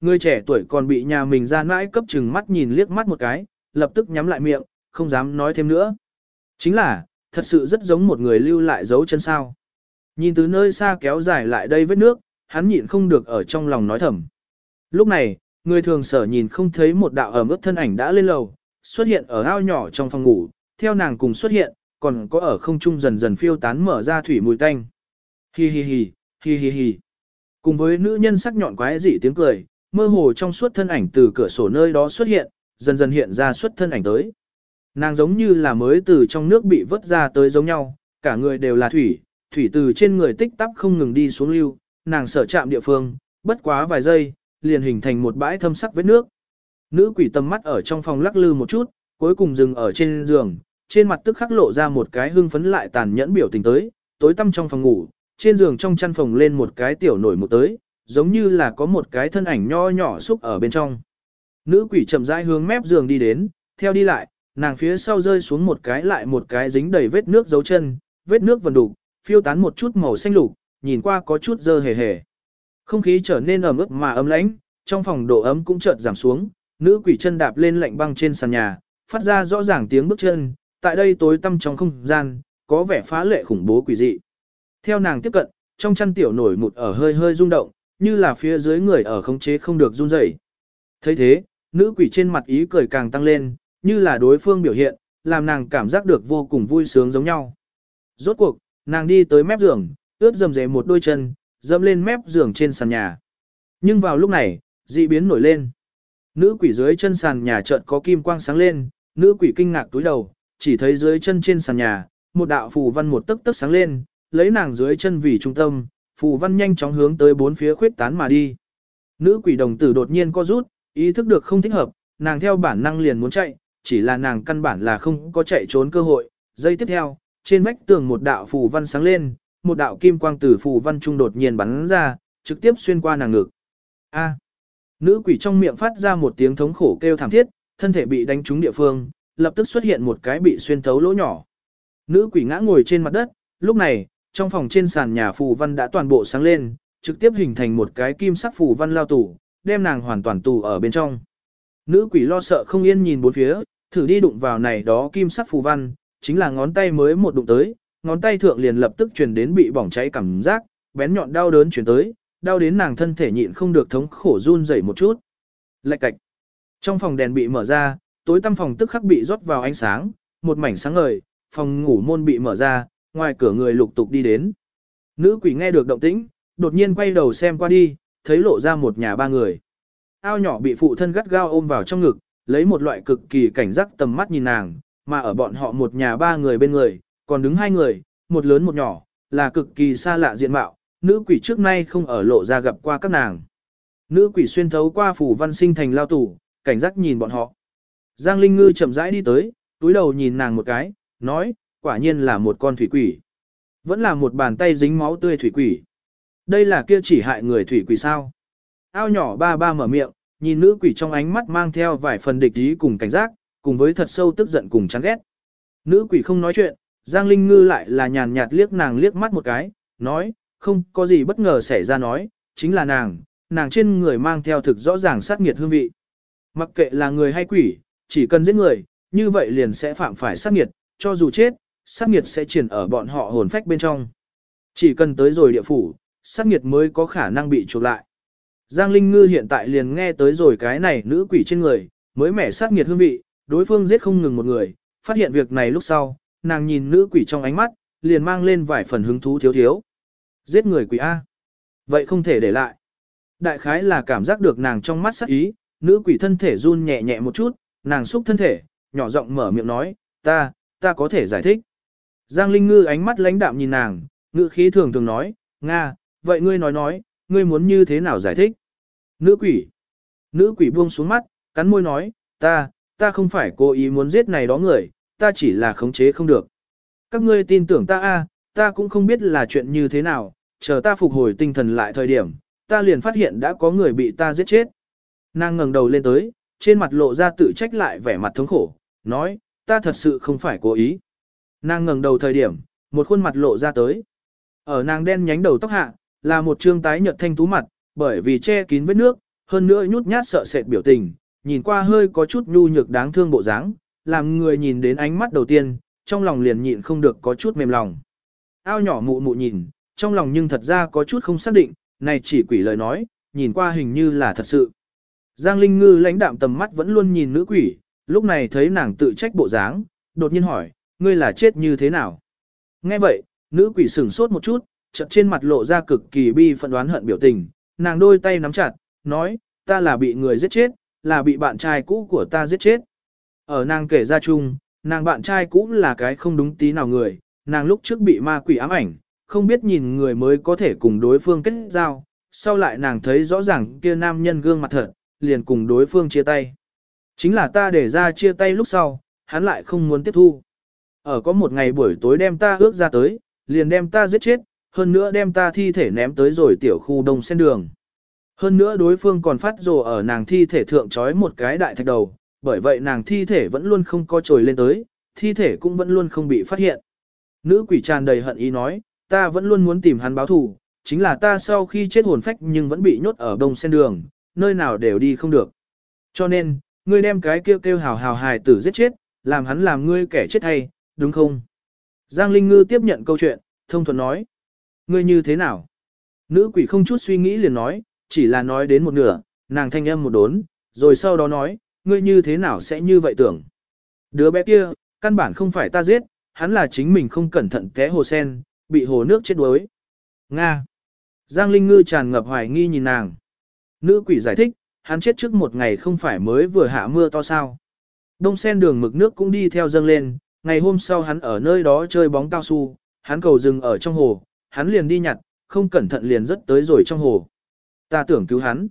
Người trẻ tuổi còn bị nhà mình ra nãi cấp chừng mắt nhìn liếc mắt một cái, lập tức nhắm lại miệng, không dám nói thêm nữa. Chính là, thật sự rất giống một người lưu lại dấu chân sao. Nhìn từ nơi xa kéo dài lại đây vết nước, hắn nhịn không được ở trong lòng nói thầm. Lúc này, người thường sở nhìn không thấy một đạo ẩm ướt thân ảnh đã lên lầu, xuất hiện ở ao nhỏ trong phòng ngủ, theo nàng cùng xuất hiện, còn có ở không trung dần dần phiêu tán mở ra thủy mùi tanh. Hi hi hi, hi hi hi. Cùng với nữ nhân sắc nhọn quái dị tiếng cười, mơ hồ trong suốt thân ảnh từ cửa sổ nơi đó xuất hiện, dần dần hiện ra xuất thân ảnh tới. Nàng giống như là mới từ trong nước bị vớt ra tới giống nhau, cả người đều là thủy, thủy từ trên người tích tắp không ngừng đi xuống lưu, nàng sở chạm địa phương, bất quá vài giây, liền hình thành một bãi thâm sắc vết nước. Nữ quỷ tầm mắt ở trong phòng lắc lư một chút, cuối cùng dừng ở trên giường, trên mặt tức khắc lộ ra một cái hưng phấn lại tàn nhẫn biểu tình tới, tối tăm trong phòng ngủ, trên giường trong chăn phòng lên một cái tiểu nổi một tới, giống như là có một cái thân ảnh nho nhỏ xúc ở bên trong. Nữ quỷ chậm rãi hướng mép giường đi đến, theo đi lại, nàng phía sau rơi xuống một cái lại một cái dính đầy vết nước dấu chân, vết nước vần đục, phiêu tán một chút màu xanh lục, nhìn qua có chút dơ hề hề. Không khí trở nên ẩm ướt mà ấm lãnh, trong phòng độ ấm cũng chợt giảm xuống, nữ quỷ chân đạp lên lạnh băng trên sàn nhà, phát ra rõ ràng tiếng bước chân, tại đây tối tăm trong không gian, có vẻ phá lệ khủng bố quỷ dị. Theo nàng tiếp cận, trong chăn tiểu nổi một ở hơi hơi rung động, như là phía dưới người ở khống chế không được run rẩy. thấy thế, nữ quỷ trên mặt ý cười càng tăng lên, như là đối phương biểu hiện, làm nàng cảm giác được vô cùng vui sướng giống nhau. Rốt cuộc, nàng đi tới mép giường, ướt dầm dề một đôi chân, dẫm lên mép giường trên sàn nhà. Nhưng vào lúc này, dị biến nổi lên. Nữ quỷ dưới chân sàn nhà chợt có kim quang sáng lên, nữ quỷ kinh ngạc túi đầu, chỉ thấy dưới chân trên sàn nhà, một đạo phù văn một tấc tấc sáng lên, lấy nàng dưới chân vì trung tâm, phù văn nhanh chóng hướng tới bốn phía khuyết tán mà đi. Nữ quỷ đồng tử đột nhiên co rút, ý thức được không thích hợp, nàng theo bản năng liền muốn chạy, chỉ là nàng căn bản là không có chạy trốn cơ hội. Giây tiếp theo, trên vách tường một đạo phù văn sáng lên, một đạo kim quang từ phù văn trung đột nhiên bắn ra, trực tiếp xuyên qua nàng ngực. A. Nữ quỷ trong miệng phát ra một tiếng thống khổ kêu thảm thiết, thân thể bị đánh trúng địa phương, lập tức xuất hiện một cái bị xuyên thấu lỗ nhỏ. Nữ quỷ ngã ngồi trên mặt đất, lúc này, trong phòng trên sàn nhà phù văn đã toàn bộ sáng lên, trực tiếp hình thành một cái kim sắc phù văn lao tủ, đem nàng hoàn toàn tù ở bên trong. Nữ quỷ lo sợ không yên nhìn bốn phía, thử đi đụng vào này đó kim sắc phù văn, chính là ngón tay mới một đụng tới, ngón tay thượng liền lập tức truyền đến bị bỏng cháy cảm giác, bén nhọn đau đớn truyền tới, đau đến nàng thân thể nhịn không được thống khổ run rẩy một chút. Lạch cạch. Trong phòng đèn bị mở ra, tối tăm phòng tức khắc bị rót vào ánh sáng, một mảnh sáng ngời, phòng ngủ môn bị mở ra, ngoài cửa người lục tục đi đến. Nữ quỷ nghe được động tĩnh, đột nhiên quay đầu xem qua đi, thấy lộ ra một nhà ba người. Ao nhỏ bị phụ thân gắt gao ôm vào trong ngực, lấy một loại cực kỳ cảnh giác tầm mắt nhìn nàng, mà ở bọn họ một nhà ba người bên người, còn đứng hai người, một lớn một nhỏ, là cực kỳ xa lạ diện mạo, nữ quỷ trước nay không ở lộ ra gặp qua các nàng. Nữ quỷ xuyên thấu qua phủ văn sinh thành lao tủ, cảnh giác nhìn bọn họ. Giang Linh Ngư chậm rãi đi tới, túi đầu nhìn nàng một cái, nói, quả nhiên là một con thủy quỷ. Vẫn là một bàn tay dính máu tươi thủy quỷ. Đây là kia chỉ hại người thủy quỷ sao. Ao nhỏ ba ba mở miệng, nhìn nữ quỷ trong ánh mắt mang theo vài phần địch ý cùng cảnh giác, cùng với thật sâu tức giận cùng chán ghét. Nữ quỷ không nói chuyện, Giang Linh Ngư lại là nhàn nhạt liếc nàng liếc mắt một cái, nói, không có gì bất ngờ xảy ra nói, chính là nàng, nàng trên người mang theo thực rõ ràng sát nghiệt hương vị. Mặc kệ là người hay quỷ, chỉ cần giết người, như vậy liền sẽ phạm phải sát nghiệt, cho dù chết, sát nghiệt sẽ triển ở bọn họ hồn phách bên trong. Chỉ cần tới rồi địa phủ, sát nghiệt mới có khả năng bị chuộc lại. Giang Linh Ngư hiện tại liền nghe tới rồi cái này nữ quỷ trên người, mới mẻ sát nghiệt hương vị, đối phương giết không ngừng một người, phát hiện việc này lúc sau, nàng nhìn nữ quỷ trong ánh mắt, liền mang lên vài phần hứng thú thiếu thiếu. Giết người quỷ A. Vậy không thể để lại. Đại khái là cảm giác được nàng trong mắt sắc ý, nữ quỷ thân thể run nhẹ nhẹ một chút, nàng xúc thân thể, nhỏ giọng mở miệng nói, ta, ta có thể giải thích. Giang Linh Ngư ánh mắt lãnh đạm nhìn nàng, ngữ khí thường thường nói, Nga, vậy ngươi nói nói, ngươi muốn như thế nào giải thích? Nữ quỷ. Nữ quỷ buông xuống mắt, cắn môi nói, ta, ta không phải cố ý muốn giết này đó người, ta chỉ là khống chế không được. Các ngươi tin tưởng ta a, ta cũng không biết là chuyện như thế nào, chờ ta phục hồi tinh thần lại thời điểm, ta liền phát hiện đã có người bị ta giết chết. Nàng ngẩng đầu lên tới, trên mặt lộ ra tự trách lại vẻ mặt thống khổ, nói, ta thật sự không phải cố ý. Nàng ngẩng đầu thời điểm, một khuôn mặt lộ ra tới. Ở nàng đen nhánh đầu tóc hạ, là một trương tái nhợt thanh tú mặt, bởi vì che kín vết nước, hơn nữa nhút nhát sợ sệt biểu tình, nhìn qua hơi có chút nhu nhược đáng thương bộ dáng, làm người nhìn đến ánh mắt đầu tiên, trong lòng liền nhịn không được có chút mềm lòng. Ao nhỏ mụ mụ nhìn, trong lòng nhưng thật ra có chút không xác định, này chỉ quỷ lời nói, nhìn qua hình như là thật sự. Giang Linh Ngư lãnh đạm tầm mắt vẫn luôn nhìn nữ quỷ, lúc này thấy nàng tự trách bộ dáng, đột nhiên hỏi, ngươi là chết như thế nào? Nghe vậy, nữ quỷ sửng sốt một chút, chợt trên mặt lộ ra cực kỳ bi phận đoán hận biểu tình, nàng đôi tay nắm chặt, nói, ta là bị người giết chết, là bị bạn trai cũ của ta giết chết. Ở nàng kể ra chung, nàng bạn trai cũ là cái không đúng tí nào người, nàng lúc trước bị ma quỷ ám ảnh, không biết nhìn người mới có thể cùng đối phương kết giao, sau lại nàng thấy rõ ràng kia nam nhân gương mặt thật, liền cùng đối phương chia tay. Chính là ta để ra chia tay lúc sau, hắn lại không muốn tiếp thu. Ở có một ngày buổi tối đem ta ước ra tới, liền đem ta giết chết, hơn nữa đem ta thi thể ném tới rồi tiểu khu đông sen đường. Hơn nữa đối phương còn phát rồ ở nàng thi thể thượng trói một cái đại thạch đầu, bởi vậy nàng thi thể vẫn luôn không có trồi lên tới, thi thể cũng vẫn luôn không bị phát hiện. Nữ quỷ tràn đầy hận ý nói, ta vẫn luôn muốn tìm hắn báo thù, chính là ta sau khi chết hồn phách nhưng vẫn bị nhốt ở đông sen đường, nơi nào đều đi không được. Cho nên, ngươi đem cái kêu kêu hào hào hài tử giết chết, làm hắn làm ngươi kẻ chết hay, đúng không? Giang Linh Ngư tiếp nhận câu chuyện, thông thuận nói. Ngươi như thế nào? Nữ quỷ không chút suy nghĩ liền nói, chỉ là nói đến một nửa, nàng thanh âm một đốn, rồi sau đó nói, ngươi như thế nào sẽ như vậy tưởng? Đứa bé kia, căn bản không phải ta giết, hắn là chính mình không cẩn thận té hồ sen, bị hồ nước chết đuối. Nga. Giang Linh Ngư tràn ngập hoài nghi nhìn nàng. Nữ quỷ giải thích, hắn chết trước một ngày không phải mới vừa hạ mưa to sao. Đông sen đường mực nước cũng đi theo dâng lên, ngày hôm sau hắn ở nơi đó chơi bóng cao su, hắn cầu dừng ở trong hồ, hắn liền đi nhặt, không cẩn thận liền rất tới rồi trong hồ. Ta tưởng cứu hắn.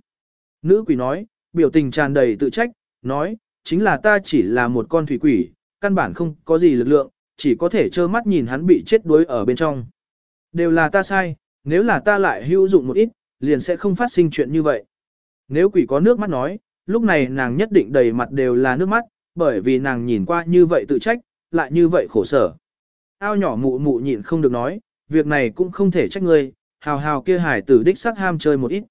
Nữ quỷ nói, biểu tình tràn đầy tự trách, nói, chính là ta chỉ là một con thủy quỷ, căn bản không có gì lực lượng, chỉ có thể trơ mắt nhìn hắn bị chết đuối ở bên trong. Đều là ta sai, nếu là ta lại hữu dụng một ít, liền sẽ không phát sinh chuyện như vậy. Nếu quỷ có nước mắt nói, lúc này nàng nhất định đầy mặt đều là nước mắt, bởi vì nàng nhìn qua như vậy tự trách, lại như vậy khổ sở. Ao nhỏ mụ mụ nhịn không được nói, việc này cũng không thể trách ngươi, hào hào kia hải tử đích sắc ham chơi một ít.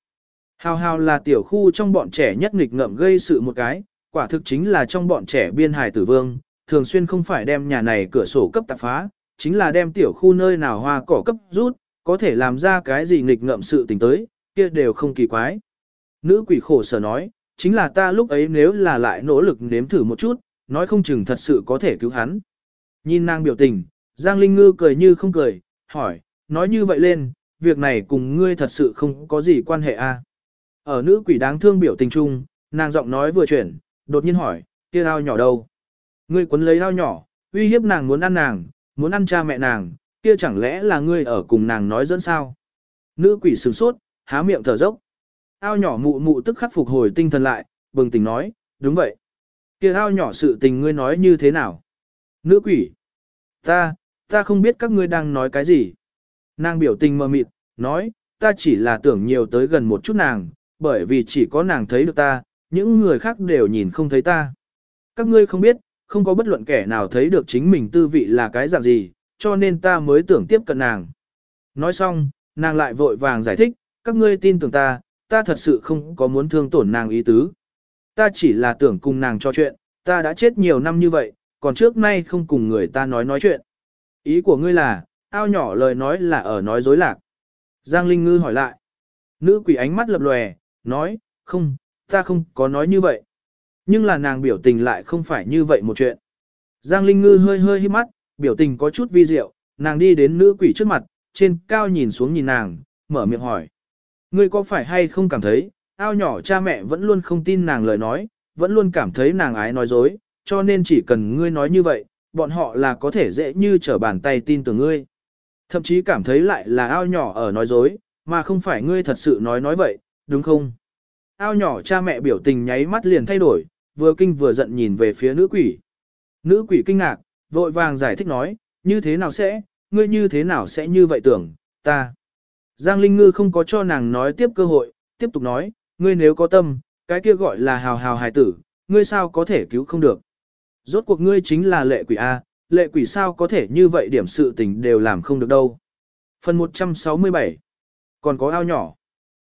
Hào hào là tiểu khu trong bọn trẻ nhất nghịch ngợm gây sự một cái, quả thực chính là trong bọn trẻ biên hải tử vương, thường xuyên không phải đem nhà này cửa sổ cấp tạp phá, chính là đem tiểu khu nơi nào hoa cỏ cấp rút, có thể làm ra cái gì nghịch ngợm sự tình tới, kia đều không kỳ quái. Nữ quỷ khổ sở nói, chính là ta lúc ấy nếu là lại nỗ lực nếm thử một chút, nói không chừng thật sự có thể cứu hắn. Nhìn nàng biểu tình, Giang Linh Ngư cười như không cười, hỏi, nói như vậy lên, việc này cùng ngươi thật sự không có gì quan hệ a? À? Ở nữ quỷ đáng thương biểu tình chung, nàng giọng nói vừa chuyển, đột nhiên hỏi, kia ao nhỏ đâu? Ngươi quấn lấy ao nhỏ, uy hiếp nàng muốn ăn nàng, muốn ăn cha mẹ nàng, kia chẳng lẽ là ngươi ở cùng nàng nói dẫn sao? Nữ quỷ sửng sốt, há miệng thở dốc. Ao nhỏ mụ mụ tức khắc phục hồi tinh thần lại, bừng tỉnh nói, đúng vậy. Kia ao nhỏ sự tình ngươi nói như thế nào? Nữ quỷ. Ta, ta không biết các ngươi đang nói cái gì. Nàng biểu tình mờ mịt, nói, ta chỉ là tưởng nhiều tới gần một chút nàng, bởi vì chỉ có nàng thấy được ta, những người khác đều nhìn không thấy ta. Các ngươi không biết, không có bất luận kẻ nào thấy được chính mình tư vị là cái dạng gì, cho nên ta mới tưởng tiếp cận nàng. Nói xong, nàng lại vội vàng giải thích, các ngươi tin tưởng ta, ta thật sự không có muốn thương tổn nàng ý tứ. Ta chỉ là tưởng cùng nàng cho chuyện, ta đã chết nhiều năm như vậy, còn trước nay không cùng người ta nói nói chuyện. Ý của ngươi là, ao nhỏ lời nói là ở nói dối lạc. Giang Linh Ngư hỏi lại. Nữ quỷ ánh mắt lập lòe, nói, không, ta không có nói như vậy. Nhưng là nàng biểu tình lại không phải như vậy một chuyện. Giang Linh Ngư hơi hơi hít mắt, biểu tình có chút vi diệu, nàng đi đến nữ quỷ trước mặt, trên cao nhìn xuống nhìn nàng, mở miệng hỏi. Ngươi có phải hay không cảm thấy, ao nhỏ cha mẹ vẫn luôn không tin nàng lời nói, vẫn luôn cảm thấy nàng ái nói dối, cho nên chỉ cần ngươi nói như vậy, bọn họ là có thể dễ như trở bàn tay tin tưởng ngươi. Thậm chí cảm thấy lại là ao nhỏ ở nói dối, mà không phải ngươi thật sự nói nói vậy, đúng không? Ao nhỏ cha mẹ biểu tình nháy mắt liền thay đổi, vừa kinh vừa giận nhìn về phía nữ quỷ. Nữ quỷ kinh ngạc, vội vàng giải thích nói, như thế nào sẽ, ngươi như thế nào sẽ như vậy tưởng, ta. Giang Linh Ngư không có cho nàng nói tiếp cơ hội, tiếp tục nói, ngươi nếu có tâm, cái kia gọi là hào hào hài tử, ngươi sao có thể cứu không được. Rốt cuộc ngươi chính là lệ quỷ A, lệ quỷ sao có thể như vậy điểm sự tình đều làm không được đâu. Phần 167 Còn có ao nhỏ.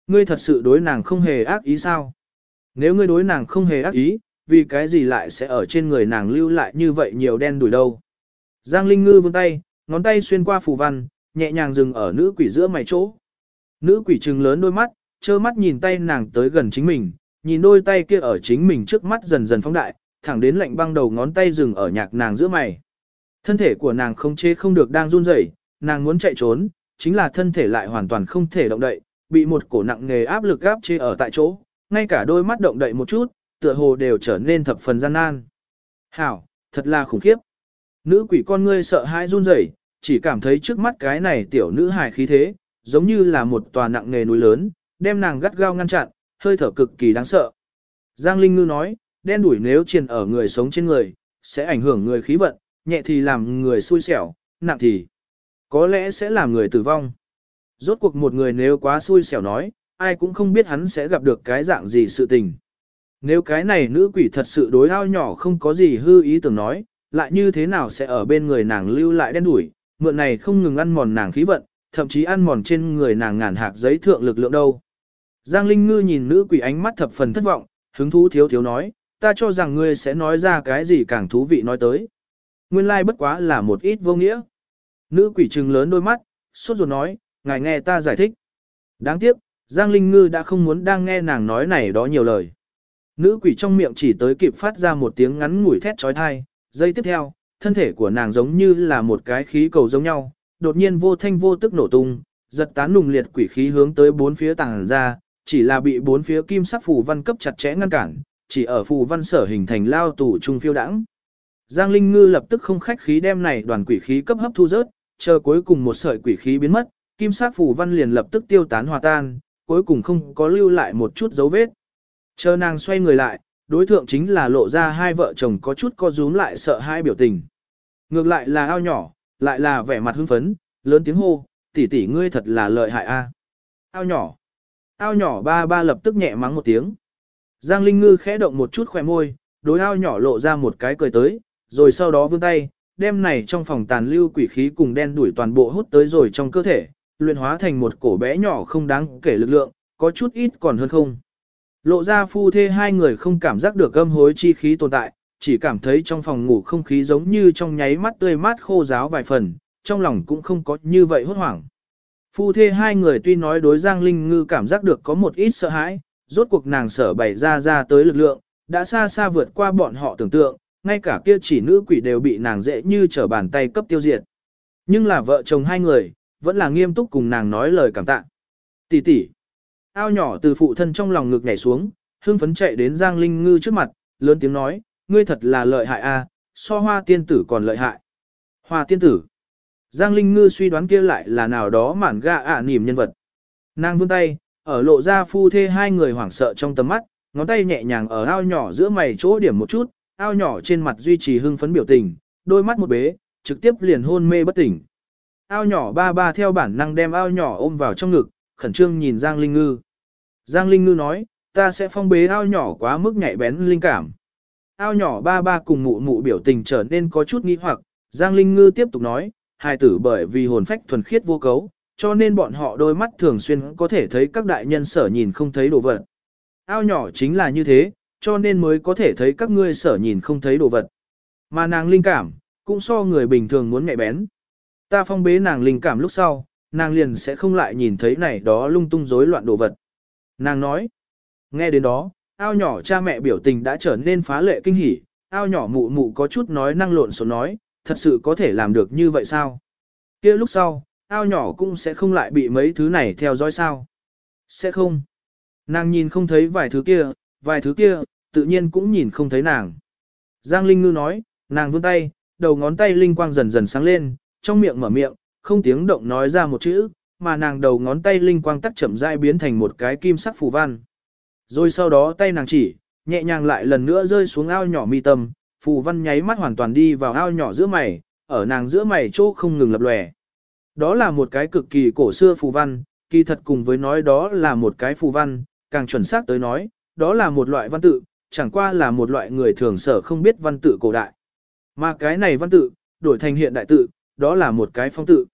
Ngươi thật sự đối nàng không hề ác ý sao? Nếu ngươi đối nàng không hề ác ý, vì cái gì lại sẽ ở trên người nàng lưu lại như vậy nhiều đen đuổi đâu. Giang Linh Ngư vươn tay, ngón tay xuyên qua phù văn, nhẹ nhàng dừng ở nữ quỷ giữa mày chỗ. Nữ quỷ trừng lớn đôi mắt, trơ mắt nhìn tay nàng tới gần chính mình, nhìn đôi tay kia ở chính mình trước mắt dần dần phóng đại, thẳng đến lạnh băng đầu ngón tay dừng ở nhạc nàng giữa mày. Thân thể của nàng không chế không được đang run rẩy, nàng muốn chạy trốn, chính là thân thể lại hoàn toàn không thể động đậy, bị một cổ nặng nghề áp lực áp chế ở tại chỗ, ngay cả đôi mắt động đậy một chút, tựa hồ đều trở nên thập phần gian nan. Hảo, thật là khủng khiếp. Nữ quỷ con ngươi sợ hãi run rẩy, chỉ cảm thấy trước mắt cái này tiểu nữ hài khí thế, giống như là một tòa nặng nghề núi lớn, đem nàng gắt gao ngăn chặn, hơi thở cực kỳ đáng sợ. Giang Linh Ngư nói, đen đuổi nếu triền ở người sống trên người, sẽ ảnh hưởng người khí vận, nhẹ thì làm người xui xẻo, nặng thì có lẽ sẽ làm người tử vong. Rốt cuộc một người nếu quá xui xẻo nói, ai cũng không biết hắn sẽ gặp được cái dạng gì sự tình. Nếu cái này nữ quỷ thật sự đối ao nhỏ không có gì hư ý tưởng nói, lại như thế nào sẽ ở bên người nàng lưu lại đen đuổi, mượn này không ngừng ăn mòn nàng khí vận, thậm chí ăn mòn trên người nàng ngàn hạt giấy thượng lực lượng đâu. Giang Linh Ngư nhìn nữ quỷ ánh mắt thập phần thất vọng, hứng thú thiếu thiếu nói, ta cho rằng ngươi sẽ nói ra cái gì càng thú vị nói tới. Nguyên lai like bất quá là một ít vô nghĩa. Nữ quỷ trừng lớn đôi mắt, suốt ruột nói, ngài nghe ta giải thích. Đáng tiếc, Giang Linh Ngư đã không muốn đang nghe nàng nói này đó nhiều lời. Nữ quỷ trong miệng chỉ tới kịp phát ra một tiếng ngắn ngủi thét trói thai, giây tiếp theo, thân thể của nàng giống như là một cái khí cầu giống nhau, đột nhiên vô thanh vô tức nổ tung, giật tán nùng liệt quỷ khí hướng tới bốn phía tàng ra, chỉ là bị bốn phía kim sắc phủ văn cấp chặt chẽ ngăn cản, chỉ ở phù văn sở hình thành lao tù trung phiêu đãng. Giang Linh Ngư lập tức không khách khí đem này đoàn quỷ khí cấp hấp thu rớt, chờ cuối cùng một sợi quỷ khí biến mất, kim sắc phù văn liền lập tức tiêu tán hòa tan, cuối cùng không có lưu lại một chút dấu vết. Chờ nàng xoay người lại, đối tượng chính là lộ ra hai vợ chồng có chút co rúm lại sợ hai biểu tình. Ngược lại là ao nhỏ, lại là vẻ mặt hưng phấn, lớn tiếng hô, tỷ tỷ ngươi thật là lợi hại a. Ao nhỏ. Ao nhỏ ba ba lập tức nhẹ mắng một tiếng. Giang Linh Ngư khẽ động một chút khỏe môi, đối ao nhỏ lộ ra một cái cười tới, rồi sau đó vươn tay, đem này trong phòng tàn lưu quỷ khí cùng đen đuổi toàn bộ hút tới rồi trong cơ thể, luyện hóa thành một cổ bé nhỏ không đáng kể lực lượng, có chút ít còn hơn không. Lộ ra phu thê hai người không cảm giác được âm hối chi khí tồn tại, chỉ cảm thấy trong phòng ngủ không khí giống như trong nháy mắt tươi mát khô giáo vài phần, trong lòng cũng không có như vậy hốt hoảng. Phu thê hai người tuy nói đối Giang Linh Ngư cảm giác được có một ít sợ hãi, rốt cuộc nàng sở bày ra ra tới lực lượng, đã xa xa vượt qua bọn họ tưởng tượng, ngay cả kia chỉ nữ quỷ đều bị nàng dễ như trở bàn tay cấp tiêu diệt. Nhưng là vợ chồng hai người, vẫn là nghiêm túc cùng nàng nói lời cảm tạ. Tỷ tỷ. Ao nhỏ từ phụ thân trong lòng ngực nhảy xuống, hưng phấn chạy đến Giang Linh Ngư trước mặt, lớn tiếng nói, ngươi thật là lợi hại a, so hoa tiên tử còn lợi hại. Hoa tiên tử. Giang Linh Ngư suy đoán kia lại là nào đó mản ga ạ à nỉm nhân vật. Nàng vươn tay, ở lộ ra phu thê hai người hoảng sợ trong tầm mắt, ngón tay nhẹ nhàng ở ao nhỏ giữa mày chỗ điểm một chút, ao nhỏ trên mặt duy trì hưng phấn biểu tình, đôi mắt một bế, trực tiếp liền hôn mê bất tỉnh. Ao nhỏ ba ba theo bản năng đem ao nhỏ ôm vào trong ngực, khẩn trương nhìn Giang Linh Ngư. Giang Linh Ngư nói, ta sẽ phong bế ao nhỏ quá mức nhạy bén linh cảm. Ao nhỏ ba ba cùng mụ mụ biểu tình trở nên có chút nghi hoặc, Giang Linh Ngư tiếp tục nói, hai tử bởi vì hồn phách thuần khiết vô cấu, cho nên bọn họ đôi mắt thường xuyên có thể thấy các đại nhân sở nhìn không thấy đồ vật. Ao nhỏ chính là như thế, cho nên mới có thể thấy các ngươi sở nhìn không thấy đồ vật. Mà nàng linh cảm, cũng so người bình thường muốn nhạy bén. Ta phong bế nàng linh cảm lúc sau, nàng liền sẽ không lại nhìn thấy này đó lung tung rối loạn đồ vật. Nàng nói, nghe đến đó, ao nhỏ cha mẹ biểu tình đã trở nên phá lệ kinh hỉ, ao nhỏ mụ mụ có chút nói năng lộn xộn nói, thật sự có thể làm được như vậy sao? kia lúc sau, ao nhỏ cũng sẽ không lại bị mấy thứ này theo dõi sao? Sẽ không. Nàng nhìn không thấy vài thứ kia, vài thứ kia, tự nhiên cũng nhìn không thấy nàng. Giang Linh Ngư nói, nàng vươn tay, đầu ngón tay linh quang dần dần sáng lên, trong miệng mở miệng, không tiếng động nói ra một chữ, mà nàng đầu ngón tay linh quang tắc chậm rãi biến thành một cái kim sắc phù văn. Rồi sau đó tay nàng chỉ, nhẹ nhàng lại lần nữa rơi xuống ao nhỏ mi tâm, phù văn nháy mắt hoàn toàn đi vào ao nhỏ giữa mày, ở nàng giữa mày chỗ không ngừng lập lòe. Đó là một cái cực kỳ cổ xưa phù văn, kỳ thật cùng với nói đó là một cái phù văn, càng chuẩn xác tới nói, đó là một loại văn tự, chẳng qua là một loại người thường sở không biết văn tự cổ đại. Mà cái này văn tự, đổi thành hiện đại tự, đó là một cái phong tự.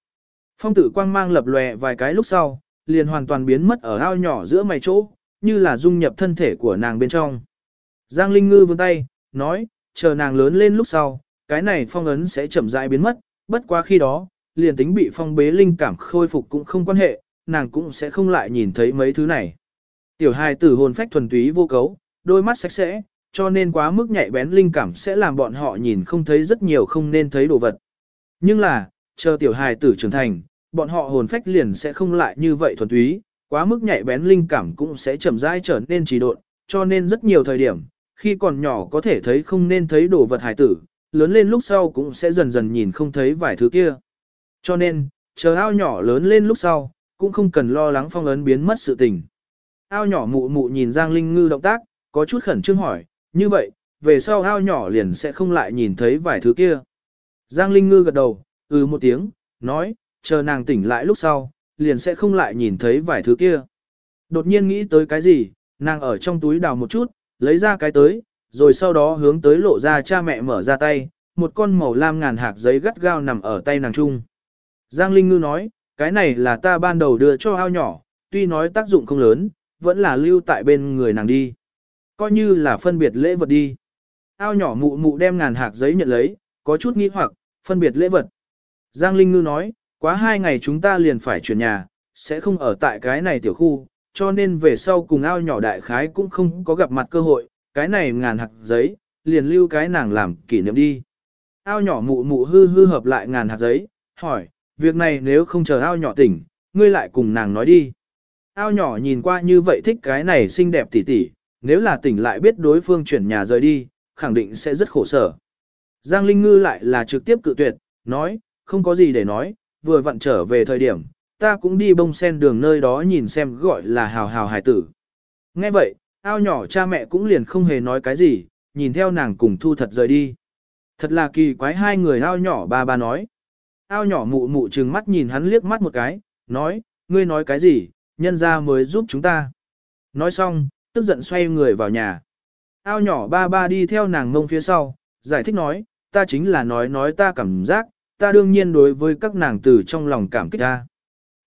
Phong tự quang mang lập lòe vài cái lúc sau, liền hoàn toàn biến mất ở ao nhỏ giữa mày chỗ, như là dung nhập thân thể của nàng bên trong. Giang Linh Ngư vươn tay, nói, chờ nàng lớn lên lúc sau, cái này phong ấn sẽ chậm rãi biến mất, bất quá khi đó, liền tính bị phong bế linh cảm khôi phục cũng không quan hệ, nàng cũng sẽ không lại nhìn thấy mấy thứ này. Tiểu hài tử hồn phách thuần túy vô cấu, đôi mắt sạch sẽ, cho nên quá mức nhạy bén linh cảm sẽ làm bọn họ nhìn không thấy rất nhiều không nên thấy đồ vật. Nhưng là, chờ tiểu hài tử trưởng thành, bọn họ hồn phách liền sẽ không lại như vậy thuần túy, quá mức nhạy bén linh cảm cũng sẽ chậm rãi trở nên trì độn, cho nên rất nhiều thời điểm, khi còn nhỏ có thể thấy không nên thấy đồ vật hài tử, lớn lên lúc sau cũng sẽ dần dần nhìn không thấy vài thứ kia. Cho nên, chờ ao nhỏ lớn lên lúc sau, cũng không cần lo lắng phong ấn biến mất sự tình. Ao nhỏ mụ mụ nhìn Giang Linh Ngư động tác, có chút khẩn trương hỏi, như vậy, về sau ao nhỏ liền sẽ không lại nhìn thấy vài thứ kia. Giang Linh Ngư gật đầu, ừ một tiếng, nói, chờ nàng tỉnh lại lúc sau, liền sẽ không lại nhìn thấy vài thứ kia. Đột nhiên nghĩ tới cái gì, nàng ở trong túi đào một chút, lấy ra cái tới, rồi sau đó hướng tới lộ ra cha mẹ mở ra tay, một con màu lam ngàn hạt giấy gắt gao nằm ở tay nàng trung. Giang Linh Ngư nói, cái này là ta ban đầu đưa cho ao nhỏ, tuy nói tác dụng không lớn, vẫn là lưu tại bên người nàng đi. Coi như là phân biệt lễ vật đi. Ao nhỏ mụ mụ đem ngàn hạt giấy nhận lấy, có chút nghi hoặc, phân biệt lễ vật. Giang Linh Ngư nói, quá hai ngày chúng ta liền phải chuyển nhà, sẽ không ở tại cái này tiểu khu, cho nên về sau cùng ao nhỏ đại khái cũng không có gặp mặt cơ hội, cái này ngàn hạt giấy, liền lưu cái nàng làm kỷ niệm đi. Ao nhỏ mụ mụ hư hư hợp lại ngàn hạt giấy, hỏi, việc này nếu không chờ ao nhỏ tỉnh, ngươi lại cùng nàng nói đi. Ao nhỏ nhìn qua như vậy thích cái này xinh đẹp tỉ tỉ, nếu là tỉnh lại biết đối phương chuyển nhà rời đi, khẳng định sẽ rất khổ sở. Giang Linh Ngư lại là trực tiếp cự tuyệt, nói, không có gì để nói, vừa vặn trở về thời điểm, ta cũng đi bông sen đường nơi đó nhìn xem gọi là hào hào hải tử. Nghe vậy, ao nhỏ cha mẹ cũng liền không hề nói cái gì, nhìn theo nàng cùng thu thật rời đi. Thật là kỳ quái hai người ao nhỏ ba ba nói. Ao nhỏ mụ mụ trừng mắt nhìn hắn liếc mắt một cái, nói, ngươi nói cái gì, nhân ra mới giúp chúng ta. Nói xong, tức giận xoay người vào nhà. Ao nhỏ ba ba đi theo nàng ngông phía sau, giải thích nói, ta chính là nói nói ta cảm giác, ta đương nhiên đối với các nàng từ trong lòng cảm kích ta.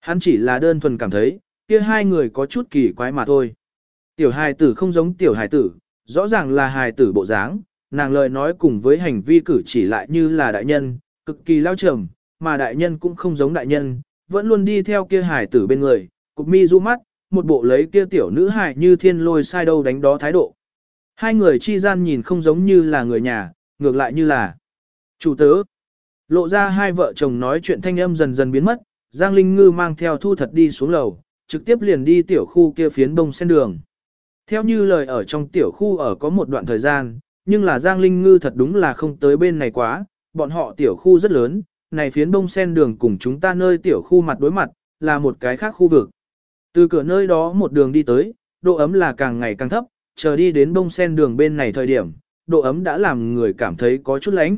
Hắn chỉ là đơn thuần cảm thấy, kia hai người có chút kỳ quái mà thôi. Tiểu hài tử không giống tiểu hài tử, rõ ràng là hài tử bộ dáng, nàng lời nói cùng với hành vi cử chỉ lại như là đại nhân, cực kỳ lao trầm, mà đại nhân cũng không giống đại nhân, vẫn luôn đi theo kia hải tử bên người, cục mi du mắt, một bộ lấy kia tiểu nữ hải như thiên lôi sai đâu đánh đó thái độ. Hai người chi gian nhìn không giống như là người nhà, ngược lại như là chủ tớ. Lộ ra hai vợ chồng nói chuyện thanh âm dần dần biến mất, Giang Linh Ngư mang theo thu thật đi xuống lầu, trực tiếp liền đi tiểu khu kia phiến đông sen đường. Theo như lời ở trong tiểu khu ở có một đoạn thời gian, nhưng là Giang Linh Ngư thật đúng là không tới bên này quá, bọn họ tiểu khu rất lớn, này phiến bông sen đường cùng chúng ta nơi tiểu khu mặt đối mặt, là một cái khác khu vực. Từ cửa nơi đó một đường đi tới, độ ấm là càng ngày càng thấp, chờ đi đến bông sen đường bên này thời điểm, độ ấm đã làm người cảm thấy có chút lánh.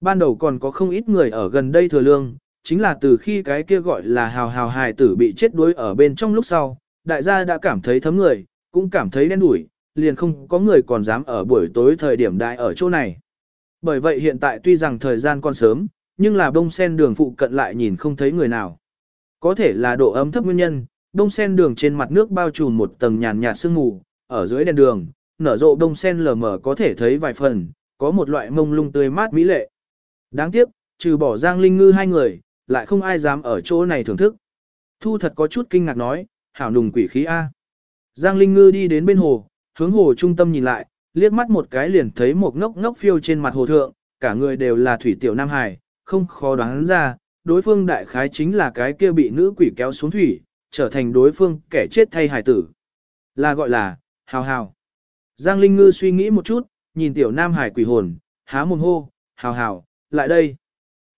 Ban đầu còn có không ít người ở gần đây thừa lương, chính là từ khi cái kia gọi là hào hào hài tử bị chết đuối ở bên trong lúc sau, đại gia đã cảm thấy thấm người, cũng cảm thấy đen đủi, liền không có người còn dám ở buổi tối thời điểm đại ở chỗ này. Bởi vậy hiện tại tuy rằng thời gian còn sớm, nhưng là bông sen đường phụ cận lại nhìn không thấy người nào. Có thể là độ ấm thấp nguyên nhân, bông sen đường trên mặt nước bao trùm một tầng nhàn nhạt sương mù, ở dưới đèn đường, nở rộ bông sen lờ mờ có thể thấy vài phần, có một loại mông lung tươi mát mỹ lệ. Đáng tiếc, trừ bỏ Giang Linh Ngư hai người, lại không ai dám ở chỗ này thưởng thức. Thu thật có chút kinh ngạc nói, hảo nùng quỷ khí A. Giang Linh Ngư đi đến bên hồ, hướng hồ trung tâm nhìn lại, liếc mắt một cái liền thấy một ngốc ngốc phiêu trên mặt hồ thượng, cả người đều là thủy tiểu Nam Hải, không khó đoán ra, đối phương đại khái chính là cái kia bị nữ quỷ kéo xuống thủy, trở thành đối phương kẻ chết thay hải tử. Là gọi là, hào hào. Giang Linh Ngư suy nghĩ một chút, nhìn tiểu Nam Hải quỷ hồn, há mồm hô, hào hào, lại đây.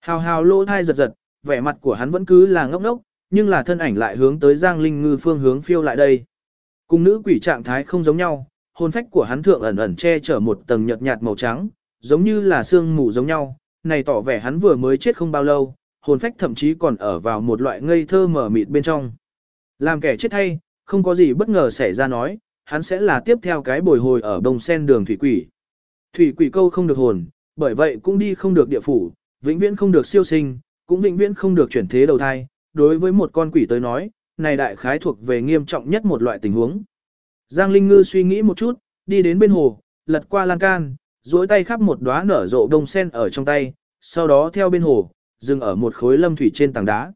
Hào hào lỗ thai giật giật, vẻ mặt của hắn vẫn cứ là ngốc ngốc, nhưng là thân ảnh lại hướng tới Giang Linh Ngư phương hướng phiêu lại đây. Cùng nữ quỷ trạng thái không giống nhau, hồn phách của hắn thượng ẩn ẩn che chở một tầng nhợt nhạt màu trắng, giống như là xương mù giống nhau, này tỏ vẻ hắn vừa mới chết không bao lâu, hồn phách thậm chí còn ở vào một loại ngây thơ mở mịt bên trong. Làm kẻ chết hay, không có gì bất ngờ xảy ra nói, hắn sẽ là tiếp theo cái bồi hồi ở đông sen đường thủy quỷ. Thủy quỷ câu không được hồn, bởi vậy cũng đi không được địa phủ, vĩnh viễn không được siêu sinh, cũng vĩnh viễn không được chuyển thế đầu thai. Đối với một con quỷ tới nói, này đại khái thuộc về nghiêm trọng nhất một loại tình huống. Giang Linh Ngư suy nghĩ một chút, đi đến bên hồ, lật qua lan can, duỗi tay khắp một đóa nở rộ đông sen ở trong tay, sau đó theo bên hồ, dừng ở một khối lâm thủy trên tảng đá.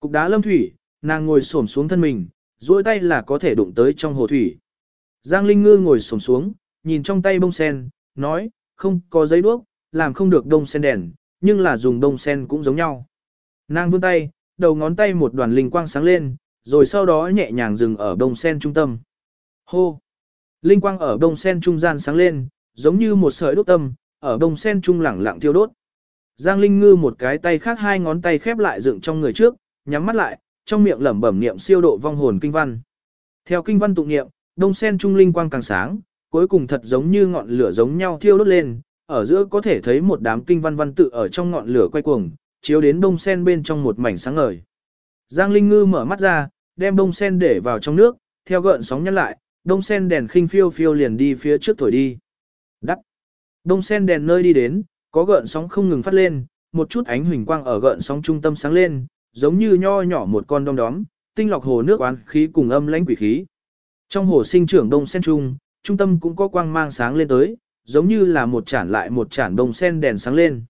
Cục đá lâm thủy, nàng ngồi xổm xuống thân mình, duỗi tay là có thể đụng tới trong hồ thủy. Giang Linh Ngư ngồi xổm xuống, nhìn trong tay bông sen, nói, không có giấy đuốc, làm không được đông sen đèn, nhưng là dùng đông sen cũng giống nhau. Nàng vươn tay, đầu ngón tay một đoàn linh quang sáng lên, rồi sau đó nhẹ nhàng dừng ở đông sen trung tâm. Hô! Linh quang ở đông sen trung gian sáng lên, giống như một sợi đốt tâm, ở đông sen trung lẳng lặng thiêu đốt. Giang Linh Ngư một cái tay khác hai ngón tay khép lại dựng trong người trước, nhắm mắt lại, trong miệng lẩm bẩm niệm siêu độ vong hồn kinh văn. Theo kinh văn tụng niệm, đông sen trung linh quang càng sáng, cuối cùng thật giống như ngọn lửa giống nhau thiêu đốt lên, ở giữa có thể thấy một đám kinh văn văn tự ở trong ngọn lửa quay cuồng, chiếu đến đông sen bên trong một mảnh sáng ngời. Giang Linh Ngư mở mắt ra, đem đông sen để vào trong nước, theo gợn sóng nhăn lại, đông sen đèn khinh phiêu phiêu liền đi phía trước thổi đi. Đông sen đèn nơi đi đến, có gợn sóng không ngừng phát lên, một chút ánh huỳnh quang ở gợn sóng trung tâm sáng lên, giống như nho nhỏ một con đom đóm, tinh lọc hồ nước oán khí cùng âm lãnh quỷ khí. Trong hồ sinh trưởng đông sen trung, trung tâm cũng có quang mang sáng lên tới, giống như là một chản lại một chản đông sen đèn sáng lên.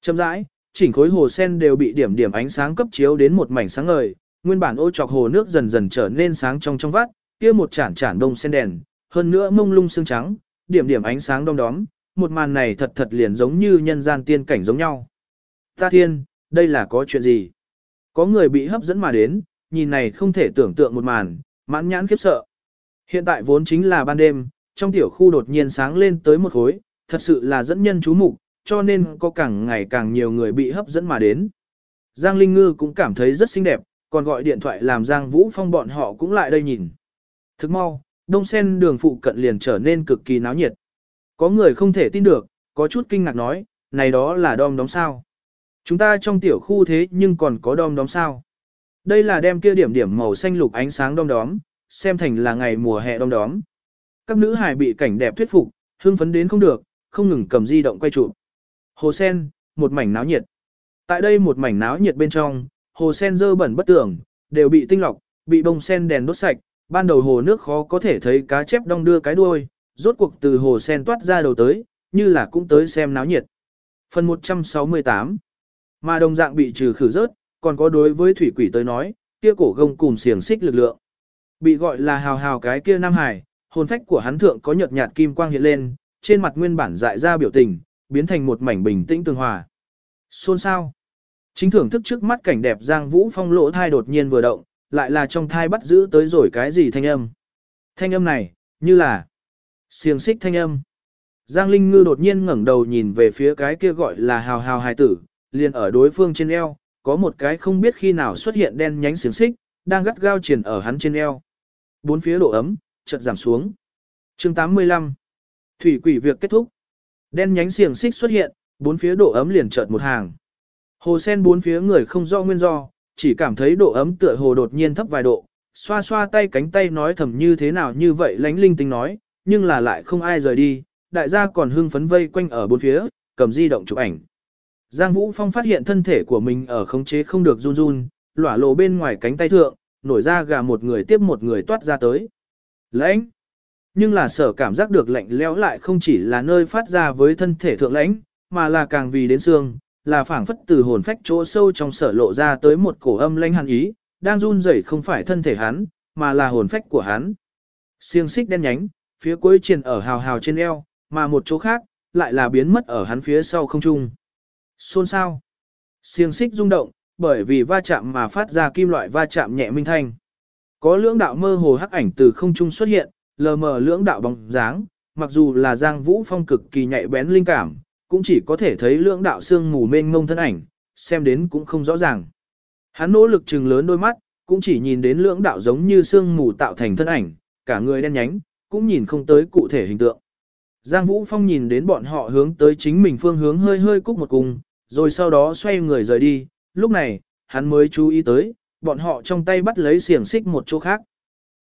Chậm rãi, chỉnh khối hồ sen đều bị điểm điểm ánh sáng cấp chiếu đến một mảnh sáng ngời, nguyên bản ô trọc hồ nước dần dần trở nên sáng trong trong vắt, kia một chản chản đông sen đèn, hơn nữa mông lung sương trắng, điểm điểm ánh sáng đom đóm, một màn này thật thật liền giống như nhân gian tiên cảnh giống nhau. Ta thiên, đây là có chuyện gì? Có người bị hấp dẫn mà đến, nhìn này không thể tưởng tượng một màn, mãn nhãn khiếp sợ. Hiện tại vốn chính là ban đêm, trong tiểu khu đột nhiên sáng lên tới một khối, thật sự là dẫn nhân chú mục, cho nên có càng ngày càng nhiều người bị hấp dẫn mà đến. Giang Linh Ngư cũng cảm thấy rất xinh đẹp, còn gọi điện thoại làm Giang Vũ Phong bọn họ cũng lại đây nhìn. Thức mau, đông sen đường phụ cận liền trở nên cực kỳ náo nhiệt. Có người không thể tin được, có chút kinh ngạc nói, này đó là đom đóm sao. Chúng ta trong tiểu khu thế nhưng còn có đom đóm sao. Đây là đem kia điểm điểm màu xanh lục ánh sáng đom đóm, xem thành là ngày mùa hè đom đóm. Các nữ hài bị cảnh đẹp thuyết phục, hưng phấn đến không được, không ngừng cầm di động quay chụp. Hồ sen, một mảnh náo nhiệt. Tại đây một mảnh náo nhiệt bên trong, hồ sen dơ bẩn bất tưởng, đều bị tinh lọc, bị bông sen đèn đốt sạch, ban đầu hồ nước khó có thể thấy cá chép đong đưa cái đuôi, rốt cuộc từ hồ sen toát ra đầu tới, như là cũng tới xem náo nhiệt. Phần 168 Mà đồng dạng bị trừ khử rớt, còn có đối với thủy quỷ tới nói, kia cổ gông cùng xiềng xích lực lượng. Bị gọi là hào hào cái kia Nam Hải, hồn phách của hắn thượng có nhợt nhạt kim quang hiện lên, trên mặt nguyên bản dại ra biểu tình, biến thành một mảnh bình tĩnh tường hòa. Xôn sao? Chính thưởng thức trước mắt cảnh đẹp Giang Vũ Phong lỗ thai đột nhiên vừa động, lại là trong thai bắt giữ tới rồi cái gì thanh âm. Thanh âm này, như là xiềng xích thanh âm. Giang Linh Ngư đột nhiên ngẩng đầu nhìn về phía cái kia gọi là hào hào hài tử, liền ở đối phương trên eo, có một cái không biết khi nào xuất hiện đen nhánh xiềng xích, đang gắt gao triển ở hắn trên eo. Bốn phía độ ấm, chợt giảm xuống. chương 85. Thủy quỷ việc kết thúc. Đen nhánh xiềng xích xuất hiện, bốn phía độ ấm liền chợt một hàng. Hồ sen bốn phía người không rõ nguyên do, chỉ cảm thấy độ ấm tựa hồ đột nhiên thấp vài độ, xoa xoa tay cánh tay nói thầm như thế nào như vậy lánh linh tinh nói, nhưng là lại không ai rời đi, đại gia còn hưng phấn vây quanh ở bốn phía, cầm di động chụp ảnh. Giang Vũ Phong phát hiện thân thể của mình ở khống chế không được run run, lỏa lộ bên ngoài cánh tay thượng, nổi ra gà một người tiếp một người toát ra tới. Lãnh! Nhưng là sở cảm giác được lạnh lẽo lại không chỉ là nơi phát ra với thân thể thượng lãnh, mà là càng vì đến xương, là phảng phất từ hồn phách chỗ sâu trong sở lộ ra tới một cổ âm lãnh hàn ý, đang run rẩy không phải thân thể hắn, mà là hồn phách của hắn. Siêng xích đen nhánh, phía cuối triền ở hào hào trên eo, mà một chỗ khác, lại là biến mất ở hắn phía sau không trung. Xôn sao? Xiềng xích rung động, bởi vì va chạm mà phát ra kim loại va chạm nhẹ minh thanh. Có lưỡng đạo mơ hồ hắc ảnh từ không trung xuất hiện, lờ mờ lưỡng đạo bóng dáng, mặc dù là Giang Vũ Phong cực kỳ nhạy bén linh cảm, cũng chỉ có thể thấy lưỡng đạo xương mù mênh mông thân ảnh, xem đến cũng không rõ ràng. Hắn nỗ lực trừng lớn đôi mắt, cũng chỉ nhìn đến lưỡng đạo giống như xương mù tạo thành thân ảnh, cả người đen nhánh, cũng nhìn không tới cụ thể hình tượng. Giang Vũ Phong nhìn đến bọn họ hướng tới chính mình phương hướng hơi hơi cúc một cùng, rồi sau đó xoay người rời đi, lúc này, hắn mới chú ý tới, bọn họ trong tay bắt lấy xiềng xích một chỗ khác.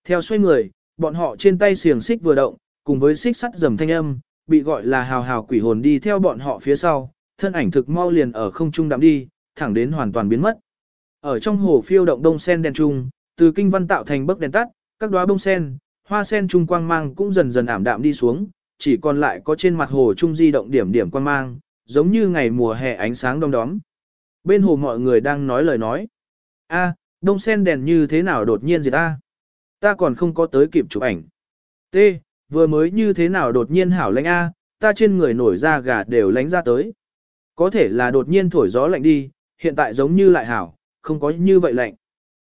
Theo xoay người, bọn họ trên tay xiềng xích vừa động, cùng với xích sắt dầm thanh âm, bị gọi là hào hào quỷ hồn đi theo bọn họ phía sau, thân ảnh thực mau liền ở không trung đạm đi, thẳng đến hoàn toàn biến mất. Ở trong hồ phiêu động đông sen đèn trung, từ kinh văn tạo thành bức đèn tắt, các đóa bông sen, hoa sen trung quang mang cũng dần dần ảm đạm đi xuống, chỉ còn lại có trên mặt hồ trung di động điểm điểm quang mang, giống như ngày mùa hè ánh sáng đông đóm. Bên hồ mọi người đang nói lời nói. A, đông sen đèn như thế nào đột nhiên gì ta? Ta còn không có tới kịp chụp ảnh. T, vừa mới như thế nào đột nhiên hảo lãnh A, ta trên người nổi da gà đều lánh ra tới. Có thể là đột nhiên thổi gió lạnh đi, hiện tại giống như lại hảo, không có như vậy lạnh.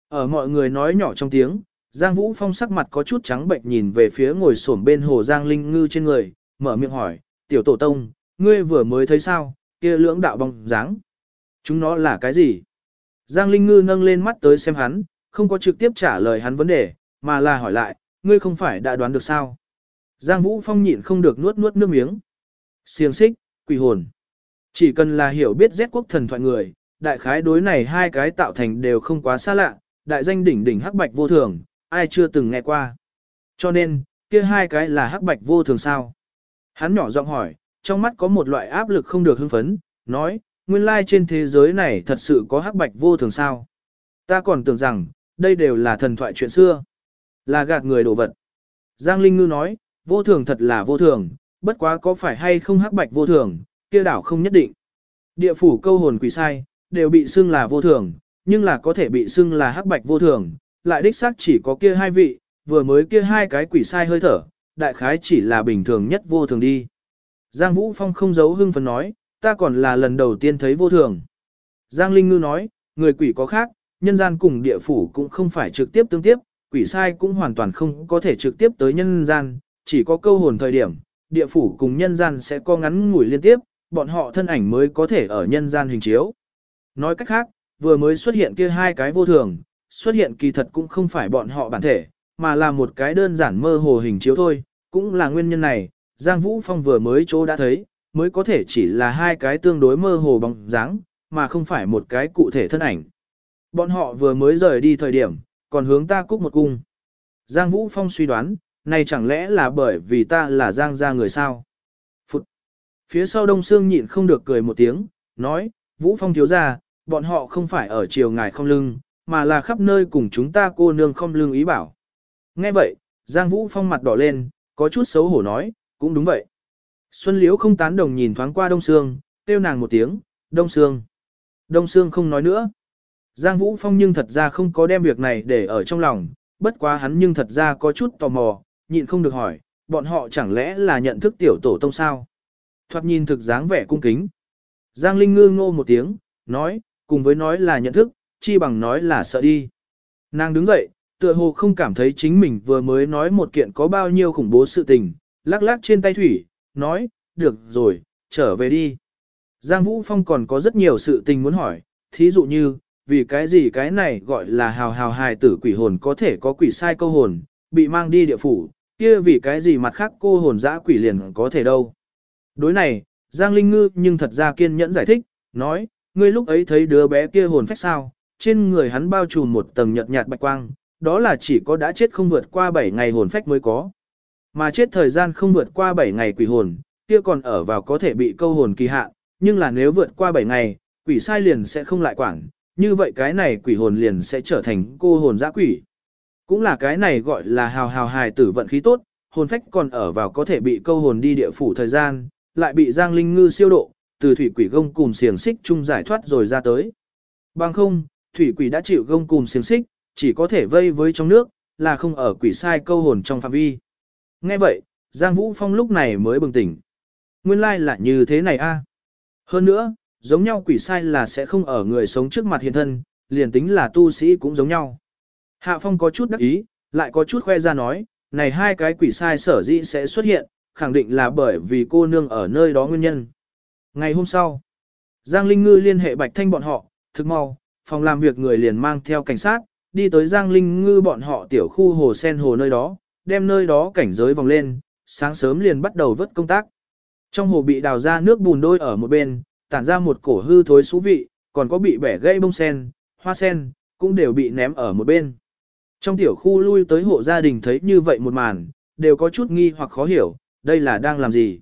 Ở mọi người nói nhỏ trong tiếng, Giang Vũ Phong sắc mặt có chút trắng bệnh nhìn về phía ngồi xổm bên hồ Giang Linh Ngư trên người, mở miệng hỏi, tiểu tổ tông, ngươi vừa mới thấy sao, kia lưỡng đạo bóng dáng. Chúng nó là cái gì? Giang Linh Ngư nâng lên mắt tới xem hắn, không có trực tiếp trả lời hắn vấn đề, mà là hỏi lại, ngươi không phải đã đoán được sao? Giang Vũ Phong nhịn không được nuốt nuốt nước miếng. Siêng xích, quỷ hồn. Chỉ cần là hiểu biết Z quốc thần thoại người, đại khái đối này hai cái tạo thành đều không quá xa lạ, đại danh đỉnh đỉnh hắc bạch vô thường, ai chưa từng nghe qua. Cho nên, kia hai cái là hắc bạch vô thường sao? Hắn nhỏ giọng hỏi, trong mắt có một loại áp lực không được hưng phấn, nói, nguyên lai trên thế giới này thật sự có hắc bạch vô thường sao? Ta còn tưởng rằng, đây đều là thần thoại chuyện xưa, là gạt người đồ vật. Giang Linh Ngư nói, vô thường thật là vô thường, bất quá có phải hay không hắc bạch vô thường, kia đảo không nhất định. Địa phủ câu hồn quỷ sai, đều bị xưng là vô thường, nhưng là có thể bị xưng là hắc bạch vô thường, lại đích xác chỉ có kia hai vị, vừa mới kia hai cái quỷ sai hơi thở, đại khái chỉ là bình thường nhất vô thường đi. Giang Vũ Phong không giấu hưng phấn nói, ta còn là lần đầu tiên thấy vô thường. Giang Linh Ngư nói, người quỷ có khác, nhân gian cùng địa phủ cũng không phải trực tiếp tương tiếp, quỷ sai cũng hoàn toàn không có thể trực tiếp tới nhân gian, chỉ có câu hồn thời điểm, địa phủ cùng nhân gian sẽ có ngắn ngủi liên tiếp, bọn họ thân ảnh mới có thể ở nhân gian hình chiếu. Nói cách khác, vừa mới xuất hiện kia hai cái vô thường, xuất hiện kỳ thật cũng không phải bọn họ bản thể, mà là một cái đơn giản mơ hồ hình chiếu thôi, cũng là nguyên nhân này, Giang Vũ Phong vừa mới chỗ đã thấy, mới có thể chỉ là hai cái tương đối mơ hồ bóng dáng, mà không phải một cái cụ thể thân ảnh. Bọn họ vừa mới rời đi thời điểm, còn hướng ta cúc một cung. Giang Vũ Phong suy đoán, này chẳng lẽ là bởi vì ta là Giang gia người sao? Phụt! Phía sau Đông Sương nhịn không được cười một tiếng, nói, Vũ Phong thiếu gia, bọn họ không phải ở chiều ngài không lưng, mà là khắp nơi cùng chúng ta cô nương không lương ý bảo. Nghe vậy, Giang Vũ Phong mặt đỏ lên, có chút xấu hổ nói, cũng đúng vậy. Xuân Liễu không tán đồng nhìn thoáng qua Đông Sương, kêu nàng một tiếng, Đông Sương. Đông Sương không nói nữa. Giang Vũ Phong nhưng thật ra không có đem việc này để ở trong lòng, bất quá hắn nhưng thật ra có chút tò mò, nhịn không được hỏi, bọn họ chẳng lẽ là nhận thức tiểu tổ tông sao? Thoạt nhìn thực dáng vẻ cung kính. Giang Linh ngư ngô một tiếng, nói, cùng với nói là nhận thức, chi bằng nói là sợ đi. Nàng đứng dậy, tựa hồ không cảm thấy chính mình vừa mới nói một kiện có bao nhiêu khủng bố sự tình, lắc lắc trên tay thủy, nói, được rồi, trở về đi. Giang Vũ Phong còn có rất nhiều sự tình muốn hỏi, thí dụ như, vì cái gì cái này gọi là hào hào hài tử quỷ hồn có thể có quỷ sai câu hồn, bị mang đi địa phủ, kia vì cái gì mặt khác cô hồn dã quỷ liền có thể đâu. Đối này, Giang Linh Ngư nhưng thật ra kiên nhẫn giải thích, nói, ngươi lúc ấy thấy đứa bé kia hồn phách sao, trên người hắn bao trùm một tầng nhợt nhạt bạch quang, đó là chỉ có đã chết không vượt qua 7 ngày hồn phách mới có. Mà chết thời gian không vượt qua 7 ngày quỷ hồn, kia còn ở vào có thể bị câu hồn kỳ hạn, nhưng là nếu vượt qua 7 ngày, quỷ sai liền sẽ không lại quản, như vậy cái này quỷ hồn liền sẽ trở thành cô hồn dã quỷ. Cũng là cái này gọi là hào hào hài tử vận khí tốt, hồn phách còn ở vào có thể bị câu hồn đi địa phủ thời gian, lại bị Giang Linh Ngư siêu độ, từ thủy quỷ gông cùng xiềng xích chung giải thoát rồi ra tới. Bằng không, thủy quỷ đã chịu gông cùng xiềng xích, chỉ có thể vây với trong nước, là không ở quỷ sai câu hồn trong phạm vi. Nghe vậy, Giang Vũ Phong lúc này mới bừng tỉnh. Nguyên lai là như thế này a. Hơn nữa, giống nhau quỷ sai là sẽ không ở người sống trước mặt hiện thân, liền tính là tu sĩ cũng giống nhau. Hạ Phong có chút đắc ý, lại có chút khoe ra nói, này hai cái quỷ sai sở dĩ sẽ xuất hiện, khẳng định là bởi vì cô nương ở nơi đó nguyên nhân. Ngày hôm sau, Giang Linh Ngư liên hệ Bạch Thanh bọn họ, thực mau, phòng làm việc người liền mang theo cảnh sát, đi tới Giang Linh Ngư bọn họ tiểu khu hồ sen hồ nơi đó, đem nơi đó cảnh giới vòng lên, sáng sớm liền bắt đầu vớt công tác. Trong hồ bị đào ra nước bùn đôi ở một bên, tản ra một cổ hư thối xú vị, còn có bị bẻ gãy bông sen, hoa sen, cũng đều bị ném ở một bên. Trong tiểu khu lui tới hộ gia đình thấy như vậy một màn, đều có chút nghi hoặc khó hiểu, đây là đang làm gì.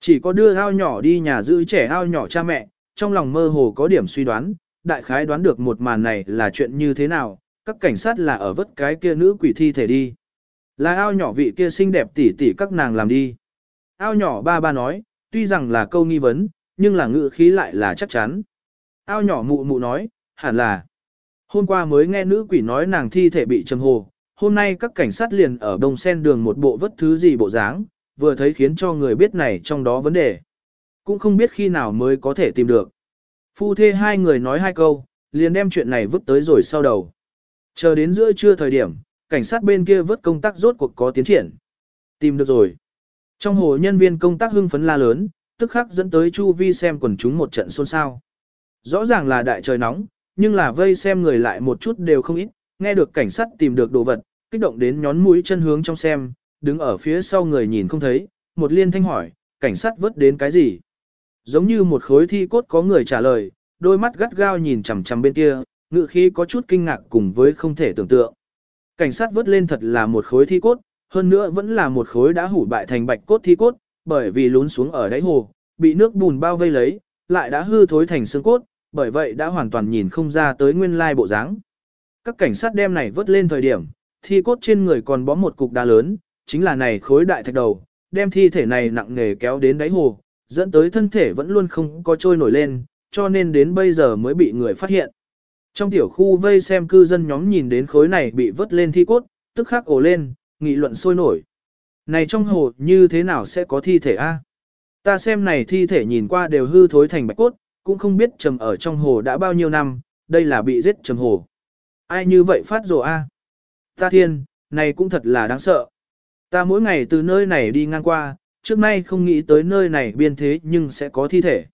Chỉ có đưa ao nhỏ đi nhà giữ trẻ ao nhỏ cha mẹ, trong lòng mơ hồ có điểm suy đoán, đại khái đoán được một màn này là chuyện như thế nào, các cảnh sát là ở vất cái kia nữ quỷ thi thể đi. Là ao nhỏ vị kia xinh đẹp tỉ tỉ các nàng làm đi. Ao nhỏ ba ba nói, tuy rằng là câu nghi vấn, nhưng là ngữ khí lại là chắc chắn. Ao nhỏ mụ mụ nói, hẳn là. Hôm qua mới nghe nữ quỷ nói nàng thi thể bị châm hồ, hôm nay các cảnh sát liền ở đông sen đường một bộ vất thứ gì bộ dáng, vừa thấy khiến cho người biết này trong đó vấn đề. Cũng không biết khi nào mới có thể tìm được. Phu thê hai người nói hai câu, liền đem chuyện này vứt tới rồi sau đầu. Chờ đến giữa trưa thời điểm, cảnh sát bên kia vớt công tác rốt cuộc có tiến triển. Tìm được rồi. Trong hồ nhân viên công tác hưng phấn la lớn, tức khắc dẫn tới Chu Vi xem quần chúng một trận xôn xao. Rõ ràng là đại trời nóng, nhưng là vây xem người lại một chút đều không ít, nghe được cảnh sát tìm được đồ vật, kích động đến nhón mũi chân hướng trong xem, đứng ở phía sau người nhìn không thấy, một liên thanh hỏi, cảnh sát vớt đến cái gì? Giống như một khối thi cốt có người trả lời, đôi mắt gắt gao nhìn chằm chằm bên kia, ngự khí có chút kinh ngạc cùng với không thể tưởng tượng. Cảnh sát vớt lên thật là một khối thi cốt, hơn nữa vẫn là một khối đã hủ bại thành bạch cốt thi cốt, bởi vì lún xuống ở đáy hồ, bị nước bùn bao vây lấy, lại đã hư thối thành xương cốt, bởi vậy đã hoàn toàn nhìn không ra tới nguyên lai bộ dáng. Các cảnh sát đem này vớt lên thời điểm, thi cốt trên người còn bó một cục đá lớn, chính là này khối đại thạch đầu, đem thi thể này nặng nề kéo đến đáy hồ, dẫn tới thân thể vẫn luôn không có trôi nổi lên, cho nên đến bây giờ mới bị người phát hiện. Trong tiểu khu vây xem cư dân nhóm nhìn đến khối này bị vớt lên thi cốt, tức khắc ồ lên, nghị luận sôi nổi. Này trong hồ như thế nào sẽ có thi thể a? Ta xem này thi thể nhìn qua đều hư thối thành bạch cốt, cũng không biết trầm ở trong hồ đã bao nhiêu năm, đây là bị giết trầm hồ. Ai như vậy phát rồ a? Ta thiên, này cũng thật là đáng sợ. Ta mỗi ngày từ nơi này đi ngang qua, trước nay không nghĩ tới nơi này biên thế nhưng sẽ có thi thể.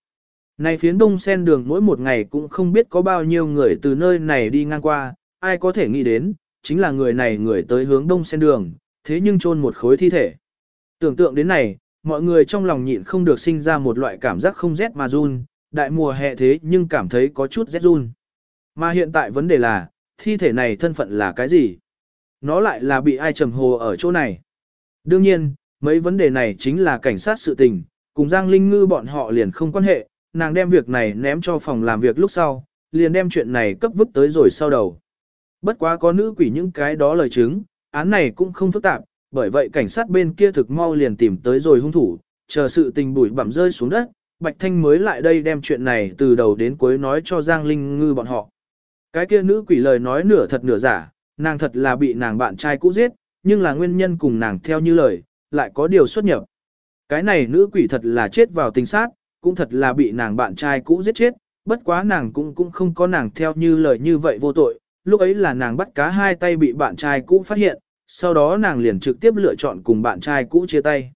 Này phiến đông sen đường mỗi một ngày cũng không biết có bao nhiêu người từ nơi này đi ngang qua, ai có thể nghĩ đến, chính là người này người tới hướng đông sen đường, thế nhưng chôn một khối thi thể. Tưởng tượng đến này, mọi người trong lòng nhịn không được sinh ra một loại cảm giác không rét mà run, đại mùa hè thế nhưng cảm thấy có chút rét run. Mà hiện tại vấn đề là, thi thể này thân phận là cái gì? Nó lại là bị ai trầm hồ ở chỗ này? Đương nhiên, mấy vấn đề này chính là cảnh sát sự tình, cùng Giang Linh Ngư bọn họ liền không quan hệ, nàng đem việc này ném cho phòng làm việc lúc sau, liền đem chuyện này cấp vứt tới rồi sau đầu. Bất quá có nữ quỷ những cái đó lời chứng, án này cũng không phức tạp, bởi vậy cảnh sát bên kia thực mau liền tìm tới rồi hung thủ, chờ sự tình bụi bặm rơi xuống đất, Bạch Thanh mới lại đây đem chuyện này từ đầu đến cuối nói cho Giang Linh Ngư bọn họ. Cái kia nữ quỷ lời nói nửa thật nửa giả, nàng thật là bị nàng bạn trai cũ giết, nhưng là nguyên nhân cùng nàng theo như lời, lại có điều xuất nhập. Cái này nữ quỷ thật là chết vào tình sát, cũng thật là bị nàng bạn trai cũ giết chết, bất quá nàng cũng cũng không có nàng theo như lời như vậy vô tội, lúc ấy là nàng bắt cá hai tay bị bạn trai cũ phát hiện, sau đó nàng liền trực tiếp lựa chọn cùng bạn trai cũ chia tay.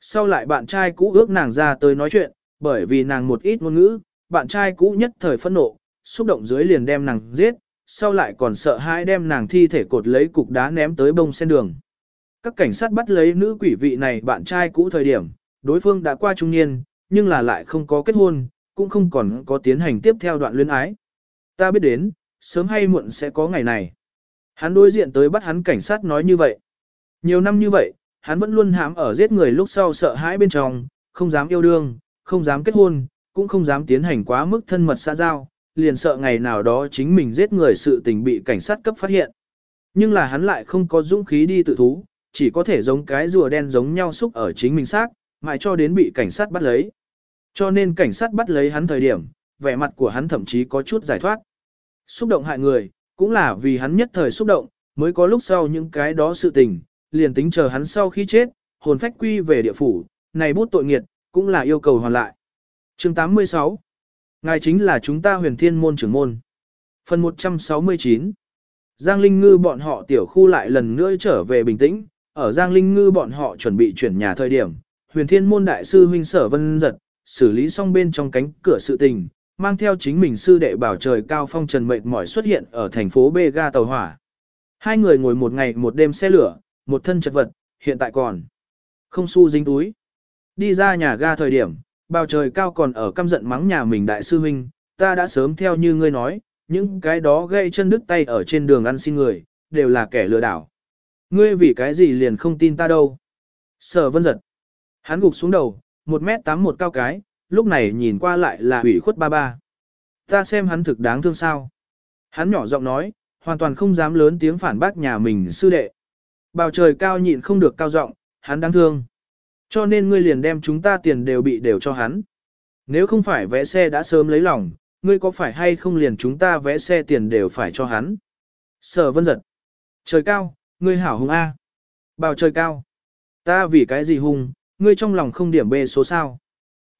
Sau lại bạn trai cũ ước nàng ra tới nói chuyện, bởi vì nàng một ít ngôn ngữ, bạn trai cũ nhất thời phẫn nộ, xúc động dưới liền đem nàng giết, sau lại còn sợ hãi đem nàng thi thể cột lấy cục đá ném tới bông sen đường. Các cảnh sát bắt lấy nữ quỷ vị này bạn trai cũ thời điểm, đối phương đã qua trung niên, nhưng là lại không có kết hôn, cũng không còn có tiến hành tiếp theo đoạn luyến ái. Ta biết đến, sớm hay muộn sẽ có ngày này. Hắn đối diện tới bắt hắn cảnh sát nói như vậy. Nhiều năm như vậy, hắn vẫn luôn hãm ở giết người lúc sau sợ hãi bên trong, không dám yêu đương, không dám kết hôn, cũng không dám tiến hành quá mức thân mật xã giao, liền sợ ngày nào đó chính mình giết người sự tình bị cảnh sát cấp phát hiện. Nhưng là hắn lại không có dũng khí đi tự thú, chỉ có thể giống cái rùa đen giống nhau xúc ở chính mình xác, mãi cho đến bị cảnh sát bắt lấy. Cho nên cảnh sát bắt lấy hắn thời điểm, vẻ mặt của hắn thậm chí có chút giải thoát. Xúc động hại người, cũng là vì hắn nhất thời xúc động, mới có lúc sau những cái đó sự tình, liền tính chờ hắn sau khi chết, hồn phách quy về địa phủ, này bút tội nghiệt, cũng là yêu cầu hoàn lại. chương 86 Ngài chính là chúng ta huyền thiên môn trưởng môn. Phần 169 Giang Linh Ngư bọn họ tiểu khu lại lần nữa trở về bình tĩnh, ở Giang Linh Ngư bọn họ chuẩn bị chuyển nhà thời điểm, huyền thiên môn đại sư huynh sở vân giật, xử lý xong bên trong cánh cửa sự tình, mang theo chính mình sư đệ bảo trời cao phong trần mệt mỏi xuất hiện ở thành phố Bê ga tàu hỏa. Hai người ngồi một ngày một đêm xe lửa, một thân chật vật, hiện tại còn không xu dính túi. Đi ra nhà ga thời điểm, bào trời cao còn ở căm giận mắng nhà mình đại sư huynh, ta đã sớm theo như ngươi nói, những cái đó gây chân đứt tay ở trên đường ăn xin người, đều là kẻ lừa đảo. Ngươi vì cái gì liền không tin ta đâu. Sở vân giật. Hắn gục xuống đầu, một mét tám một cao cái, lúc này nhìn qua lại là ủy khuất ba ba. Ta xem hắn thực đáng thương sao. Hắn nhỏ giọng nói, hoàn toàn không dám lớn tiếng phản bác nhà mình sư đệ. Bào trời cao nhịn không được cao giọng, hắn đáng thương. Cho nên ngươi liền đem chúng ta tiền đều bị đều cho hắn. Nếu không phải vẽ xe đã sớm lấy lòng, ngươi có phải hay không liền chúng ta vẽ xe tiền đều phải cho hắn. Sở vân giật. Trời cao, ngươi hảo hung A. Bào trời cao. Ta vì cái gì hung, ngươi trong lòng không điểm bê số sao.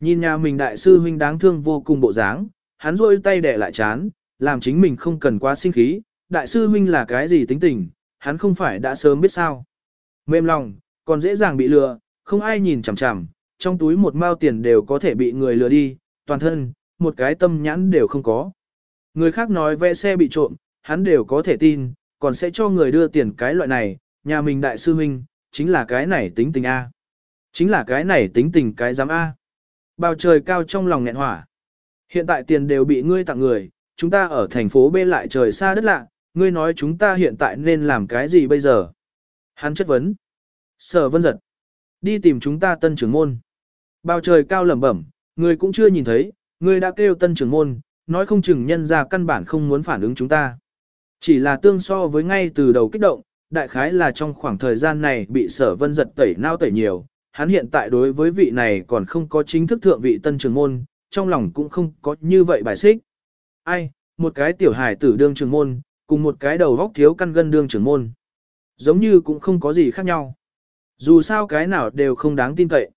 Nhìn nhà mình đại sư huynh đáng thương vô cùng bộ dáng, hắn rôi tay đẻ lại chán, làm chính mình không cần quá sinh khí, đại sư huynh là cái gì tính tình, hắn không phải đã sớm biết sao. Mềm lòng, còn dễ dàng bị lừa, không ai nhìn chằm chằm, trong túi một mao tiền đều có thể bị người lừa đi, toàn thân, một cái tâm nhãn đều không có. Người khác nói vẽ xe bị trộm, hắn đều có thể tin, còn sẽ cho người đưa tiền cái loại này, nhà mình đại sư huynh, chính là cái này tính tình A. Chính là cái này tính tình cái giám A. Bao trời cao trong lòng nghẹn hỏa. Hiện tại tiền đều bị ngươi tặng người, chúng ta ở thành phố B lại trời xa đất lạ, ngươi nói chúng ta hiện tại nên làm cái gì bây giờ? Hắn chất vấn. Sở vân giật. Đi tìm chúng ta tân trưởng môn. Bao trời cao lẩm bẩm, ngươi cũng chưa nhìn thấy, ngươi đã kêu tân trưởng môn, nói không chừng nhân ra căn bản không muốn phản ứng chúng ta. Chỉ là tương so với ngay từ đầu kích động, đại khái là trong khoảng thời gian này bị sở vân giật tẩy nao tẩy nhiều, hắn hiện tại đối với vị này còn không có chính thức thượng vị tân trường môn, trong lòng cũng không có như vậy bài xích. Ai, một cái tiểu hải tử đương trường môn, cùng một cái đầu vóc thiếu căn gân đương trưởng môn. Giống như cũng không có gì khác nhau. Dù sao cái nào đều không đáng tin cậy.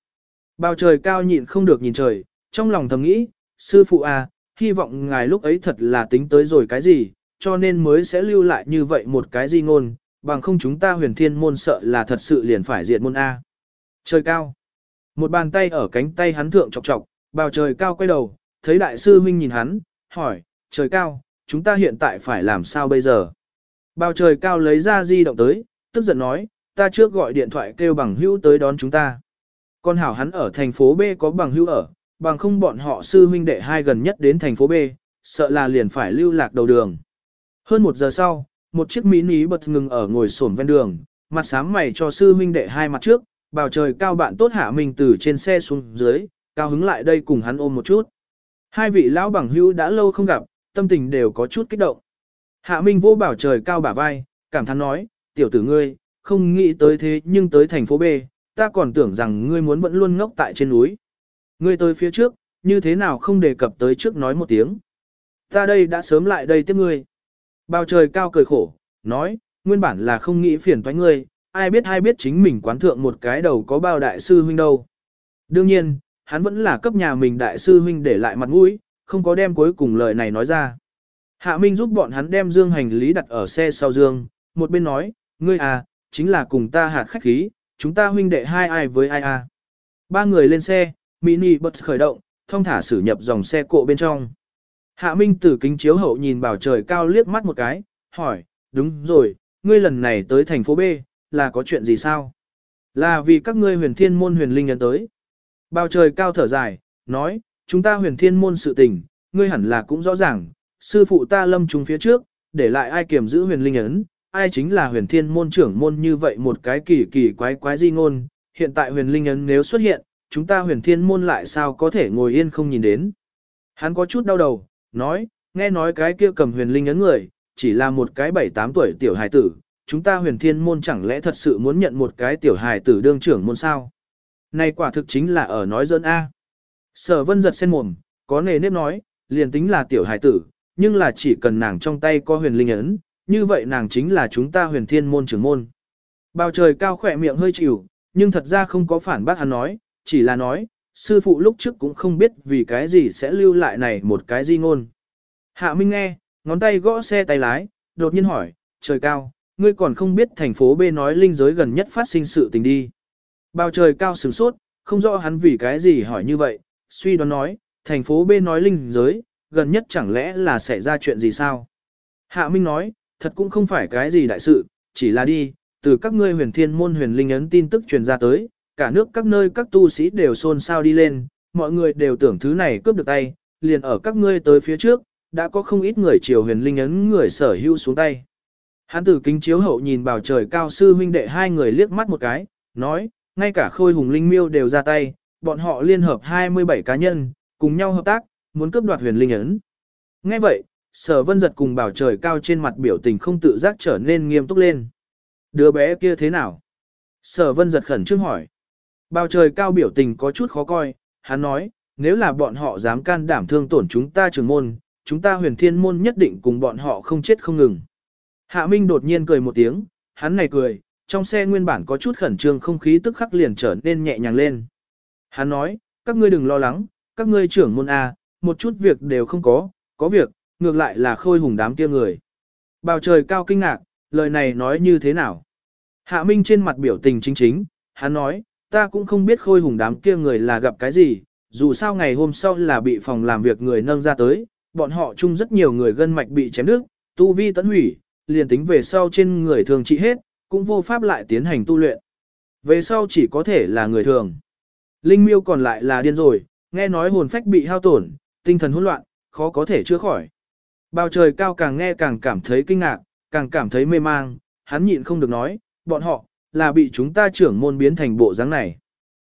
Bao trời cao nhịn không được nhìn trời, trong lòng thầm nghĩ, sư phụ à, hy vọng ngài lúc ấy thật là tính tới rồi cái gì, cho nên mới sẽ lưu lại như vậy một cái di ngôn, bằng không chúng ta huyền thiên môn sợ là thật sự liền phải diệt môn A. Trời cao. Một bàn tay ở cánh tay hắn thượng chọc chọc, bào trời cao quay đầu, thấy đại sư huynh nhìn hắn, hỏi, trời cao, chúng ta hiện tại phải làm sao bây giờ? Bào trời cao lấy ra di động tới, tức giận nói, ta trước gọi điện thoại kêu bằng hữu tới đón chúng ta. Con hảo hắn ở thành phố B có bằng hữu ở, bằng không bọn họ sư huynh đệ hai gần nhất đến thành phố B, sợ là liền phải lưu lạc đầu đường. Hơn một giờ sau, một chiếc mini bật ngừng ở ngồi sổm ven đường, mặt sám mày cho sư huynh đệ hai mặt trước, bào trời cao bạn tốt hạ mình từ trên xe xuống dưới, cao hứng lại đây cùng hắn ôm một chút. Hai vị lão bằng hữu đã lâu không gặp, tâm tình đều có chút kích động. Hạ Minh vô bảo trời cao bả vai, cảm thán nói, tiểu tử ngươi, không nghĩ tới thế nhưng tới thành phố B, ta còn tưởng rằng ngươi muốn vẫn luôn ngốc tại trên núi. Ngươi tới phía trước, như thế nào không đề cập tới trước nói một tiếng. Ta đây đã sớm lại đây tiếp ngươi. Bao trời cao cười khổ, nói, nguyên bản là không nghĩ phiền toái ngươi, ai biết ai biết chính mình quán thượng một cái đầu có bao đại sư huynh đâu. Đương nhiên, hắn vẫn là cấp nhà mình đại sư huynh để lại mặt mũi, không có đem cuối cùng lời này nói ra. Hạ Minh giúp bọn hắn đem dương hành lý đặt ở xe sau dương, một bên nói, ngươi à, chính là cùng ta hạt khách khí, chúng ta huynh đệ hai ai với ai à. Ba người lên xe, mini bật khởi động, thông thả xử nhập dòng xe cộ bên trong. Hạ Minh từ kính chiếu hậu nhìn bảo trời cao liếc mắt một cái, hỏi, đúng rồi, ngươi lần này tới thành phố B, là có chuyện gì sao? Là vì các ngươi huyền thiên môn huyền linh nhân tới. Bảo trời cao thở dài, nói, chúng ta huyền thiên môn sự tình, ngươi hẳn là cũng rõ ràng, sư phụ ta lâm chúng phía trước, để lại ai kiểm giữ huyền linh ấn, ai chính là huyền thiên môn trưởng môn như vậy một cái kỳ kỳ quái quái di ngôn, hiện tại huyền linh ấn nếu xuất hiện, chúng ta huyền thiên môn lại sao có thể ngồi yên không nhìn đến. Hắn có chút đau đầu, nói, nghe nói cái kia cầm huyền linh ấn người, chỉ là một cái bảy tám tuổi tiểu hài tử, chúng ta huyền thiên môn chẳng lẽ thật sự muốn nhận một cái tiểu hài tử đương trưởng môn sao? Này quả thực chính là ở nói dân A. Sở vân giật sen mồm, có nề nếp nói, liền tính là tiểu hài tử, nhưng là chỉ cần nàng trong tay có huyền linh ấn, như vậy nàng chính là chúng ta huyền thiên môn trưởng môn. Bao trời cao khỏe miệng hơi chịu, nhưng thật ra không có phản bác hắn nói, chỉ là nói, sư phụ lúc trước cũng không biết vì cái gì sẽ lưu lại này một cái di ngôn. Hạ Minh nghe, ngón tay gõ xe tay lái, đột nhiên hỏi, trời cao, ngươi còn không biết thành phố B nói linh giới gần nhất phát sinh sự tình đi. Bao trời cao sửng sốt, không rõ hắn vì cái gì hỏi như vậy, suy đoán nói, thành phố B nói linh giới, gần nhất chẳng lẽ là xảy ra chuyện gì sao? Hạ Minh nói, thật cũng không phải cái gì đại sự, chỉ là đi, từ các ngươi huyền thiên môn huyền linh ấn tin tức truyền ra tới, cả nước các nơi các tu sĩ đều xôn xao đi lên, mọi người đều tưởng thứ này cướp được tay, liền ở các ngươi tới phía trước, đã có không ít người triều huyền linh ấn người sở hữu xuống tay. Hắn tử kính chiếu hậu nhìn bào trời cao sư huynh đệ hai người liếc mắt một cái, nói, ngay cả khôi hùng linh miêu đều ra tay, bọn họ liên hợp 27 cá nhân, cùng nhau hợp tác, muốn cướp đoạt huyền linh ấn. Ngay vậy, sở vân giật cùng bảo trời cao trên mặt biểu tình không tự giác trở nên nghiêm túc lên. Đứa bé kia thế nào? Sở vân giật khẩn trương hỏi. Bao trời cao biểu tình có chút khó coi, hắn nói, nếu là bọn họ dám can đảm thương tổn chúng ta trưởng môn, chúng ta huyền thiên môn nhất định cùng bọn họ không chết không ngừng. Hạ Minh đột nhiên cười một tiếng, hắn này cười, trong xe nguyên bản có chút khẩn trương không khí tức khắc liền trở nên nhẹ nhàng lên. Hắn nói, các ngươi đừng lo lắng, các ngươi trưởng môn A, một chút việc đều không có, có việc, ngược lại là khôi hùng đám kia người. Bào trời cao kinh ngạc, lời này nói như thế nào? Hạ Minh trên mặt biểu tình chính chính, hắn nói, ta cũng không biết khôi hùng đám kia người là gặp cái gì, dù sao ngày hôm sau là bị phòng làm việc người nâng ra tới, bọn họ chung rất nhiều người gân mạch bị chém nước, tu vi tấn hủy, liền tính về sau trên người thường trị hết, cũng vô pháp lại tiến hành tu luyện. Về sau chỉ có thể là người thường. Linh miêu còn lại là điên rồi, nghe nói hồn phách bị hao tổn, tinh thần hỗn loạn, khó có thể chữa khỏi. Bao trời cao càng nghe càng cảm thấy kinh ngạc, càng cảm thấy mê mang, hắn nhịn không được nói, bọn họ, là bị chúng ta trưởng môn biến thành bộ dáng này.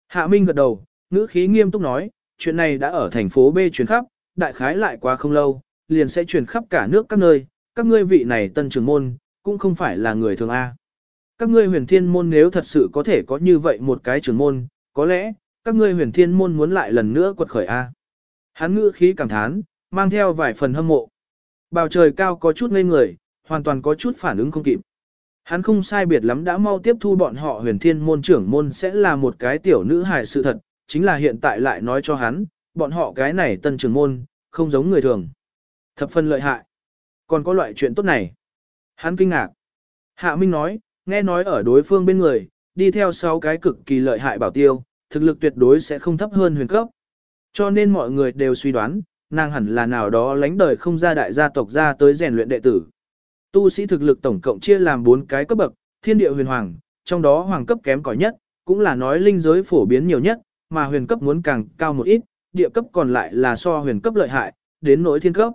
Hạ Minh gật đầu, ngữ khí nghiêm túc nói, chuyện này đã ở thành phố B truyền khắp, đại khái lại quá không lâu, liền sẽ truyền khắp cả nước các nơi, các ngươi vị này tân trưởng môn, cũng không phải là người thường A. Các ngươi huyền thiên môn nếu thật sự có thể có như vậy một cái trưởng môn, có lẽ, các ngươi huyền thiên môn muốn lại lần nữa quật khởi A. Hắn ngữ khí cảm thán, mang theo vài phần hâm mộ. Bào trời cao có chút ngây người, hoàn toàn có chút phản ứng không kịp. Hắn không sai biệt lắm đã mau tiếp thu bọn họ huyền thiên môn trưởng môn sẽ là một cái tiểu nữ hài sự thật, chính là hiện tại lại nói cho hắn, bọn họ cái này tân trưởng môn, không giống người thường. Thập phân lợi hại. Còn có loại chuyện tốt này. Hắn kinh ngạc. Hạ Minh nói, nghe nói ở đối phương bên người, đi theo sáu cái cực kỳ lợi hại bảo tiêu, thực lực tuyệt đối sẽ không thấp hơn huyền cấp. Cho nên mọi người đều suy đoán, nàng hẳn là nào đó lánh đời không ra đại gia tộc ra tới rèn luyện đệ tử. Tu sĩ thực lực tổng cộng chia làm 4 cái cấp bậc, thiên địa huyền hoàng, trong đó hoàng cấp kém cỏi nhất, cũng là nói linh giới phổ biến nhiều nhất, mà huyền cấp muốn càng cao một ít, địa cấp còn lại là so huyền cấp lợi hại, đến nỗi thiên cấp.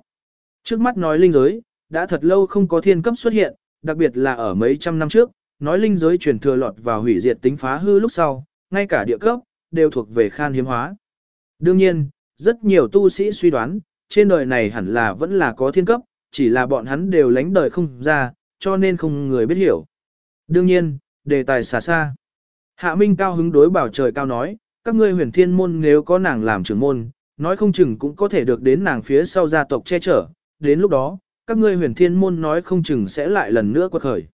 Trước mắt nói linh giới, đã thật lâu không có thiên cấp xuất hiện, đặc biệt là ở mấy trăm năm trước, nói linh giới truyền thừa lọt vào hủy diệt tính phá hư lúc sau, ngay cả địa cấp, đều thuộc về khan hiếm hóa. Đương nhiên, rất nhiều tu sĩ suy đoán, trên đời này hẳn là vẫn là có thiên cấp, chỉ là bọn hắn đều lánh đời không ra, cho nên không người biết hiểu. Đương nhiên, đề tài xa xa. Hạ Minh cao hứng đối bảo trời cao nói, các ngươi huyền thiên môn nếu có nàng làm trưởng môn, nói không chừng cũng có thể được đến nàng phía sau gia tộc che chở, đến lúc đó, các ngươi huyền thiên môn nói không chừng sẽ lại lần nữa quật khởi.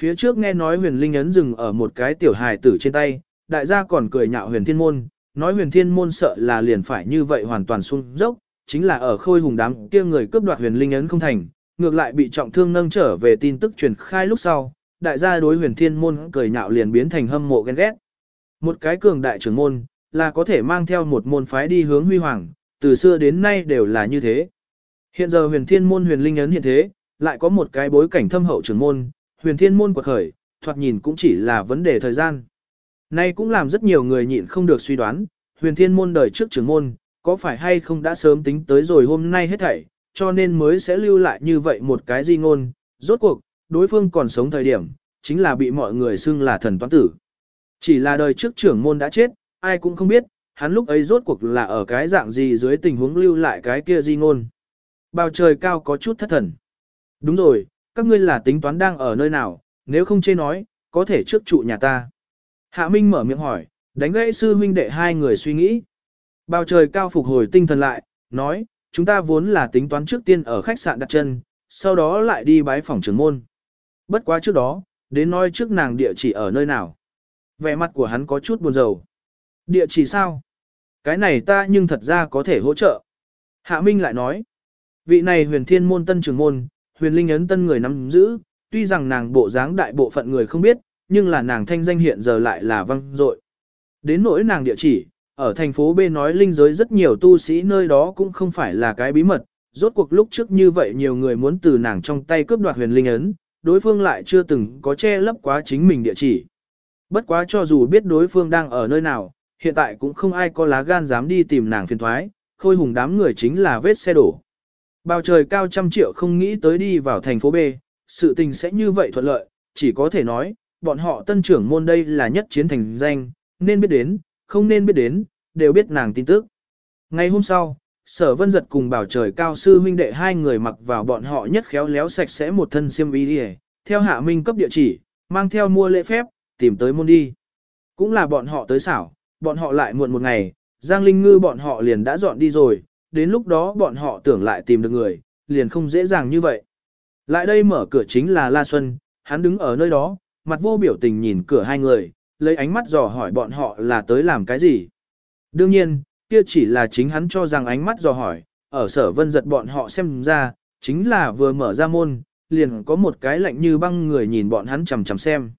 Phía trước nghe nói huyền linh ấn dừng ở một cái tiểu hài tử trên tay, đại gia còn cười nhạo huyền thiên môn, nói huyền thiên môn sợ là liền phải như vậy hoàn toàn xuống dốc, chính là ở khôi hùng đám kia người cướp đoạt huyền linh ấn không thành, ngược lại bị trọng thương nâng trở về tin tức truyền khai lúc sau, đại gia đối huyền thiên môn cười nhạo liền biến thành hâm mộ ghen ghét. Một cái cường đại trưởng môn, là có thể mang theo một môn phái đi hướng huy hoàng, từ xưa đến nay đều là như thế. Hiện giờ huyền thiên môn huyền linh ấn hiện thế, lại có một cái bối cảnh thâm hậu trưởng môn, huyền thiên môn quật khởi, thoạt nhìn cũng chỉ là vấn đề thời gian. Nay cũng làm rất nhiều người nhịn không được suy đoán, huyền thiên môn đời trước trưởng môn, có phải hay không đã sớm tính tới rồi hôm nay hết thảy, cho nên mới sẽ lưu lại như vậy một cái di ngôn, rốt cuộc, đối phương còn sống thời điểm, chính là bị mọi người xưng là thần toán tử. Chỉ là đời trước trưởng môn đã chết, ai cũng không biết, hắn lúc ấy rốt cuộc là ở cái dạng gì dưới tình huống lưu lại cái kia di ngôn. Bao trời cao có chút thất thần. Đúng rồi, các ngươi là tính toán đang ở nơi nào, nếu không chê nói, có thể trước trụ nhà ta. Hạ Minh mở miệng hỏi, đánh gãy sư huynh đệ hai người suy nghĩ. Bao trời cao phục hồi tinh thần lại, nói, chúng ta vốn là tính toán trước tiên ở khách sạn đặt chân, sau đó lại đi bái phòng trưởng môn. Bất quá trước đó, đến nói trước nàng địa chỉ ở nơi nào. Vẻ mặt của hắn có chút buồn rầu. Địa chỉ sao? Cái này ta nhưng thật ra có thể hỗ trợ. Hạ Minh lại nói, vị này huyền thiên môn tân trưởng môn, huyền linh ấn tân người nắm giữ, tuy rằng nàng bộ dáng đại bộ phận người không biết, nhưng là nàng thanh danh hiện giờ lại là văng dội. Đến nỗi nàng địa chỉ, ở thành phố B nói linh giới rất nhiều tu sĩ nơi đó cũng không phải là cái bí mật, rốt cuộc lúc trước như vậy nhiều người muốn từ nàng trong tay cướp đoạt huyền linh ấn, đối phương lại chưa từng có che lấp quá chính mình địa chỉ. Bất quá cho dù biết đối phương đang ở nơi nào, hiện tại cũng không ai có lá gan dám đi tìm nàng phiền thoái, khôi hùng đám người chính là vết xe đổ. Bao trời cao trăm triệu không nghĩ tới đi vào thành phố B, sự tình sẽ như vậy thuận lợi, chỉ có thể nói, bọn họ tân trưởng môn đây là nhất chiến thành danh, nên biết đến, không nên biết đến, đều biết nàng tin tức. Ngày hôm sau, sở vân giật cùng bảo trời cao sư huynh đệ hai người mặc vào bọn họ nhất khéo léo sạch sẽ một thân xiêm y đi theo hạ minh cấp địa chỉ, mang theo mua lễ phép, tìm tới môn đi. Cũng là bọn họ tới xảo, bọn họ lại muộn một ngày, Giang Linh Ngư bọn họ liền đã dọn đi rồi, đến lúc đó bọn họ tưởng lại tìm được người, liền không dễ dàng như vậy. Lại đây mở cửa chính là La Xuân, hắn đứng ở nơi đó, mặt vô biểu tình nhìn cửa hai người, lấy ánh mắt dò hỏi bọn họ là tới làm cái gì. Đương nhiên, kia chỉ là chính hắn cho rằng ánh mắt dò hỏi, ở sở vân giật bọn họ xem ra, chính là vừa mở ra môn, liền có một cái lạnh như băng người nhìn bọn hắn chằm chằm xem.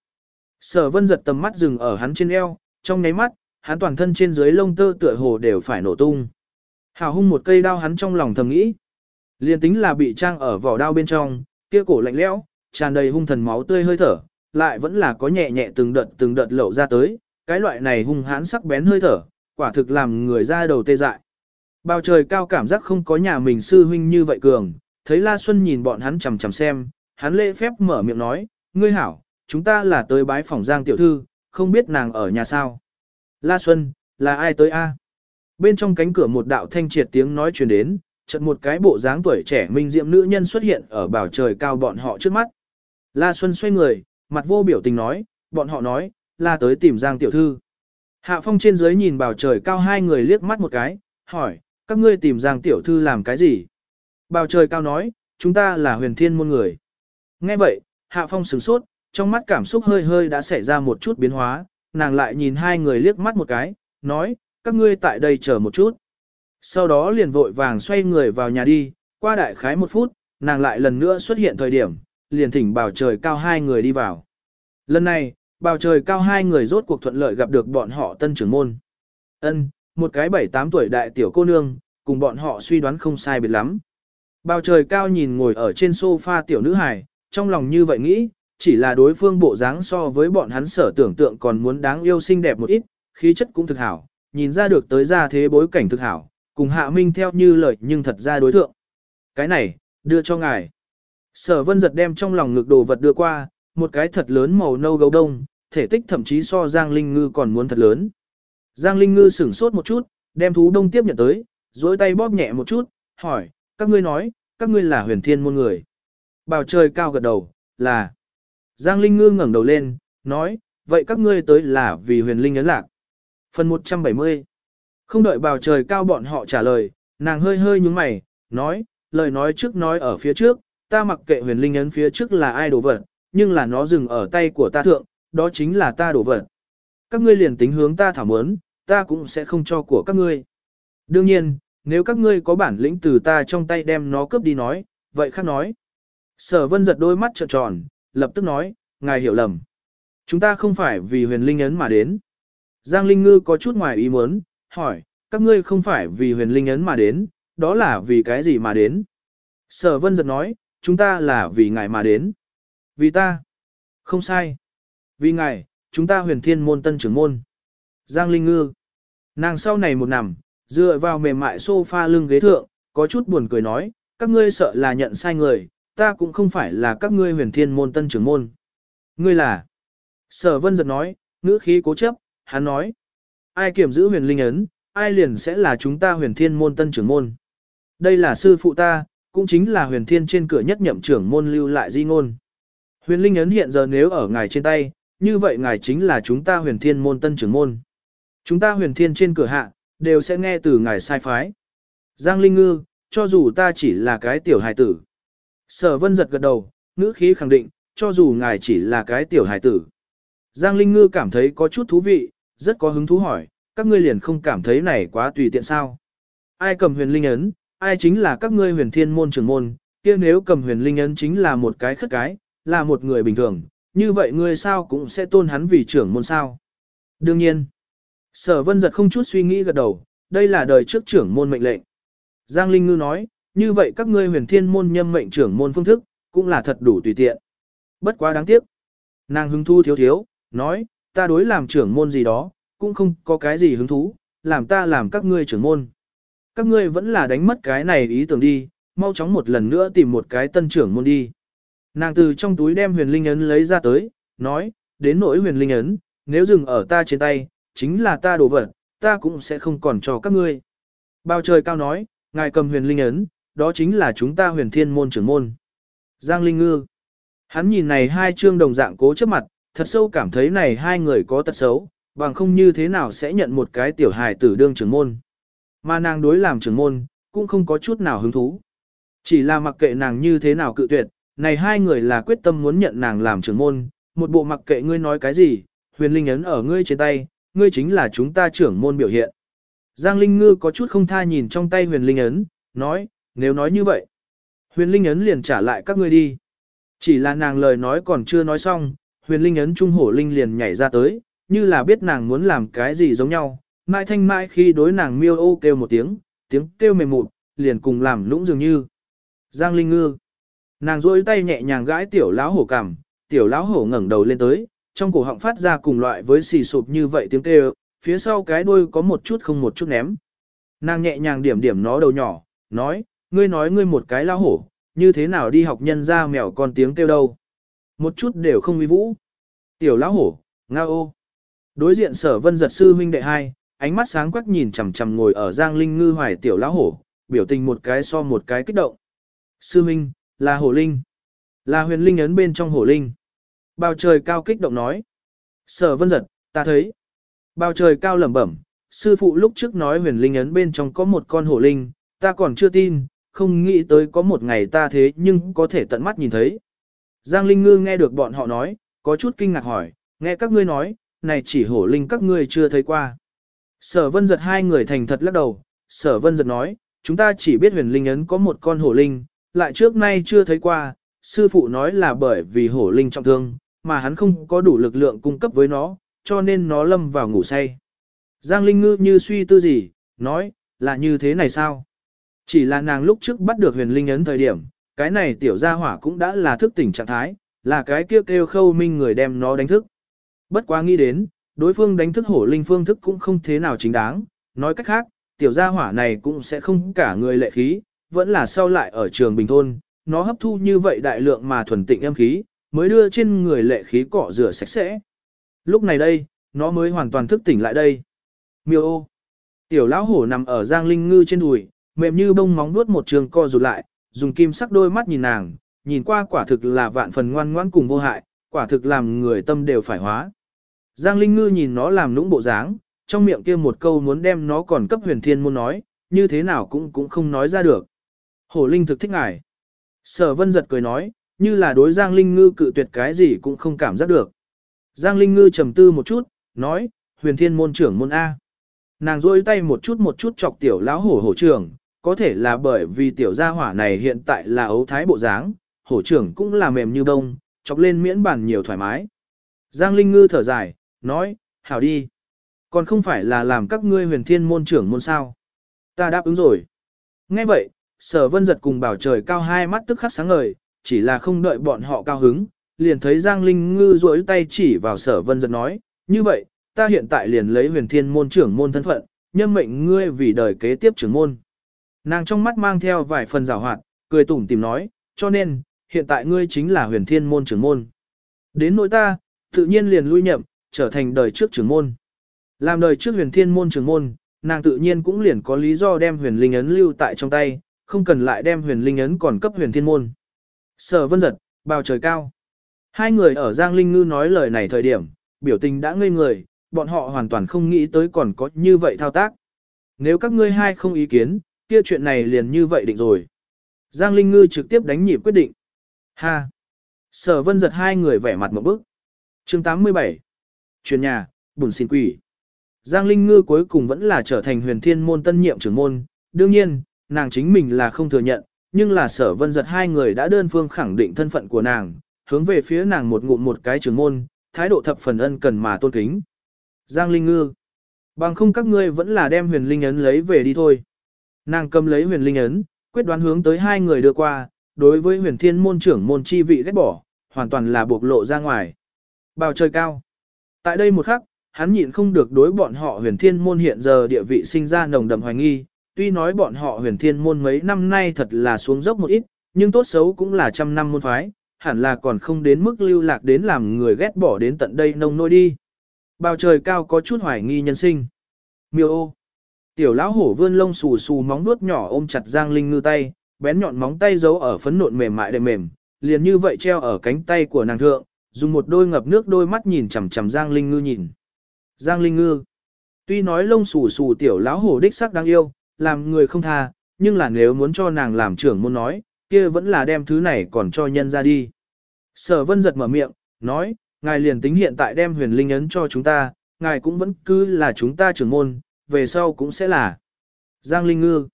Sở vân giật tầm mắt dừng ở hắn trên eo, trong nháy mắt, hắn toàn thân trên dưới lông tơ tựa hồ đều phải nổ tung. Hào hung một cây đao hắn trong lòng thầm nghĩ. Liền tính là bị trang ở vỏ đao bên trong, kia cổ lạnh lẽo, tràn đầy hung thần máu tươi hơi thở, lại vẫn là có nhẹ nhẹ từng đợt từng đợt lậu ra tới, cái loại này hung hãn sắc bén hơi thở, quả thực làm người ra đầu tê dại. Bao trời cao cảm giác không có nhà mình sư huynh như vậy cường, thấy La Xuân nhìn bọn hắn chằm chằm xem, hắn lễ phép mở miệng nói, ngươi hảo, chúng ta là tới bái phòng Giang tiểu thư, không biết nàng ở nhà sao. La Xuân, là ai tới a? Bên trong cánh cửa một đạo thanh triệt tiếng nói truyền đến, chợt một cái bộ dáng tuổi trẻ minh diệm nữ nhân xuất hiện ở bảo trời cao bọn họ trước mắt. La Xuân xoay người, mặt vô biểu tình nói, bọn họ nói, là tới tìm Giang tiểu thư. Hạ Phong trên dưới nhìn bảo trời cao hai người liếc mắt một cái, hỏi, các ngươi tìm Giang tiểu thư làm cái gì? Bảo trời cao nói, chúng ta là huyền thiên môn người. Nghe vậy, Hạ Phong sửng sốt, trong mắt cảm xúc hơi hơi đã xảy ra một chút biến hóa, nàng lại nhìn hai người liếc mắt một cái, nói, các ngươi tại đây chờ một chút. Sau đó liền vội vàng xoay người vào nhà đi, qua đại khái một phút, nàng lại lần nữa xuất hiện thời điểm, liền thỉnh bào trời cao hai người đi vào. Lần này, bào trời cao hai người rốt cuộc thuận lợi gặp được bọn họ tân trưởng môn. Ân, một cái bảy tám tuổi đại tiểu cô nương, cùng bọn họ suy đoán không sai biệt lắm. Bào trời cao nhìn ngồi ở trên sofa tiểu nữ hài, trong lòng như vậy nghĩ, chỉ là đối phương bộ dáng so với bọn hắn sở tưởng tượng còn muốn đáng yêu xinh đẹp một ít, khí chất cũng thực hảo, nhìn ra được tới ra thế bối cảnh thực hảo, cùng hạ minh theo như lời nhưng thật ra đối tượng. Cái này, đưa cho ngài. Sở vân giật đem trong lòng ngực đồ vật đưa qua, một cái thật lớn màu nâu gấu đông, thể tích thậm chí so Giang Linh Ngư còn muốn thật lớn. Giang Linh Ngư sửng sốt một chút, đem thú đông tiếp nhận tới, duỗi tay bóp nhẹ một chút, hỏi, các ngươi nói, các ngươi là huyền thiên môn người. Bào trời cao gật đầu, là. Giang Linh Ngư ngẩng đầu lên, nói, vậy các ngươi tới là vì huyền linh ấn lạc. Phần 170 Không đợi bào trời cao bọn họ trả lời, nàng hơi hơi nhúng mày, nói, lời nói trước nói ở phía trước, ta mặc kệ huyền linh ấn phía trước là ai đổ vật, nhưng là nó dừng ở tay của ta thượng, đó chính là ta đổ vật. Các ngươi liền tính hướng ta thảo mớn, ta cũng sẽ không cho của các ngươi. Đương nhiên, nếu các ngươi có bản lĩnh từ ta trong tay đem nó cướp đi nói, vậy khác nói. Sở vân giật đôi mắt trợn tròn, lập tức nói, ngài hiểu lầm. Chúng ta không phải vì huyền linh ấn mà đến. Giang Linh Ngư có chút ngoài ý muốn, hỏi, các ngươi không phải vì huyền linh ấn mà đến, đó là vì cái gì mà đến? Sở vân giật nói, chúng ta là vì ngài mà đến. Vì ta. Không sai. Vì ngài, chúng ta huyền thiên môn tân trưởng môn. Giang Linh Ngư. Nàng sau này một nằm, dựa vào mềm mại sofa lưng ghế thượng, có chút buồn cười nói, các ngươi sợ là nhận sai người, ta cũng không phải là các ngươi huyền thiên môn tân trưởng môn. Ngươi là. Sở vân giật nói, ngữ khí cố chấp, hắn nói. Ai kiểm giữ huyền linh ấn, ai liền sẽ là chúng ta huyền thiên môn tân trưởng môn. Đây là sư phụ ta, cũng chính là huyền thiên trên cửa nhất nhậm trưởng môn lưu lại di ngôn. Huyền linh ấn hiện giờ nếu ở ngài trên tay, như vậy ngài chính là chúng ta huyền thiên môn tân trưởng môn. Chúng ta huyền thiên trên cửa hạ, đều sẽ nghe từ ngài sai phái. Giang Linh Ngư, cho dù ta chỉ là cái tiểu hài tử. Sở vân giật gật đầu, ngữ khí khẳng định, cho dù ngài chỉ là cái tiểu hài tử. Giang Linh Ngư cảm thấy có chút thú vị, rất có hứng thú hỏi, các ngươi liền không cảm thấy này quá tùy tiện sao. Ai cầm huyền linh ấn, ai chính là các ngươi huyền thiên môn trưởng môn, kia nếu cầm huyền linh ấn chính là một cái khất cái, là một người bình thường, như vậy ngươi sao cũng sẽ tôn hắn vì trưởng môn sao. Đương nhiên, sở vân giật không chút suy nghĩ gật đầu, đây là đời trước trưởng môn mệnh lệnh. Giang Linh Ngư nói, như vậy các ngươi huyền thiên môn nhâm mệnh trưởng môn phương thức, cũng là thật đủ tùy tiện. Bất quá đáng tiếc. Nàng hứng thu thiếu thiếu, nói, ta đối làm trưởng môn gì đó, cũng không có cái gì hứng thú, làm ta làm các ngươi trưởng môn. Các ngươi vẫn là đánh mất cái này ý tưởng đi, mau chóng một lần nữa tìm một cái tân trưởng môn đi. Nàng từ trong túi đem huyền linh ấn lấy ra tới, nói, đến nỗi huyền linh ấn, nếu dừng ở ta trên tay, chính là ta đổ vật, ta cũng sẽ không còn cho các ngươi. Bao trời cao nói, ngài cầm huyền linh ấn, đó chính là chúng ta huyền thiên môn trưởng môn. Giang Linh Ngư. Hắn nhìn này hai chương đồng dạng cố chấp mặt, thật sâu cảm thấy này hai người có tật xấu, bằng không như thế nào sẽ nhận một cái tiểu hài tử đương trưởng môn. Mà nàng đối làm trưởng môn, cũng không có chút nào hứng thú. Chỉ là mặc kệ nàng như thế nào cự tuyệt, này hai người là quyết tâm muốn nhận nàng làm trưởng môn, một bộ mặc kệ ngươi nói cái gì, huyền linh ấn ở ngươi trên tay, ngươi chính là chúng ta trưởng môn biểu hiện. Giang Linh Ngư có chút không tha nhìn trong tay huyền linh ấn, nói, nếu nói như vậy, huyền linh ấn liền trả lại các ngươi đi. Chỉ là nàng lời nói còn chưa nói xong, huyền linh ấn trung hổ linh liền nhảy ra tới, như là biết nàng muốn làm cái gì giống nhau, mãi thanh mãi khi đối nàng miêu ô kêu một tiếng, tiếng kêu mềm mụt, liền cùng làm lũng dường như. Giang Linh Ngư. Nàng rôi tay nhẹ nhàng gãi tiểu lão hổ cằm, tiểu lão hổ ngẩng đầu lên tới, trong cổ họng phát ra cùng loại với xì sụp như vậy tiếng kêu, phía sau cái đuôi có một chút không một chút ném. Nàng nhẹ nhàng điểm điểm nó đầu nhỏ, nói, ngươi nói ngươi một cái lão hổ, như thế nào đi học nhân ra mèo con tiếng kêu đâu. Một chút đều không uy vũ. Tiểu lão hổ, nga ô. Đối diện sở vân giật sư huynh đệ hai, ánh mắt sáng quắc nhìn chằm chằm ngồi ở giang linh ngư hoài tiểu lão hổ, biểu tình một cái so một cái kích động. Sư Minh là hổ linh. Là huyền linh ấn bên trong hổ linh. Bao trời cao kích động nói. Sở vân giật, ta thấy. Bao trời cao lẩm bẩm, sư phụ lúc trước nói huyền linh ấn bên trong có một con hổ linh, ta còn chưa tin, không nghĩ tới có một ngày ta thế nhưng có thể tận mắt nhìn thấy. Giang Linh Ngư nghe được bọn họ nói, có chút kinh ngạc hỏi, nghe các ngươi nói, này chỉ hổ linh các ngươi chưa thấy qua. Sở vân giật hai người thành thật lắc đầu, sở vân giật nói, chúng ta chỉ biết huyền linh ấn có một con hổ linh, lại trước nay chưa thấy qua, sư phụ nói là bởi vì hổ linh trọng thương, mà hắn không có đủ lực lượng cung cấp với nó, cho nên nó lâm vào ngủ say. Giang Linh Ngư như suy tư gì, nói, là như thế này sao? Chỉ là nàng lúc trước bắt được huyền linh ấn thời điểm, cái này tiểu gia hỏa cũng đã là thức tỉnh trạng thái, là cái kêu kêu khâu minh người đem nó đánh thức. Bất quá nghĩ đến, đối phương đánh thức hổ linh phương thức cũng không thế nào chính đáng, nói cách khác, tiểu gia hỏa này cũng sẽ không cả người lệ khí, vẫn là sau lại ở trường bình thôn, nó hấp thu như vậy đại lượng mà thuần tịnh âm khí, mới đưa trên người lệ khí cọ rửa sạch sẽ. Lúc này đây, nó mới hoàn toàn thức tỉnh lại đây. Miêu ô. Tiểu lão hổ nằm ở giang linh ngư trên đùi, mềm như bông móng nuốt một trường co rụt lại, dùng kim sắc đôi mắt nhìn nàng, nhìn qua quả thực là vạn phần ngoan ngoãn cùng vô hại, quả thực làm người tâm đều phải hóa. Giang Linh Ngư nhìn nó làm nũng bộ dáng, trong miệng kia một câu muốn đem nó còn cấp huyền thiên môn nói, như thế nào cũng cũng không nói ra được. Hổ Linh thực thích ngài. Sở Vân giật cười nói, như là đối Giang Linh Ngư cự tuyệt cái gì cũng không cảm giác được. Giang Linh Ngư trầm tư một chút, nói, huyền thiên môn trưởng môn A. Nàng rôi tay một chút một chút chọc tiểu lão hổ hổ trưởng, có thể là bởi vì tiểu gia hỏa này hiện tại là ấu thái bộ dáng, hổ trưởng cũng là mềm như bông, chọc lên miễn bản nhiều thoải mái. Giang Linh Ngư thở dài, nói, hảo đi. Còn không phải là làm các ngươi huyền thiên môn trưởng môn sao. Ta đáp ứng rồi. Nghe vậy, sở vân giật cùng bảo trời cao hai mắt tức khắc sáng ngời, chỉ là không đợi bọn họ cao hứng, liền thấy Giang Linh Ngư duỗi tay chỉ vào sở vân giật nói, như vậy, ta hiện tại liền lấy huyền thiên môn trưởng môn thân phận, nhân mệnh ngươi vì đời kế tiếp trưởng môn. Nàng trong mắt mang theo vài phần rào hoạt, cười tủm tìm nói, cho nên, hiện tại ngươi chính là huyền thiên môn trưởng môn. Đến nỗi ta, tự nhiên liền lui nhậm, trở thành đời trước trưởng môn. Làm đời trước huyền thiên môn trưởng môn, nàng tự nhiên cũng liền có lý do đem huyền linh ấn lưu tại trong tay, không cần lại đem huyền linh ấn còn cấp huyền thiên môn. Sở vân giật, bào trời cao. Hai người ở Giang Linh Ngư nói lời này thời điểm, biểu tình đã ngây người, bọn họ hoàn toàn không nghĩ tới còn có như vậy thao tác. Nếu các ngươi hai không ý kiến, kia chuyện này liền như vậy định rồi. Giang Linh Ngư trực tiếp đánh nhịp quyết định. Ha! Sở vân giật hai người vẻ mặt một bức. chương 87. Chuyển nhà, bùn xin quỷ. Giang Linh Ngư cuối cùng vẫn là trở thành huyền thiên môn tân nhiệm trưởng môn. Đương nhiên, nàng chính mình là không thừa nhận, nhưng là sở vân giật hai người đã đơn phương khẳng định thân phận của nàng, hướng về phía nàng một ngụm một cái trưởng môn, thái độ thập phần ân cần mà tôn kính. Giang Linh Ngư. Bằng không các ngươi vẫn là đem huyền linh ấn lấy về đi thôi. Nàng cầm lấy huyền linh ấn, quyết đoán hướng tới hai người đưa qua, đối với huyền thiên môn trưởng môn chi vị ghét bỏ, hoàn toàn là bộc lộ ra ngoài. Bào trời cao. Tại đây một khắc, hắn nhịn không được đối bọn họ huyền thiên môn hiện giờ địa vị sinh ra nồng đậm hoài nghi, tuy nói bọn họ huyền thiên môn mấy năm nay thật là xuống dốc một ít, nhưng tốt xấu cũng là trăm năm môn phái, hẳn là còn không đến mức lưu lạc đến làm người ghét bỏ đến tận đây nông nôi đi. Bao trời cao có chút hoài nghi nhân sinh. Miêu ô. Tiểu lão hổ vươn lông xù xù móng vuốt nhỏ ôm chặt Giang Linh Ngư tay, bén nhọn móng tay giấu ở phấn nộn mềm mại đệm mềm, liền như vậy treo ở cánh tay của nàng thượng, dùng một đôi ngập nước đôi mắt nhìn chằm chằm Giang Linh Ngư nhìn. Giang Linh Ngư, tuy nói lông xù xù tiểu lão hổ đích sắc đáng yêu, làm người không tha, nhưng là nếu muốn cho nàng làm trưởng môn nói, kia vẫn là đem thứ này còn cho nhân ra đi. Sở vân giật mở miệng, nói, ngài liền tính hiện tại đem huyền linh ấn cho chúng ta, ngài cũng vẫn cứ là chúng ta trưởng môn, về sau cũng sẽ là. Giang Linh Ngư,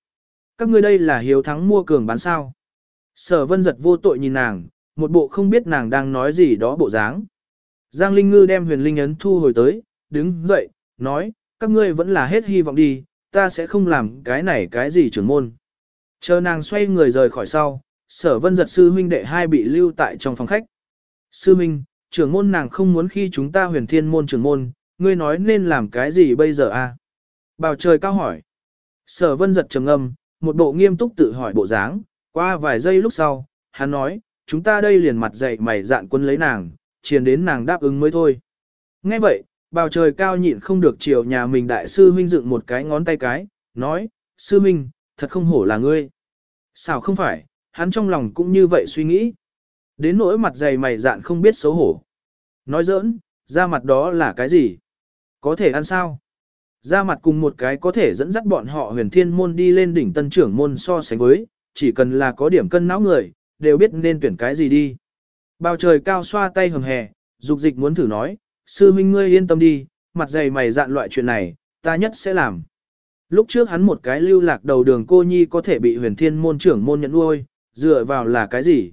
các ngươi đây là hiếu thắng mua cường bán sao. Sở vân giật vô tội nhìn nàng, một bộ không biết nàng đang nói gì đó bộ dáng. Giang Linh Ngư đem huyền linh ấn thu hồi tới, đứng dậy, nói, các ngươi vẫn là hết hy vọng đi, ta sẽ không làm cái này cái gì trưởng môn. Chờ nàng xoay người rời khỏi sau, sở vân giật sư huynh đệ hai bị lưu tại trong phòng khách. Sư huynh, trưởng môn nàng không muốn khi chúng ta huyền thiên môn trưởng môn, ngươi nói nên làm cái gì bây giờ a? À? Bào trời cao hỏi. Sở vân giật trầm âm, một bộ nghiêm túc tự hỏi bộ dáng, qua vài giây lúc sau, hắn nói, chúng ta đây liền mặt dậy mày dạn quân lấy nàng, chiền đến nàng đáp ứng mới thôi. Nghe vậy, bào trời cao nhịn không được chiều nhà mình đại sư huynh dựng một cái ngón tay cái, nói, sư huynh, thật không hổ là ngươi. Sao không phải, hắn trong lòng cũng như vậy suy nghĩ. Đến nỗi mặt dày mày dạn không biết xấu hổ. Nói giỡn, ra mặt đó là cái gì? Có thể ăn sao? Ra mặt cùng một cái có thể dẫn dắt bọn họ huyền thiên môn đi lên đỉnh tân trưởng môn so sánh với, chỉ cần là có điểm cân não người, đều biết nên tuyển cái gì đi. Bao trời cao xoa tay hầm hè, dục dịch muốn thử nói, sư minh ngươi yên tâm đi, mặt dày mày dạn loại chuyện này, ta nhất sẽ làm. Lúc trước hắn một cái lưu lạc đầu đường cô nhi có thể bị huyền thiên môn trưởng môn nhận nuôi, dựa vào là cái gì?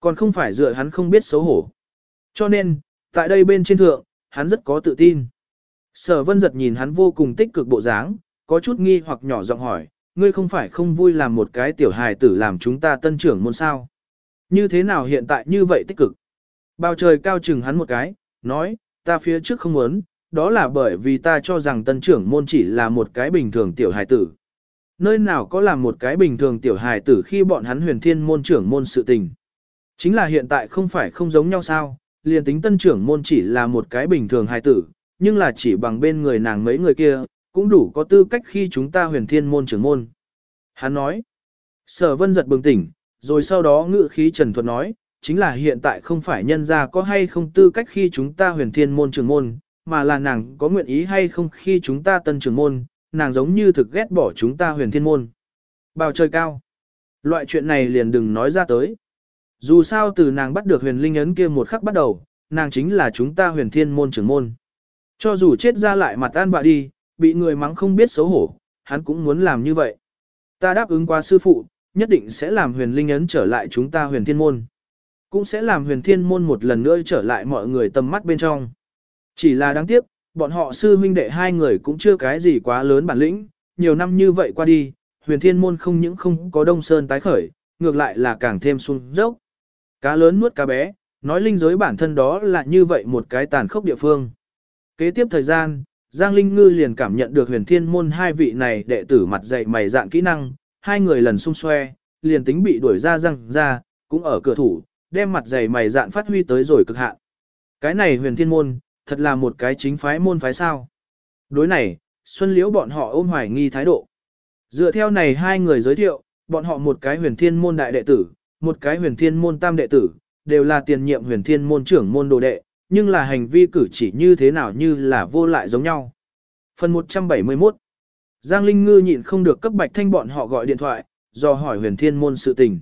Còn không phải dựa hắn không biết xấu hổ. Cho nên, tại đây bên trên thượng, hắn rất có tự tin. Sở vân giật nhìn hắn vô cùng tích cực bộ dáng, có chút nghi hoặc nhỏ giọng hỏi, ngươi không phải không vui làm một cái tiểu hài tử làm chúng ta tân trưởng môn sao? Như thế nào hiện tại như vậy tích cực? Bao trời cao chừng hắn một cái, nói, ta phía trước không muốn, đó là bởi vì ta cho rằng tân trưởng môn chỉ là một cái bình thường tiểu hài tử. Nơi nào có làm một cái bình thường tiểu hài tử khi bọn hắn huyền thiên môn trưởng môn sự tình. Chính là hiện tại không phải không giống nhau sao, liền tính tân trưởng môn chỉ là một cái bình thường hài tử, nhưng là chỉ bằng bên người nàng mấy người kia, cũng đủ có tư cách khi chúng ta huyền thiên môn trưởng môn. Hắn nói, sở vân giật bừng tỉnh, rồi sau đó ngự khí trần thuật nói, chính là hiện tại không phải nhân ra có hay không tư cách khi chúng ta huyền thiên môn trưởng môn, mà là nàng có nguyện ý hay không khi chúng ta tân trưởng môn, nàng giống như thực ghét bỏ chúng ta huyền thiên môn. Bào trời cao. Loại chuyện này liền đừng nói ra tới. Dù sao từ nàng bắt được huyền linh ấn kia một khắc bắt đầu, nàng chính là chúng ta huyền thiên môn trưởng môn. Cho dù chết ra lại mặt an bạ đi, bị người mắng không biết xấu hổ, hắn cũng muốn làm như vậy. Ta đáp ứng qua sư phụ, nhất định sẽ làm huyền linh ấn trở lại chúng ta huyền thiên môn. Cũng sẽ làm huyền thiên môn một lần nữa trở lại mọi người tầm mắt bên trong. Chỉ là đáng tiếc, bọn họ sư huynh đệ hai người cũng chưa cái gì quá lớn bản lĩnh, nhiều năm như vậy qua đi, huyền thiên môn không những không có đông sơn tái khởi, ngược lại là càng thêm sung dốc. Cá lớn nuốt cá bé, nói linh giới bản thân đó là như vậy một cái tàn khốc địa phương. Kế tiếp thời gian, Giang Linh Ngư liền cảm nhận được huyền thiên môn hai vị này đệ tử mặt dày mày dạng kỹ năng, hai người lần xung xoe, liền tính bị đuổi ra răng ra, cũng ở cửa thủ, đem mặt dày mày dạn phát huy tới rồi cực hạn. Cái này huyền thiên môn, thật là một cái chính phái môn phái sao. Đối này, Xuân Liễu bọn họ ôm hoài nghi thái độ. Dựa theo này hai người giới thiệu, bọn họ một cái huyền thiên môn đại đệ tử, một cái huyền thiên môn tam đệ tử, đều là tiền nhiệm huyền thiên môn trưởng môn đồ đệ, nhưng là hành vi cử chỉ như thế nào như là vô lại giống nhau. Phần 171 Giang Linh Ngư nhịn không được cấp bạch thanh bọn họ gọi điện thoại, do hỏi huyền thiên môn sự tình.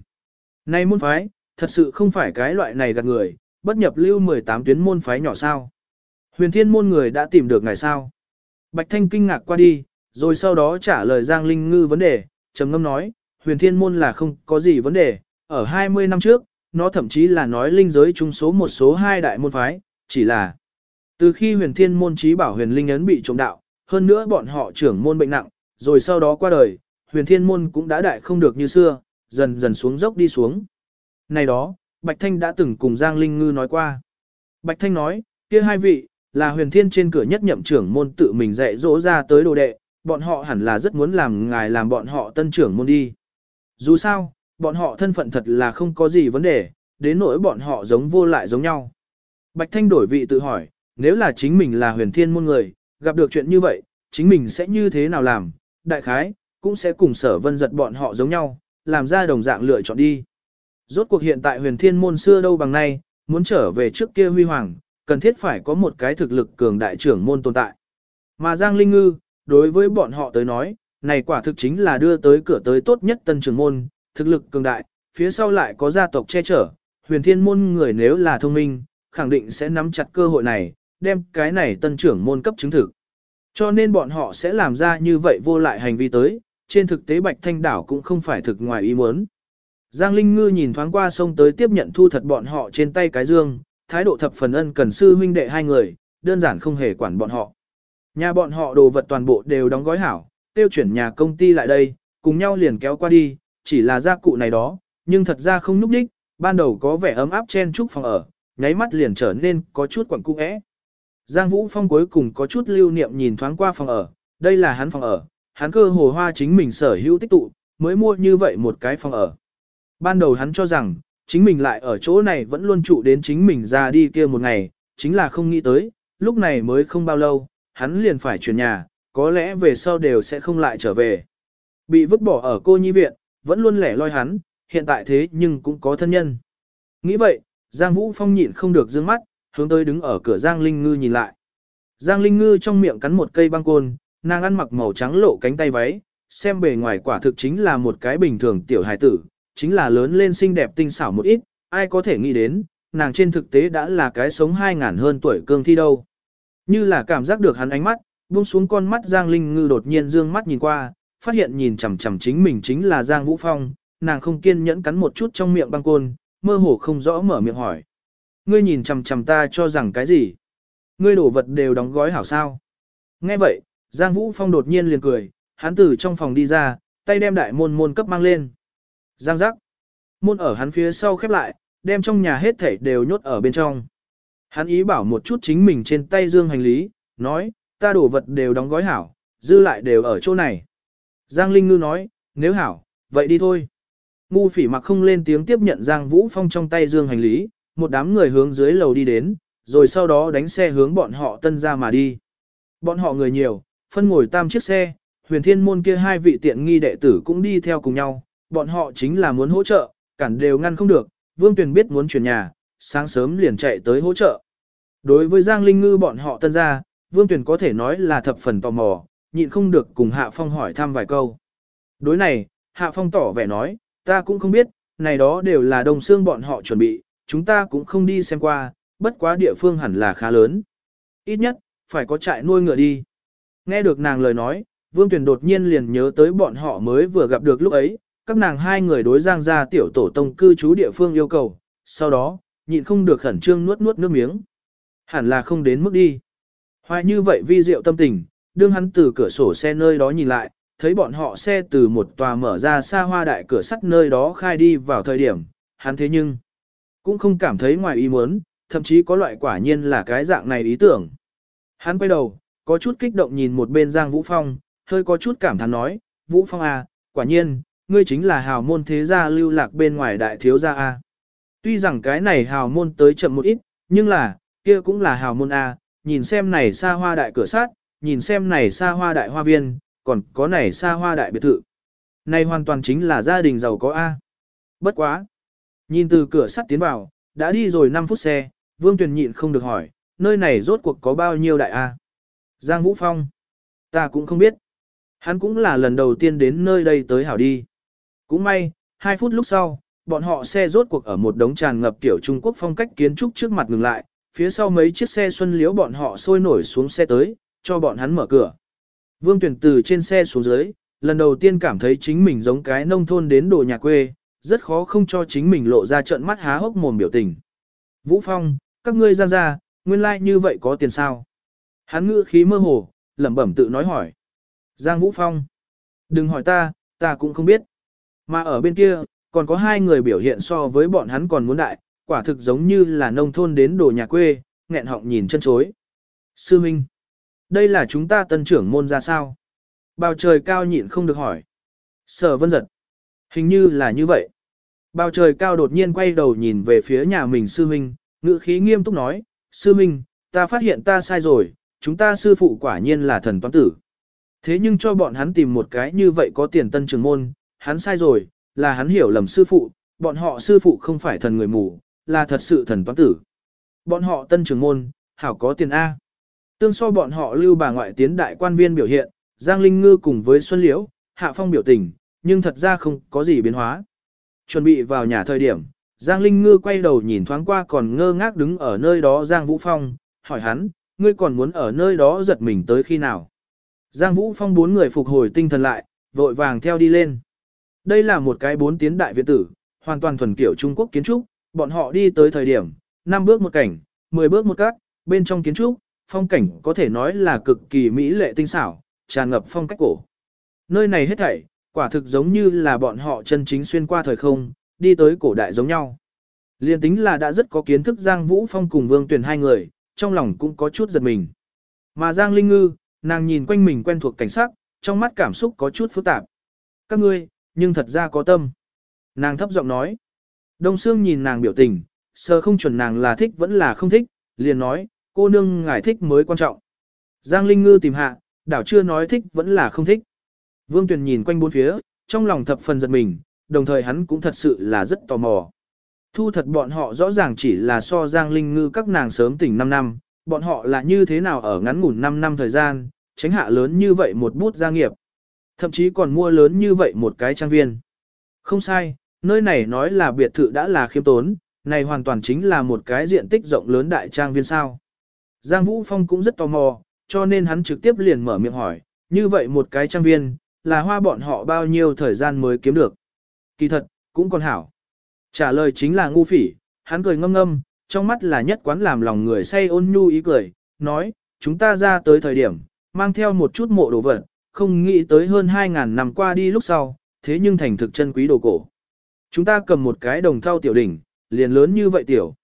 Nay môn phái, thật sự không phải cái loại này gạt người, bất nhập lưu 18 tuyến môn phái nhỏ sao. Huyền thiên môn người đã tìm được ngài sao. Bạch Thanh kinh ngạc qua đi, rồi sau đó trả lời Giang Linh Ngư vấn đề, trầm ngâm nói, huyền thiên môn là không có gì vấn đề, ở 20 năm trước, nó thậm chí là nói linh giới trung số một số hai đại môn phái, chỉ là từ khi huyền thiên môn trí bảo huyền linh ấn bị trộm đạo, hơn nữa bọn họ trưởng môn bệnh nặng, rồi sau đó qua đời, huyền thiên môn cũng đã đại không được như xưa, dần dần xuống dốc đi xuống. Này đó, Bạch Thanh đã từng cùng Giang Linh Ngư nói qua. Bạch Thanh nói, kia hai vị, là huyền thiên trên cửa nhất nhậm trưởng môn tự mình dạy dỗ ra tới đồ đệ, bọn họ hẳn là rất muốn làm ngài làm bọn họ tân trưởng môn đi. Dù sao, bọn họ thân phận thật là không có gì vấn đề, đến nỗi bọn họ giống vô lại giống nhau. Bạch Thanh đổi vị tự hỏi, nếu là chính mình là huyền thiên môn người, gặp được chuyện như vậy, chính mình sẽ như thế nào làm, đại khái, cũng sẽ cùng sở vân giật bọn họ giống nhau, làm ra đồng dạng lựa chọn đi. Rốt cuộc hiện tại huyền thiên môn xưa đâu bằng nay, muốn trở về trước kia huy hoàng, cần thiết phải có một cái thực lực cường đại trưởng môn tồn tại. Mà Giang Linh Ngư, đối với bọn họ tới nói, này quả thực chính là đưa tới cửa tới tốt nhất tân trưởng môn, thực lực cường đại, phía sau lại có gia tộc che chở, huyền thiên môn người nếu là thông minh, khẳng định sẽ nắm chặt cơ hội này, đem cái này tân trưởng môn cấp chứng thực. Cho nên bọn họ sẽ làm ra như vậy vô lại hành vi tới, trên thực tế Bạch Thanh Đảo cũng không phải thực ngoài ý muốn. Giang Linh Ngư nhìn thoáng qua sông tới tiếp nhận thu thật bọn họ trên tay cái dương, thái độ thập phần ân cần sư huynh đệ hai người, đơn giản không hề quản bọn họ. Nhà bọn họ đồ vật toàn bộ đều đóng gói hảo, tiêu chuyển nhà công ty lại đây, cùng nhau liền kéo qua đi, chỉ là gia cụ này đó, nhưng thật ra không núp đích, ban đầu có vẻ ấm áp chen chúc phòng ở, nháy mắt liền trở nên có chút quẩn cung ẽ. Giang Vũ Phong cuối cùng có chút lưu niệm nhìn thoáng qua phòng ở, đây là hắn phòng ở, hắn cơ hồ hoa chính mình sở hữu tích tụ, mới mua như vậy một cái phòng ở. Ban đầu hắn cho rằng, chính mình lại ở chỗ này vẫn luôn trụ đến chính mình ra đi kia một ngày, chính là không nghĩ tới, lúc này mới không bao lâu, hắn liền phải chuyển nhà, có lẽ về sau đều sẽ không lại trở về. Bị vứt bỏ ở cô nhi viện, vẫn luôn lẻ loi hắn, hiện tại thế nhưng cũng có thân nhân. Nghĩ vậy, Giang Vũ Phong nhịn không được dương mắt, hướng tới đứng ở cửa Giang Linh Ngư nhìn lại. Giang Linh Ngư trong miệng cắn một cây băng côn, nàng ăn mặc màu trắng lộ cánh tay váy, xem bề ngoài quả thực chính là một cái bình thường tiểu hài tử, chính là lớn lên xinh đẹp tinh xảo một ít, ai có thể nghĩ đến, nàng trên thực tế đã là cái sống hai ngàn hơn tuổi cương thi đâu. Như là cảm giác được hắn ánh mắt, buông xuống con mắt Giang Linh Ngư đột nhiên dương mắt nhìn qua, phát hiện nhìn chằm chằm chính mình chính là Giang Vũ Phong, nàng không kiên nhẫn cắn một chút trong miệng băng côn, mơ hồ không rõ mở miệng hỏi. Ngươi nhìn chằm chằm ta cho rằng cái gì? Ngươi đổ vật đều đóng gói hảo sao? Nghe vậy, Giang Vũ Phong đột nhiên liền cười, hắn từ trong phòng đi ra, tay đem đại môn môn cấp mang lên. Giang giác. Môn ở hắn phía sau khép lại, đem trong nhà hết thảy đều nhốt ở bên trong. Hắn ý bảo một chút chính mình trên tay dương hành lý, nói, ta đổ vật đều đóng gói hảo, dư lại đều ở chỗ này. Giang Linh Ngư nói, nếu hảo, vậy đi thôi. Ngu phỉ mặc không lên tiếng tiếp nhận Giang Vũ Phong trong tay dương hành lý, một đám người hướng dưới lầu đi đến, rồi sau đó đánh xe hướng bọn họ tân ra mà đi. Bọn họ người nhiều, phân ngồi tam chiếc xe, huyền thiên môn kia hai vị tiện nghi đệ tử cũng đi theo cùng nhau, bọn họ chính là muốn hỗ trợ, cản đều ngăn không được, Vương Tuyền biết muốn chuyển nhà, sáng sớm liền chạy tới hỗ trợ. Đối với Giang Linh Ngư bọn họ tân ra, Vương Tuyền có thể nói là thập phần tò mò, nhịn không được cùng Hạ Phong hỏi thăm vài câu. Đối này, Hạ Phong tỏ vẻ nói, ta cũng không biết, này đó đều là đồng xương bọn họ chuẩn bị, chúng ta cũng không đi xem qua, bất quá địa phương hẳn là khá lớn. Ít nhất, phải có trại nuôi ngựa đi. Nghe được nàng lời nói, Vương Tuyền đột nhiên liền nhớ tới bọn họ mới vừa gặp được lúc ấy, các nàng hai người đối giang ra tiểu tổ tông cư trú địa phương yêu cầu, sau đó, nhịn không được khẩn trương nuốt nuốt nước miếng. Hẳn là không đến mức đi. Hoài như vậy vi diệu tâm tình, đương hắn từ cửa sổ xe nơi đó nhìn lại, thấy bọn họ xe từ một tòa mở ra xa hoa đại cửa sắt nơi đó khai đi vào thời điểm, hắn thế nhưng cũng không cảm thấy ngoài ý muốn, thậm chí có loại quả nhiên là cái dạng này ý tưởng. Hắn quay đầu, có chút kích động nhìn một bên Giang Vũ Phong, hơi có chút cảm thán nói, Vũ Phong à, quả nhiên, ngươi chính là hào môn thế gia lưu lạc bên ngoài đại thiếu gia A. Tuy rằng cái này hào môn tới chậm một ít, nhưng là, kia cũng là hào môn A, nhìn xem này xa hoa đại cửa sát, nhìn xem này xa hoa đại hoa viên, còn có này xa hoa đại biệt thự. Này hoàn toàn chính là gia đình giàu có A. Bất quá. Nhìn từ cửa sắt tiến vào, đã đi rồi 5 phút xe, Vương Tuyền nhịn không được hỏi, nơi này rốt cuộc có bao nhiêu đại A. Giang Vũ Phong. Ta cũng không biết. Hắn cũng là lần đầu tiên đến nơi đây tới hảo đi. Cũng may, 2 phút lúc sau, bọn họ xe rốt cuộc ở một đống tràn ngập kiểu Trung Quốc phong cách kiến trúc trước mặt ngừng lại, phía sau mấy chiếc xe xuân liễu bọn họ sôi nổi xuống xe tới, cho bọn hắn mở cửa. Vương Tuyển từ trên xe xuống dưới, lần đầu tiên cảm thấy chính mình giống cái nông thôn đến đồ nhà quê, rất khó không cho chính mình lộ ra trận mắt há hốc mồm biểu tình. Vũ Phong, các ngươi giang ra, nguyên lai like như vậy có tiền sao? Hắn ngữ khí mơ hồ, lẩm bẩm tự nói hỏi. Giang Vũ Phong, đừng hỏi ta, ta cũng không biết. Mà ở bên kia, còn có hai người biểu hiện so với bọn hắn còn muốn đại, quả thực giống như là nông thôn đến đồ nhà quê, nghẹn họng nhìn chân chối. Sư Minh, đây là chúng ta tân trưởng môn ra sao? Bào trời cao nhịn không được hỏi. Sở vân giật. Hình như là như vậy. Bào trời cao đột nhiên quay đầu nhìn về phía nhà mình sư Minh, ngữ khí nghiêm túc nói, sư Minh, ta phát hiện ta sai rồi, chúng ta sư phụ quả nhiên là thần toán tử. Thế nhưng cho bọn hắn tìm một cái như vậy có tiền tân trường môn, hắn sai rồi, là hắn hiểu lầm sư phụ, bọn họ sư phụ không phải thần người mù, là thật sự thần toán tử. Bọn họ tân trường môn, hảo có tiền A. Tương so bọn họ lưu bà ngoại tiến đại quan viên biểu hiện, Giang Linh Ngư cùng với Xuân Liễu, Hạ Phong biểu tình, nhưng thật ra không có gì biến hóa. Chuẩn bị vào nhà thời điểm, Giang Linh Ngư quay đầu nhìn thoáng qua còn ngơ ngác đứng ở nơi đó Giang Vũ Phong, hỏi hắn, ngươi còn muốn ở nơi đó giật mình tới khi nào. Giang Vũ Phong bốn người phục hồi tinh thần lại, vội vàng theo đi lên. Đây là một cái bốn tiến đại viện tử, hoàn toàn thuần kiểu Trung Quốc kiến trúc, bọn họ đi tới thời điểm, năm bước một cảnh, 10 bước một cắt bên trong kiến trúc, phong cảnh có thể nói là cực kỳ mỹ lệ tinh xảo, tràn ngập phong cách cổ. Nơi này hết thảy, quả thực giống như là bọn họ chân chính xuyên qua thời không, đi tới cổ đại giống nhau. Liên tính là đã rất có kiến thức Giang Vũ Phong cùng Vương Tuyền hai người, trong lòng cũng có chút giật mình. Mà Giang Linh Ngư, nàng nhìn quanh mình quen thuộc cảnh sắc, trong mắt cảm xúc có chút phức tạp. Các ngươi, nhưng thật ra có tâm. Nàng thấp giọng nói. Đông Sương nhìn nàng biểu tình, sơ không chuẩn nàng là thích vẫn là không thích, liền nói, cô nương ngài thích mới quan trọng. Giang Linh Ngư tìm hạ, đảo chưa nói thích vẫn là không thích. Vương Tuyền nhìn quanh bốn phía, trong lòng thập phần giật mình, đồng thời hắn cũng thật sự là rất tò mò. Thu thật bọn họ rõ ràng chỉ là so Giang Linh Ngư các nàng sớm tỉnh 5 năm, bọn họ là như thế nào ở ngắn ngủn 5 năm thời gian, tránh hạ lớn như vậy một bút gia nghiệp. Thậm chí còn mua lớn như vậy một cái trang viên. Không sai, nơi này nói là biệt thự đã là khiêm tốn, này hoàn toàn chính là một cái diện tích rộng lớn đại trang viên sao. Giang Vũ Phong cũng rất tò mò, cho nên hắn trực tiếp liền mở miệng hỏi, như vậy một cái trang viên, là hoa bọn họ bao nhiêu thời gian mới kiếm được. Kỳ thật, cũng còn hảo. Trả lời chính là ngu phỉ, hắn cười ngâm ngâm, trong mắt là nhất quán làm lòng người say ôn nhu ý cười, nói, chúng ta ra tới thời điểm, mang theo một chút mộ đồ vật, không nghĩ tới hơn 2.000 năm qua đi lúc sau, thế nhưng thành thực chân quý đồ cổ. Chúng ta cầm một cái đồng thau tiểu đỉnh, liền lớn như vậy tiểu.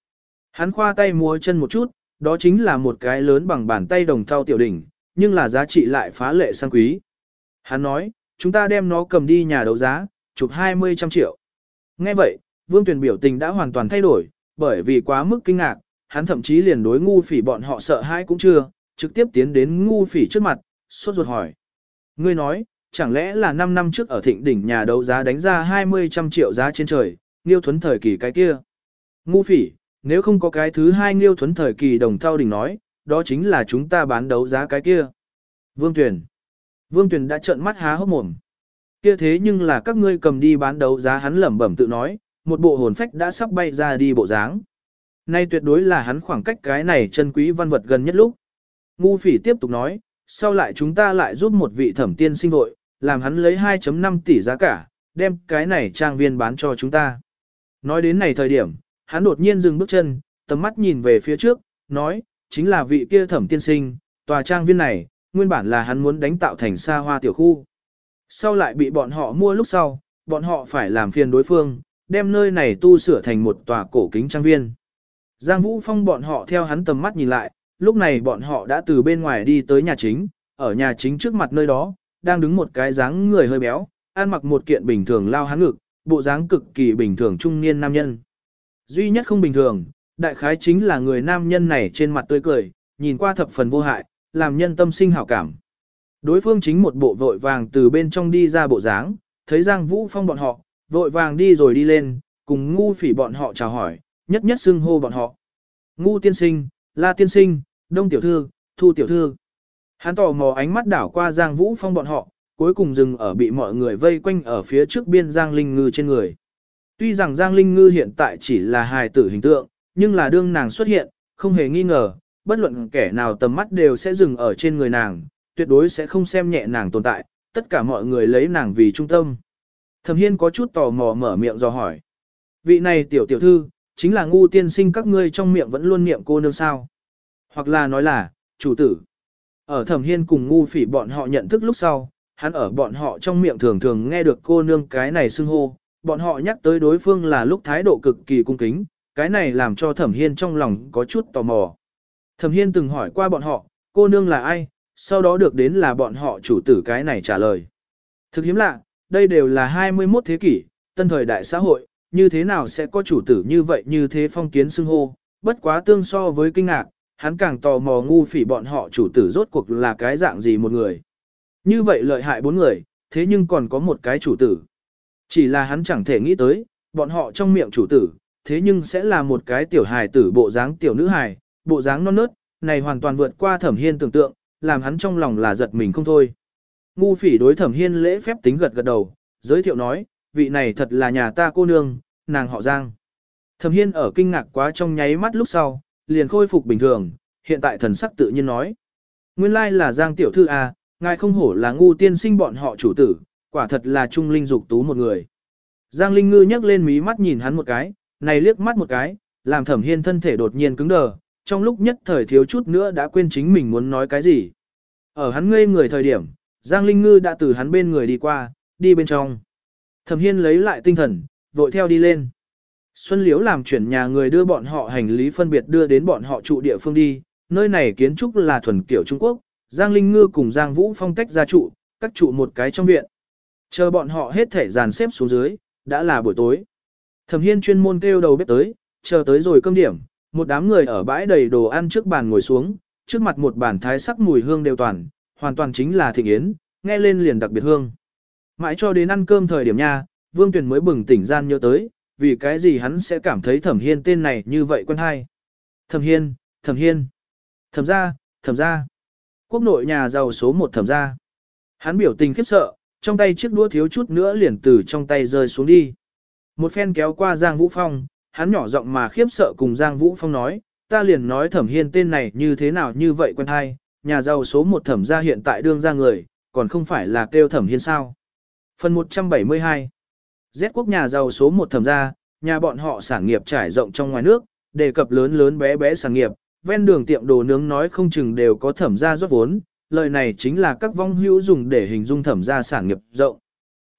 Hắn khoa tay múa chân một chút, đó chính là một cái lớn bằng bàn tay đồng thau tiểu đỉnh, nhưng là giá trị lại phá lệ sang quý. Hắn nói, chúng ta đem nó cầm đi nhà đấu giá, chụp 20 trăm triệu. Nghe vậy, Vương Tuyền biểu tình đã hoàn toàn thay đổi, bởi vì quá mức kinh ngạc, hắn thậm chí liền đối ngu phỉ bọn họ sợ hãi cũng chưa, trực tiếp tiến đến ngu phỉ trước mặt, sốt ruột hỏi. Ngươi nói, chẳng lẽ là 5 năm trước ở thịnh đỉnh nhà đấu giá đánh ra 20 trăm triệu giá trên trời, nghiêu thuấn thời kỳ cái kia. Ngu phỉ, nếu không có cái thứ hai nghiêu thuấn thời kỳ đồng thao đỉnh nói, đó chính là chúng ta bán đấu giá cái kia. Vương Tuyền. Vương Tuyền đã trợn mắt há hốc mồm. Kia thế nhưng là các ngươi cầm đi bán đấu giá hắn lẩm bẩm tự nói, một bộ hồn phách đã sắp bay ra đi bộ dáng. Nay tuyệt đối là hắn khoảng cách cái này chân quý văn vật gần nhất lúc. Ngu phỉ tiếp tục nói, sau lại chúng ta lại giúp một vị thẩm tiên sinh vội, làm hắn lấy 2.5 tỷ giá cả, đem cái này trang viên bán cho chúng ta. Nói đến này thời điểm, hắn đột nhiên dừng bước chân, tầm mắt nhìn về phía trước, nói, chính là vị kia thẩm tiên sinh, tòa trang viên này, nguyên bản là hắn muốn đánh tạo thành xa hoa tiểu khu. Sau lại bị bọn họ mua lúc sau, bọn họ phải làm phiền đối phương, đem nơi này tu sửa thành một tòa cổ kính trang viên. Giang Vũ Phong bọn họ theo hắn tầm mắt nhìn lại, lúc này bọn họ đã từ bên ngoài đi tới nhà chính, ở nhà chính trước mặt nơi đó, đang đứng một cái dáng người hơi béo, ăn mặc một kiện bình thường lao hắn ngực, bộ dáng cực kỳ bình thường trung niên nam nhân. Duy nhất không bình thường, đại khái chính là người nam nhân này trên mặt tươi cười, nhìn qua thập phần vô hại, làm nhân tâm sinh hảo cảm. Đối phương chính một bộ vội vàng từ bên trong đi ra bộ dáng, thấy Giang Vũ Phong bọn họ, vội vàng đi rồi đi lên, cùng ngu phỉ bọn họ chào hỏi, nhất nhất xưng hô bọn họ. Ngu tiên sinh, la tiên sinh, đông tiểu thư, thu tiểu thư. Hắn tò mò ánh mắt đảo qua Giang Vũ Phong bọn họ, cuối cùng dừng ở bị mọi người vây quanh ở phía trước biên Giang Linh Ngư trên người. Tuy rằng Giang Linh Ngư hiện tại chỉ là hài tử hình tượng, nhưng là đương nàng xuất hiện, không hề nghi ngờ, bất luận kẻ nào tầm mắt đều sẽ dừng ở trên người nàng, tuyệt đối sẽ không xem nhẹ nàng tồn tại, tất cả mọi người lấy nàng vì trung tâm. Thẩm Hiên có chút tò mò mở miệng dò hỏi. Vị này tiểu tiểu thư, chính là ngu tiên sinh các ngươi trong miệng vẫn luôn niệm cô nương sao. Hoặc là nói là, chủ tử. Ở Thẩm Hiên cùng ngu phỉ bọn họ nhận thức lúc sau, hắn ở bọn họ trong miệng thường thường nghe được cô nương cái này xưng hô, bọn họ nhắc tới đối phương là lúc thái độ cực kỳ cung kính, cái này làm cho Thẩm Hiên trong lòng có chút tò mò. Thẩm Hiên từng hỏi qua bọn họ, cô nương là ai, sau đó được đến là bọn họ chủ tử cái này trả lời. Thực hiếm lạ, đây đều là 21 thế kỷ, tân thời đại xã hội, như thế nào sẽ có chủ tử như vậy như thế phong kiến xưng hô, bất quá tương so với kinh ngạc, hắn càng tò mò ngu phỉ bọn họ chủ tử rốt cuộc là cái dạng gì một người. Như vậy lợi hại bốn người, thế nhưng còn có một cái chủ tử. Chỉ là hắn chẳng thể nghĩ tới, bọn họ trong miệng chủ tử, thế nhưng sẽ là một cái tiểu hài tử bộ dáng tiểu nữ hài, bộ dáng non nớt, này hoàn toàn vượt qua thẩm hiên tưởng tượng, làm hắn trong lòng là giật mình không thôi. Ngu phỉ đối thẩm hiên lễ phép tính gật gật đầu, giới thiệu nói, vị này thật là nhà ta cô nương, nàng họ Giang. Thẩm hiên ở kinh ngạc quá trong nháy mắt lúc sau, liền khôi phục bình thường, hiện tại thần sắc tự nhiên nói. Nguyên lai là Giang tiểu thư A, ngài không hổ là ngu tiên sinh bọn họ chủ tử, quả thật là trung linh dục tú một người. Giang Linh Ngư nhấc lên mí mắt nhìn hắn một cái, này liếc mắt một cái, làm thẩm hiên thân thể đột nhiên cứng đờ, trong lúc nhất thời thiếu chút nữa đã quên chính mình muốn nói cái gì. Ở hắn ngây người thời điểm, Giang Linh Ngư đã từ hắn bên người đi qua, đi bên trong. Thẩm hiên lấy lại tinh thần, vội theo đi lên. Xuân Liễu làm chuyển nhà người đưa bọn họ hành lý phân biệt đưa đến bọn họ trụ địa phương đi, nơi này kiến trúc là thuần kiểu Trung Quốc, Giang Linh Ngư cùng Giang Vũ Phong tách ra trụ, các trụ một cái trong viện. Chờ bọn họ hết thể dàn xếp xuống dưới, đã là buổi tối. Thẩm Hiên chuyên môn kêu đầu bếp tới, chờ tới rồi cơm điểm, một đám người ở bãi đầy đồ ăn trước bàn ngồi xuống, trước mặt một bàn thái sắc mùi hương đều toàn, hoàn toàn chính là thịnh yến, nghe lên liền đặc biệt hương. Mãi cho đến ăn cơm thời điểm nha, Vương Tuyền mới bừng tỉnh gian nhớ tới, vì cái gì hắn sẽ cảm thấy Thẩm Hiên tên này như vậy quen hay. Thẩm Hiên, Thẩm Hiên, Thẩm gia, Thẩm gia. Quốc nội nhà giàu số một Thẩm gia. Hắn biểu tình khiếp sợ, trong tay chiếc đũa thiếu chút nữa liền từ trong tay rơi xuống đi. Một phen kéo qua Giang Vũ Phong, hắn nhỏ giọng mà khiếp sợ cùng Giang Vũ Phong nói, ta liền nói thẩm hiên tên này như thế nào như vậy quen hay, nhà giàu số một thẩm gia hiện tại đương ra người, còn không phải là kêu thẩm hiên sao. Phần 172 Z quốc nhà giàu số một thẩm gia, nhà bọn họ sản nghiệp trải rộng trong ngoài nước, đề cập lớn lớn bé bé sản nghiệp, ven đường tiệm đồ nướng nói không chừng đều có thẩm gia rót vốn, lời này chính là các vong hữu dùng để hình dung thẩm gia sản nghiệp rộng.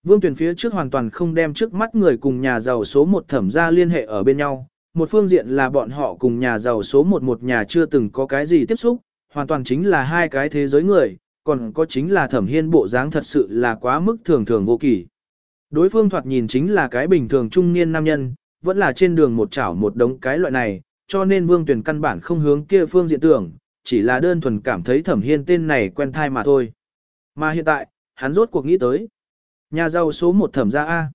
Vương Tuyền phía trước hoàn toàn không đem trước mắt người cùng nhà giàu số một thẩm gia liên hệ ở bên nhau, một phương diện là bọn họ cùng nhà giàu số một một nhà chưa từng có cái gì tiếp xúc, hoàn toàn chính là hai cái thế giới người, còn có chính là thẩm hiên bộ dáng thật sự là quá mức thường thường vô kỳ. Đối phương thoạt nhìn chính là cái bình thường trung niên nam nhân, vẫn là trên đường một chảo một đống cái loại này, cho nên vương tuyển căn bản không hướng kia phương diện tưởng, chỉ là đơn thuần cảm thấy thẩm hiên tên này quen thai mà thôi. Mà hiện tại, hắn rốt cuộc nghĩ tới. Nhà giàu số một thẩm gia A.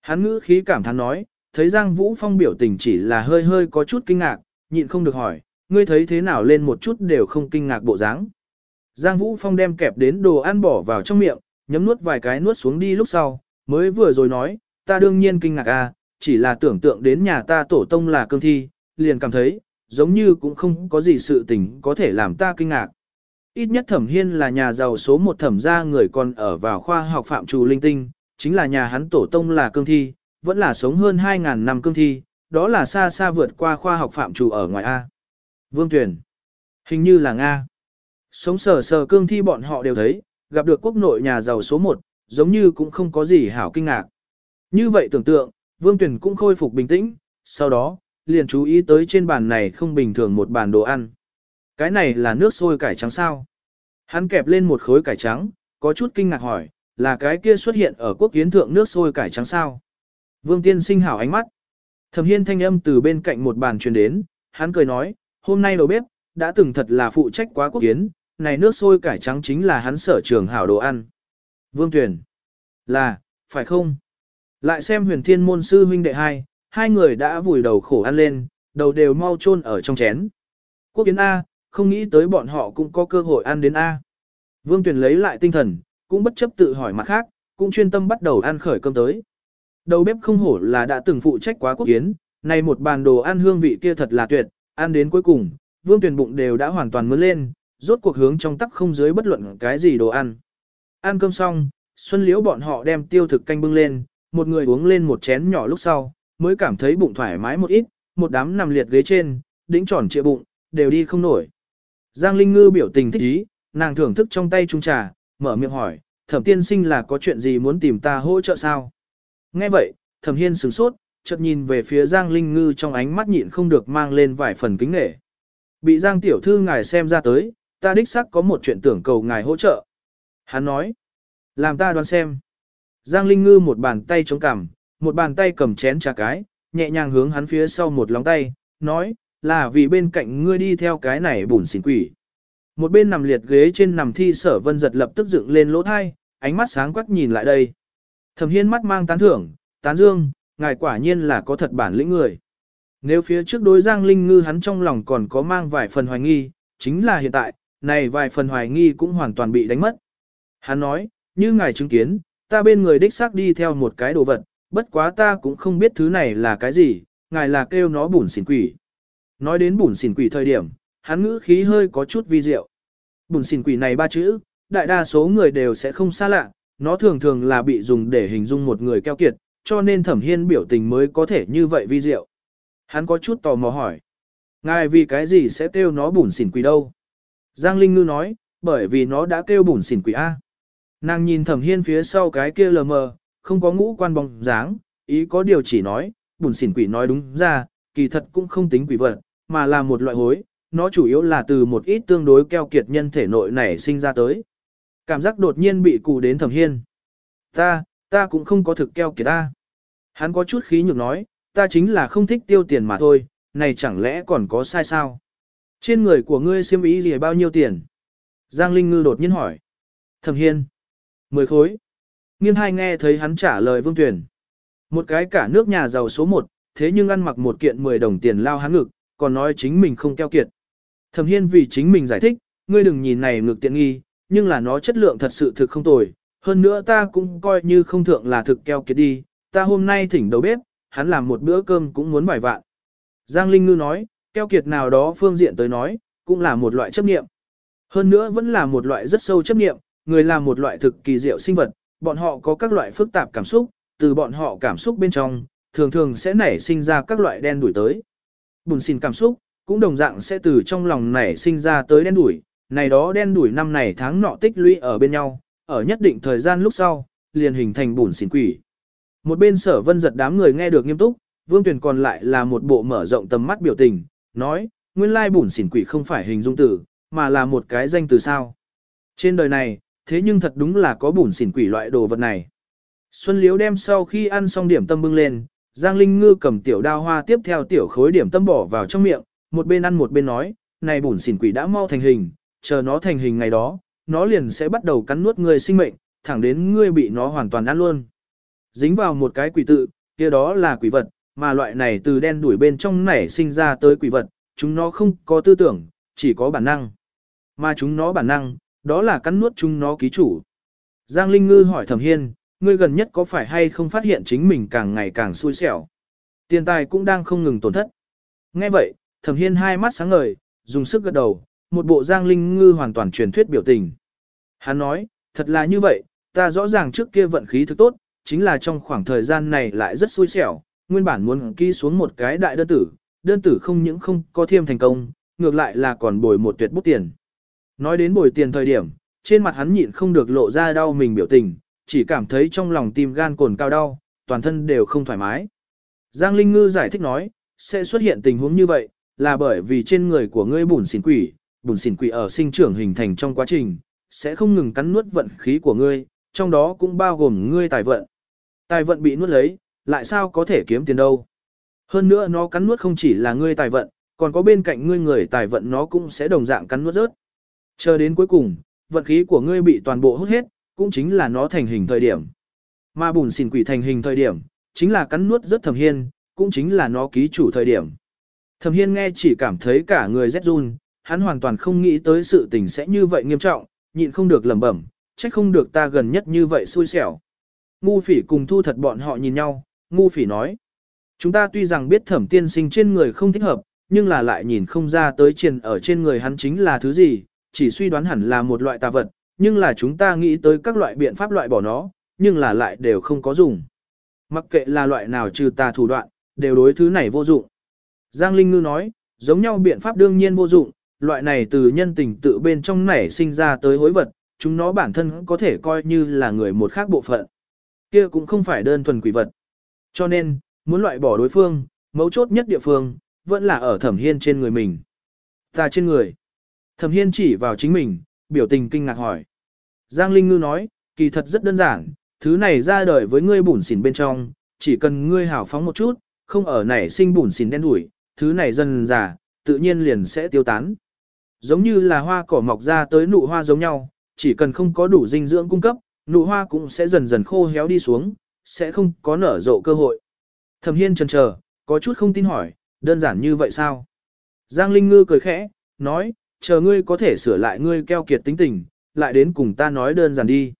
Hắn ngữ khí cảm thán nói, thấy Giang Vũ Phong biểu tình chỉ là hơi hơi có chút kinh ngạc, nhịn không được hỏi, ngươi thấy thế nào lên một chút đều không kinh ngạc bộ dáng. Giang Vũ Phong đem kẹp đến đồ ăn bỏ vào trong miệng, nhấm nuốt vài cái nuốt xuống đi lúc sau, mới vừa rồi nói, ta đương nhiên kinh ngạc a, chỉ là tưởng tượng đến nhà ta tổ tông là cương thi, liền cảm thấy, giống như cũng không có gì sự tình có thể làm ta kinh ngạc. Ít nhất thẩm hiên là nhà giàu số một thẩm gia người còn ở vào khoa học phạm trù linh tinh, chính là nhà hắn tổ tông là cương thi, vẫn là sống hơn 2.000 năm cương thi, đó là xa xa vượt qua khoa học phạm trù ở ngoài A. Vương Tuyển. Hình như là Nga. Sống sờ sờ cương thi bọn họ đều thấy, gặp được quốc nội nhà giàu số 1, giống như cũng không có gì hảo kinh ngạc. Như vậy tưởng tượng, Vương Tuyển cũng khôi phục bình tĩnh, sau đó, liền chú ý tới trên bàn này không bình thường một bàn đồ ăn. Cái này là nước sôi cải trắng sao? Hắn kẹp lên một khối cải trắng, có chút kinh ngạc hỏi, là cái kia xuất hiện ở quốc kiến thượng nước sôi cải trắng sao? Vương Tiên sinh hảo ánh mắt. Thẩm Hiên thanh âm từ bên cạnh một bàn truyền đến, hắn cười nói, hôm nay đầu bếp, đã từng thật là phụ trách quá quốc kiến, này nước sôi cải trắng chính là hắn sở trường hảo đồ ăn. Vương Tuyền. Là, phải không? Lại xem huyền thiên môn sư huynh đệ hai, hai người đã vùi đầu khổ ăn lên, đầu đều mau chôn ở trong chén. Quốc kiến A, không nghĩ tới bọn họ cũng có cơ hội ăn đến A. Vương Tuyền lấy lại tinh thần, cũng bất chấp tự hỏi mặt khác, cũng chuyên tâm bắt đầu ăn khởi cơm tới. Đầu bếp không hổ là đã từng phụ trách quá quốc kiến, này một bàn đồ ăn hương vị kia thật là tuyệt, ăn đến cuối cùng, Vương Tuyền bụng đều đã hoàn toàn mướn lên, rốt cuộc hướng trong tắc không dưới bất luận cái gì đồ ăn. Ăn cơm xong, Xuân Liễu bọn họ đem tiêu thực canh bưng lên, một người uống lên một chén nhỏ lúc sau, mới cảm thấy bụng thoải mái một ít, một đám nằm liệt ghế trên, đĩnh tròn trịa bụng, đều đi không nổi. Giang Linh Ngư biểu tình thích ý, nàng thưởng thức trong tay trung trà, mở miệng hỏi, thẩm tiên sinh là có chuyện gì muốn tìm ta hỗ trợ sao? Nghe vậy, thẩm hiên sửng sốt, chợt nhìn về phía Giang Linh Ngư trong ánh mắt nhịn không được mang lên vài phần kính nể. Bị Giang tiểu thư ngài xem ra tới, ta đích xác có một chuyện tưởng cầu ngài hỗ trợ. Hắn nói, làm ta đoán xem. Giang Linh Ngư một bàn tay chống cằm, một bàn tay cầm chén trà cái, nhẹ nhàng hướng hắn phía sau một lóng tay, nói, là vì bên cạnh ngươi đi theo cái này bùn xỉn quỷ. Một bên nằm liệt ghế trên nằm thi sở vân giật lập tức dựng lên lỗ thai, ánh mắt sáng quắc nhìn lại đây. Thẩm hiên mắt mang tán thưởng, tán dương, ngài quả nhiên là có thật bản lĩnh người. Nếu phía trước đối Giang Linh Ngư hắn trong lòng còn có mang vài phần hoài nghi, chính là hiện tại, này vài phần hoài nghi cũng hoàn toàn bị đánh mất. Hắn nói, như ngài chứng kiến, ta bên người đích xác đi theo một cái đồ vật, bất quá ta cũng không biết thứ này là cái gì, ngài là kêu nó bùn xỉn quỷ. Nói đến bùn xỉn quỷ thời điểm, hắn ngữ khí hơi có chút vi diệu. Bùn xỉn quỷ này ba chữ, đại đa số người đều sẽ không xa lạ, nó thường thường là bị dùng để hình dung một người keo kiệt, cho nên thẩm hiên biểu tình mới có thể như vậy vi diệu. Hắn có chút tò mò hỏi. Ngài vì cái gì sẽ kêu nó bùn xỉn quỷ đâu? Giang Linh Ngư nói, bởi vì nó đã kêu bùn xỉn quỷ A. Nàng nhìn thẩm hiên phía sau cái kia lờ mờ, không có ngũ quan bóng dáng, ý có điều chỉ nói, bùn xỉn quỷ nói đúng ra, kỳ thật cũng không tính quỷ vật, mà là một loại hối, nó chủ yếu là từ một ít tương đối keo kiệt nhân thể nội nảy sinh ra tới. Cảm giác đột nhiên bị cụ đến thẩm hiên. Ta, ta cũng không có thực keo kiệt ta. Hắn có chút khí nhược nói, ta chính là không thích tiêu tiền mà thôi, này chẳng lẽ còn có sai sao? Trên người của ngươi xiêm ý gì bao nhiêu tiền? Giang Linh Ngư đột nhiên hỏi. Thẩm hiên. Mười khối. Nghiên hai nghe thấy hắn trả lời vương tuyển. Một cái cả nước nhà giàu số một, thế nhưng ăn mặc một kiện 10 đồng tiền lao hắn ngực, còn nói chính mình không keo kiệt. Thẩm hiên vì chính mình giải thích, ngươi đừng nhìn này ngược tiện nghi, nhưng là nó chất lượng thật sự thực không tồi. Hơn nữa ta cũng coi như không thượng là thực keo kiệt đi, ta hôm nay thỉnh đầu bếp, hắn làm một bữa cơm cũng muốn vài vạn. Giang Linh Ngư nói, keo kiệt nào đó phương diện tới nói, cũng là một loại chấp niệm. Hơn nữa vẫn là một loại rất sâu chấp niệm, người là một loại thực kỳ diệu sinh vật, bọn họ có các loại phức tạp cảm xúc, từ bọn họ cảm xúc bên trong, thường thường sẽ nảy sinh ra các loại đen đuổi tới. Bùn xỉn cảm xúc, cũng đồng dạng sẽ từ trong lòng nảy sinh ra tới đen đuổi, này đó đen đuổi năm này tháng nọ tích lũy ở bên nhau, ở nhất định thời gian lúc sau, liền hình thành bùn xỉn quỷ. Một bên sở vân giật đám người nghe được nghiêm túc, vương tuyển còn lại là một bộ mở rộng tầm mắt biểu tình, nói, nguyên lai bùn xỉn quỷ không phải hình dung từ, mà là một cái danh từ sao. Trên đời này, thế nhưng thật đúng là có bùn xỉn quỷ loại đồ vật này. Xuân Liếu đem sau khi ăn xong điểm tâm bưng lên, Giang Linh Ngư cầm tiểu đao hoa tiếp theo tiểu khối điểm tâm bỏ vào trong miệng, một bên ăn một bên nói, này bùn xỉn quỷ đã mau thành hình, chờ nó thành hình ngày đó, nó liền sẽ bắt đầu cắn nuốt người sinh mệnh, thẳng đến ngươi bị nó hoàn toàn ăn luôn. Dính vào một cái quỷ tự, kia đó là quỷ vật, mà loại này từ đen đuổi bên trong nảy sinh ra tới quỷ vật, chúng nó không có tư tưởng, chỉ có bản năng. Mà chúng nó bản năng, đó là cắn nuốt chúng nó ký chủ. Giang Linh Ngư hỏi Thẩm Hiên, ngươi gần nhất có phải hay không phát hiện chính mình càng ngày càng xui xẻo? Tiền tài cũng đang không ngừng tổn thất. Nghe vậy, Thẩm Hiên hai mắt sáng ngời, dùng sức gật đầu, một bộ Giang Linh Ngư hoàn toàn truyền thuyết biểu tình. Hắn nói, thật là như vậy, ta rõ ràng trước kia vận khí thực tốt, chính là trong khoảng thời gian này lại rất xui xẻo, nguyên bản muốn ký xuống một cái đại đơn tử, đơn tử không những không có thiêm thành công, ngược lại là còn bồi một tuyệt bút tiền. Nói đến bồi tiền thời điểm, trên mặt hắn nhịn không được lộ ra đau mình biểu tình, chỉ cảm thấy trong lòng tim gan cồn cao đau, toàn thân đều không thoải mái. Giang Linh Ngư giải thích nói, sẽ xuất hiện tình huống như vậy, là bởi vì trên người của ngươi bùn xỉn quỷ, bùn xỉn quỷ ở sinh trưởng hình thành trong quá trình, sẽ không ngừng cắn nuốt vận khí của ngươi, trong đó cũng bao gồm ngươi tài vận. Tài vận bị nuốt lấy, lại sao có thể kiếm tiền đâu. Hơn nữa nó cắn nuốt không chỉ là ngươi tài vận, còn có bên cạnh ngươi người tài vận nó cũng sẽ đồng dạng cắn nuốt rớt. Chờ đến cuối cùng, vận khí của ngươi bị toàn bộ hút hết, cũng chính là nó thành hình thời điểm. Mà bùn xỉn quỷ thành hình thời điểm, chính là cắn nuốt rất thầm hiên, cũng chính là nó ký chủ thời điểm. Thầm Hiên nghe chỉ cảm thấy cả người rét run, hắn hoàn toàn không nghĩ tới sự tình sẽ như vậy nghiêm trọng, nhịn không được lẩm bẩm, trách không được ta gần nhất như vậy xui xẻo. Ngu phỉ cùng thu thật bọn họ nhìn nhau, ngu phỉ nói. Chúng ta tuy rằng biết thẩm tiên sinh trên người không thích hợp, nhưng là lại nhìn không ra tới triền ở trên người hắn chính là thứ gì, chỉ suy đoán hẳn là một loại tà vật, nhưng là chúng ta nghĩ tới các loại biện pháp loại bỏ nó, nhưng là lại đều không có dùng. Mặc kệ là loại nào trừ tà thủ đoạn, đều đối thứ này vô dụng. Giang Linh Ngư nói, giống nhau biện pháp đương nhiên vô dụng, loại này từ nhân tình tự bên trong nảy sinh ra tới hối vật, chúng nó bản thân có thể coi như là người một khác bộ phận. Kia cũng không phải đơn thuần quỷ vật. Cho nên, muốn loại bỏ đối phương, mấu chốt nhất địa phương, vẫn là ở thẩm hiên trên người mình. Ta trên người. Thẩm hiên chỉ vào chính mình, biểu tình kinh ngạc hỏi. Giang Linh Ngư nói, kỳ thật rất đơn giản, thứ này ra đời với ngươi bùn xỉn bên trong, chỉ cần ngươi hào phóng một chút, không ở nảy sinh bùn xỉn đen đủi, thứ này dần già, tự nhiên liền sẽ tiêu tán. Giống như là hoa cỏ mọc ra tới nụ hoa giống nhau, chỉ cần không có đủ dinh dưỡng cung cấp, nụ hoa cũng sẽ dần dần khô héo đi xuống, sẽ không có nở rộ cơ hội. Thẩm Hiên chần chờ, có chút không tin hỏi, đơn giản như vậy sao? Giang Linh Ngư cười khẽ, nói, chờ ngươi có thể sửa lại ngươi keo kiệt tính tình, lại đến cùng ta nói đơn giản đi.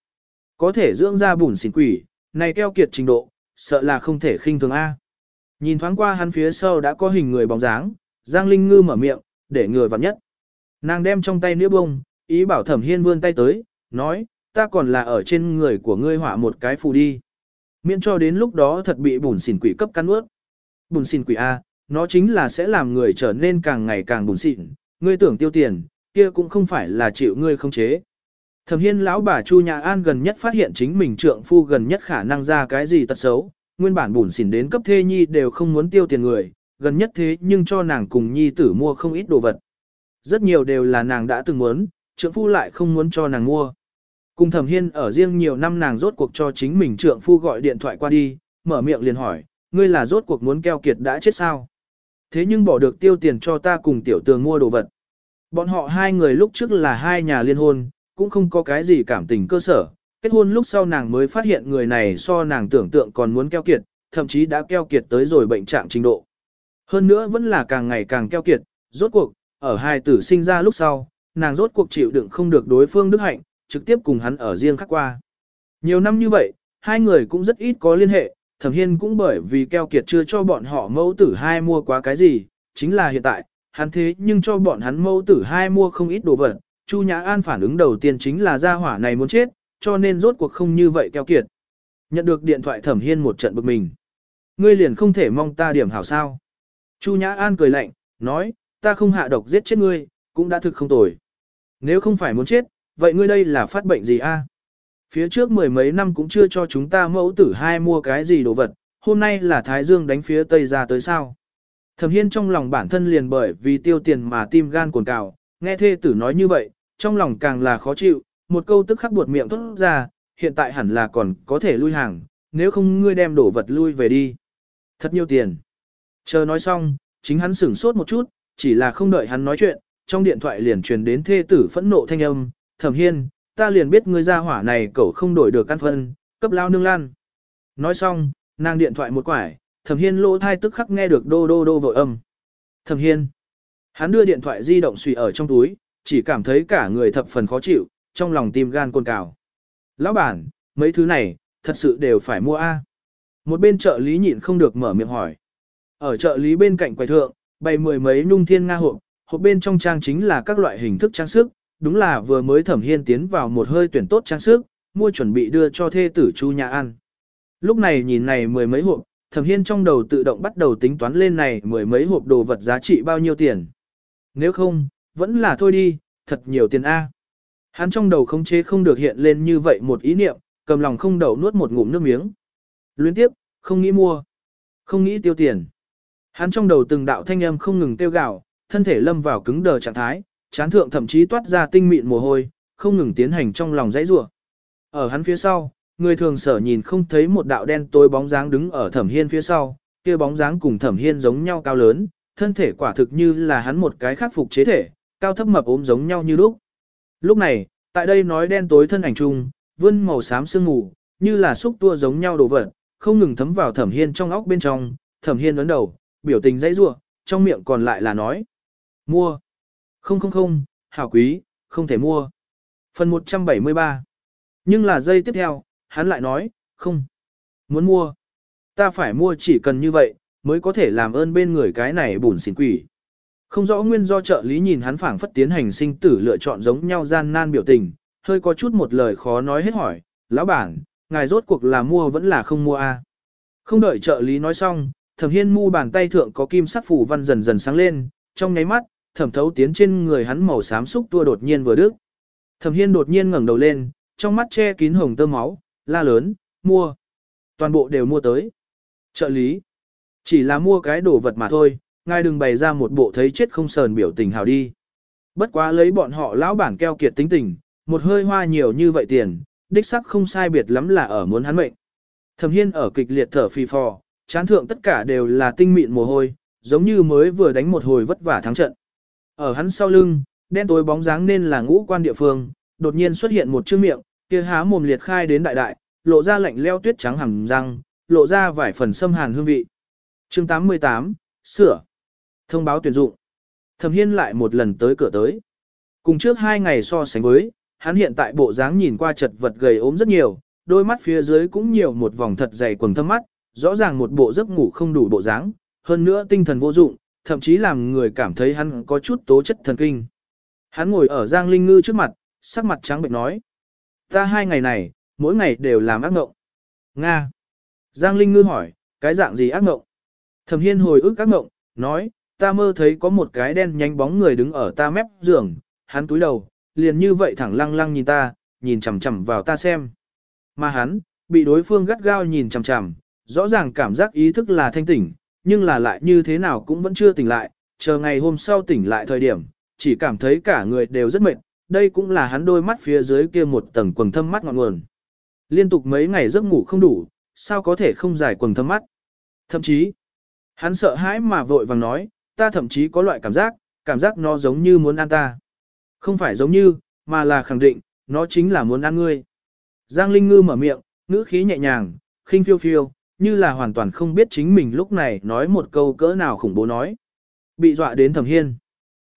Có thể dưỡng ra bùn xỉn quỷ, này keo kiệt trình độ, sợ là không thể khinh thường A. Nhìn thoáng qua hắn phía sau đã có hình người bóng dáng, Giang Linh Ngư mở miệng, để người vặn nhất. Nàng đem trong tay nĩa bông, ý bảo thẩm hiên vươn tay tới, nói, ta còn là ở trên người của ngươi họa một cái phù đi. Miễn cho đến lúc đó thật bị bùn xỉn quỷ cấp cắn ướt. Bùn xỉn quỷ A, nó chính là sẽ làm người trở nên càng ngày càng bùn xỉn, ngươi tưởng tiêu tiền, kia cũng không phải là chịu ngươi không chế. Thẩm hiên lão bà Chu Nhà An gần nhất phát hiện chính mình trượng phu gần nhất khả năng ra cái gì tật xấu, nguyên bản bùn xỉn đến cấp thê nhi đều không muốn tiêu tiền người, gần nhất thế nhưng cho nàng cùng nhi tử mua không ít đồ vật. Rất nhiều đều là nàng đã từng muốn, trượng phu lại không muốn cho nàng mua. Cùng thẩm hiên ở riêng nhiều năm nàng rốt cuộc cho chính mình trượng phu gọi điện thoại qua đi, mở miệng liền hỏi, ngươi là rốt cuộc muốn keo kiệt đã chết sao? Thế nhưng bỏ được tiêu tiền cho ta cùng tiểu tường mua đồ vật. Bọn họ hai người lúc trước là hai nhà liên hôn, cũng không có cái gì cảm tình cơ sở. Kết hôn lúc sau nàng mới phát hiện người này so nàng tưởng tượng còn muốn keo kiệt, thậm chí đã keo kiệt tới rồi bệnh trạng trình độ. Hơn nữa vẫn là càng ngày càng keo kiệt, rốt cuộc, ở hai tử sinh ra lúc sau, nàng rốt cuộc chịu đựng không được đối phương đức hạnh, trực tiếp cùng hắn ở riêng khắc qua. Nhiều năm như vậy, hai người cũng rất ít có liên hệ, thẩm hiên cũng bởi vì keo kiệt chưa cho bọn họ mẫu tử hai mua quá cái gì, chính là hiện tại, hắn thế nhưng cho bọn hắn mẫu tử hai mua không ít đồ vật. Chu Nhã An phản ứng đầu tiên chính là gia hỏa này muốn chết, cho nên rốt cuộc không như vậy keo kiệt. Nhận được điện thoại thẩm hiên một trận bực mình. Ngươi liền không thể mong ta điểm hảo sao. Chu Nhã An cười lạnh, nói, ta không hạ độc giết chết ngươi, cũng đã thực không tồi. Nếu không phải muốn chết, vậy ngươi đây là phát bệnh gì a? Phía trước mười mấy năm cũng chưa cho chúng ta mẫu tử hai mua cái gì đồ vật, hôm nay là Thái Dương đánh phía Tây ra tới sao. Thẩm Hiên trong lòng bản thân liền bởi vì tiêu tiền mà tim gan cồn cào, nghe thê tử nói như vậy, trong lòng càng là khó chịu, một câu tức khắc buột miệng thốt ra, hiện tại hẳn là còn có thể lui hàng, nếu không ngươi đem đổ vật lui về đi. Thật nhiều tiền. Chờ nói xong, chính hắn sửng sốt một chút, chỉ là không đợi hắn nói chuyện, trong điện thoại liền truyền đến thê tử phẫn nộ thanh âm, thẩm hiên, ta liền biết ngươi ra hỏa này cậu không đổi được căn phân, cấp lao nương lan. Nói xong, nàng điện thoại một quải, thẩm hiên lỗ thai tức khắc nghe được đô đô đô vội âm. Thẩm hiên, hắn đưa điện thoại di động xùy ở trong túi, chỉ cảm thấy cả người thập phần khó chịu, trong lòng tim gan cồn cào. Lão bản, mấy thứ này, thật sự đều phải mua A. Một bên trợ lý nhịn không được mở miệng hỏi. Ở trợ lý bên cạnh quầy thượng, bày mười mấy nung thiên nga hộp, hộp bên trong trang chính là các loại hình thức trang sức, đúng là vừa mới thẩm hiên tiến vào một hơi tuyển tốt trang sức, mua chuẩn bị đưa cho thê tử Chu nhà ăn. Lúc này nhìn này mười mấy hộp, thẩm hiên trong đầu tự động bắt đầu tính toán lên này mười mấy hộp đồ vật giá trị bao nhiêu tiền. Nếu không, vẫn là thôi đi, thật nhiều tiền A. Hắn trong đầu không chế không được hiện lên như vậy một ý niệm, cầm lòng không đầu nuốt một ngụm nước miếng. Luyến tiếp, không nghĩ mua, không nghĩ tiêu tiền. Hắn trong đầu từng đạo thanh âm không ngừng tiêu gạo, thân thể lâm vào cứng đờ trạng thái, chán thượng thậm chí toát ra tinh mịn mồ hôi, không ngừng tiến hành trong lòng dãy rủa. Ở hắn phía sau, người thường sở nhìn không thấy một đạo đen tối bóng dáng đứng ở Thẩm Hiên phía sau, kia bóng dáng cùng Thẩm Hiên giống nhau cao lớn, thân thể quả thực như là hắn một cái khắc phục chế thể, cao thấp mập ốm giống nhau như lúc. Lúc này, tại đây nói đen tối thân ảnh chung, vươn màu xám sương mù, như là xúc tua giống nhau đồ vật, không ngừng thấm vào Thẩm Hiên trong óc bên trong, Thẩm Hiên ấn đầu, biểu tình dãy rủa, trong miệng còn lại là nói: "Mua." Không không không, hảo quý, không thể mua. Phần 173. Nhưng là giây tiếp theo, hắn lại nói, không, muốn mua. Ta phải mua chỉ cần như vậy, mới có thể làm ơn bên người cái này bùn xỉn quỷ. Không rõ nguyên do trợ lý nhìn hắn phảng phất tiến hành sinh tử lựa chọn giống nhau gian nan biểu tình, hơi có chút một lời khó nói hết hỏi, lão bản, ngài rốt cuộc là mua vẫn là không mua a? Không đợi trợ lý nói xong, thẩm hiên mu bàn tay thượng có kim sắc phủ văn dần dần sáng lên, trong nháy mắt, thẩm thấu tiến trên người hắn màu xám xúc tua đột nhiên vừa đứt. Thẩm hiên đột nhiên ngẩng đầu lên, trong mắt che kín hồng tơ máu, la lớn, mua. Toàn bộ đều mua tới. Trợ lý. Chỉ là mua cái đồ vật mà thôi, ngài đừng bày ra một bộ thấy chết không sờn biểu tình hào đi. Bất quá lấy bọn họ lão bản keo kiệt tính tình, một hơi hoa nhiều như vậy tiền, đích sắc không sai biệt lắm là ở muốn hắn mệnh. Thẩm hiên ở kịch liệt thở phì phò, chán thượng tất cả đều là tinh mịn mồ hôi, giống như mới vừa đánh một hồi vất vả thắng trận. Ở hắn sau lưng, đen tối bóng dáng nên là ngũ quan địa phương, đột nhiên xuất hiện một chữ miệng, kia há mồm liệt khai đến đại đại, lộ ra lạnh leo tuyết trắng hằng răng, lộ ra vài phần xâm hàn hương vị. Chương 88, sửa. Thông báo tuyển dụng. Thẩm Hiên lại một lần tới cửa tới. Cùng trước hai ngày so sánh với, hắn hiện tại bộ dáng nhìn qua chật vật gầy ốm rất nhiều, đôi mắt phía dưới cũng nhiều một vòng thật dày quầng thâm mắt, rõ ràng một bộ giấc ngủ không đủ bộ dáng, hơn nữa tinh thần vô dụng, thậm chí làm người cảm thấy hắn có chút tố chất thần kinh. Hắn ngồi ở Giang Linh Ngư trước mặt, sắc mặt trắng bệnh nói. Ta hai ngày này, mỗi ngày đều làm ác ngộng. Nga. Giang Linh Ngư hỏi, cái dạng gì ác ngộng? Thẩm Hiên hồi ức ác ngộng, nói, ta mơ thấy có một cái đen nhánh bóng người đứng ở ta mép giường, hắn túi đầu, liền như vậy thẳng lăng lăng nhìn ta, nhìn chằm chằm vào ta xem. Mà hắn, bị đối phương gắt gao nhìn chằm chằm, rõ ràng cảm giác ý thức là thanh tỉnh, nhưng là lại như thế nào cũng vẫn chưa tỉnh lại, chờ ngày hôm sau tỉnh lại thời điểm, chỉ cảm thấy cả người đều rất mệt, đây cũng là hắn đôi mắt phía dưới kia một tầng quầng thâm mắt ngọn nguồn. Liên tục mấy ngày giấc ngủ không đủ, sao có thể không giải quầng thâm mắt. Thậm chí, hắn sợ hãi mà vội vàng nói, ta thậm chí có loại cảm giác, cảm giác nó giống như muốn ăn ta. Không phải giống như, mà là khẳng định, nó chính là muốn ăn ngươi. Giang Linh Ngư mở miệng, ngữ khí nhẹ nhàng, khinh phiêu phiêu, như là hoàn toàn không biết chính mình lúc này nói một câu cỡ nào khủng bố nói. Bị dọa đến thẩm hiên.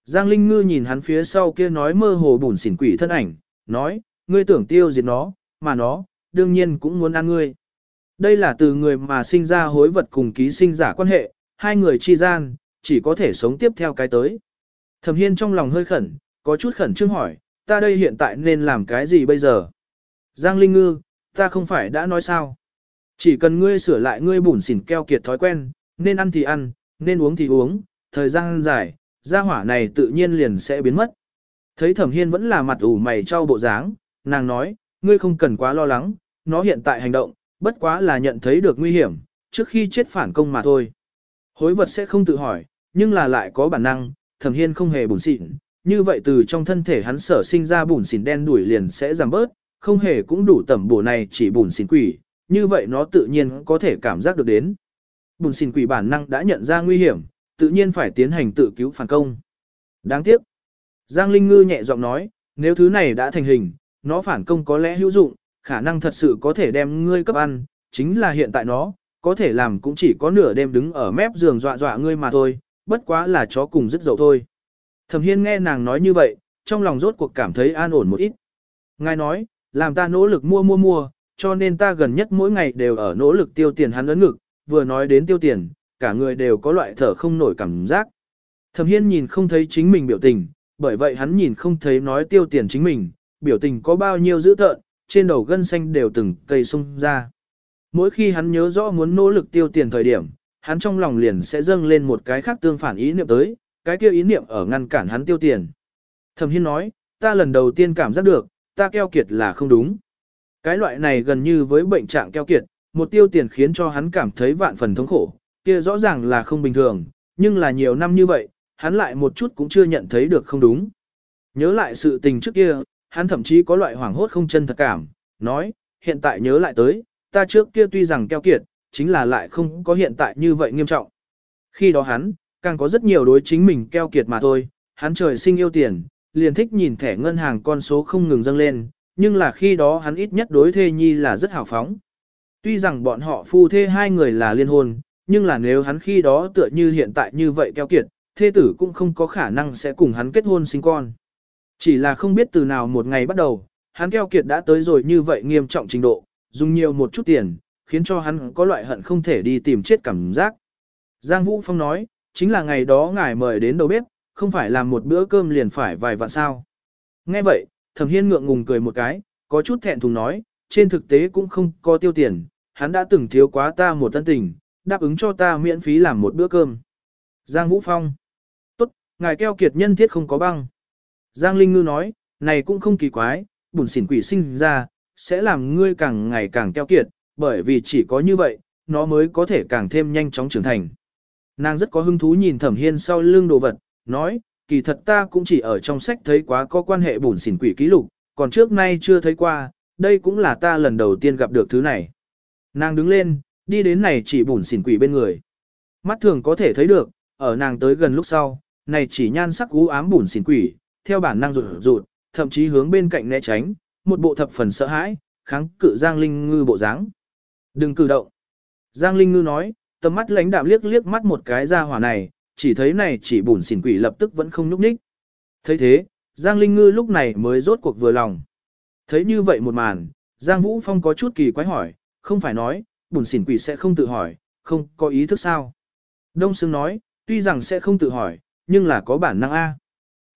Giang Linh Ngư nhìn hắn phía sau kia nói mơ hồ bùn xỉn quỷ thân ảnh, nói, ngươi tưởng tiêu diệt nó, mà nó, đương nhiên cũng muốn ăn ngươi. Đây là từ người mà sinh ra hối vật cùng ký sinh giả quan hệ, hai người chi gian, chỉ có thể sống tiếp theo cái tới. Thẩm Hiên trong lòng hơi khẩn, có chút khẩn trương hỏi, ta đây hiện tại nên làm cái gì bây giờ? Giang Linh Ngư, ta không phải đã nói sao? Chỉ cần ngươi sửa lại ngươi bùn xỉn keo kiệt thói quen, nên ăn thì ăn, nên uống thì uống, thời gian dài, gia hỏa này tự nhiên liền sẽ biến mất. Thấy Thẩm Hiên vẫn là mặt ủ mày trao bộ dáng, nàng nói, ngươi không cần quá lo lắng, nó hiện tại hành động, bất quá là nhận thấy được nguy hiểm, trước khi chết phản công mà thôi. Hối vật sẽ không tự hỏi, nhưng là lại có bản năng, Thẩm Hiên không hề bùn xỉn, như vậy từ trong thân thể hắn sở sinh ra bùn xỉn đen đuổi liền sẽ giảm bớt, không hề cũng đủ tẩm bổ này chỉ bùn xỉn quỷ, như vậy nó tự nhiên có thể cảm giác được đến. Bùn xỉn quỷ bản năng đã nhận ra nguy hiểm, tự nhiên phải tiến hành tự cứu phản công. Đáng tiếc. Giang Linh Ngư nhẹ giọng nói, nếu thứ này đã thành hình, nó phản công có lẽ hữu dụng, khả năng thật sự có thể đem ngươi cấp ăn, chính là hiện tại nó, có thể làm cũng chỉ có nửa đêm đứng ở mép giường dọa dọa ngươi mà thôi, bất quá là chó cùng dứt dậu thôi. Thẩm Hiên nghe nàng nói như vậy, trong lòng rốt cuộc cảm thấy an ổn một ít. Ngài nói, làm ta nỗ lực mua mua mua, cho nên ta gần nhất mỗi ngày đều ở nỗ lực tiêu tiền hắn ấn ngực, vừa nói đến tiêu tiền, cả người đều có loại thở không nổi cảm giác. Thẩm Hiên nhìn không thấy chính mình biểu tình, bởi vậy hắn nhìn không thấy nói tiêu tiền chính mình, biểu tình có bao nhiêu dữ tợn, trên đầu gân xanh đều từng cây sung ra. Mỗi khi hắn nhớ rõ muốn nỗ lực tiêu tiền thời điểm, hắn trong lòng liền sẽ dâng lên một cái khác tương phản ý niệm tới, cái kia ý niệm ở ngăn cản hắn tiêu tiền. Thẩm Hiên nói, ta lần đầu tiên cảm giác được, ta keo kiệt là không đúng. Cái loại này gần như với bệnh trạng keo kiệt, một tiêu tiền khiến cho hắn cảm thấy vạn phần thống khổ, kia rõ ràng là không bình thường, nhưng là nhiều năm như vậy, hắn lại một chút cũng chưa nhận thấy được không đúng. Nhớ lại sự tình trước kia, hắn thậm chí có loại hoảng hốt không chân thật cảm, nói, hiện tại nhớ lại tới, ta trước kia tuy rằng keo kiệt, chính là lại không có hiện tại như vậy nghiêm trọng. Khi đó hắn, càng có rất nhiều đối chính mình keo kiệt mà thôi, hắn trời sinh yêu tiền, liền thích nhìn thẻ ngân hàng con số không ngừng dâng lên, nhưng là khi đó hắn ít nhất đối thê nhi là rất hào phóng. Tuy rằng bọn họ phu thê hai người là liên hôn, nhưng là nếu hắn khi đó tựa như hiện tại như vậy keo kiệt, thê tử cũng không có khả năng sẽ cùng hắn kết hôn sinh con. Chỉ là không biết từ nào một ngày bắt đầu, hắn keo kiệt đã tới rồi như vậy nghiêm trọng trình độ, dùng nhiều một chút tiền, khiến cho hắn có loại hận không thể đi tìm chết cảm giác. Giang Vũ Phong nói, chính là ngày đó ngài mời đến đầu bếp, không phải làm một bữa cơm liền phải vài vạn sao. Nghe vậy, Thẩm Hiên ngượng ngùng cười một cái, có chút thẹn thùng nói, trên thực tế cũng không có tiêu tiền, hắn đã từng thiếu quá ta một tân tình, đáp ứng cho ta miễn phí làm một bữa cơm. Giang Vũ Phong. Tốt, ngài keo kiệt nhân thiết không có băng. Giang Linh Ngư nói, này cũng không kỳ quái, bùn xỉn quỷ sinh ra, sẽ làm ngươi càng ngày càng keo kiệt, bởi vì chỉ có như vậy, nó mới có thể càng thêm nhanh chóng trưởng thành. Nàng rất có hứng thú nhìn thẩm hiên sau lưng đồ vật, nói, kỳ thật ta cũng chỉ ở trong sách thấy quá có quan hệ bùn xỉn quỷ ký lục, còn trước nay chưa thấy qua, đây cũng là ta lần đầu tiên gặp được thứ này. Nàng đứng lên, đi đến này chỉ bùn xỉn quỷ bên người. Mắt thường có thể thấy được, ở nàng tới gần lúc sau, này chỉ nhan sắc gú ám bùn xỉn quỷ, theo bản năng rụt rụt, thậm chí hướng bên cạnh né tránh, một bộ thập phần sợ hãi, kháng cự Giang Linh Ngư bộ dáng. Đừng cử động. Giang Linh Ngư nói, tầm mắt lãnh đạm liếc liếc mắt một cái ra hỏa này, chỉ thấy này chỉ bùn xỉn quỷ lập tức vẫn không nhúc nhích. thấy thế, Giang Linh Ngư lúc này mới rốt cuộc vừa lòng. Thấy như vậy một màn, Giang Vũ Phong có chút kỳ quái hỏi, không phải nói, bùn xỉn quỷ sẽ không tự hỏi, không có ý thức sao. Đông Sương nói, tuy rằng sẽ không tự hỏi, nhưng là có bản năng A.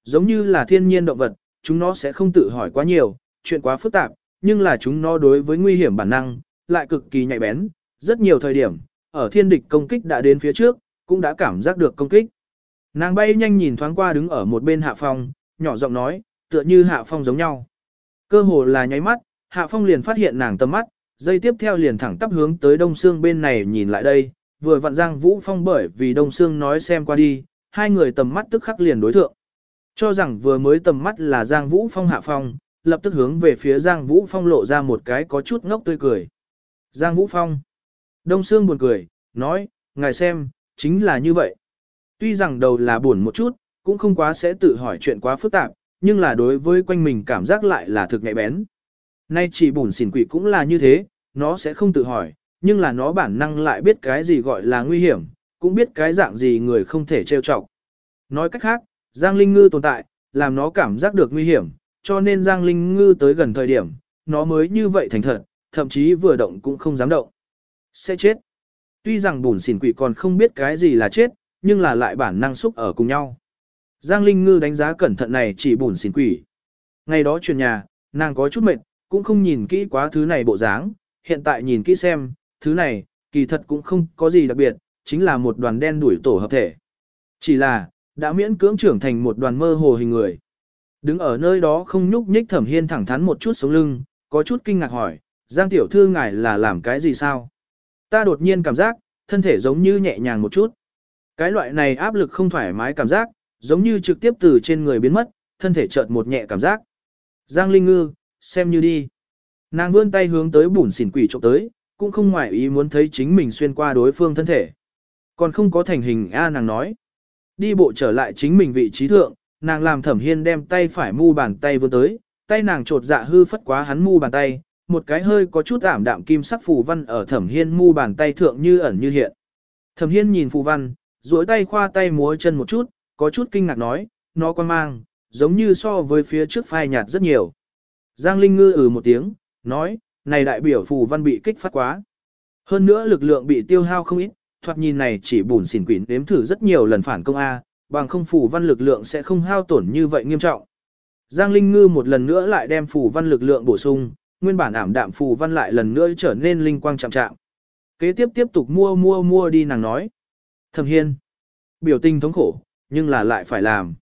Giống như là thiên nhiên động vật, chúng nó sẽ không tự hỏi quá nhiều, chuyện quá phức tạp, nhưng là chúng nó đối với nguy hiểm bản năng, lại cực kỳ nhạy bén, rất nhiều thời điểm, ở thiên địch công kích đã đến phía trước, cũng đã cảm giác được công kích. Nàng bay nhanh nhìn thoáng qua đứng ở một bên hạ phong, nhỏ giọng nói, tựa như hạ phong giống nhau. Cơ hồ là nháy mắt, hạ phong liền phát hiện nàng tầm mắt, dây tiếp theo liền thẳng tắp hướng tới đông xương bên này nhìn lại đây, vừa vặn Giang Vũ Phong bởi vì đông xương nói xem qua đi, hai người tầm mắt tức khắc liền đối thượng. Cho rằng vừa mới tầm mắt là Giang Vũ Phong hạ phong, lập tức hướng về phía Giang Vũ Phong lộ ra một cái có chút ngốc tươi cười. Giang Vũ Phong. Đông Sương buồn cười, nói, ngài xem, chính là như vậy. Tuy rằng đầu là buồn một chút, cũng không quá sẽ tự hỏi chuyện quá phức tạp, nhưng là đối với quanh mình cảm giác lại là thực nhạy bén. Nay chỉ bùn xỉn quỷ cũng là như thế, nó sẽ không tự hỏi, nhưng là nó bản năng lại biết cái gì gọi là nguy hiểm, cũng biết cái dạng gì người không thể trêu chọc. Nói cách khác, Giang Linh Ngư tồn tại, làm nó cảm giác được nguy hiểm, cho nên Giang Linh Ngư tới gần thời điểm, nó mới như vậy thành thật, thậm chí vừa động cũng không dám động. Sẽ chết. Tuy rằng bùn xỉn quỷ còn không biết cái gì là chết, nhưng là lại bản năng xúc ở cùng nhau. Giang Linh Ngư đánh giá cẩn thận này chỉ bùn xỉn quỷ. Ngày đó chuyển nhà, nàng có chút mệt, cũng không nhìn kỹ quá thứ này bộ dáng, hiện tại nhìn kỹ xem, thứ này, kỳ thật cũng không có gì đặc biệt, chính là một đoàn đen đuổi tổ hợp thể. Chỉ là, đã miễn cưỡng trưởng thành một đoàn mơ hồ hình người. Đứng ở nơi đó không nhúc nhích thẩm hiên thẳng thắn một chút sống lưng, có chút kinh ngạc hỏi, Giang tiểu thư ngài là làm cái gì sao? Ta đột nhiên cảm giác, thân thể giống như nhẹ nhàng một chút. Cái loại này áp lực không thoải mái cảm giác, giống như trực tiếp từ trên người biến mất, thân thể chợt một nhẹ cảm giác. Giang Linh Ngư, xem như đi. Nàng vươn tay hướng tới bùn xỉn quỷ trộm tới, cũng không ngoại ý muốn thấy chính mình xuyên qua đối phương thân thể. Còn không có thành hình A nàng nói. Đi bộ trở lại chính mình vị trí thượng, nàng làm thẩm hiên đem tay phải mu bàn tay vươn tới, tay nàng trột dạ hư phất quá hắn mu bàn tay, một cái hơi có chút ảm đạm kim sắc phù văn ở thẩm hiên mu bàn tay thượng như ẩn như hiện. Thẩm hiên nhìn phù văn, duỗi tay khoa tay múa chân một chút, có chút kinh ngạc nói, nó quan mang, giống như so với phía trước phai nhạt rất nhiều. Giang Linh ngư ừ một tiếng, nói, này đại biểu phù văn bị kích phát quá. Hơn nữa lực lượng bị tiêu hao không ít, thoạt nhìn này chỉ bùn xỉn quỷ nếm thử rất nhiều lần phản công A, bằng không phù văn lực lượng sẽ không hao tổn như vậy nghiêm trọng. Giang Linh Ngư một lần nữa lại đem phù văn lực lượng bổ sung, nguyên bản ảm đạm phù văn lại lần nữa trở nên linh quang chạm chạm. Kế tiếp tiếp tục mua mua mua đi nàng nói. Thẩm Hiên. Biểu tình thống khổ, nhưng là lại phải làm.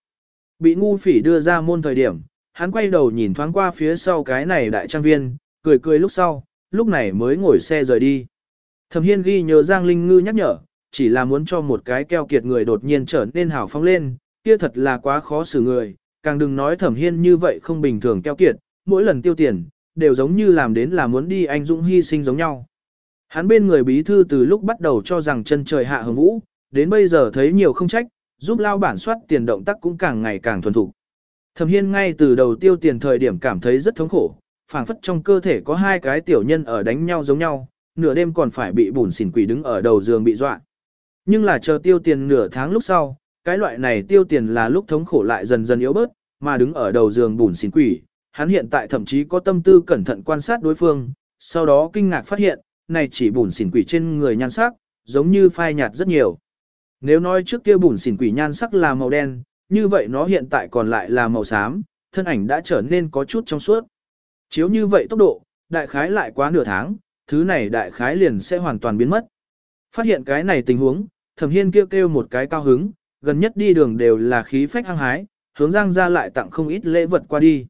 Bị ngu phỉ đưa ra môn thời điểm, hắn quay đầu nhìn thoáng qua phía sau cái này đại trang viên, cười cười lúc sau, lúc này mới ngồi xe rời đi. Thẩm Hiên ghi nhớ Giang Linh Ngư nhắc nhở, chỉ là muốn cho một cái keo kiệt người đột nhiên trở nên hào phóng lên, kia thật là quá khó xử người, càng đừng nói Thẩm Hiên như vậy không bình thường keo kiệt, mỗi lần tiêu tiền, đều giống như làm đến là muốn đi anh dũng hy sinh giống nhau. Hắn bên người bí thư từ lúc bắt đầu cho rằng chân trời hạ hồng vũ, đến bây giờ thấy nhiều không trách, giúp lao bản soát tiền động tác cũng càng ngày càng thuần thục. Thẩm Hiên ngay từ đầu tiêu tiền thời điểm cảm thấy rất thống khổ, phảng phất trong cơ thể có hai cái tiểu nhân ở đánh nhau giống nhau, nửa đêm còn phải bị bùn xỉn quỷ đứng ở đầu giường bị dọa. Nhưng là chờ tiêu tiền nửa tháng lúc sau, cái loại này tiêu tiền là lúc thống khổ lại dần dần yếu bớt, mà đứng ở đầu giường bùn xỉn quỷ, hắn hiện tại thậm chí có tâm tư cẩn thận quan sát đối phương, sau đó kinh ngạc phát hiện, này chỉ bùn xỉn quỷ trên người nhan sắc, giống như phai nhạt rất nhiều. Nếu nói trước kia bùn xỉn quỷ nhan sắc là màu đen, như vậy nó hiện tại còn lại là màu xám, thân ảnh đã trở nên có chút trong suốt. Chiếu như vậy tốc độ, đại khái lại quá nửa tháng, thứ này đại khái liền sẽ hoàn toàn biến mất. Phát hiện cái này tình huống, thẩm hiên kêu kêu một cái cao hứng, gần nhất đi đường đều là khí phách hăng hái, hướng Giang ra lại tặng không ít lễ vật qua đi.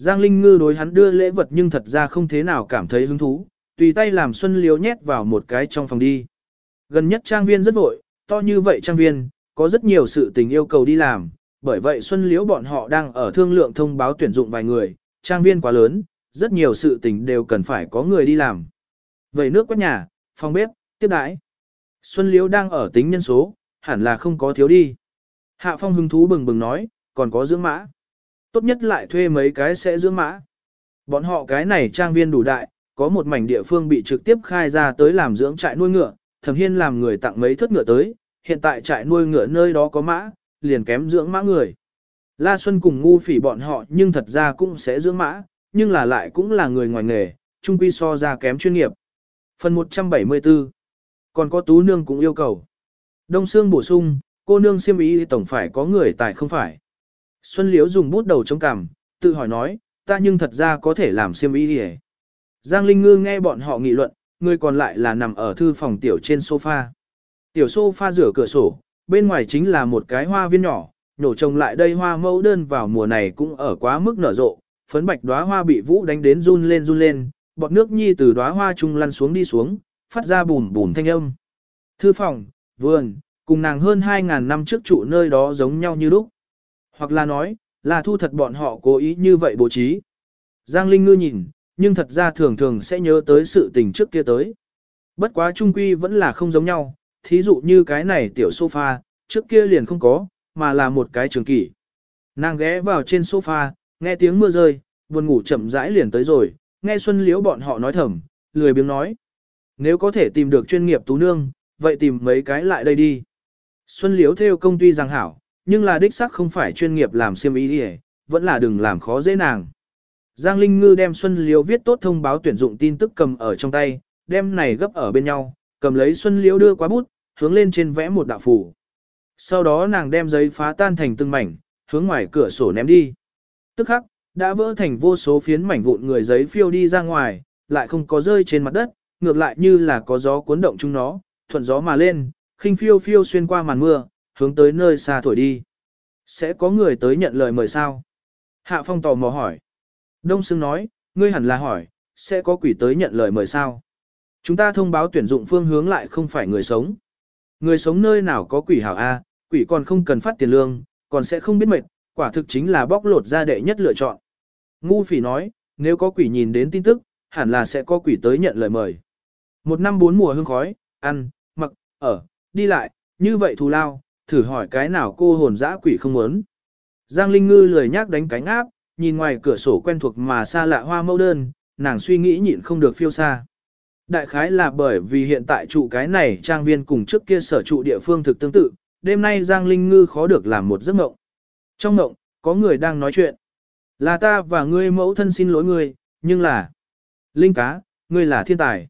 Giang Linh Ngư đối hắn đưa lễ vật nhưng thật ra không thế nào cảm thấy hứng thú, tùy tay làm Xuân Liếu nhét vào một cái trong phòng đi. Gần nhất trang viên rất vội, to như vậy trang viên, có rất nhiều sự tình yêu cầu đi làm, bởi vậy Xuân Liếu bọn họ đang ở thương lượng thông báo tuyển dụng vài người, trang viên quá lớn, rất nhiều sự tình đều cần phải có người đi làm. Vậy nước quét nhà, phòng bếp, tiếp đãi. Xuân Liễu đang ở tính nhân số, hẳn là không có thiếu đi. Hạ Phong hứng thú bừng bừng nói, còn có dưỡng mã. Tốt nhất lại thuê mấy cái sẽ dưỡng mã. Bọn họ cái này trang viên đủ đại, có một mảnh địa phương bị trực tiếp khai ra tới làm dưỡng trại nuôi ngựa, Thẩm Hiên làm người tặng mấy thất ngựa tới, hiện tại trại nuôi ngựa nơi đó có mã, liền kém dưỡng mã người. La Xuân cùng ngu phỉ bọn họ nhưng thật ra cũng sẽ dưỡng mã, nhưng là lại cũng là người ngoài nghề, trung quy so ra kém chuyên nghiệp. Phần 174 Còn có tú nương cũng yêu cầu. Đông Sương bổ sung, cô nương siêm ý tổng phải có người tại không phải. Xuân Liễu dùng bút đầu chống cằm, tự hỏi nói, ta nhưng thật ra có thể làm siêm y hề. Giang Linh Ngư nghe bọn họ nghị luận, người còn lại là nằm ở thư phòng tiểu trên sofa. Tiểu sofa rửa cửa sổ, bên ngoài chính là một cái hoa viên nhỏ, nổ trồng lại đây hoa mẫu đơn vào mùa này cũng ở quá mức nở rộ, phấn bạch đóa hoa bị vũ đánh đến run lên run lên, bọt nước nhi từ đóa hoa trung lăn xuống đi xuống, phát ra bùm bùm thanh âm. Thư phòng, vườn, cùng nàng hơn 2.000 năm trước trụ nơi đó giống nhau như lúc. Hoặc là nói, là thu thật bọn họ cố ý như vậy bố trí. Giang Linh Ngư nhìn, nhưng thật ra thường thường sẽ nhớ tới sự tình trước kia tới. Bất quá trung quy vẫn là không giống nhau, thí dụ như cái này tiểu sofa, trước kia liền không có, mà là một cái trường kỷ. Nàng ghé vào trên sofa, nghe tiếng mưa rơi, buồn ngủ chậm rãi liền tới rồi, nghe Xuân Liễu bọn họ nói thầm, lười biếng nói. Nếu có thể tìm được chuyên nghiệp tú nương, vậy tìm mấy cái lại đây đi. Xuân Liễu theo công tuy rằng hảo, nhưng là đích xác không phải chuyên nghiệp làm xiêm ý đi vẫn là đừng làm khó dễ nàng. Giang Linh Ngư đem Xuân Liễu viết tốt thông báo tuyển dụng tin tức cầm ở trong tay, đem này gấp ở bên nhau, cầm lấy Xuân Liễu đưa qua bút, hướng lên trên vẽ một đạo phủ. Sau đó nàng đem giấy phá tan thành từng mảnh, hướng ngoài cửa sổ ném đi. Tức khắc, đã vỡ thành vô số phiến mảnh vụn người giấy phiêu đi ra ngoài, lại không có rơi trên mặt đất, ngược lại như là có gió cuốn động chúng nó, thuận gió mà lên, khinh phiêu phiêu xuyên qua màn mưa, hướng tới nơi xa thổi đi. Sẽ có người tới nhận lời mời sao? Hạ Phong tò mò hỏi. Đông Sương nói, ngươi hẳn là hỏi, sẽ có quỷ tới nhận lời mời sao? Chúng ta thông báo tuyển dụng phương hướng lại không phải người sống. Người sống nơi nào có quỷ hảo A, quỷ còn không cần phát tiền lương, còn sẽ không biết mệt, quả thực chính là bóc lột ra đệ nhất lựa chọn. Ngu phỉ nói, nếu có quỷ nhìn đến tin tức, hẳn là sẽ có quỷ tới nhận lời mời. Một năm bốn mùa hương khói, ăn, mặc, ở, đi lại, như vậy thù lao, thử hỏi cái nào cô hồn dã quỷ không muốn. Giang Linh Ngư lười nhác đánh cánh áp, nhìn ngoài cửa sổ quen thuộc mà xa lạ hoa mẫu đơn, nàng suy nghĩ nhịn không được phiêu xa. Đại khái là bởi vì hiện tại trụ cái này trang viên cùng trước kia sở trụ địa phương thực tương tự, đêm nay Giang Linh Ngư khó được làm một giấc mộng. Trong mộng, có người đang nói chuyện. Là ta và ngươi mẫu thân xin lỗi ngươi, nhưng là... Linh cá, ngươi là thiên tài.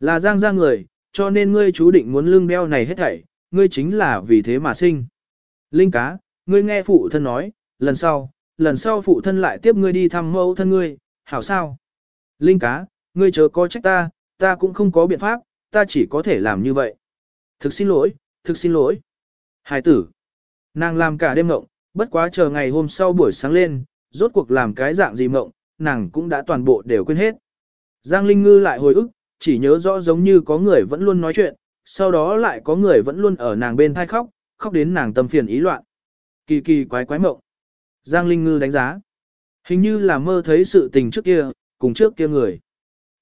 Là Giang ra người, cho nên ngươi chú định muốn lương đeo này hết thảy, ngươi chính là vì thế mà sinh. Linh cá, ngươi nghe phụ thân nói, lần sau, lần sau phụ thân lại tiếp ngươi đi thăm mẫu thân ngươi, hảo sao? Linh cá, ngươi chớ có trách ta, ta cũng không có biện pháp, ta chỉ có thể làm như vậy. Thực xin lỗi, thực xin lỗi. Hải tử. Nàng làm cả đêm mộng, bất quá chờ ngày hôm sau buổi sáng lên, rốt cuộc làm cái dạng gì mộng, nàng cũng đã toàn bộ đều quên hết. Giang Linh Ngư lại hồi ức, chỉ nhớ rõ giống như có người vẫn luôn nói chuyện, sau đó lại có người vẫn luôn ở nàng bên thai khóc, khóc đến nàng tâm phiền ý loạn. Kỳ kỳ quái quái mộng. Giang Linh Ngư đánh giá. Hình như là mơ thấy sự tình trước kia, cùng trước kia người.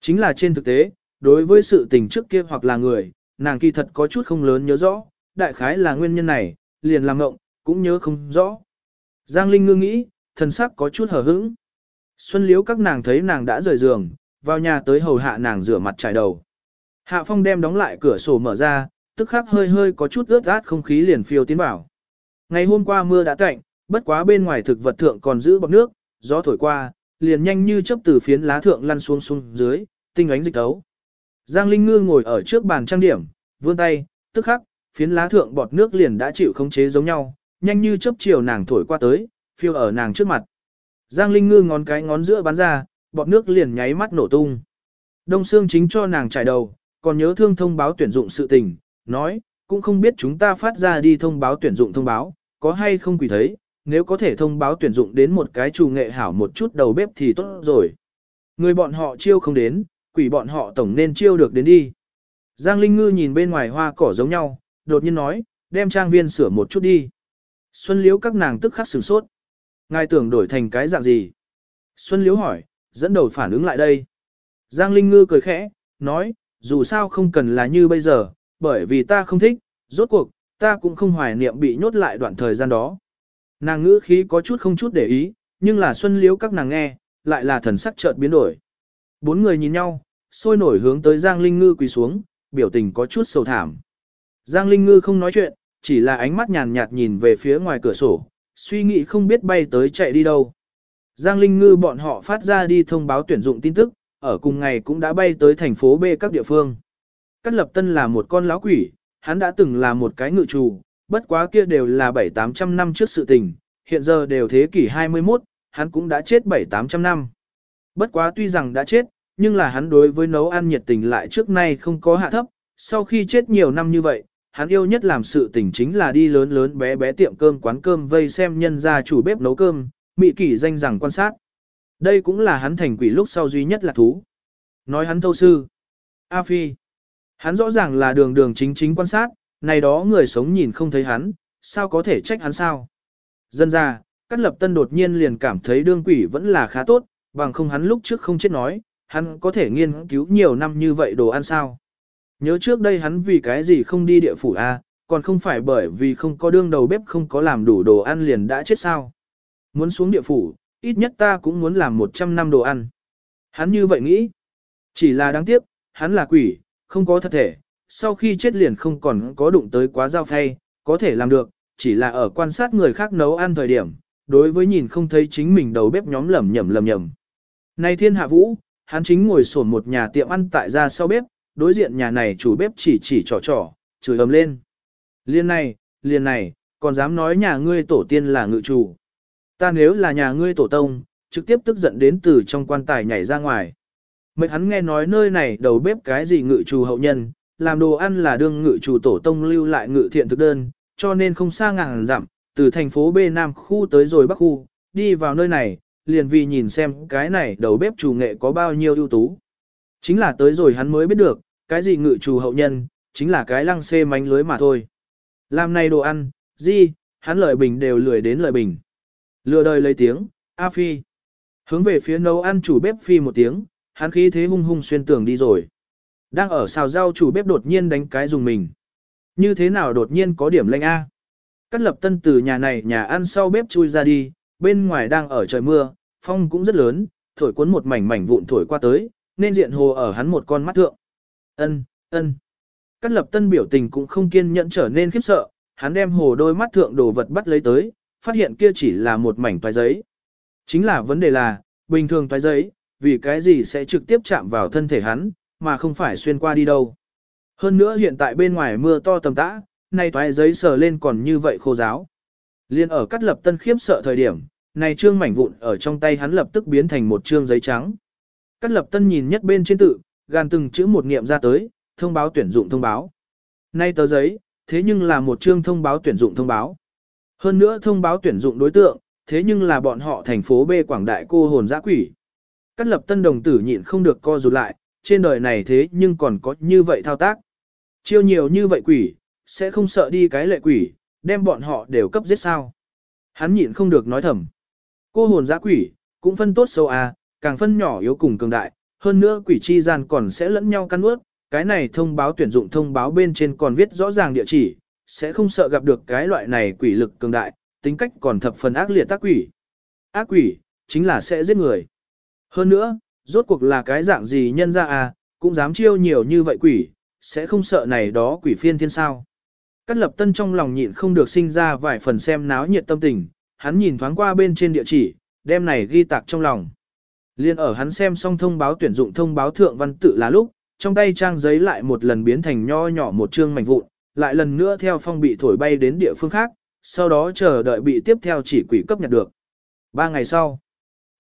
Chính là trên thực tế, đối với sự tình trước kia hoặc là người, nàng kỳ thật có chút không lớn nhớ rõ, đại khái là nguyên nhân này, liền làm ngộng, cũng nhớ không rõ. Giang Linh ngư nghĩ, thần sắc có chút hở hững. Xuân liếu các nàng thấy nàng đã rời giường, vào nhà tới hầu hạ nàng rửa mặt trải đầu. Hạ phong đem đóng lại cửa sổ mở ra, tức khắc hơi hơi có chút ướt át không khí liền phiêu tiến vào. Ngày hôm qua mưa đã tạnh, bất quá bên ngoài thực vật thượng còn giữ bọc nước, gió thổi qua, liền nhanh như chớp từ phiến lá thượng lăn xuống xuống dưới, tinh ánh dịch tấu. Giang Linh Ngư ngồi ở trước bàn trang điểm, vươn tay, tức khắc, phiến lá thượng bọt nước liền đã chịu khống chế giống nhau, nhanh như chớp chiều nàng thổi qua tới, phiêu ở nàng trước mặt. Giang Linh Ngư ngón cái ngón giữa bắn ra, bọt nước liền nháy mắt nổ tung. Đông Sương chính cho nàng trải đầu, còn nhớ thương thông báo tuyển dụng sự tình, nói, cũng không biết chúng ta phát ra đi thông báo tuyển dụng thông báo, có hay không quỷ thấy, nếu có thể thông báo tuyển dụng đến một cái chủ nghệ hảo một chút đầu bếp thì tốt rồi. Người bọn họ chiêu không đến, quỷ bọn họ tổng nên chiêu được đến đi. Giang Linh Ngư nhìn bên ngoài hoa cỏ giống nhau, đột nhiên nói, đem trang viên sửa một chút đi. Xuân Liễu các nàng tức khắc sửng sốt. Ngài tưởng đổi thành cái dạng gì? Xuân Liễu hỏi, dẫn đầu phản ứng lại đây. Giang Linh Ngư cười khẽ, nói, dù sao không cần là như bây giờ, bởi vì ta không thích, rốt cuộc, ta cũng không hoài niệm bị nhốt lại đoạn thời gian đó. Nàng ngữ khí có chút không chút để ý, nhưng là Xuân Liễu các nàng nghe, lại là thần sắc chợt biến đổi. Bốn người nhìn nhau, sôi nổi hướng tới Giang Linh Ngư quỳ xuống, biểu tình có chút sầu thảm. Giang Linh Ngư không nói chuyện, chỉ là ánh mắt nhàn nhạt nhìn về phía ngoài cửa sổ, suy nghĩ không biết bay tới chạy đi đâu. Giang Linh Ngư bọn họ phát ra đi thông báo tuyển dụng tin tức, ở cùng ngày cũng đã bay tới thành phố B các địa phương. Cát Lập Tân là một con lão quỷ, hắn đã từng là một cái ngự trù, bất quá kia đều là 7-800 năm trước sự tình, hiện giờ đều thế kỷ 21, hắn cũng đã chết 7-800 năm. Bất quá tuy rằng đã chết, nhưng là hắn đối với nấu ăn nhiệt tình lại trước nay không có hạ thấp, sau khi chết nhiều năm như vậy, hắn yêu nhất làm sự tình chính là đi lớn lớn bé bé tiệm cơm quán cơm vây xem nhân gia chủ bếp nấu cơm, mị kỷ danh rằng quan sát. Đây cũng là hắn thành quỷ lúc sau duy nhất là thú. Nói hắn thâu sư. A Phi. Hắn rõ ràng là đường đường chính chính quan sát, này đó người sống nhìn không thấy hắn, sao có thể trách hắn sao? Dân ra, Cát Lập Tân đột nhiên liền cảm thấy đương quỷ vẫn là khá tốt, bằng không hắn lúc trước không chết nói, hắn có thể nghiên cứu nhiều năm như vậy đồ ăn sao? Nhớ trước đây hắn vì cái gì không đi địa phủ a, còn không phải bởi vì không có đương đầu bếp không có làm đủ đồ ăn liền đã chết sao? Muốn xuống địa phủ, ít nhất ta cũng muốn làm 100 năm đồ ăn. Hắn như vậy nghĩ. Chỉ là đáng tiếc, hắn là quỷ, không có thật thể, sau khi chết liền không còn có đụng tới quá giao phay, có thể làm được, chỉ là ở quan sát người khác nấu ăn thời điểm, đối với nhìn không thấy chính mình đầu bếp nhóm lầm nhầm lầm nhầm. Này thiên hạ vũ, hắn chính ngồi sổn một nhà tiệm ăn tại ra sau bếp, đối diện nhà này chủ bếp chỉ chỉ trò trò, chửi ầm lên. Liên này, liên này, còn dám nói nhà ngươi tổ tiên là ngự chủ. Ta nếu là nhà ngươi tổ tông, trực tiếp tức giận đến từ trong quan tài nhảy ra ngoài. Mệt hắn nghe nói nơi này đầu bếp cái gì ngự chủ hậu nhân, làm đồ ăn là đương ngự chủ tổ tông lưu lại ngự thiện thực đơn, cho nên không xa ngàn dặm, từ thành phố B Nam khu tới rồi Bắc khu, đi vào nơi này, liền vì nhìn xem cái này đầu bếp chủ nghệ có bao nhiêu ưu tú. Chính là tới rồi hắn mới biết được, cái gì ngự chủ hậu nhân, chính là cái lăng xê mánh lưới mà thôi. Làm này đồ ăn, gì, hắn lợi bình đều lười đến lợi bình. Lừa đời lấy tiếng, A Phi. Hướng về phía nấu ăn chủ bếp Phi một tiếng, hắn khí thế hung hung xuyên tường đi rồi. Đang ở xào rau chủ bếp đột nhiên đánh cái dùng mình. Như thế nào đột nhiên có điểm lệnh A. Cắt lập tân từ nhà này nhà ăn sau bếp chui ra đi, bên ngoài đang ở trời mưa, phong cũng rất lớn, thổi cuốn một mảnh mảnh vụn thổi qua tới, nên diện hồ ở hắn một con mắt thượng. Ân, ân. Cắt lập tân biểu tình cũng không kiên nhẫn trở nên khiếp sợ, hắn đem hồ đôi mắt thượng đồ vật bắt lấy tới, phát hiện kia chỉ là một mảnh toái giấy. Chính là vấn đề là, bình thường toái giấy, vì cái gì sẽ trực tiếp chạm vào thân thể hắn, mà không phải xuyên qua đi đâu. Hơn nữa hiện tại bên ngoài mưa to tầm tã, nay toái giấy sờ lên còn như vậy khô giáo. Liên ở cắt lập tân khiếp sợ thời điểm, này trương mảnh vụn ở trong tay hắn lập tức biến thành một trương giấy trắng. Cắt lập tân nhìn nhất bên trên tự, gan từng chữ một nghiệm ra tới, thông báo tuyển dụng thông báo. Nay tờ giấy, thế nhưng là một chương thông báo tuyển dụng thông báo. Hơn nữa thông báo tuyển dụng đối tượng, thế nhưng là bọn họ thành phố B Quảng Đại cô hồn dã quỷ. Cắt lập tân đồng tử nhịn không được co rụt lại, trên đời này thế nhưng còn có như vậy thao tác. Chiêu nhiều như vậy quỷ, sẽ không sợ đi cái lệ quỷ, đem bọn họ đều cấp giết sao. Hắn nhịn không được nói thầm. Cô hồn dã quỷ, cũng phân tốt sâu à, càng phân nhỏ yếu cùng cường đại, hơn nữa quỷ chi gian còn sẽ lẫn nhau căn ướt, cái này thông báo tuyển dụng thông báo bên trên còn viết rõ ràng địa chỉ, sẽ không sợ gặp được cái loại này quỷ lực cường đại, tính cách còn thập phần ác liệt tác quỷ. Ác quỷ, chính là sẽ giết người. Hơn nữa, rốt cuộc là cái dạng gì nhân ra à, cũng dám chiêu nhiều như vậy quỷ, sẽ không sợ này đó quỷ phiên thiên sao. Cát lập tân trong lòng nhịn không được sinh ra vài phần xem náo nhiệt tâm tình, hắn nhìn thoáng qua bên trên địa chỉ, đem này ghi tạc trong lòng. Liên ở hắn xem xong thông báo tuyển dụng thông báo thượng văn tự là lúc, trong tay trang giấy lại một lần biến thành nho nhỏ một chương mảnh vụn, lại lần nữa theo phong bị thổi bay đến địa phương khác, sau đó chờ đợi bị tiếp theo chỉ quỷ cấp nhặt được. Ba ngày sau,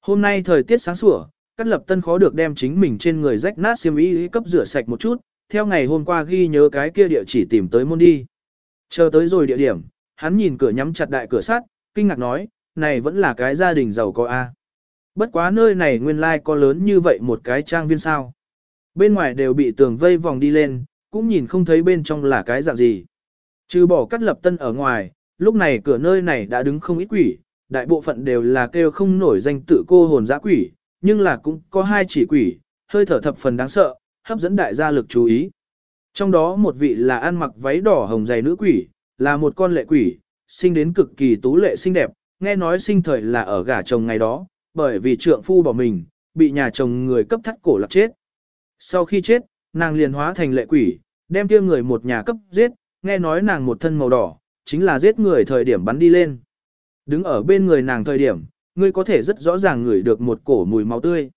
hôm nay thời tiết sáng sủa, Cát Lập Tân khó được đem chính mình trên người rách nát xiêm y cấp rửa sạch một chút, theo ngày hôm qua ghi nhớ cái kia địa chỉ tìm tới môn đi. Chờ tới rồi địa điểm, hắn nhìn cửa nhắm chặt đại cửa sắt, kinh ngạc nói, này vẫn là cái gia đình giàu có a. Bất quá nơi này nguyên lai like có lớn như vậy một cái trang viên sao. Bên ngoài đều bị tường vây vòng đi lên, cũng nhìn không thấy bên trong là cái dạng gì. Trừ bỏ cắt lập tân ở ngoài, lúc này cửa nơi này đã đứng không ít quỷ, đại bộ phận đều là kêu không nổi danh tự cô hồn dã quỷ, nhưng là cũng có hai chỉ quỷ, hơi thở thập phần đáng sợ, hấp dẫn đại gia lực chú ý. Trong đó một vị là ăn mặc váy đỏ hồng dày nữ quỷ, là một con lệ quỷ, sinh đến cực kỳ tú lệ xinh đẹp, nghe nói sinh thời là ở gả chồng ngày đó, bởi vì trượng phu bỏ mình, bị nhà chồng người cấp thắt cổ lạc chết. Sau khi chết, nàng liền hóa thành lệ quỷ, đem kia người một nhà cấp giết, nghe nói nàng một thân màu đỏ, chính là giết người thời điểm bắn đi lên. Đứng ở bên người nàng thời điểm, ngươi có thể rất rõ ràng ngửi được một cổ mùi máu tươi.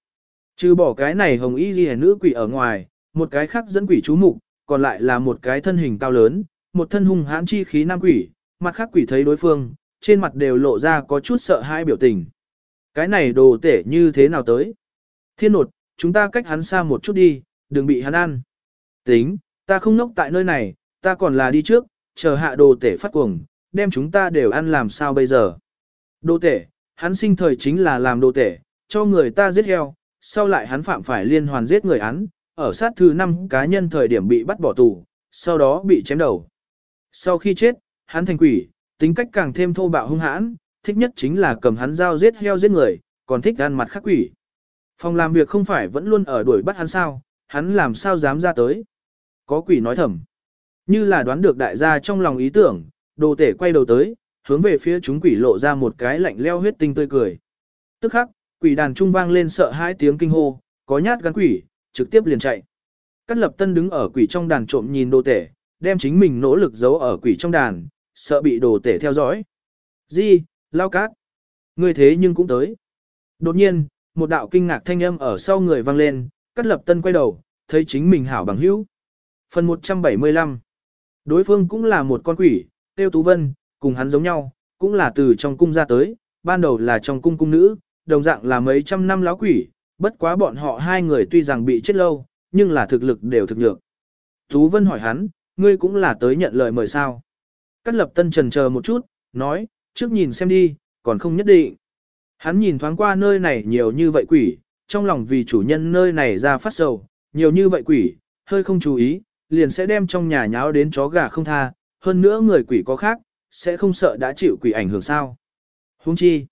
Trừ bỏ cái này hồng y ghi nữ quỷ ở ngoài, một cái khác dẫn quỷ chú mục, còn lại là một cái thân hình cao lớn, một thân hung hãn chi khí nam quỷ, mặt khác quỷ thấy đối phương, trên mặt đều lộ ra có chút sợ hãi biểu tình. Cái này đồ tể như thế nào tới? Thiên nột, chúng ta cách hắn xa một chút đi, đừng bị hắn ăn. Tính, ta không nốc tại nơi này, ta còn là đi trước, chờ hạ đồ tể phát cuồng, đem chúng ta đều ăn làm sao bây giờ. Đồ tể, hắn sinh thời chính là làm đồ tể, cho người ta giết heo, sau lại hắn phạm phải liên hoàn giết người án, ở sát thứ năm cá nhân thời điểm bị bắt bỏ tù, sau đó bị chém đầu. Sau khi chết, hắn thành quỷ, tính cách càng thêm thô bạo hung hãn, thích nhất chính là cầm hắn dao giết heo giết người, còn thích ăn mặt khắc quỷ. Phòng làm việc không phải vẫn luôn ở đuổi bắt hắn sao, hắn làm sao dám ra tới. Có quỷ nói thầm. Như là đoán được đại gia trong lòng ý tưởng, đồ tể quay đầu tới, hướng về phía chúng quỷ lộ ra một cái lạnh leo huyết tinh tươi cười. Tức khắc, quỷ đàn trung vang lên sợ hai tiếng kinh hô, có nhát gắn quỷ, trực tiếp liền chạy. Cát lập tân đứng ở quỷ trong đàn trộm nhìn đồ tể, đem chính mình nỗ lực giấu ở quỷ trong đàn, sợ bị đồ tể theo dõi. Di, lao cát. Người thế nhưng cũng tới. Đột nhiên, một đạo kinh ngạc thanh âm ở sau người vang lên, Cát lập tân quay đầu, thấy chính mình hảo bằng hữu. Phần 175 Đối phương cũng là một con quỷ, Tiêu Tú Vân, cùng hắn giống nhau, cũng là từ trong cung ra tới, ban đầu là trong cung cung nữ, đồng dạng là mấy trăm năm láo quỷ, bất quá bọn họ hai người tuy rằng bị chết lâu, nhưng là thực lực đều thực nhược. Tú Vân hỏi hắn, ngươi cũng là tới nhận lời mời sao. Cát lập tân trần chờ một chút, nói, trước nhìn xem đi, còn không nhất định. Hắn nhìn thoáng qua nơi này nhiều như vậy quỷ, trong lòng vì chủ nhân nơi này ra phát sầu, nhiều như vậy quỷ, hơi không chú ý, liền sẽ đem trong nhà nháo đến chó gà không tha, hơn nữa người quỷ có khác, sẽ không sợ đã chịu quỷ ảnh hưởng sao. Hung chi,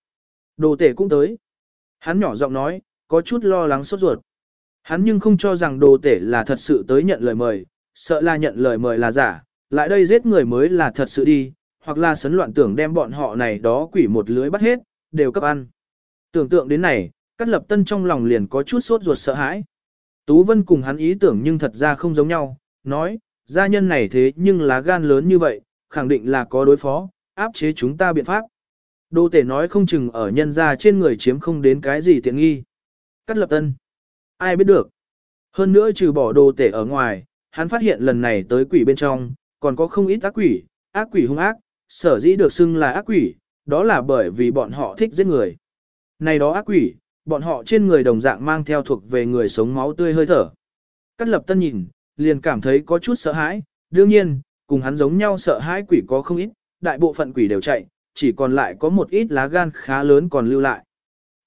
đồ tể cũng tới. Hắn nhỏ giọng nói, có chút lo lắng sốt ruột. Hắn nhưng không cho rằng đồ tể là thật sự tới nhận lời mời, sợ là nhận lời mời là giả, lại đây giết người mới là thật sự đi, hoặc là sấn loạn tưởng đem bọn họ này đó quỷ một lưới bắt hết, đều cấp ăn. Tưởng tượng đến này, Cát Lập Tân trong lòng liền có chút sốt ruột sợ hãi. Tú Vân cùng hắn ý tưởng nhưng thật ra không giống nhau, nói, gia nhân này thế nhưng lá gan lớn như vậy, khẳng định là có đối phó, áp chế chúng ta biện pháp. Đô tể nói không chừng ở nhân gia trên người chiếm không đến cái gì tiện nghi. Cắt lập tân. Ai biết được. Hơn nữa trừ bỏ đồ tể ở ngoài, hắn phát hiện lần này tới quỷ bên trong, còn có không ít ác quỷ, ác quỷ hung ác, sở dĩ được xưng là ác quỷ, đó là bởi vì bọn họ thích giết người. Này đó ác quỷ, bọn họ trên người đồng dạng mang theo thuộc về người sống máu tươi hơi thở. Cắt lập tân nhìn, liền cảm thấy có chút sợ hãi, đương nhiên, cùng hắn giống nhau sợ hãi quỷ có không ít, đại bộ phận quỷ đều chạy, chỉ còn lại có một ít lá gan khá lớn còn lưu lại.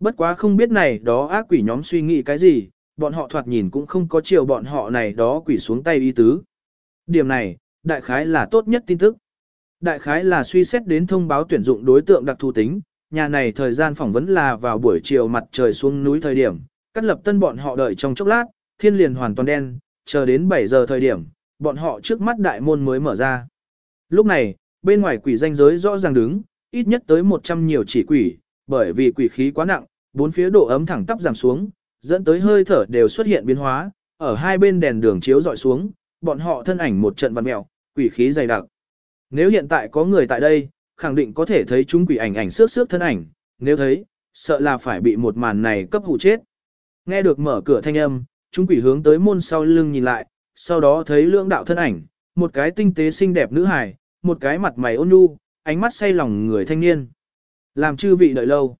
Bất quá không biết này đó ác quỷ nhóm suy nghĩ cái gì, bọn họ thoạt nhìn cũng không có chiều bọn họ này đó quỷ xuống tay y tứ. Điểm này, đại khái là tốt nhất tin tức. Đại khái là suy xét đến thông báo tuyển dụng đối tượng đặc thù tính, nhà này thời gian phỏng vấn là vào buổi chiều mặt trời xuống núi thời điểm, cắt lập tân bọn họ đợi trong chốc lát, thiên liền hoàn toàn đen, chờ đến 7 giờ thời điểm, bọn họ trước mắt đại môn mới mở ra. Lúc này, bên ngoài quỷ danh giới rõ ràng đứng, ít nhất tới 100 nhiều chỉ quỷ, bởi vì quỷ khí quá nặng, bốn phía độ ấm thẳng tắp giảm xuống, dẫn tới hơi thở đều xuất hiện biến hóa, ở hai bên đèn đường chiếu dọi xuống, bọn họ thân ảnh một trận văn mèo, quỷ khí dày đặc. Nếu hiện tại có người tại đây, khẳng định có thể thấy chúng quỷ ảnh ảnh xước xước thân ảnh, nếu thấy, sợ là phải bị một màn này cấp hụ chết. Nghe được mở cửa thanh âm, chúng quỷ hướng tới môn sau lưng nhìn lại, sau đó thấy lưỡng đạo thân ảnh, một cái tinh tế xinh đẹp nữ hài, một cái mặt mày ôn nhu, ánh mắt say lòng người thanh niên. Làm chư vị đợi lâu.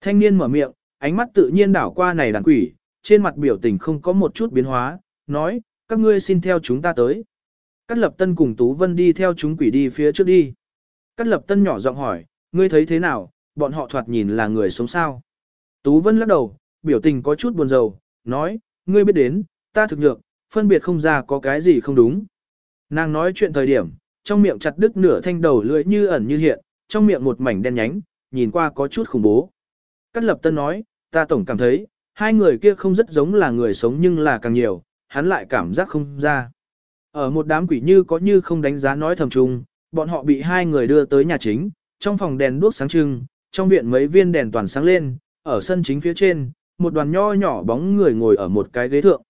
Thanh niên mở miệng, ánh mắt tự nhiên đảo qua này đàn quỷ, trên mặt biểu tình không có một chút biến hóa, nói, các ngươi xin theo chúng ta tới. Cát lập tân cùng Tú Vân đi theo chúng quỷ đi phía trước đi. Cát lập tân nhỏ giọng hỏi, ngươi thấy thế nào, bọn họ thoạt nhìn là người sống sao. Tú Vân lắc đầu, biểu tình có chút buồn rầu, nói, ngươi biết đến, ta thực nhược, phân biệt không ra có cái gì không đúng. Nàng nói chuyện thời điểm, trong miệng chặt đứt nửa thanh đầu lưỡi như ẩn như hiện, trong miệng một mảnh đen nhánh, nhìn qua có chút khủng bố. Cát lập tân nói, ta tổng cảm thấy, hai người kia không rất giống là người sống nhưng là càng nhiều, hắn lại cảm giác không ra. Ở một đám quỷ như có như không đánh giá nói thầm chung, bọn họ bị hai người đưa tới nhà chính, trong phòng đèn đuốc sáng trưng, trong viện mấy viên đèn toàn sáng lên, ở sân chính phía trên, một đoàn nho nhỏ bóng người ngồi ở một cái ghế thượng.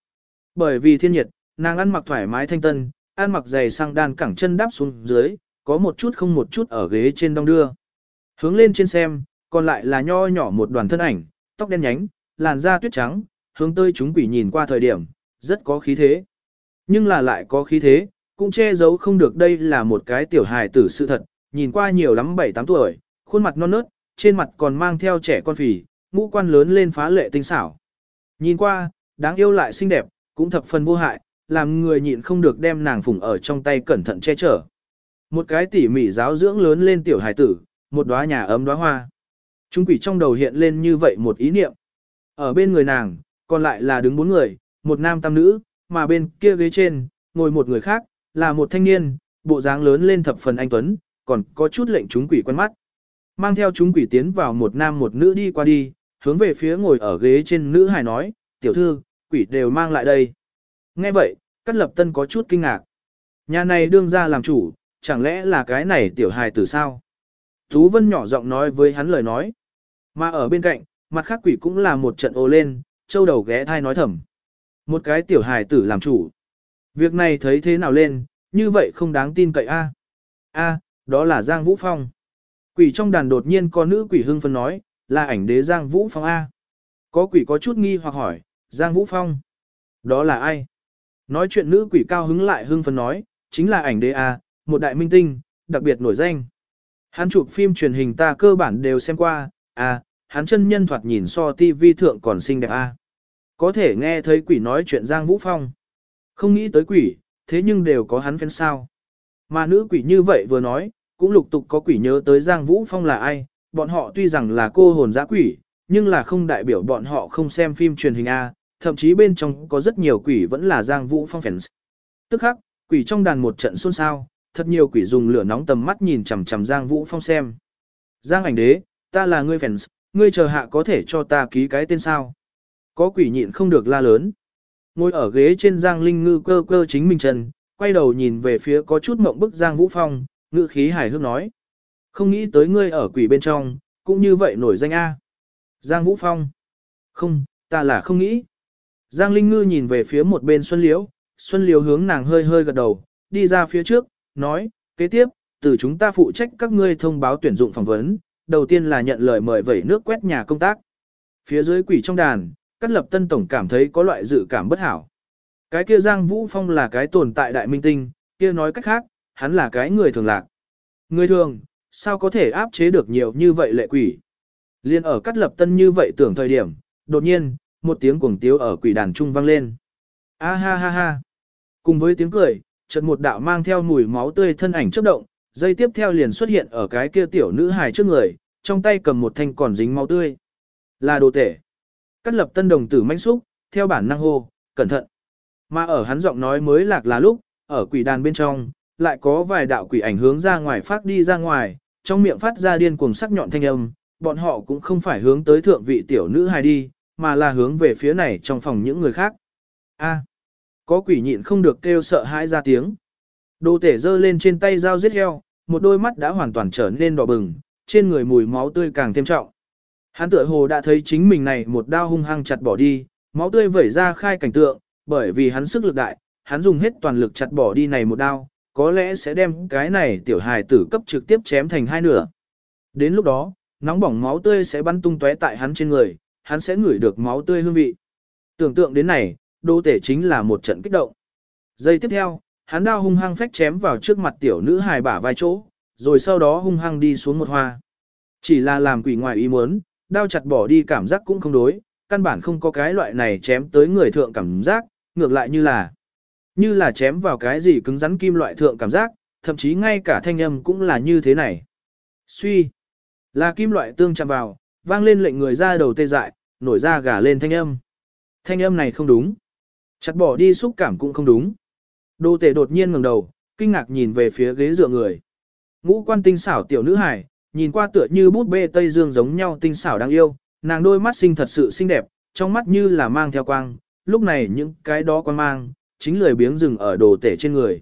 Bởi vì thiên nhiệt, nàng ăn mặc thoải mái thanh tân, ăn mặc giày sang đan cẳng chân đáp xuống dưới, có một chút không một chút ở ghế trên đong đưa. Hướng lên trên xem, còn lại là nho nhỏ một đoàn thân ảnh, tóc đen nhánh, làn da tuyết trắng, hướng tới chúng quỷ nhìn qua thời điểm, rất có khí thế. Nhưng là lại có khí thế, cũng che giấu không được đây là một cái tiểu hài tử sự thật, nhìn qua nhiều lắm 7-8 tuổi, khuôn mặt non nớt, trên mặt còn mang theo trẻ con phì, ngũ quan lớn lên phá lệ tinh xảo. Nhìn qua, đáng yêu lại xinh đẹp, cũng thập phần vô hại, làm người nhịn không được đem nàng phủng ở trong tay cẩn thận che chở. Một cái tỉ mỉ giáo dưỡng lớn lên tiểu hài tử, một đóa nhà ấm đóa hoa. Chúng quỷ trong đầu hiện lên như vậy một ý niệm. Ở bên người nàng, còn lại là đứng bốn người, một nam tam nữ, mà bên kia ghế trên, ngồi một người khác, là một thanh niên, bộ dáng lớn lên thập phần anh Tuấn, còn có chút lệnh chúng quỷ quen mắt. Mang theo chúng quỷ tiến vào một nam một nữ đi qua đi, hướng về phía ngồi ở ghế trên nữ hài nói, tiểu thư, quỷ đều mang lại đây. Nghe vậy, Cát Lập Tân có chút kinh ngạc. Nhà này đương ra làm chủ, chẳng lẽ là cái này tiểu hài tử sao? Tú Vân nhỏ giọng nói với hắn lời nói. Mà ở bên cạnh, mặt khác quỷ cũng là một trận ô lên, châu đầu ghé thai nói thầm. Một cái tiểu hài tử làm chủ. Việc này thấy thế nào lên, như vậy không đáng tin cậy a. A, đó là Giang Vũ Phong. Quỷ trong đàn đột nhiên có nữ quỷ hưng phân nói, là ảnh đế Giang Vũ Phong A. Có quỷ có chút nghi hoặc hỏi, Giang Vũ Phong. Đó là ai? Nói chuyện nữ quỷ cao hứng lại hưng phấn nói, chính là ảnh đế A, một đại minh tinh, đặc biệt nổi danh. Hắn chụp phim truyền hình ta cơ bản đều xem qua, à, hắn chân nhân thoạt nhìn so TV thượng còn xinh đẹp A. Có thể nghe thấy quỷ nói chuyện Giang Vũ Phong. Không nghĩ tới quỷ, thế nhưng đều có hắn fan sao. Mà nữ quỷ như vậy vừa nói, cũng lục tục có quỷ nhớ tới Giang Vũ Phong là ai, bọn họ tuy rằng là cô hồn giã quỷ, nhưng là không đại biểu bọn họ không xem phim truyền hình A, thậm chí bên trong có rất nhiều quỷ vẫn là Giang Vũ Phong fans. Tức khắc, quỷ trong đàn một trận xôn xao, thật nhiều quỷ dùng lửa nóng tầm mắt nhìn chằm chằm Giang Vũ Phong xem. Giang ảnh đế, ta là ngươi fans, ngươi chờ hạ có thể cho ta ký cái tên sao. Có quỷ nhịn không được la lớn. Ngồi ở ghế trên Giang Linh Ngư cơ cơ chính mình trần, quay đầu nhìn về phía có chút mộng bức Giang Vũ Phong, ngữ khí hài hước nói. Không nghĩ tới ngươi ở quỷ bên trong, cũng như vậy nổi danh A. Giang Vũ Phong. Không, ta là không nghĩ. Giang Linh Ngư nhìn về phía một bên Xuân Liễu, Xuân Liễu hướng nàng hơi hơi gật đầu, đi ra phía trước, nói, kế tiếp, từ chúng ta phụ trách các ngươi thông báo tuyển dụng phỏng vấn, đầu tiên là nhận lời mời vẩy nước quét nhà công tác. Phía dưới quỷ trong đàn, Cát Lập Tân Tổng cảm thấy có loại dự cảm bất hảo. Cái kia Giang Vũ Phong là cái tồn tại đại minh tinh, kia nói cách khác, hắn là cái người thường lạc. Người thường, sao có thể áp chế được nhiều như vậy lệ quỷ? Liên ở Cát Lập Tân như vậy tưởng thời điểm, đột nhiên, một tiếng cuồng tiếu ở quỷ đàn trung vang lên. A ha ha ha. Cùng với tiếng cười, chợt một đạo mang theo mùi máu tươi thân ảnh chớp động, dây tiếp theo liền xuất hiện ở cái kia tiểu nữ hài trước người, trong tay cầm một thanh còn dính máu tươi. Là đồ tể. Cắt lập tân đồng tử manh xúc, theo bản năng hô, cẩn thận. Mà ở hắn giọng nói mới lạc là lúc, ở quỷ đàn bên trong, lại có vài đạo quỷ ảnh hướng ra ngoài phát đi ra ngoài, trong miệng phát ra điên cuồng sắc nhọn thanh âm, bọn họ cũng không phải hướng tới thượng vị tiểu nữ hài đi, mà là hướng về phía này trong phòng những người khác. A, có quỷ nhịn không được kêu sợ hãi ra tiếng. Đồ tể giơ lên trên tay dao giết heo, một đôi mắt đã hoàn toàn trở nên đỏ bừng, trên người mùi máu tươi càng thêm trọng. Hắn tựa hồ đã thấy chính mình này một đao hung hăng chặt bỏ đi, máu tươi vẩy ra khai cảnh tượng, bởi vì hắn sức lực đại, hắn dùng hết toàn lực chặt bỏ đi này một đao, có lẽ sẽ đem cái này tiểu hài tử cấp trực tiếp chém thành hai nửa. Đến lúc đó, nóng bỏng máu tươi sẽ bắn tung tóe tại hắn trên người, hắn sẽ ngửi được máu tươi hương vị. Tưởng tượng đến này, đô tể chính là một trận kích động. Giây tiếp theo, hắn đao hung hăng phách chém vào trước mặt tiểu nữ hài bả vai chỗ, rồi sau đó hung hăng đi xuống một hoa. Chỉ là làm quỷ ngoài ý muốn, đao chặt bỏ đi cảm giác cũng không đối, căn bản không có cái loại này chém tới người thượng cảm giác, ngược lại như là như là chém vào cái gì cứng rắn kim loại thượng cảm giác, thậm chí ngay cả thanh âm cũng là như thế này. Suy, là kim loại tương chạm vào, vang lên lệnh người ra đầu tê dại, nổi ra gà lên thanh âm. Thanh âm này không đúng. Chặt bỏ đi xúc cảm cũng không đúng. Đô tể đột nhiên ngẩng đầu, kinh ngạc nhìn về phía ghế dựa người. Ngũ quan tinh xảo tiểu nữ hải, nhìn qua tựa như bút bê Tây Dương giống nhau tinh xảo đáng yêu, nàng đôi mắt xinh thật sự xinh đẹp, trong mắt như là mang theo quang, lúc này những cái đó quan mang, chính lười biếng dừng ở đồ tể trên người.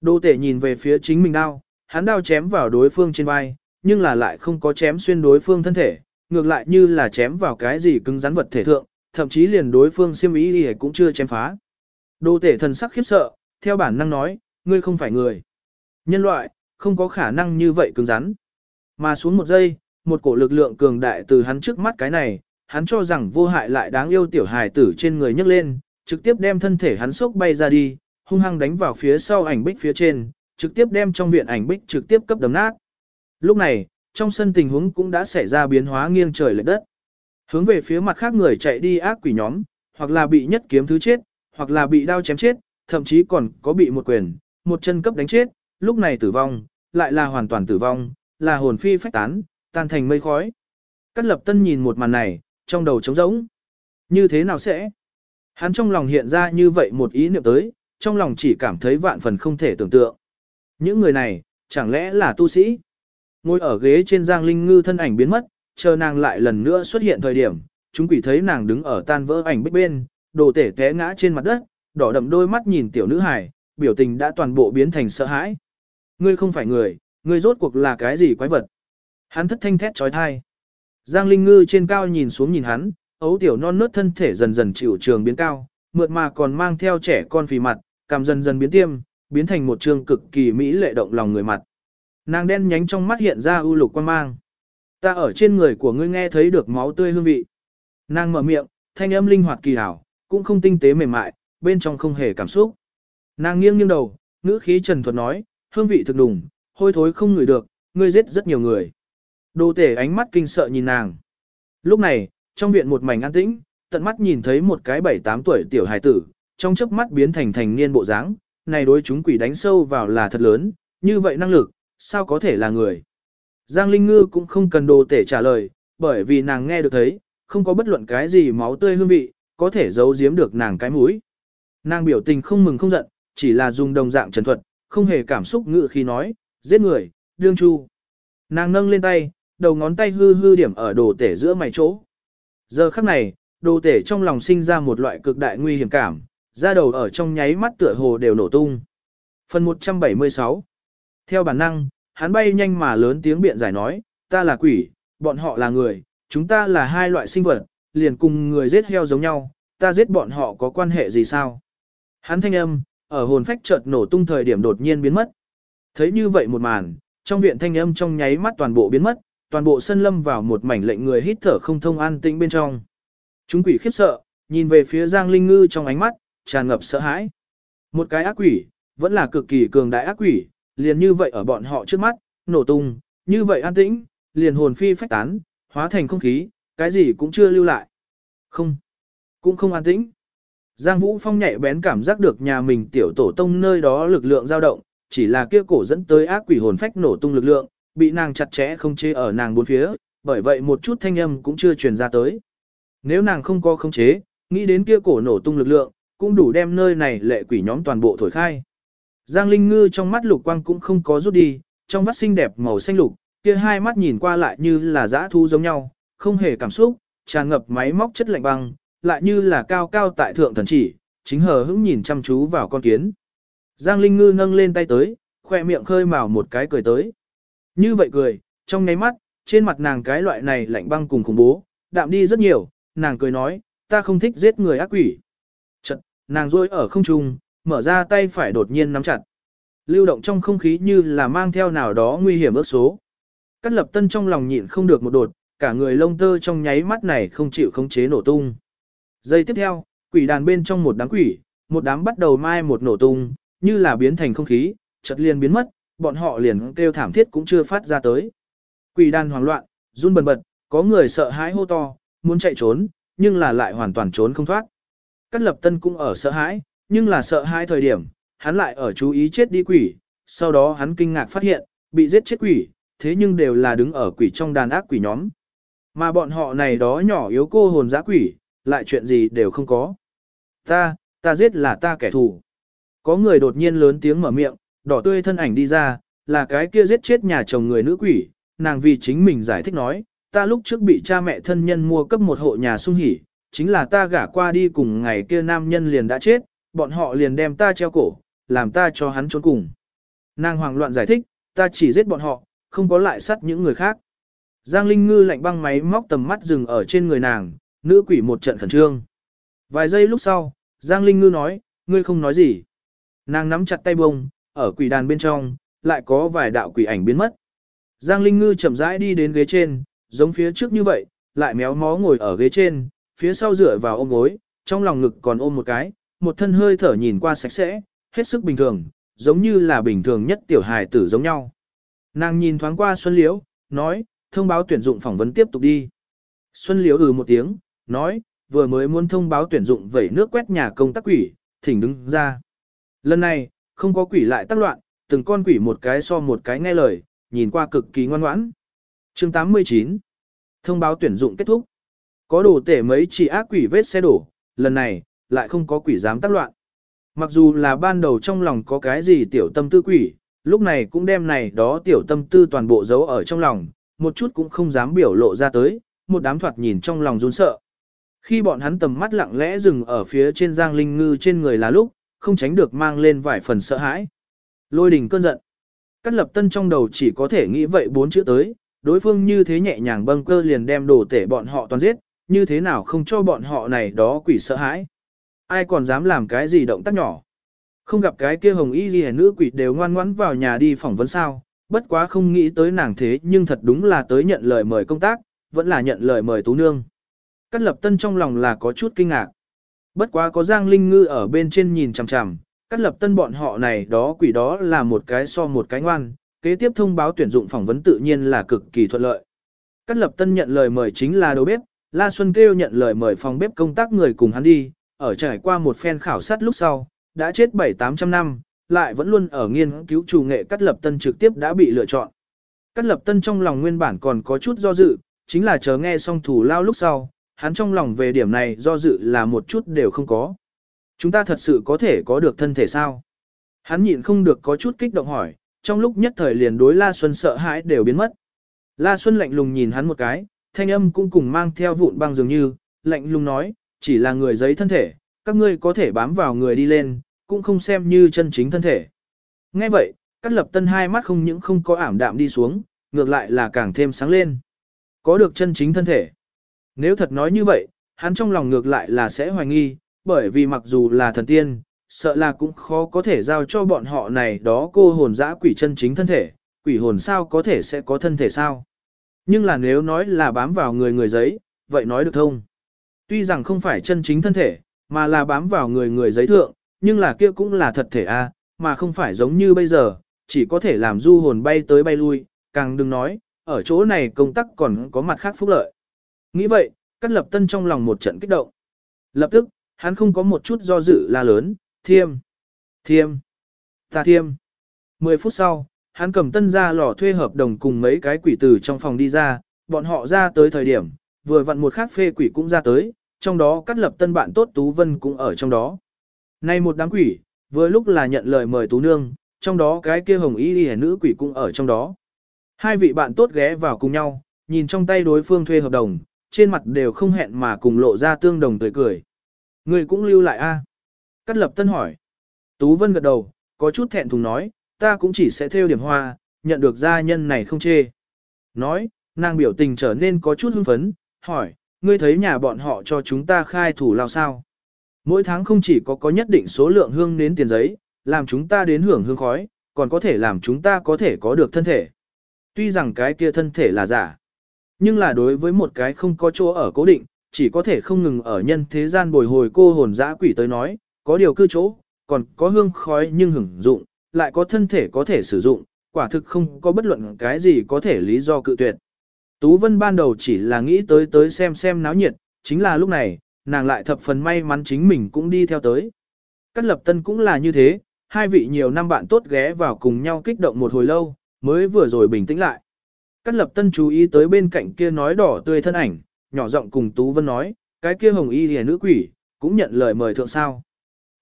Đồ tể nhìn về phía chính mình đao, hắn đao chém vào đối phương trên vai, nhưng là lại không có chém xuyên đối phương thân thể, ngược lại như là chém vào cái gì cứng rắn vật thể thượng, thậm chí liền đối phương siêm ý thì cũng chưa chém phá. Đồ tể thần sắc khiếp sợ, theo bản năng nói, ngươi không phải người. Nhân loại, không có khả năng như vậy cứng rắn. Mà xuống một giây, một cổ lực lượng cường đại từ hắn trước mắt cái này, hắn cho rằng vô hại lại đáng yêu tiểu hài tử trên người nhấc lên, trực tiếp đem thân thể hắn sốc bay ra đi, hung hăng đánh vào phía sau ảnh bích phía trên, trực tiếp đem trong viện ảnh bích trực tiếp cấp đấm nát. Lúc này, trong sân tình huống cũng đã xảy ra biến hóa nghiêng trời lệch đất. Hướng về phía mặt khác người chạy đi ác quỷ nhóm, hoặc là bị nhất kiếm thứ chết, hoặc là bị đao chém chết, thậm chí còn có bị một quyền, một chân cấp đánh chết, lúc này tử vong, lại là hoàn toàn tử vong, là hồn phi phách tán, tan thành mây khói. Cát lập tân nhìn một màn này, trong đầu trống rỗng. Như thế nào sẽ? Hắn trong lòng hiện ra như vậy một ý niệm tới, trong lòng chỉ cảm thấy vạn phần không thể tưởng tượng. Những người này, chẳng lẽ là tu sĩ? Ngồi ở ghế trên Giang Linh Ngư thân ảnh biến mất, chờ nàng lại lần nữa xuất hiện thời điểm, chúng quỷ thấy nàng đứng ở tan vỡ ảnh bích bên, đồ tể té ngã trên mặt đất, đỏ đậm đôi mắt nhìn tiểu nữ Hải biểu tình đã toàn bộ biến thành sợ hãi. Ngươi không phải người, ngươi rốt cuộc là cái gì quái vật? Hắn thất thanh thét trói thai. Giang Linh Ngư trên cao nhìn xuống nhìn hắn, ấu tiểu non nớt thân thể dần dần chịu trường biến cao, mượt mà còn mang theo trẻ con phì mặt, cảm dần dần biến tiêm, biến thành một trường cực kỳ mỹ lệ động lòng người mặt. Nàng đen nhánh trong mắt hiện ra ưu lục quan mang. Ta ở trên người của ngươi nghe thấy được máu tươi hương vị. Nàng mở miệng, thanh âm linh hoạt kỳ hảo, cũng không tinh tế mềm mại, bên trong không hề cảm xúc. Nàng nghiêng nghiêng đầu, ngữ khí trần thuật nói, hương vị thực đùng, hôi thối không ngửi được, ngươi giết rất nhiều người. Đồ tể ánh mắt kinh sợ nhìn nàng. Lúc này, trong viện một mảnh an tĩnh, tận mắt nhìn thấy một cái bảy tám tuổi tiểu hài tử, trong chớp mắt biến thành thành niên bộ dáng, này đối chúng quỷ đánh sâu vào là thật lớn, như vậy năng lực, sao có thể là người. Giang Linh Ngư cũng không cần đồ tể trả lời, bởi vì nàng nghe được thấy, không có bất luận cái gì máu tươi hương vị, có thể giấu giếm được nàng cái mũi. Nàng biểu tình không mừng không giận, chỉ là dùng đồng dạng trần thuật, không hề cảm xúc ngự khi nói, giết người, đương chu. Nàng nâng lên tay, đầu ngón tay hư hư điểm ở đồ tể giữa mày chỗ. Giờ khắc này, đồ tể trong lòng sinh ra một loại cực đại nguy hiểm cảm, da đầu ở trong nháy mắt tựa hồ đều nổ tung. Phần 176 Theo bản năng, hắn bay nhanh mà lớn tiếng biện giải nói, ta là quỷ, bọn họ là người, chúng ta là hai loại sinh vật, liền cùng người giết heo giống nhau, ta giết bọn họ có quan hệ gì sao? Hắn thanh âm, ở hồn phách chợt nổ tung thời điểm đột nhiên biến mất. Thấy như vậy một màn, trong viện thanh âm trong nháy mắt toàn bộ biến mất, toàn bộ sân lâm vào một mảnh lệnh người hít thở không thông an tĩnh bên trong. Chúng quỷ khiếp sợ, nhìn về phía Giang Linh Ngư trong ánh mắt, tràn ngập sợ hãi. Một cái ác quỷ, vẫn là cực kỳ cường đại ác quỷ, liền như vậy ở bọn họ trước mắt, nổ tung, như vậy an tĩnh, liền hồn phi phách tán, hóa thành không khí, cái gì cũng chưa lưu lại. Không, cũng không an tĩnh. Giang Vũ Phong nhạy bén cảm giác được nhà mình tiểu tổ tông nơi đó lực lượng dao động, chỉ là kia cổ dẫn tới ác quỷ hồn phách nổ tung lực lượng, bị nàng chặt chẽ không chế ở nàng bốn phía, bởi vậy một chút thanh âm cũng chưa truyền ra tới. Nếu nàng không có không chế, nghĩ đến kia cổ nổ tung lực lượng, cũng đủ đem nơi này lệ quỷ nhóm toàn bộ thổi khai. Giang Linh Ngư trong mắt lục quang cũng không có rút đi, trong mắt xinh đẹp màu xanh lục, kia hai mắt nhìn qua lại như là dã thu giống nhau, không hề cảm xúc, tràn ngập máy móc chất lạnh băng, lại như là cao cao tại thượng thần chỉ, chính hờ hững nhìn chăm chú vào con kiến. Giang Linh Ngư nâng lên tay tới, khoe miệng khơi mào một cái cười tới. Như vậy cười, trong nháy mắt, trên mặt nàng cái loại này lạnh băng cùng khủng bố, đạm đi rất nhiều, nàng cười nói, ta không thích giết người ác quỷ. Chật, nàng rôi ở không trung, mở ra tay phải đột nhiên nắm chặt. Lưu động trong không khí như là mang theo nào đó nguy hiểm ước số. Cắt lập tân trong lòng nhịn không được một đột, cả người lông tơ trong nháy mắt này không chịu khống chế nổ tung. Giây tiếp theo, quỷ đàn bên trong một đám quỷ, một đám bắt đầu mai một nổ tung, như là biến thành không khí, chợt liền biến mất, bọn họ liền kêu thảm thiết cũng chưa phát ra tới. Quỷ đàn hoảng loạn, run bần bật, có người sợ hãi hô to, muốn chạy trốn, nhưng là lại hoàn toàn trốn không thoát. Cát lập tân cũng ở sợ hãi, nhưng là sợ hãi thời điểm, hắn lại ở chú ý chết đi quỷ, sau đó hắn kinh ngạc phát hiện, bị giết chết quỷ, thế nhưng đều là đứng ở quỷ trong đàn ác quỷ nhóm. Mà bọn họ này đó nhỏ yếu cô hồn dã quỷ, lại chuyện gì đều không có. Ta, ta giết là ta kẻ thù. Có người đột nhiên lớn tiếng mở miệng, đỏ tươi thân ảnh đi ra, là cái kia giết chết nhà chồng người nữ quỷ, nàng vì chính mình giải thích nói, ta lúc trước bị cha mẹ thân nhân mua cấp một hộ nhà sung hỉ, chính là ta gả qua đi cùng ngày kia nam nhân liền đã chết, bọn họ liền đem ta treo cổ, làm ta cho hắn trốn cùng. Nàng hoảng loạn giải thích, ta chỉ giết bọn họ, không có lại sát những người khác. Giang Linh Ngư lạnh băng máy móc tầm mắt dừng ở trên người nàng, nữ quỷ một trận khẩn trương. Vài giây lúc sau, Giang Linh Ngư nói, ngươi không nói gì. Nàng nắm chặt tay bông, ở quỷ đàn bên trong, lại có vài đạo quỷ ảnh biến mất. Giang Linh Ngư chậm rãi đi đến ghế trên, giống phía trước như vậy, lại méo mó ngồi ở ghế trên, phía sau dựa vào ôm gối, trong lòng ngực còn ôm một cái, một thân hơi thở nhìn qua sạch sẽ, hết sức bình thường, giống như là bình thường nhất tiểu hài tử giống nhau. Nàng nhìn thoáng qua Xuân Liễu, nói, thông báo tuyển dụng phỏng vấn tiếp tục đi. Xuân Liễu ừ một tiếng, nói, vừa mới muốn thông báo tuyển dụng vẩy nước quét nhà công tác quỷ, thỉnh đứng ra. Lần này, không có quỷ lại tác loạn, từng con quỷ một cái so một cái nghe lời, nhìn qua cực kỳ ngoan ngoãn. Chương 89 Thông báo tuyển dụng kết thúc. Có đồ tể mấy chỉ ác quỷ vết xe đổ, lần này, lại không có quỷ dám tác loạn. Mặc dù là ban đầu trong lòng có cái gì tiểu tâm tư quỷ, lúc này cũng đem này đó tiểu tâm tư toàn bộ giấu ở trong lòng, một chút cũng không dám biểu lộ ra tới, một đám thoạt nhìn trong lòng run sợ. Khi bọn hắn tầm mắt lặng lẽ dừng ở phía trên Giang Linh Ngư trên người là lúc, không tránh được mang lên vài phần sợ hãi. Lôi đình cơn giận. Cát lập tân trong đầu chỉ có thể nghĩ vậy bốn chữ tới, đối phương như thế nhẹ nhàng bâng cơ liền đem đồ tể bọn họ toàn giết, như thế nào không cho bọn họ này đó quỷ sợ hãi. Ai còn dám làm cái gì động tác nhỏ. Không gặp cái kia hồng y gì nữ quỷ đều ngoan ngoãn vào nhà đi phỏng vấn sao, bất quá không nghĩ tới nàng thế nhưng thật đúng là tới nhận lời mời công tác, vẫn là nhận lời mời tú nương. Cát lập tân trong lòng là có chút kinh ngạc. Bất quá có Giang Linh Ngư ở bên trên nhìn chằm chằm, Cát lập tân bọn họ này đó quỷ đó là một cái so một cái ngoan, kế tiếp thông báo tuyển dụng phỏng vấn tự nhiên là cực kỳ thuận lợi. Cát lập tân nhận lời mời chính là đầu bếp, La Xuân kêu nhận lời mời phòng bếp công tác người cùng hắn đi, ở trải qua một phen khảo sát lúc sau, đã chết 7-800 năm, lại vẫn luôn ở nghiên cứu chủ nghệ Cát lập tân trực tiếp đã bị lựa chọn. Cát lập tân trong lòng nguyên bản còn có chút do dự, chính là chờ nghe xong thủ lao lúc sau, hắn trong lòng về điểm này do dự là một chút đều không có. Chúng ta thật sự có thể có được thân thể sao? Hắn nhịn không được có chút kích động hỏi, trong lúc nhất thời liền đối La Xuân sợ hãi đều biến mất. La Xuân lạnh lùng nhìn hắn một cái, thanh âm cũng cùng mang theo vụn băng dường như, lạnh lùng nói, chỉ là người giấy thân thể, các ngươi có thể bám vào người đi lên, cũng không xem như chân chính thân thể. Nghe vậy, các Lập Tân hai mắt không những không có ảm đạm đi xuống, ngược lại là càng thêm sáng lên. Có được chân chính thân thể. Nếu thật nói như vậy, hắn trong lòng ngược lại là sẽ hoài nghi, bởi vì mặc dù là thần tiên, sợ là cũng khó có thể giao cho bọn họ này đó cô hồn dã quỷ chân chính thân thể, quỷ hồn sao có thể sẽ có thân thể sao. Nhưng là nếu nói là bám vào người người giấy, vậy nói được không? Tuy rằng không phải chân chính thân thể, mà là bám vào người người giấy thượng, nhưng là kia cũng là thật thể a, mà không phải giống như bây giờ, chỉ có thể làm du hồn bay tới bay lui, càng đừng nói, ở chỗ này công tác còn có mặt khác phúc lợi. Nghĩ vậy, Cát Lập Tân trong lòng một trận kích động. Lập tức, hắn không có một chút do dự la lớn, thiêm, thiêm, ta thiêm. Mười phút sau, hắn cầm tân ra lò thuê hợp đồng cùng mấy cái quỷ tử trong phòng đi ra, bọn họ ra tới thời điểm, vừa vặn một khác phê quỷ cũng ra tới, trong đó cắt lập tân bạn tốt Tú Vân cũng ở trong đó. Nay một đám quỷ, vừa lúc là nhận lời mời Tú Nương, trong đó cái kia hồng y đi nữ quỷ cũng ở trong đó. Hai vị bạn tốt ghé vào cùng nhau, nhìn trong tay đối phương thuê hợp đồng, trên mặt đều không hẹn mà cùng lộ ra tương đồng tươi cười. Người cũng lưu lại a Cắt lập tân hỏi. Tú Vân gật đầu, có chút thẹn thùng nói, ta cũng chỉ sẽ theo điểm hoa, nhận được gia nhân này không chê. Nói, nàng biểu tình trở nên có chút hưng phấn, hỏi, ngươi thấy nhà bọn họ cho chúng ta khai thủ lao sao? Mỗi tháng không chỉ có có nhất định số lượng hương đến tiền giấy, làm chúng ta đến hưởng hương khói, còn có thể làm chúng ta có thể có được thân thể. Tuy rằng cái kia thân thể là giả, nhưng là đối với một cái không có chỗ ở cố định, chỉ có thể không ngừng ở nhân thế gian bồi hồi cô hồn dã quỷ tới nói, có điều cư chỗ, còn có hương khói nhưng hưởng dụng, lại có thân thể có thể sử dụng, quả thực không có bất luận cái gì có thể lý do cự tuyệt. Tú Vân ban đầu chỉ là nghĩ tới tới xem xem náo nhiệt, chính là lúc này, nàng lại thập phần may mắn chính mình cũng đi theo tới. Cát lập tân cũng là như thế, hai vị nhiều năm bạn tốt ghé vào cùng nhau kích động một hồi lâu, mới vừa rồi bình tĩnh lại. Cát lập tân chú ý tới bên cạnh kia nói đỏ tươi thân ảnh, nhỏ giọng cùng Tú Vân nói, cái kia hồng y hề nữ quỷ, cũng nhận lời mời thượng sao.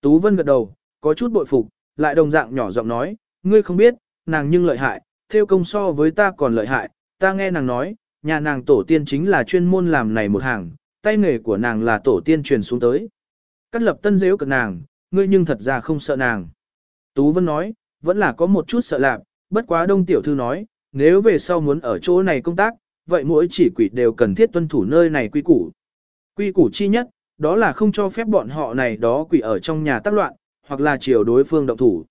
Tú Vân gật đầu, có chút bội phục, lại đồng dạng nhỏ giọng nói, ngươi không biết, nàng nhưng lợi hại, theo công so với ta còn lợi hại, ta nghe nàng nói, nhà nàng tổ tiên chính là chuyên môn làm này một hàng, tay nghề của nàng là tổ tiên truyền xuống tới. Cát lập tân dễu cực nàng, ngươi nhưng thật ra không sợ nàng. Tú Vân nói, vẫn là có một chút sợ lạc, bất quá đông tiểu thư nói, nếu về sau muốn ở chỗ này công tác, vậy mỗi chỉ quỷ đều cần thiết tuân thủ nơi này quy củ. Quy củ chi nhất, đó là không cho phép bọn họ này đó quỷ ở trong nhà tác loạn, hoặc là chiều đối phương động thủ.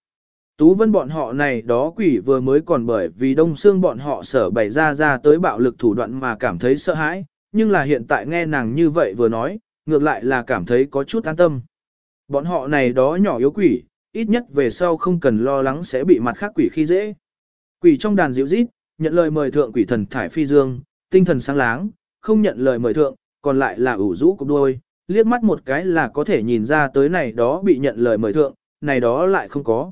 Tú vân bọn họ này đó quỷ vừa mới còn bởi vì đông xương bọn họ sở bày ra ra tới bạo lực thủ đoạn mà cảm thấy sợ hãi, nhưng là hiện tại nghe nàng như vậy vừa nói, ngược lại là cảm thấy có chút an tâm. Bọn họ này đó nhỏ yếu quỷ, ít nhất về sau không cần lo lắng sẽ bị mặt khác quỷ khi dễ. Quỷ trong đàn dịu rít, nhận lời mời thượng quỷ thần thải phi dương, tinh thần sáng láng, không nhận lời mời thượng, còn lại là ủ rũ cục đôi, liếc mắt một cái là có thể nhìn ra tới này đó bị nhận lời mời thượng, này đó lại không có.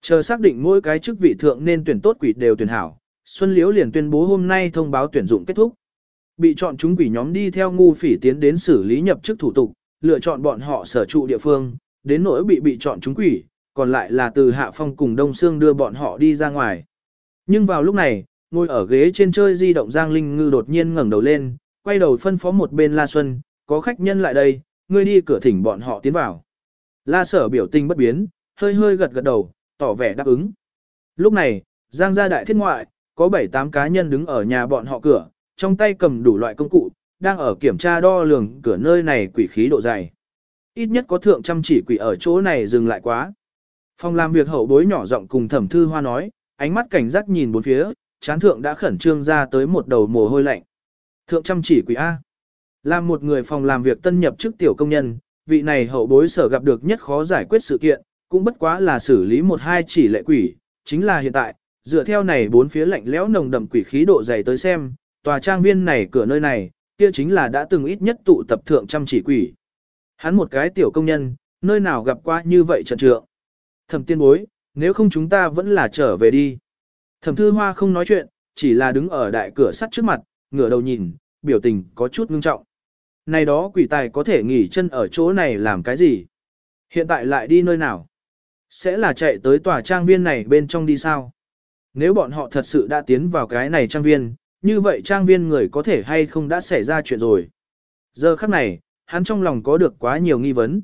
Chờ xác định mỗi cái chức vị thượng nên tuyển tốt quỷ đều tuyển hảo, Xuân Liễu liền tuyên bố hôm nay thông báo tuyển dụng kết thúc. Bị chọn chúng quỷ nhóm đi theo ngu phỉ tiến đến xử lý nhập chức thủ tục, lựa chọn bọn họ sở trụ địa phương, đến nỗi bị bị chọn chúng quỷ, còn lại là từ Hạ Phong cùng Đông Sương đưa bọn họ đi ra ngoài. Nhưng vào lúc này, ngồi ở ghế trên chơi di động Giang Linh Ngư đột nhiên ngẩng đầu lên, quay đầu phân phó một bên La Xuân, có khách nhân lại đây, ngươi đi cửa thỉnh bọn họ tiến vào. La sở biểu tình bất biến, hơi hơi gật gật đầu, tỏ vẻ đáp ứng. Lúc này, Giang gia đại thiết ngoại, có 7-8 cá nhân đứng ở nhà bọn họ cửa, trong tay cầm đủ loại công cụ, đang ở kiểm tra đo lường cửa nơi này quỷ khí độ dày. Ít nhất có thượng trăm chỉ quỷ ở chỗ này dừng lại quá. Phòng làm việc hậu bối nhỏ giọng cùng thẩm thư hoa nói, ánh mắt cảnh giác nhìn bốn phía, chán thượng đã khẩn trương ra tới một đầu mồ hôi lạnh. Thượng chăm chỉ quỷ A. Là một người phòng làm việc tân nhập chức tiểu công nhân, vị này hậu bối sở gặp được nhất khó giải quyết sự kiện, cũng bất quá là xử lý một hai chỉ lệ quỷ, chính là hiện tại, dựa theo này bốn phía lạnh lẽo nồng đậm quỷ khí độ dày tới xem, tòa trang viên này cửa nơi này, kia chính là đã từng ít nhất tụ tập thượng chăm chỉ quỷ. Hắn một cái tiểu công nhân, nơi nào gặp qua như vậy trận trượng. Thẩm tiên bối, nếu không chúng ta vẫn là trở về đi. Thẩm thư hoa không nói chuyện, chỉ là đứng ở đại cửa sắt trước mặt, ngửa đầu nhìn, biểu tình có chút ngưng trọng. Này đó quỷ tài có thể nghỉ chân ở chỗ này làm cái gì? Hiện tại lại đi nơi nào? Sẽ là chạy tới tòa trang viên này bên trong đi sao? Nếu bọn họ thật sự đã tiến vào cái này trang viên, như vậy trang viên người có thể hay không đã xảy ra chuyện rồi? Giờ khắc này, hắn trong lòng có được quá nhiều nghi vấn.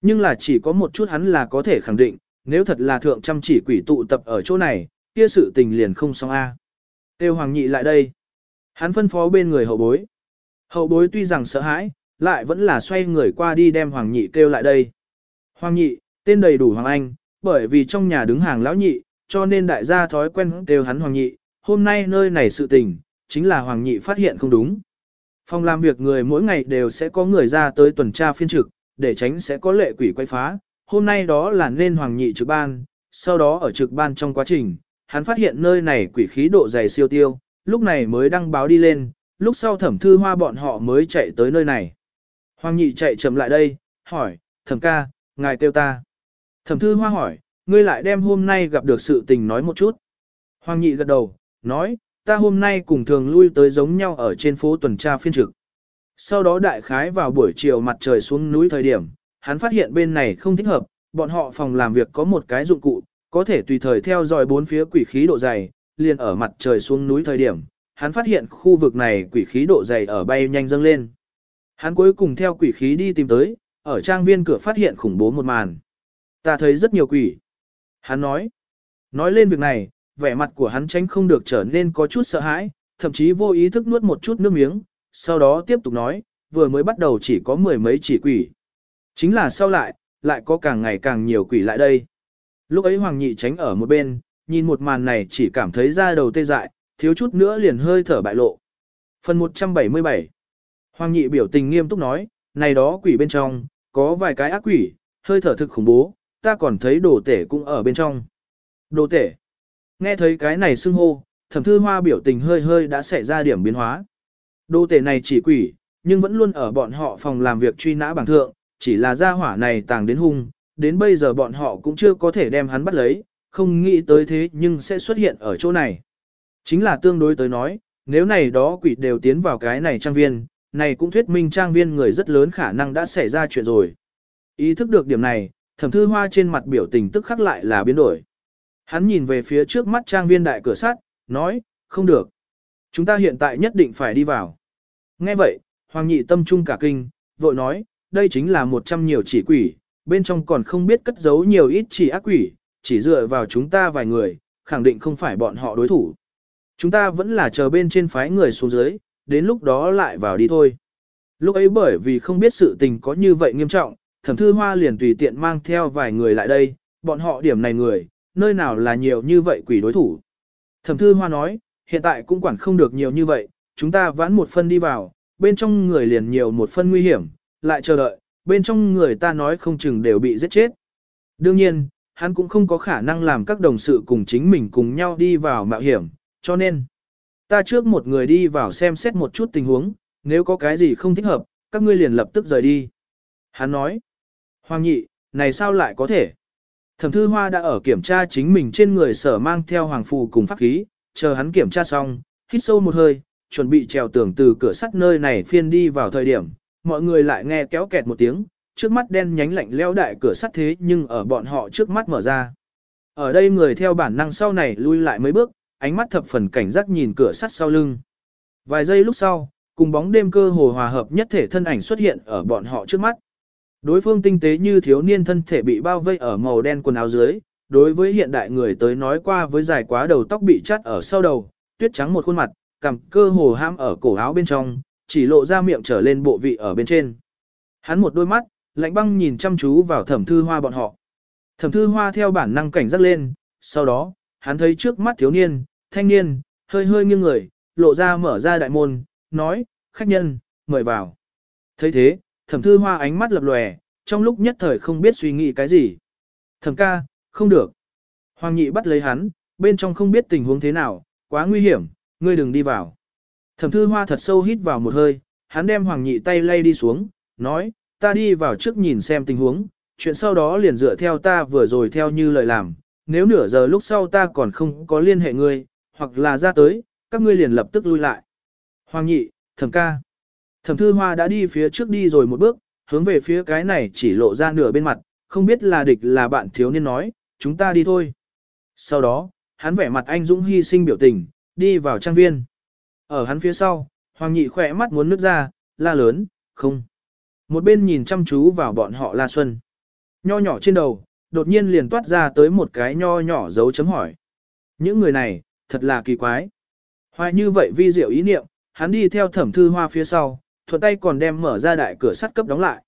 Nhưng là chỉ có một chút hắn là có thể khẳng định, nếu thật là thượng chăm chỉ quỷ tụ tập ở chỗ này, kia sự tình liền không xong A. Tiêu Hoàng Nhị lại đây. Hắn phân phó bên người hậu bối. Hậu bối tuy rằng sợ hãi, lại vẫn là xoay người qua đi đem Hoàng Nhị kêu lại đây. Hoàng Nhị, tên đầy đủ Hoàng Anh, bởi vì trong nhà đứng hàng lão nhị, cho nên đại gia thói quen kêu hắn Hoàng Nhị. Hôm nay nơi này sự tình, chính là Hoàng Nhị phát hiện không đúng. Phòng làm việc người mỗi ngày đều sẽ có người ra tới tuần tra phiên trực, để tránh sẽ có lệ quỷ quay phá. Hôm nay đó là nên Hoàng Nhị trực ban, sau đó ở trực ban trong quá trình, hắn phát hiện nơi này quỷ khí độ dày siêu tiêu, lúc này mới đăng báo đi lên, lúc sau thẩm thư hoa bọn họ mới chạy tới nơi này. Hoàng nhị chạy chậm lại đây, hỏi, thẩm ca, ngài kêu ta. Thẩm thư hoa hỏi, ngươi lại đem hôm nay gặp được sự tình nói một chút. Hoàng nhị gật đầu, nói, ta hôm nay cùng thường lui tới giống nhau ở trên phố tuần tra phiên trực. Sau đó đại khái vào buổi chiều mặt trời xuống núi thời điểm, hắn phát hiện bên này không thích hợp, bọn họ phòng làm việc có một cái dụng cụ, có thể tùy thời theo dõi bốn phía quỷ khí độ dày, liền ở mặt trời xuống núi thời điểm, hắn phát hiện khu vực này quỷ khí độ dày ở bay nhanh dâng lên. Hắn cuối cùng theo quỷ khí đi tìm tới, ở trang viên cửa phát hiện khủng bố một màn. Ta thấy rất nhiều quỷ. Hắn nói, nói lên việc này, vẻ mặt của hắn tránh không được trở nên có chút sợ hãi, thậm chí vô ý thức nuốt một chút nước miếng, sau đó tiếp tục nói, vừa mới bắt đầu chỉ có mười mấy chỉ quỷ. Chính là sau lại, lại có càng ngày càng nhiều quỷ lại đây. Lúc ấy Hoàng Nhị tránh ở một bên, nhìn một màn này chỉ cảm thấy da đầu tê dại, thiếu chút nữa liền hơi thở bại lộ. Phần 177 Hoàng Nhị biểu tình nghiêm túc nói, này đó quỷ bên trong, có vài cái ác quỷ, hơi thở thực khủng bố, ta còn thấy đồ tể cũng ở bên trong. Đồ tể. Nghe thấy cái này xưng hô, thẩm thư hoa biểu tình hơi hơi đã xảy ra điểm biến hóa. Đồ tể này chỉ quỷ, nhưng vẫn luôn ở bọn họ phòng làm việc truy nã bảng thượng, chỉ là gia hỏa này tàng đến hung, đến bây giờ bọn họ cũng chưa có thể đem hắn bắt lấy, không nghĩ tới thế nhưng sẽ xuất hiện ở chỗ này. Chính là tương đối tới nói, nếu này đó quỷ đều tiến vào cái này trang viên, này cũng thuyết minh trang viên người rất lớn khả năng đã xảy ra chuyện rồi. Ý thức được điểm này, thẩm thư hoa trên mặt biểu tình tức khắc lại là biến đổi. Hắn nhìn về phía trước mắt trang viên đại cửa sắt, nói, không được. Chúng ta hiện tại nhất định phải đi vào. Nghe vậy, Hoàng nhị tâm trung cả kinh, vội nói, đây chính là một trăm nhiều chỉ quỷ, bên trong còn không biết cất giấu nhiều ít chỉ ác quỷ, chỉ dựa vào chúng ta vài người, khẳng định không phải bọn họ đối thủ. Chúng ta vẫn là chờ bên trên phái người xuống dưới, đến lúc đó lại vào đi thôi. Lúc ấy bởi vì không biết sự tình có như vậy nghiêm trọng, thẩm thư hoa liền tùy tiện mang theo vài người lại đây, bọn họ điểm này người, nơi nào là nhiều như vậy quỷ đối thủ. Thẩm thư hoa nói, hiện tại cũng quản không được nhiều như vậy, chúng ta vãn một phân đi vào, bên trong người liền nhiều một phân nguy hiểm, lại chờ đợi, bên trong người ta nói không chừng đều bị giết chết. Đương nhiên, hắn cũng không có khả năng làm các đồng sự cùng chính mình cùng nhau đi vào mạo hiểm, cho nên, ta trước một người đi vào xem xét một chút tình huống, nếu có cái gì không thích hợp, các ngươi liền lập tức rời đi. Hắn nói, Hoàng nhị, này sao lại có thể? Thẩm thư hoa đã ở kiểm tra chính mình trên người sở mang theo hoàng phù cùng pháp khí, chờ hắn kiểm tra xong, hít sâu một hơi, chuẩn bị trèo tường từ cửa sắt nơi này phiên đi vào thời điểm, mọi người lại nghe kéo kẹt một tiếng, trước mắt đen nhánh lạnh leo đại cửa sắt thế nhưng ở bọn họ trước mắt mở ra. Ở đây người theo bản năng sau này lui lại mấy bước, ánh mắt thập phần cảnh giác nhìn cửa sắt sau lưng. Vài giây lúc sau, cùng bóng đêm cơ hồ hòa hợp nhất thể thân ảnh xuất hiện ở bọn họ trước mắt. Đối phương tinh tế như thiếu niên thân thể bị bao vây ở màu đen quần áo dưới, đối với hiện đại người tới nói qua với dài quá đầu tóc bị chắt ở sau đầu, tuyết trắng một khuôn mặt, cằm cơ hồ ham ở cổ áo bên trong, chỉ lộ ra miệng trở lên bộ vị ở bên trên. Hắn một đôi mắt, lạnh băng nhìn chăm chú vào thẩm thư hoa bọn họ. Thẩm thư hoa theo bản năng cảnh giác lên, sau đó, hắn thấy trước mắt thiếu niên, thanh niên, hơi hơi nghiêng người, lộ ra mở ra đại môn, nói, khách nhân, mời vào. thấy thế, thẩm thư hoa ánh mắt lập lòe, trong lúc nhất thời không biết suy nghĩ cái gì. Thẩm ca, không được. Hoàng nhị bắt lấy hắn, bên trong không biết tình huống thế nào, quá nguy hiểm, ngươi đừng đi vào. Thẩm thư hoa thật sâu hít vào một hơi, hắn đem hoàng nhị tay lay đi xuống, nói, ta đi vào trước nhìn xem tình huống, chuyện sau đó liền dựa theo ta vừa rồi theo như lời làm, nếu nửa giờ lúc sau ta còn không có liên hệ ngươi, hoặc là ra tới, các ngươi liền lập tức lui lại. Hoàng nhị, thẩm ca. Thẩm thư hoa đã đi phía trước đi rồi một bước, hướng về phía cái này chỉ lộ ra nửa bên mặt, không biết là địch là bạn thiếu niên nói, chúng ta đi thôi. Sau đó, hắn vẻ mặt anh dũng hy sinh biểu tình, đi vào trang viên. Ở hắn phía sau, Hoàng nhị khỏe mắt muốn nước ra, la lớn, không. Một bên nhìn chăm chú vào bọn họ La Xuân. Nho nhỏ trên đầu, đột nhiên liền toát ra tới một cái nho nhỏ dấu chấm hỏi. Những người này, thật là kỳ quái. Hoài như vậy vi diệu ý niệm, hắn đi theo thẩm thư hoa phía sau, thuận tay còn đem mở ra đại cửa sắt cấp đóng lại.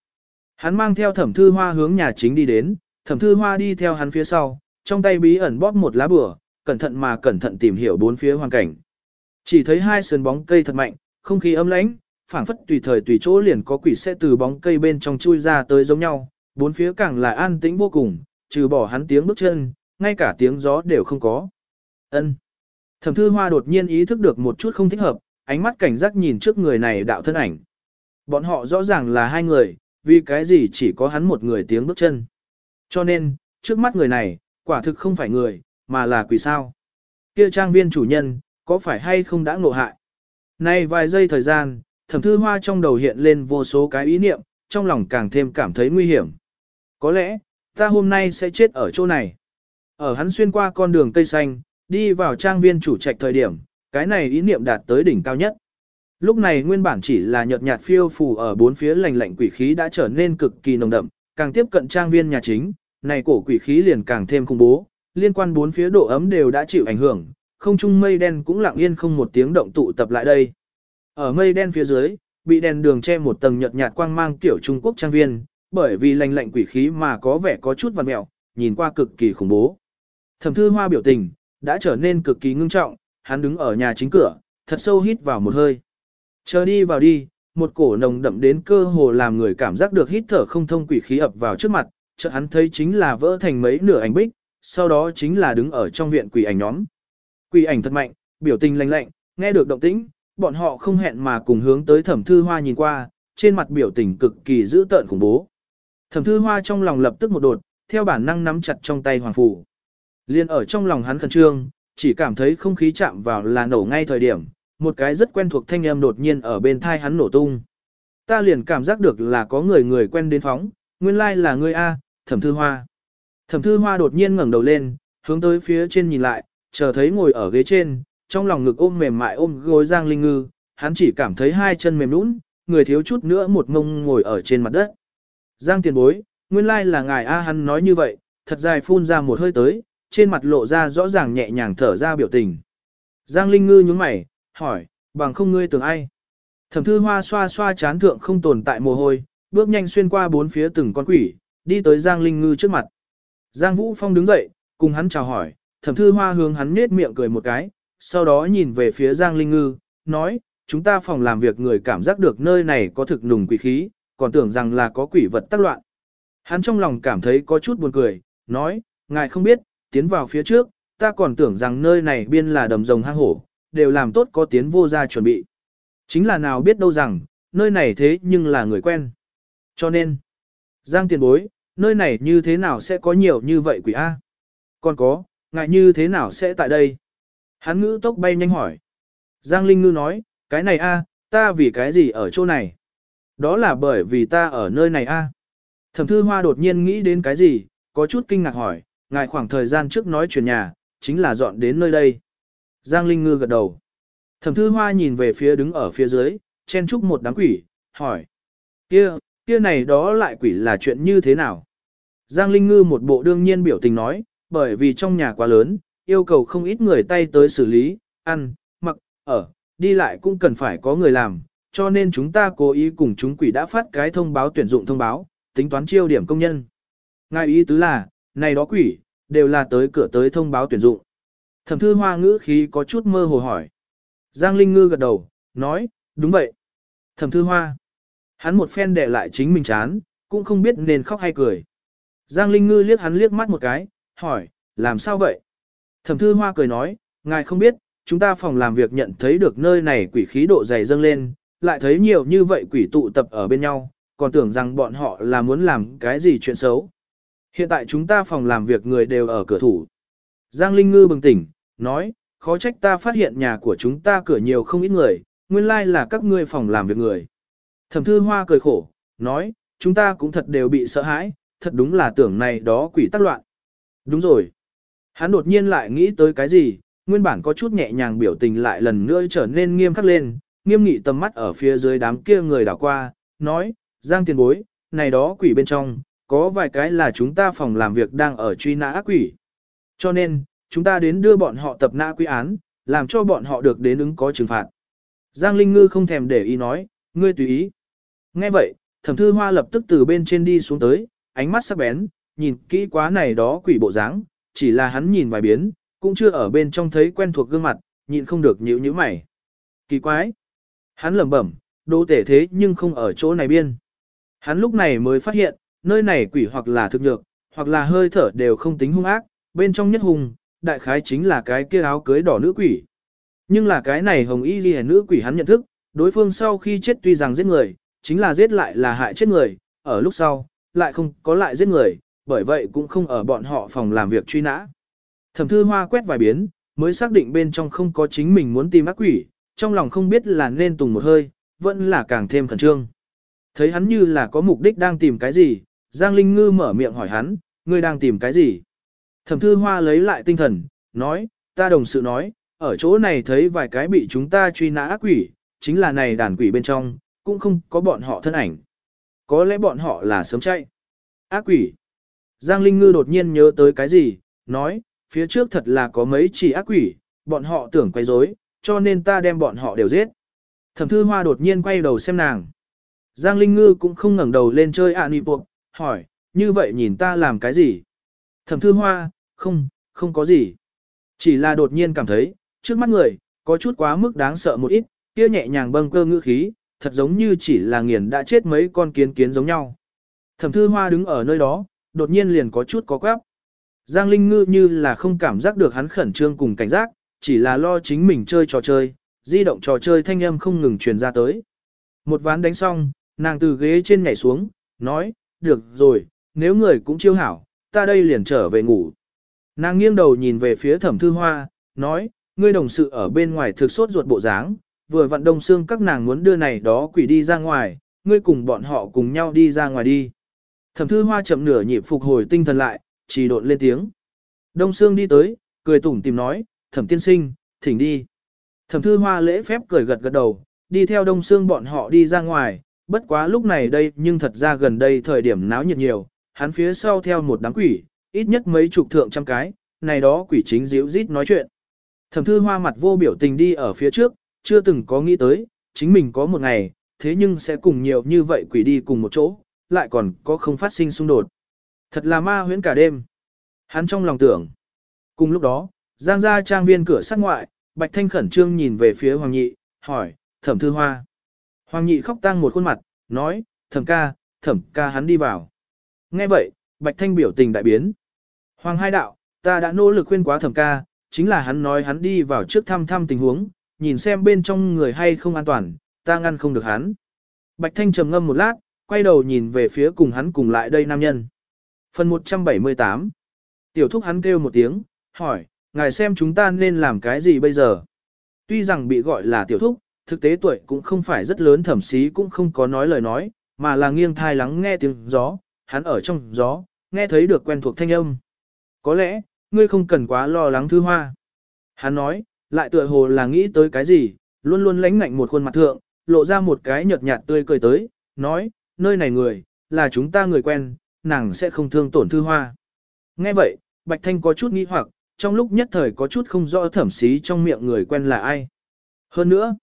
Hắn mang theo thẩm thư hoa hướng nhà chính đi đến, thẩm thư hoa đi theo hắn phía sau, trong tay bí ẩn bóp một lá bửa, cẩn thận mà cẩn thận tìm hiểu bốn phía hoàn cảnh. Chỉ thấy hai sườn bóng cây thật mạnh, không khí ấm lãnh, phảng phất tùy thời tùy chỗ liền có quỷ sẽ từ bóng cây bên trong chui ra tới giống nhau, bốn phía càng là an tĩnh vô cùng, trừ bỏ hắn tiếng bước chân, ngay cả tiếng gió đều không có. Ân. Thẩm Thư Hoa đột nhiên ý thức được một chút không thích hợp, ánh mắt cảnh giác nhìn trước người này đạo thân ảnh. Bọn họ rõ ràng là hai người, vì cái gì chỉ có hắn một người tiếng bước chân. Cho nên, trước mắt người này, quả thực không phải người, mà là quỷ sao. Kia trang viên chủ nhân, có phải hay không đã ngộ hại? Nay vài giây thời gian, thẩm thư hoa trong đầu hiện lên vô số cái ý niệm, trong lòng càng thêm cảm thấy nguy hiểm. Có lẽ, ta hôm nay sẽ chết ở chỗ này. Ở hắn xuyên qua con đường cây xanh, đi vào trang viên chủ trạch thời điểm, cái này ý niệm đạt tới đỉnh cao nhất. Lúc này nguyên bản chỉ là nhợt nhạt phiêu phù ở bốn phía lành lạnh quỷ khí đã trở nên cực kỳ nồng đậm, càng tiếp cận trang viên nhà chính, này cổ quỷ khí liền càng thêm khủng bố, liên quan bốn phía độ ấm đều đã chịu ảnh hưởng, không trung mây đen cũng lặng yên không một tiếng động tụ tập lại đây. Ở mây đen phía dưới, bị đèn đường che một tầng nhợt nhạt quang mang kiểu Trung Quốc trang viên, bởi vì lạnh lạnh quỷ khí mà có vẻ có chút vằn mẹo, nhìn qua cực kỳ khủng bố. Thẩm Thư Hoa biểu tình đã trở nên cực kỳ ngưng trọng, hắn đứng ở nhà chính cửa, thật sâu hít vào một hơi. Chờ đi vào đi, một cổ nồng đậm đến cơ hồ làm người cảm giác được hít thở không thông quỷ khí ập vào trước mặt, chợt hắn thấy chính là vỡ thành mấy nửa ảnh bích, sau đó chính là đứng ở trong viện quỷ ảnh nhóm. Quỷ ảnh thật mạnh, biểu tình lạnh lạnh, nghe được động tĩnh, bọn họ không hẹn mà cùng hướng tới thẩm thư hoa nhìn qua, trên mặt biểu tình cực kỳ dữ tợn khủng bố. Thẩm thư hoa trong lòng lập tức một đột, theo bản năng nắm chặt trong tay hoàng phủ. Liên ở trong lòng hắn khẩn trương, chỉ cảm thấy không khí chạm vào là nổ ngay thời điểm, một cái rất quen thuộc thanh âm đột nhiên ở bên thai hắn nổ tung. Ta liền cảm giác được là có người người quen đến phóng, nguyên lai like là ngươi A, thẩm thư hoa. Thẩm thư hoa đột nhiên ngẩng đầu lên, hướng tới phía trên nhìn lại, chờ thấy ngồi ở ghế trên, trong lòng ngực ôm mềm mại ôm gối Giang Linh Ngư, hắn chỉ cảm thấy hai chân mềm nũng, người thiếu chút nữa một ngông ngồi ở trên mặt đất. Giang tiền bối, nguyên lai là ngài A hắn nói như vậy, thật dài phun ra một hơi tới, trên mặt lộ ra rõ ràng nhẹ nhàng thở ra biểu tình. Giang Linh Ngư nhướng mày, hỏi, bằng không ngươi tưởng ai? Thẩm thư hoa xoa xoa chán thượng không tồn tại mồ hôi, bước nhanh xuyên qua bốn phía từng con quỷ, đi tới Giang Linh Ngư trước mặt. Giang Vũ Phong đứng dậy, Cùng hắn chào hỏi, thẩm thư hoa hướng hắn nết miệng cười một cái, sau đó nhìn về phía Giang Linh Ngư, nói, chúng ta phòng làm việc người cảm giác được nơi này có thực nùng quỷ khí, còn tưởng rằng là có quỷ vật tác loạn. Hắn trong lòng cảm thấy có chút buồn cười, nói, ngài không biết, tiến vào phía trước, ta còn tưởng rằng nơi này biên là đầm rồng hang hổ, đều làm tốt có tiến vô ra chuẩn bị. Chính là nào biết đâu rằng, nơi này thế nhưng là người quen. Cho nên, Giang tiền bối, nơi này như thế nào sẽ có nhiều như vậy quỷ A? Còn có, ngại như thế nào sẽ tại đây? Hắn ngữ tốc bay nhanh hỏi. Giang Linh Ngư nói, cái này A, ta vì cái gì ở chỗ này? Đó là bởi vì ta ở nơi này A. Thẩm thư hoa đột nhiên nghĩ đến cái gì, có chút kinh ngạc hỏi, ngài khoảng thời gian trước nói chuyển nhà, chính là dọn đến nơi đây. Giang Linh Ngư gật đầu. Thẩm thư hoa nhìn về phía đứng ở phía dưới, chen chúc một đám quỷ, hỏi. kia kia này đó lại quỷ là chuyện như thế nào? Giang Linh Ngư một bộ đương nhiên biểu tình nói, bởi vì trong nhà quá lớn, yêu cầu không ít người tay tới xử lý, ăn, mặc, ở, đi lại cũng cần phải có người làm, cho nên chúng ta cố ý cùng chúng quỷ đã phát cái thông báo tuyển dụng thông báo, tính toán chiêu điểm công nhân. Ngài ý tứ là, này đó quỷ, đều là tới cửa tới thông báo tuyển dụng. Thẩm thư hoa ngữ khí có chút mơ hồ hỏi. Giang Linh Ngư gật đầu, nói, đúng vậy. Thẩm thư hoa. Hắn một phen để lại chính mình chán, cũng không biết nên khóc hay cười. Giang Linh Ngư liếc hắn liếc mắt một cái, hỏi, làm sao vậy? Thẩm thư hoa cười nói, ngài không biết, chúng ta phòng làm việc nhận thấy được nơi này quỷ khí độ dày dâng lên, lại thấy nhiều như vậy quỷ tụ tập ở bên nhau, còn tưởng rằng bọn họ là muốn làm cái gì chuyện xấu. Hiện tại chúng ta phòng làm việc người đều ở cửa thủ. Giang Linh Ngư bừng tỉnh, nói, khó trách ta phát hiện nhà của chúng ta cửa nhiều không ít người, nguyên lai là các ngươi phòng làm việc người. Thẩm thư hoa cười khổ, nói, chúng ta cũng thật đều bị sợ hãi, thật đúng là tưởng này đó quỷ tắc loạn. Đúng rồi. Hắn đột nhiên lại nghĩ tới cái gì, nguyên bản có chút nhẹ nhàng biểu tình lại lần nữa trở nên nghiêm khắc lên, nghiêm nghị tầm mắt ở phía dưới đám kia người đảo qua, nói, Giang tiền bối, này đó quỷ bên trong, có vài cái là chúng ta phòng làm việc đang ở truy nã ác quỷ. Cho nên, chúng ta đến đưa bọn họ tập nã quy án, làm cho bọn họ được đến ứng có trừng phạt. Giang Linh Ngư không thèm để ý nói, ngươi tùy ý. Nghe vậy, thẩm thư hoa lập tức từ bên trên đi xuống tới, ánh mắt sắc bén, nhìn kỹ quá này đó quỷ bộ dáng, chỉ là hắn nhìn vài biến, cũng chưa ở bên trong thấy quen thuộc gương mặt, nhịn không được nhíu nhíu mày. Kỳ quái. Hắn lẩm bẩm, đô tể thế nhưng không ở chỗ này biên. Hắn lúc này mới phát hiện, nơi này quỷ hoặc là thực nhược, hoặc là hơi thở đều không tính hung ác, bên trong nhất hùng, đại khái chính là cái kia áo cưới đỏ nữ quỷ. Nhưng là cái này hồng y ghi nữ quỷ hắn nhận thức, đối phương sau khi chết tuy rằng giết người, chính là giết lại là hại chết người, ở lúc sau, lại không có lại giết người, bởi vậy cũng không ở bọn họ phòng làm việc truy nã. Thẩm thư hoa quét vài biến, mới xác định bên trong không có chính mình muốn tìm ác quỷ, trong lòng không biết là nên tùng một hơi, vẫn là càng thêm khẩn trương. Thấy hắn như là có mục đích đang tìm cái gì, Giang Linh Ngư mở miệng hỏi hắn, ngươi đang tìm cái gì? Thẩm thư hoa lấy lại tinh thần, nói, ta đồng sự nói, ở chỗ này thấy vài cái bị chúng ta truy nã ác quỷ, chính là này đàn quỷ bên trong, cũng không có bọn họ thân ảnh. Có lẽ bọn họ là sớm chạy. Ác quỷ. Giang Linh Ngư đột nhiên nhớ tới cái gì, nói, phía trước thật là có mấy chỉ ác quỷ, bọn họ tưởng quay rối, cho nên ta đem bọn họ đều giết. Thẩm thư hoa đột nhiên quay đầu xem nàng. Giang Linh Ngư cũng không ngẩng đầu lên chơi ạ nịp bộ, hỏi, như vậy nhìn ta làm cái gì? Thẩm thư hoa, không, không có gì. Chỉ là đột nhiên cảm thấy, trước mắt người, có chút quá mức đáng sợ một ít, kia nhẹ nhàng bâng cơ ngữ khí, thật giống như chỉ là nghiền đã chết mấy con kiến kiến giống nhau. Thẩm thư hoa đứng ở nơi đó, đột nhiên liền có chút có quáp. Giang Linh Ngư như là không cảm giác được hắn khẩn trương cùng cảnh giác, chỉ là lo chính mình chơi trò chơi, di động trò chơi thanh âm không ngừng truyền ra tới. Một ván đánh xong, nàng từ ghế trên nhảy xuống, nói, được rồi, nếu người cũng chiêu hảo, ta đây liền trở về ngủ. Nàng nghiêng đầu nhìn về phía thẩm thư hoa, nói, ngươi đồng sự ở bên ngoài thực sốt ruột bộ dáng, vừa vận đông xương các nàng muốn đưa này đó quỷ đi ra ngoài, ngươi cùng bọn họ cùng nhau đi ra ngoài đi. Thẩm thư hoa chậm nửa nhịp phục hồi tinh thần lại, chỉ độn lên tiếng. Đông Sương đi tới, cười tủm tìm nói, thẩm tiên sinh, thỉnh đi. Thẩm thư hoa lễ phép cười gật gật đầu, đi theo đông Sương bọn họ đi ra ngoài, bất quá lúc này đây nhưng thật ra gần đây thời điểm náo nhiệt nhiều, hắn phía sau theo một đám quỷ, ít nhất mấy chục thượng trăm cái, này đó quỷ chính díu rít nói chuyện. Thẩm thư hoa mặt vô biểu tình đi ở phía trước, chưa từng có nghĩ tới, chính mình có một ngày, thế nhưng sẽ cùng nhiều như vậy quỷ đi cùng một chỗ, lại còn có không phát sinh xung đột. Thật là ma huyễn cả đêm. Hắn trong lòng tưởng, Cùng lúc đó, Giang ra trang viên cửa sắt ngoại, Bạch Thanh khẩn trương nhìn về phía Hoàng Nhị, hỏi, thẩm thư hoa. Hoàng Nhị khóc tang một khuôn mặt, nói, thẩm ca, thẩm ca hắn đi vào. Nghe vậy, Bạch Thanh biểu tình đại biến. Hoàng hai đạo, ta đã nỗ lực khuyên quá thẩm ca, chính là hắn nói hắn đi vào trước thăm thăm tình huống, nhìn xem bên trong người hay không an toàn, ta ngăn không được hắn. Bạch Thanh trầm ngâm một lát, quay đầu nhìn về phía cùng hắn cùng lại đây nam nhân. Phần 178 Tiểu thúc hắn kêu một tiếng, hỏi, ngài xem chúng ta nên làm cái gì bây giờ? Tuy rằng bị gọi là tiểu thúc, thực tế tuổi cũng không phải rất lớn thẩm sĩ cũng không có nói lời nói, mà là nghiêng thai lắng nghe tiếng gió, hắn ở trong gió, nghe thấy được quen thuộc thanh âm. Có lẽ, ngươi không cần quá lo lắng thư hoa. Hắn nói, lại tựa hồ là nghĩ tới cái gì, luôn luôn lánh ngạnh một khuôn mặt thượng, lộ ra một cái nhợt nhạt tươi cười tới, nói, nơi này người, là chúng ta người quen, nàng sẽ không thương tổn thư hoa. Nghe vậy, Bạch Thanh có chút nghi hoặc, trong lúc nhất thời có chút không rõ thẩm xí trong miệng người quen là ai. Hơn nữa,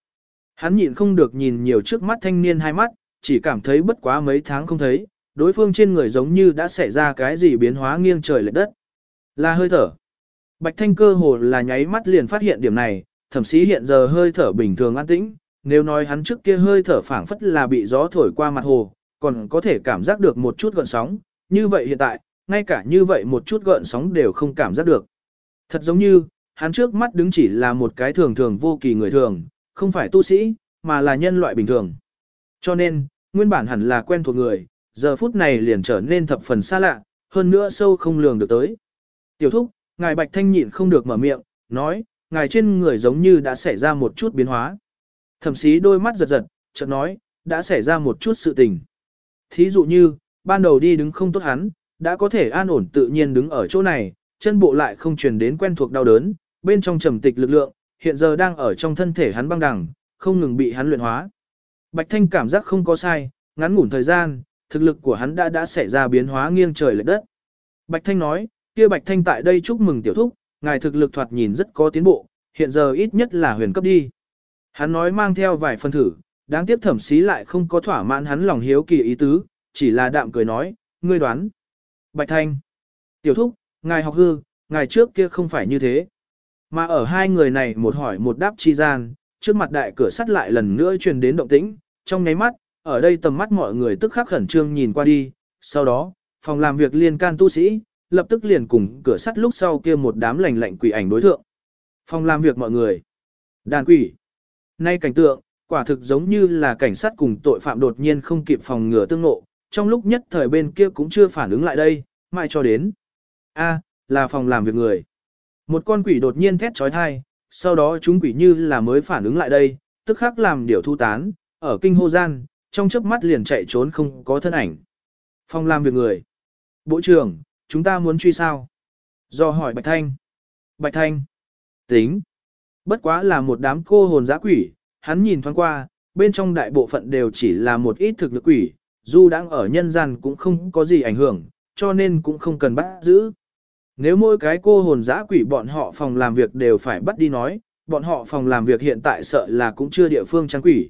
hắn nhịn không được nhìn nhiều trước mắt thanh niên hai mắt, chỉ cảm thấy bất quá mấy tháng không thấy, đối phương trên người giống như đã xảy ra cái gì biến hóa nghiêng trời lệch đất. Là hơi thở. Bạch Thanh cơ hồ là nháy mắt liền phát hiện điểm này, thẩm sĩ hiện giờ hơi thở bình thường an tĩnh, nếu nói hắn trước kia hơi thở phảng phất là bị gió thổi qua mặt hồ, còn có thể cảm giác được một chút gợn sóng, như vậy hiện tại, ngay cả như vậy một chút gợn sóng đều không cảm giác được. Thật giống như, hắn trước mắt đứng chỉ là một cái thường thường vô kỳ người thường, không phải tu sĩ, mà là nhân loại bình thường. Cho nên, nguyên bản hẳn là quen thuộc người, giờ phút này liền trở nên thập phần xa lạ, hơn nữa sâu không lường được tới. Tiểu thúc, ngài Bạch Thanh nhịn không được mở miệng, nói, ngài trên người giống như đã xảy ra một chút biến hóa. Thẩm sĩ đôi mắt giật giật, chợt nói, đã xảy ra một chút sự tình. Thí dụ như, ban đầu đi đứng không tốt hắn, đã có thể an ổn tự nhiên đứng ở chỗ này, chân bộ lại không truyền đến quen thuộc đau đớn, bên trong trầm tịch lực lượng, hiện giờ đang ở trong thân thể hắn băng đẳng, không ngừng bị hắn luyện hóa. Bạch Thanh cảm giác không có sai, ngắn ngủn thời gian, thực lực của hắn đã đã xảy ra biến hóa nghiêng trời lệch đất. Bạch Thanh nói, kia Bạch Thanh tại đây chúc mừng tiểu thúc, ngài thực lực thoạt nhìn rất có tiến bộ, hiện giờ ít nhất là huyền cấp đi. Hắn nói mang theo vài phân thử, đáng tiếc thẩm xí lại không có thỏa mãn hắn lòng hiếu kỳ ý tứ, chỉ là đạm cười nói, ngươi đoán. Bạch Thanh, tiểu thúc, ngài học hư, ngài trước kia không phải như thế. Mà ở hai người này một hỏi một đáp chi gian, trước mặt đại cửa sắt lại lần nữa truyền đến động tĩnh, trong nháy mắt, ở đây tầm mắt mọi người tức khắc khẩn trương nhìn qua đi, sau đó, phòng làm việc liên can tu sĩ, lập tức liền cùng cửa sắt lúc sau kia một đám lành lạnh quỷ ảnh đối thượng. Phòng làm việc mọi người. Đàn quỷ. Nay cảnh tượng, quả thực giống như là cảnh sát cùng tội phạm đột nhiên không kịp phòng ngừa tương nộ, trong lúc nhất thời bên kia cũng chưa phản ứng lại đây, mai cho đến. A, là phòng làm việc người. Một con quỷ đột nhiên thét trói thai, sau đó chúng quỷ như là mới phản ứng lại đây, tức khắc làm điều thu tán, ở kinh hô gian, trong chớp mắt liền chạy trốn không có thân ảnh. Phòng làm việc người. Bộ trưởng, chúng ta muốn truy sao? Do hỏi Bạch Thanh. Bạch Thanh. Tính. Bất quá là một đám cô hồn giã quỷ, hắn nhìn thoáng qua, bên trong đại bộ phận đều chỉ là một ít thực lực quỷ, dù đang ở nhân gian cũng không có gì ảnh hưởng, cho nên cũng không cần bắt giữ. Nếu mỗi cái cô hồn dã quỷ bọn họ phòng làm việc đều phải bắt đi nói, bọn họ phòng làm việc hiện tại sợ là cũng chưa địa phương trang quỷ.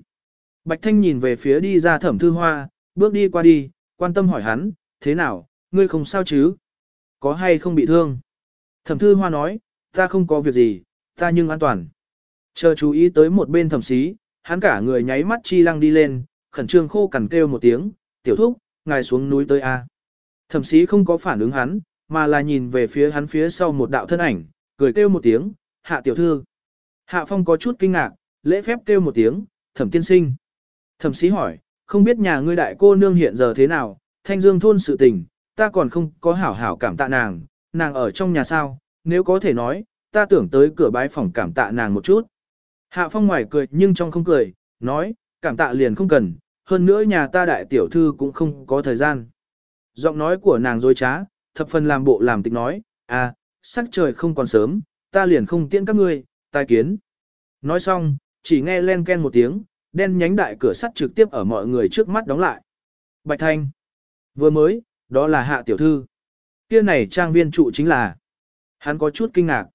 Bạch Thanh nhìn về phía đi ra thẩm thư hoa, bước đi qua đi, quan tâm hỏi hắn, thế nào, ngươi không sao chứ? Có hay không bị thương? Thẩm thư hoa nói, ta không có việc gì, ta nhưng an toàn. Chờ chú ý tới một bên thẩm sĩ, hắn cả người nháy mắt chi lăng đi lên, khẩn trương khô cằn kêu một tiếng, tiểu thúc, ngài xuống núi tới A. Thẩm sĩ không có phản ứng hắn, mà là nhìn về phía hắn phía sau một đạo thân ảnh, cười kêu một tiếng, hạ tiểu thư. Hạ phong có chút kinh ngạc, lễ phép kêu một tiếng, thẩm tiên sinh. Thẩm sĩ hỏi, không biết nhà ngươi đại cô nương hiện giờ thế nào, thanh dương thôn sự tình, ta còn không có hảo hảo cảm tạ nàng, nàng ở trong nhà sao, nếu có thể nói, ta tưởng tới cửa bái phòng cảm tạ nàng một chút. Hạ phong ngoài cười nhưng trong không cười, nói, cảm tạ liền không cần, hơn nữa nhà ta đại tiểu thư cũng không có thời gian. Giọng nói của nàng dối trá, thập phần làm bộ làm tịch nói, à, sắc trời không còn sớm, ta liền không tiễn các ngươi, tai kiến. Nói xong, chỉ nghe len ken một tiếng, đen nhánh đại cửa sắt trực tiếp ở mọi người trước mắt đóng lại. Bạch Thanh. Vừa mới, đó là hạ tiểu thư. Kia này trang viên trụ chính là. Hắn có chút kinh ngạc.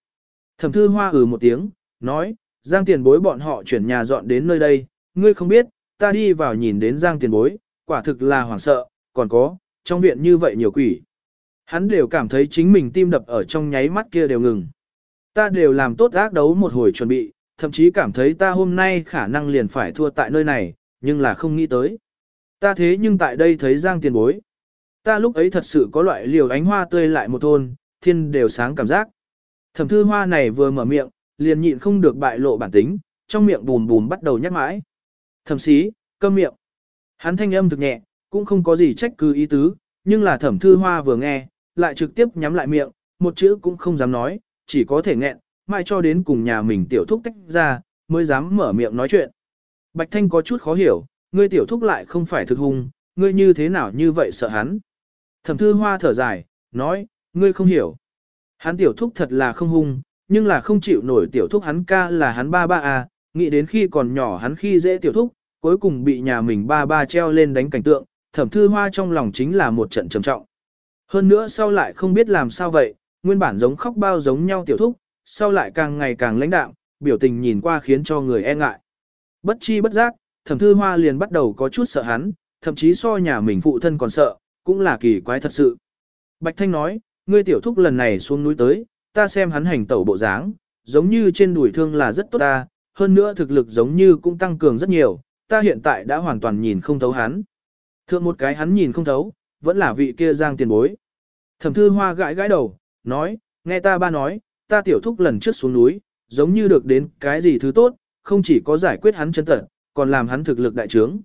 Thẩm thư hoa ừ một tiếng, nói, Giang tiền bối bọn họ chuyển nhà dọn đến nơi đây, ngươi không biết, ta đi vào nhìn đến Giang tiền bối, quả thực là hoảng sợ, còn có, trong viện như vậy nhiều quỷ. Hắn đều cảm thấy chính mình tim đập ở trong nháy mắt kia đều ngừng. Ta đều làm tốt ác đấu một hồi chuẩn bị, thậm chí cảm thấy ta hôm nay khả năng liền phải thua tại nơi này, nhưng là không nghĩ tới. Ta thế nhưng tại đây thấy Giang tiền bối. Ta lúc ấy thật sự có loại liều ánh hoa tươi lại một thôn, thiên đều sáng cảm giác. Thẩm thư hoa này vừa mở miệng, liền nhịn không được bại lộ bản tính, trong miệng bùm bùm bắt đầu nhắc mãi. Thẩm sĩ, câm miệng. Hắn thanh âm thực nhẹ, cũng không có gì trách cứ ý tứ, nhưng là thẩm thư hoa vừa nghe, lại trực tiếp nhắm lại miệng, một chữ cũng không dám nói, chỉ có thể nghẹn, mãi cho đến cùng nhà mình tiểu thúc tách ra, mới dám mở miệng nói chuyện. Bạch Thanh có chút khó hiểu, ngươi tiểu thúc lại không phải thực hung, ngươi như thế nào như vậy sợ hắn. Thẩm thư hoa thở dài, nói, ngươi không hiểu. Hắn tiểu thúc thật là không hung, nhưng là không chịu nổi tiểu thúc hắn ca là hắn ba ba à, nghĩ đến khi còn nhỏ hắn khi dễ tiểu thúc, cuối cùng bị nhà mình ba ba treo lên đánh cảnh tượng, thẩm thư hoa trong lòng chính là một trận trầm trọng. Hơn nữa sau lại không biết làm sao vậy, nguyên bản giống khóc bao giống nhau tiểu thúc, sau lại càng ngày càng lãnh đạm, biểu tình nhìn qua khiến cho người e ngại. Bất chi bất giác, thẩm thư hoa liền bắt đầu có chút sợ hắn, thậm chí so nhà mình phụ thân còn sợ, cũng là kỳ quái thật sự. Bạch Thanh nói, ngươi tiểu thúc lần này xuống núi tới, ta xem hắn hành tẩu bộ dáng, giống như trên đùi thương là rất tốt ta, hơn nữa thực lực giống như cũng tăng cường rất nhiều, ta hiện tại đã hoàn toàn nhìn không thấu hắn. Thượng một cái hắn nhìn không thấu, vẫn là vị kia giang tiền bối. Thẩm thư hoa gãi gãi đầu, nói, nghe ta ba nói, ta tiểu thúc lần trước xuống núi, giống như được đến cái gì thứ tốt, không chỉ có giải quyết hắn chân tật, còn làm hắn thực lực đại trướng.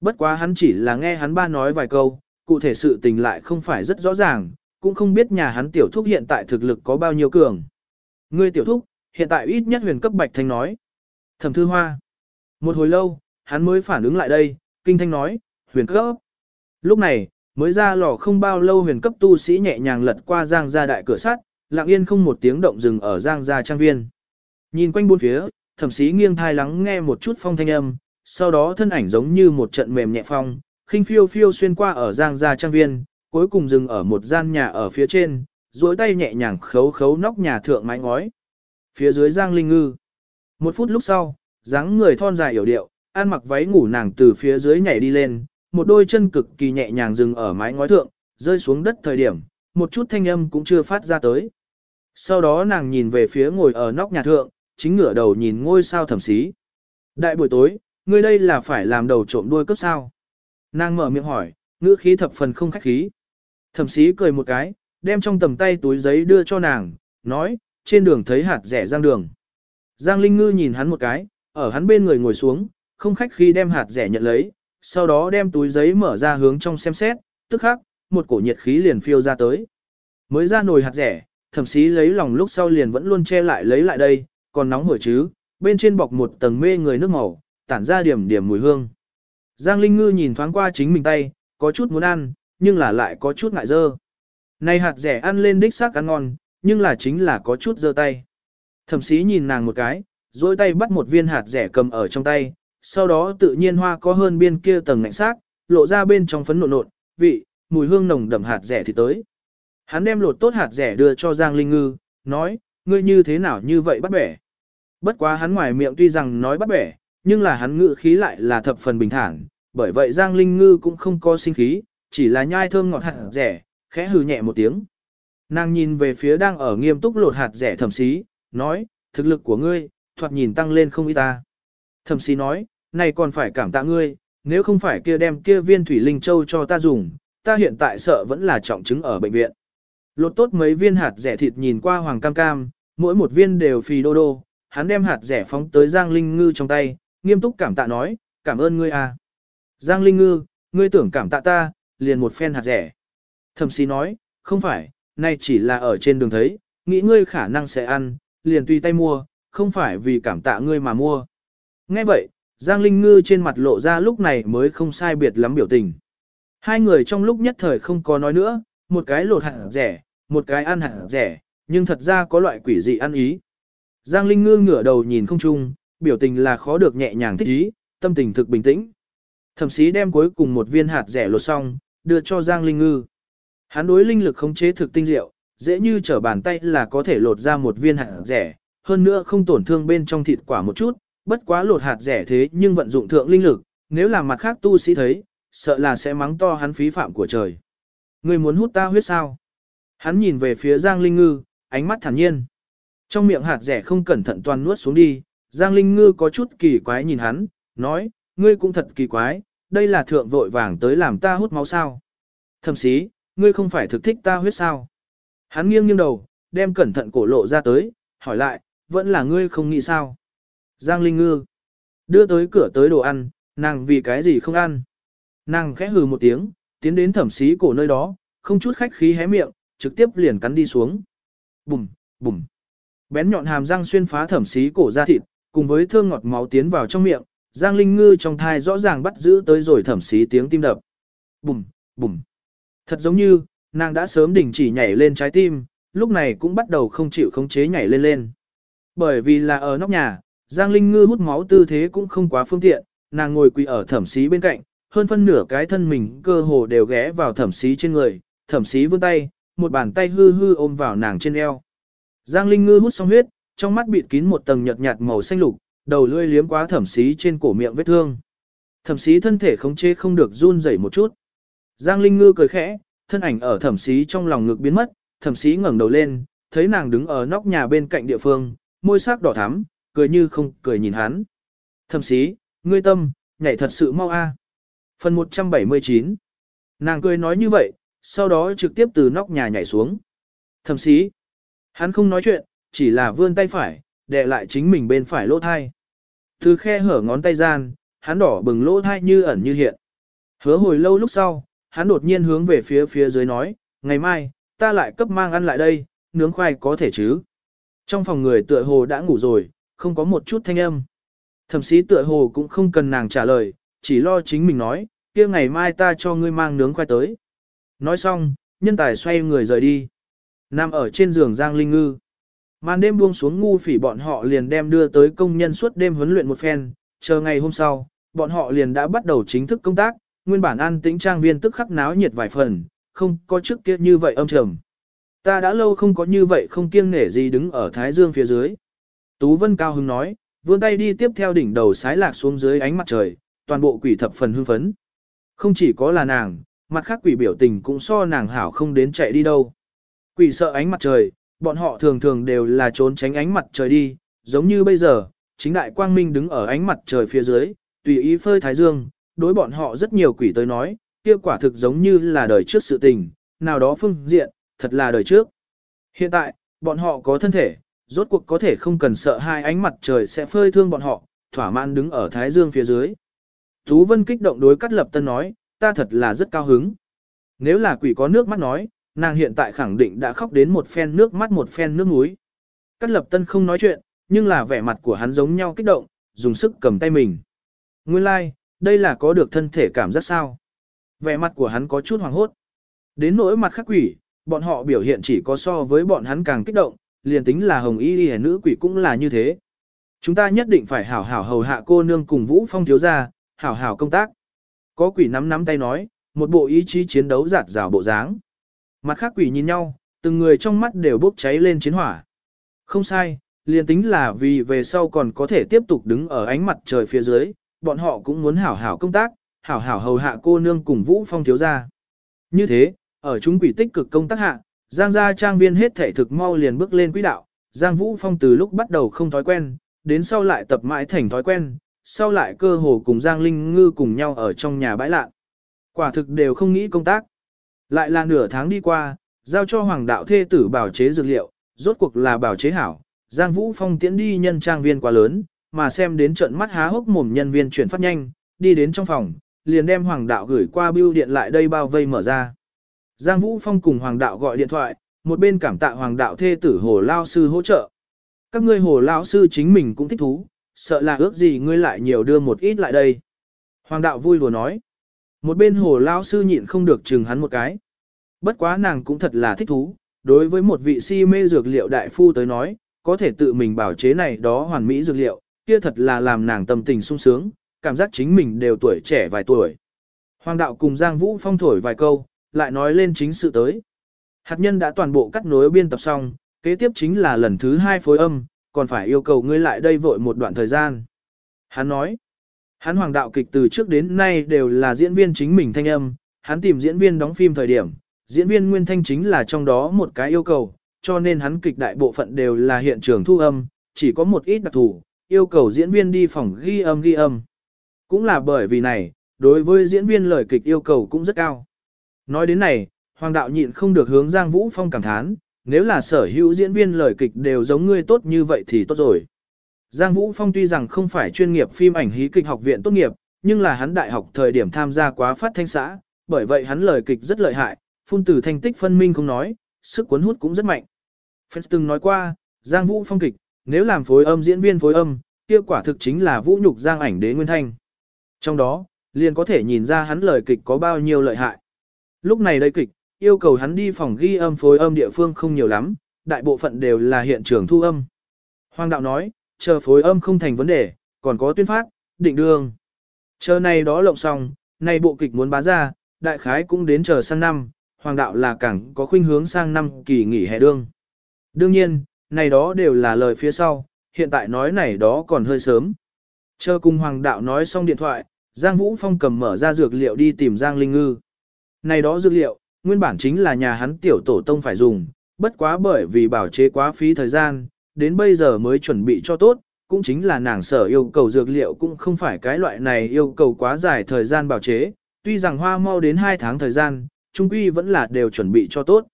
Bất quá hắn chỉ là nghe hắn ba nói vài câu, cụ thể sự tình lại không phải rất rõ ràng, cũng không biết nhà hắn tiểu thúc hiện tại thực lực có bao nhiêu cường. Ngươi tiểu thúc, hiện tại ít nhất huyền cấp bạch thanh nói. Thẩm thư hoa. Một hồi lâu, hắn mới phản ứng lại đây, kinh thanh nói, huyền cấp. Lúc này, mới ra lò không bao lâu huyền cấp tu sĩ nhẹ nhàng lật qua giang ra đại cửa sắt, lặng yên không một tiếng động dừng ở giang gia trang viên. Nhìn quanh bốn phía, thẩm sĩ nghiêng thai lắng nghe một chút phong thanh âm, sau đó thân ảnh giống như một trận mềm nhẹ phong, khinh phiêu phiêu xuyên qua ở giang gia trang viên, cuối cùng dừng ở một gian nhà ở phía trên, duỗi tay nhẹ nhàng khấu khấu nóc nhà thượng mái ngói. Phía dưới giang linh ngư. Một phút lúc sau, dáng người thon dài hiểu điệu, ăn mặc váy ngủ nàng từ phía dưới nhảy đi lên, một đôi chân cực kỳ nhẹ nhàng dừng ở mái ngói thượng, rơi xuống đất thời điểm, một chút thanh âm cũng chưa phát ra tới. Sau đó nàng nhìn về phía ngồi ở nóc nhà thượng, chính ngửa đầu nhìn ngôi sao thẩm xí. Đại buổi tối, ngươi đây là phải làm đầu trộm đuôi cấp sao? Nàng mở miệng hỏi, ngữ khí thập phần không khách khí. Thẩm sĩ cười một cái, đem trong tầm tay túi giấy đưa cho nàng, nói, trên đường thấy hạt rẻ giang đường. Giang Linh Ngư nhìn hắn một cái, ở hắn bên người ngồi xuống, không khách khi đem hạt rẻ nhận lấy, sau đó đem túi giấy mở ra hướng trong xem xét, tức khắc, một cổ nhiệt khí liền phiêu ra tới. Mới ra nồi hạt rẻ, thẩm sĩ lấy lòng lúc sau liền vẫn luôn che lại lấy lại đây, còn nóng hổi chứ, bên trên bọc một tầng mê người nước màu, tản ra điểm điểm mùi hương. Giang Linh Ngư nhìn thoáng qua chính mình tay, có chút muốn ăn, nhưng là lại có chút ngại dơ. Này hạt rẻ ăn lên đích xác ăn ngon, nhưng là chính là có chút dơ tay. Thẩm sĩ nhìn nàng một cái, dối tay bắt một viên hạt rẻ cầm ở trong tay, sau đó tự nhiên hoa có hơn biên kia tầng ngạnh xác, lộ ra bên trong phấn nộn nộn, vị, mùi hương nồng đậm hạt rẻ thì tới. Hắn đem lột tốt hạt rẻ đưa cho Giang Linh Ngư, nói, ngươi như thế nào như vậy bắt bẻ. Bất quá hắn ngoài miệng tuy rằng nói bắt bẻ, nhưng là hắn ngự khí lại là thập phần bình thản, bởi vậy Giang Linh Ngư cũng không có sinh khí, chỉ là nhai thơm ngọt hạt rẻ, khẽ hừ nhẹ một tiếng. Nàng nhìn về phía đang ở nghiêm túc lột hạt rẻ thẩm xí, nói, thực lực của ngươi, thoạt nhìn tăng lên không ít ta. Thẩm xí nói, này còn phải cảm tạ ngươi, nếu không phải kia đem kia viên thủy linh châu cho ta dùng, ta hiện tại sợ vẫn là trọng chứng ở bệnh viện. Lột tốt mấy viên hạt rẻ thịt nhìn qua hoàng cam cam, mỗi một viên đều phì đô đô, hắn đem hạt rẻ phóng tới Giang Linh Ngư trong tay, nghiêm túc cảm tạ nói, cảm ơn ngươi à. Giang Linh Ngư, ngươi tưởng cảm tạ ta, liền một phen hạt rẻ. Thẩm sĩ nói, không phải, nay chỉ là ở trên đường thấy, nghĩ ngươi khả năng sẽ ăn, liền tùy tay mua, không phải vì cảm tạ ngươi mà mua. Nghe vậy, Giang Linh Ngư trên mặt lộ ra lúc này mới không sai biệt lắm biểu tình. Hai người trong lúc nhất thời không có nói nữa, một cái lột hạt rẻ, một cái ăn hạt rẻ, nhưng thật ra có loại quỷ dị ăn ý. Giang Linh Ngư ngửa đầu nhìn không chung, biểu tình là khó được nhẹ nhàng thích ý, tâm tình thực bình tĩnh. Thẩm sĩ đem cuối cùng một viên hạt rẻ lột xong, đưa cho Giang Linh Ngư. Hắn đối linh lực khống chế thực tinh diệu, dễ như trở bàn tay là có thể lột ra một viên hạt rẻ, hơn nữa không tổn thương bên trong thịt quả một chút, bất quá lột hạt rẻ thế nhưng vận dụng thượng linh lực, nếu là mặt khác tu sĩ thấy, sợ là sẽ mắng to hắn phí phạm của trời. Người muốn hút ta huyết sao? Hắn nhìn về phía Giang Linh Ngư, ánh mắt thản nhiên. Trong miệng hạt rẻ không cẩn thận toàn nuốt xuống đi, Giang Linh Ngư có chút kỳ quái nhìn hắn, nói, ngươi cũng thật kỳ quái, đây là thượng vội vàng tới làm ta hút máu sao. Thậm chí, ngươi không phải thực thích ta huyết sao. Hắn nghiêng nghiêng đầu, đem cẩn thận cổ lộ ra tới, hỏi lại, vẫn là ngươi không nghĩ sao. Giang Linh Ngư, đưa tới cửa tới đồ ăn, nàng vì cái gì không ăn. Nàng khẽ hừ một tiếng, tiến đến thẩm sĩ cổ nơi đó, không chút khách khí hé miệng, trực tiếp liền cắn đi xuống. Bùm, bùm. Bén nhọn hàm răng xuyên phá thẩm sĩ cổ ra thịt, cùng với thương ngọt máu tiến vào trong miệng, Giang Linh Ngư trong thai rõ ràng bắt giữ tới rồi thẩm xí tiếng tim đập. Bùm, bùm. Thật giống như, nàng đã sớm đình chỉ nhảy lên trái tim, lúc này cũng bắt đầu không chịu khống chế nhảy lên lên. Bởi vì là ở nóc nhà, Giang Linh Ngư hút máu tư thế cũng không quá phương tiện, nàng ngồi quỳ ở thẩm xí bên cạnh, hơn phân nửa cái thân mình cơ hồ đều ghé vào thẩm xí trên người, thẩm xí vươn tay, một bàn tay hư hư ôm vào nàng trên eo. Giang Linh Ngư hút xong huyết, trong mắt bịt kín một tầng nhợt nhạt màu xanh lục, đầu lưỡi liếm quá thẩm xí trên cổ miệng vết thương. Thẩm xí thân thể khống chế không được run rẩy một chút. Giang Linh Ngư cười khẽ, thân ảnh ở thẩm xí trong lòng ngực biến mất, thẩm xí ngẩng đầu lên, thấy nàng đứng ở nóc nhà bên cạnh địa phương, môi sắc đỏ thắm, cười như không cười nhìn hắn. Thẩm xí, ngươi tâm, nhảy thật sự mau a. Phần 179 Nàng cười nói như vậy, sau đó trực tiếp từ nóc nhà nhảy xuống. Thẩm xí, hắn không nói chuyện, chỉ là vươn tay phải, đè lại chính mình bên phải lỗ thai. Từ khe hở ngón tay gian, hắn đỏ bừng lỗ thai như ẩn như hiện. Hứa hồi lâu lúc sau, hắn đột nhiên hướng về phía phía dưới nói, ngày mai, ta lại cấp mang ăn lại đây, nướng khoai có thể chứ. Trong phòng người tựa hồ đã ngủ rồi, không có một chút thanh âm. Thẩm sĩ tựa hồ cũng không cần nàng trả lời, chỉ lo chính mình nói, kia ngày mai ta cho ngươi mang nướng khoai tới. Nói xong, nhân tài xoay người rời đi. Nằm ở trên giường Giang Linh Ngư. Màn đêm buông xuống ngu phỉ bọn họ liền đem đưa tới công nhân suốt đêm huấn luyện một phen, chờ ngày hôm sau, bọn họ liền đã bắt đầu chính thức công tác, nguyên bản an tĩnh trang viên tức khắc náo nhiệt vài phần, không có trước kia như vậy âm trầm. Ta đã lâu không có như vậy không kiêng nể gì đứng ở Thái Dương phía dưới. Tú Vân Cao Hưng nói, vươn tay đi tiếp theo đỉnh đầu sái lạc xuống dưới ánh mặt trời, toàn bộ quỷ thập phần hưng phấn. Không chỉ có là nàng, mặt khác quỷ biểu tình cũng so nàng hảo không đến chạy đi đâu. Quỷ sợ ánh mặt trời, bọn họ thường thường đều là trốn tránh ánh mặt trời đi, giống như bây giờ, chính đại quang minh đứng ở ánh mặt trời phía dưới, tùy ý phơi thái dương, đối bọn họ rất nhiều quỷ tới nói, kia quả thực giống như là đời trước sự tình, nào đó phương diện, thật là đời trước. Hiện tại, bọn họ có thân thể, rốt cuộc có thể không cần sợ hai ánh mặt trời sẽ phơi thương bọn họ, thỏa mãn đứng ở thái dương phía dưới. Tú Vân kích động đối Cát Lập Tân nói, ta thật là rất cao hứng. Nếu là quỷ có nước mắt nói, nàng hiện tại khẳng định đã khóc đến một phen nước mắt một phen nước mũi. Cát Lập Tân không nói chuyện, nhưng là vẻ mặt của hắn giống nhau kích động, dùng sức cầm tay mình. Nguyên lai, like, đây là có được thân thể cảm giác sao. Vẻ mặt của hắn có chút hoàng hốt. Đến nỗi mặt khắc quỷ, bọn họ biểu hiện chỉ có so với bọn hắn càng kích động, liền tính là hồng y y nữ quỷ cũng là như thế. Chúng ta nhất định phải hảo hảo hầu hạ cô nương cùng Vũ Phong thiếu gia, hảo hảo công tác. Có quỷ nắm nắm tay nói, một bộ ý chí chiến đấu giạt rào bộ dáng. Mặt khác quỷ nhìn nhau, từng người trong mắt đều bốc cháy lên chiến hỏa. Không sai, liền tính là vì về sau còn có thể tiếp tục đứng ở ánh mặt trời phía dưới, bọn họ cũng muốn hảo hảo công tác, hảo hảo hầu hạ cô nương cùng Vũ Phong thiếu gia. Như thế, ở chúng quỷ tích cực công tác hạ, Giang gia trang viên hết thể thực mau liền bước lên quỹ đạo, Giang Vũ Phong từ lúc bắt đầu không thói quen, đến sau lại tập mãi thành thói quen, sau lại cơ hồ cùng Giang Linh Ngư cùng nhau ở trong nhà bãi lạ. Quả thực đều không nghĩ công tác. Lại là nửa tháng đi qua, giao cho hoàng đạo thê tử bảo chế dược liệu, rốt cuộc là bảo chế hảo. Giang Vũ Phong tiễn đi nhân trang viên quá lớn, mà xem đến trận mắt há hốc mồm nhân viên chuyển phát nhanh, đi đến trong phòng, liền đem hoàng đạo gửi qua bưu điện lại đây bao vây mở ra. Giang Vũ Phong cùng hoàng đạo gọi điện thoại, một bên cảm tạ hoàng đạo thê tử hồ lao sư hỗ trợ. Các ngươi hồ lao sư chính mình cũng thích thú, sợ là ước gì ngươi lại nhiều đưa một ít lại đây. Hoàng đạo vui lùa nói. Một bên hồ lao sư nhịn không được chừng hắn một cái. Bất quá nàng cũng thật là thích thú, đối với một vị si mê dược liệu đại phu tới nói, có thể tự mình bảo chế này đó hoàn mỹ dược liệu, kia thật là làm nàng tâm tình sung sướng, cảm giác chính mình đều tuổi trẻ vài tuổi. Hoàng đạo cùng Giang Vũ Phong thổi vài câu, lại nói lên chính sự tới. Hạt nhân đã toàn bộ cắt nối biên tập xong, kế tiếp chính là lần thứ hai phối âm, còn phải yêu cầu ngươi lại đây vội một đoạn thời gian. Hắn nói, hắn hoàng đạo kịch từ trước đến nay đều là diễn viên chính mình thanh âm, hắn tìm diễn viên đóng phim thời điểm, diễn viên nguyên thanh chính là trong đó một cái yêu cầu, cho nên hắn kịch đại bộ phận đều là hiện trường thu âm, chỉ có một ít đặc thù, yêu cầu diễn viên đi phòng ghi âm ghi âm. Cũng là bởi vì này, đối với diễn viên lời kịch yêu cầu cũng rất cao. Nói đến này, Hoàng đạo nhịn không được hướng Giang Vũ Phong cảm thán, nếu là sở hữu diễn viên lời kịch đều giống ngươi tốt như vậy thì tốt rồi. Giang Vũ Phong tuy rằng không phải chuyên nghiệp phim ảnh hí kịch học viện tốt nghiệp, nhưng là hắn đại học thời điểm tham gia quá phát thanh xã, bởi vậy hắn lời kịch rất lợi hại, phun từ thành tích phân minh không nói, sức cuốn hút cũng rất mạnh. Fans từng nói qua, Giang Vũ Phong kịch, nếu làm phối âm diễn viên phối âm, kia quả thực chính là vũ nhục Giang ảnh đế nguyên thanh. Trong đó, liền có thể nhìn ra hắn lời kịch có bao nhiêu lợi hại. Lúc này đây kịch, yêu cầu hắn đi phòng ghi âm phối âm địa phương không nhiều lắm, đại bộ phận đều là hiện trường thu âm. Hoàng đạo nói, chờ phối âm không thành vấn đề, còn có tuyên phát, định đường. Chờ này đó lộng xong, này bộ kịch muốn bá ra, đại khái cũng đến chờ sang năm, hoàng đạo là càng có khuynh hướng sang năm kỳ nghỉ hè đương. Đương nhiên, này đó đều là lời phía sau, hiện tại nói này đó còn hơi sớm. Chờ cùng hoàng đạo nói xong điện thoại, Giang Vũ Phong cầm mở ra dược liệu đi tìm Giang Linh Ngư. Này đó dược liệu, nguyên bản chính là nhà hắn tiểu tổ tông phải dùng, bất quá bởi vì bảo chế quá phí thời gian, đến bây giờ mới chuẩn bị cho tốt, cũng chính là nàng sở yêu cầu dược liệu cũng không phải cái loại này yêu cầu quá dài thời gian bảo chế, tuy rằng hoa mau đến 2 tháng thời gian, trung quy vẫn là đều chuẩn bị cho tốt.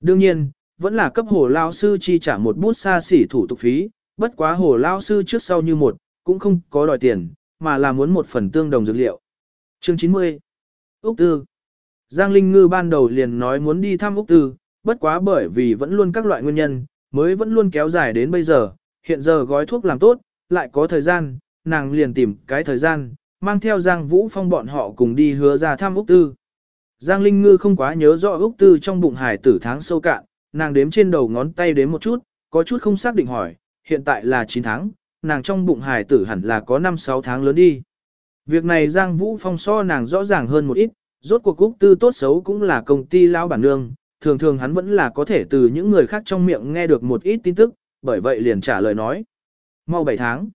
Đương nhiên, vẫn là cấp hồ lao sư chi trả một bút xa xỉ thủ tục phí, bất quá hồ lao sư trước sau như một, cũng không có đòi tiền, mà là muốn một phần tương đồng dược liệu. Chương 90 Úc Tư Giang Linh Ngư ban đầu liền nói muốn đi thăm Úc Tư, bất quá bởi vì vẫn luôn các loại nguyên nhân, mới vẫn luôn kéo dài đến bây giờ, hiện giờ gói thuốc làm tốt, lại có thời gian, nàng liền tìm cái thời gian, mang theo Giang Vũ Phong bọn họ cùng đi hứa ra thăm Úc Tư. Giang Linh Ngư không quá nhớ rõ Úc Tư trong bụng hải tử tháng sâu cạn, nàng đếm trên đầu ngón tay đếm một chút, có chút không xác định hỏi, hiện tại là 9 tháng, nàng trong bụng hải tử hẳn là có 5-6 tháng lớn đi. Việc này Giang Vũ Phong so nàng rõ ràng hơn một ít, rốt cuộc Úc Tư tốt xấu cũng là công ty lão bản nương, thường thường hắn vẫn là có thể từ những người khác trong miệng nghe được một ít tin tức, bởi vậy liền trả lời nói. Mau 7 tháng.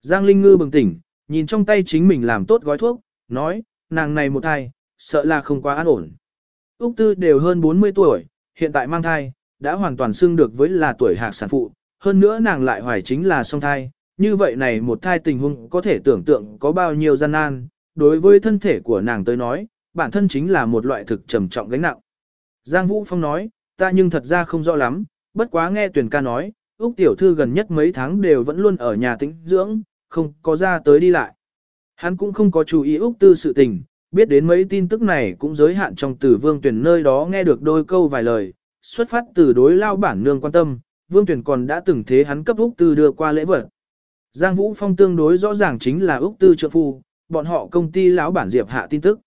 Giang Linh Ngư bừng tỉnh, nhìn trong tay chính mình làm tốt gói thuốc, nói, nàng này một thai, sợ là không quá an ổn. Úc Tư đều hơn 40 tuổi, hiện tại mang thai, đã hoàn toàn xưng được với là tuổi hạc sản phụ, hơn nữa nàng lại hoài chính là song thai, như vậy này một thai tình huống có thể tưởng tượng có bao nhiêu gian nan, đối với thân thể của nàng tới nói, bản thân chính là một loại thực trầm trọng gánh nặng. Giang Vũ Phong nói, ta nhưng thật ra không rõ lắm, bất quá nghe tuyển ca nói, Úc Tiểu Thư gần nhất mấy tháng đều vẫn luôn ở nhà tĩnh dưỡng, không có ra tới đi lại. Hắn cũng không có chú ý Úc Tư sự tình, biết đến mấy tin tức này cũng giới hạn trong từ Vương Tuyển nơi đó nghe được đôi câu vài lời, xuất phát từ đối lao bản nương quan tâm, Vương Tuyển còn đã từng thế hắn cấp Úc Tư đưa qua lễ vật. Giang Vũ Phong tương đối rõ ràng chính là Úc Tư trợ phu, bọn họ công ty lão bản Diệp Hạ tin tức.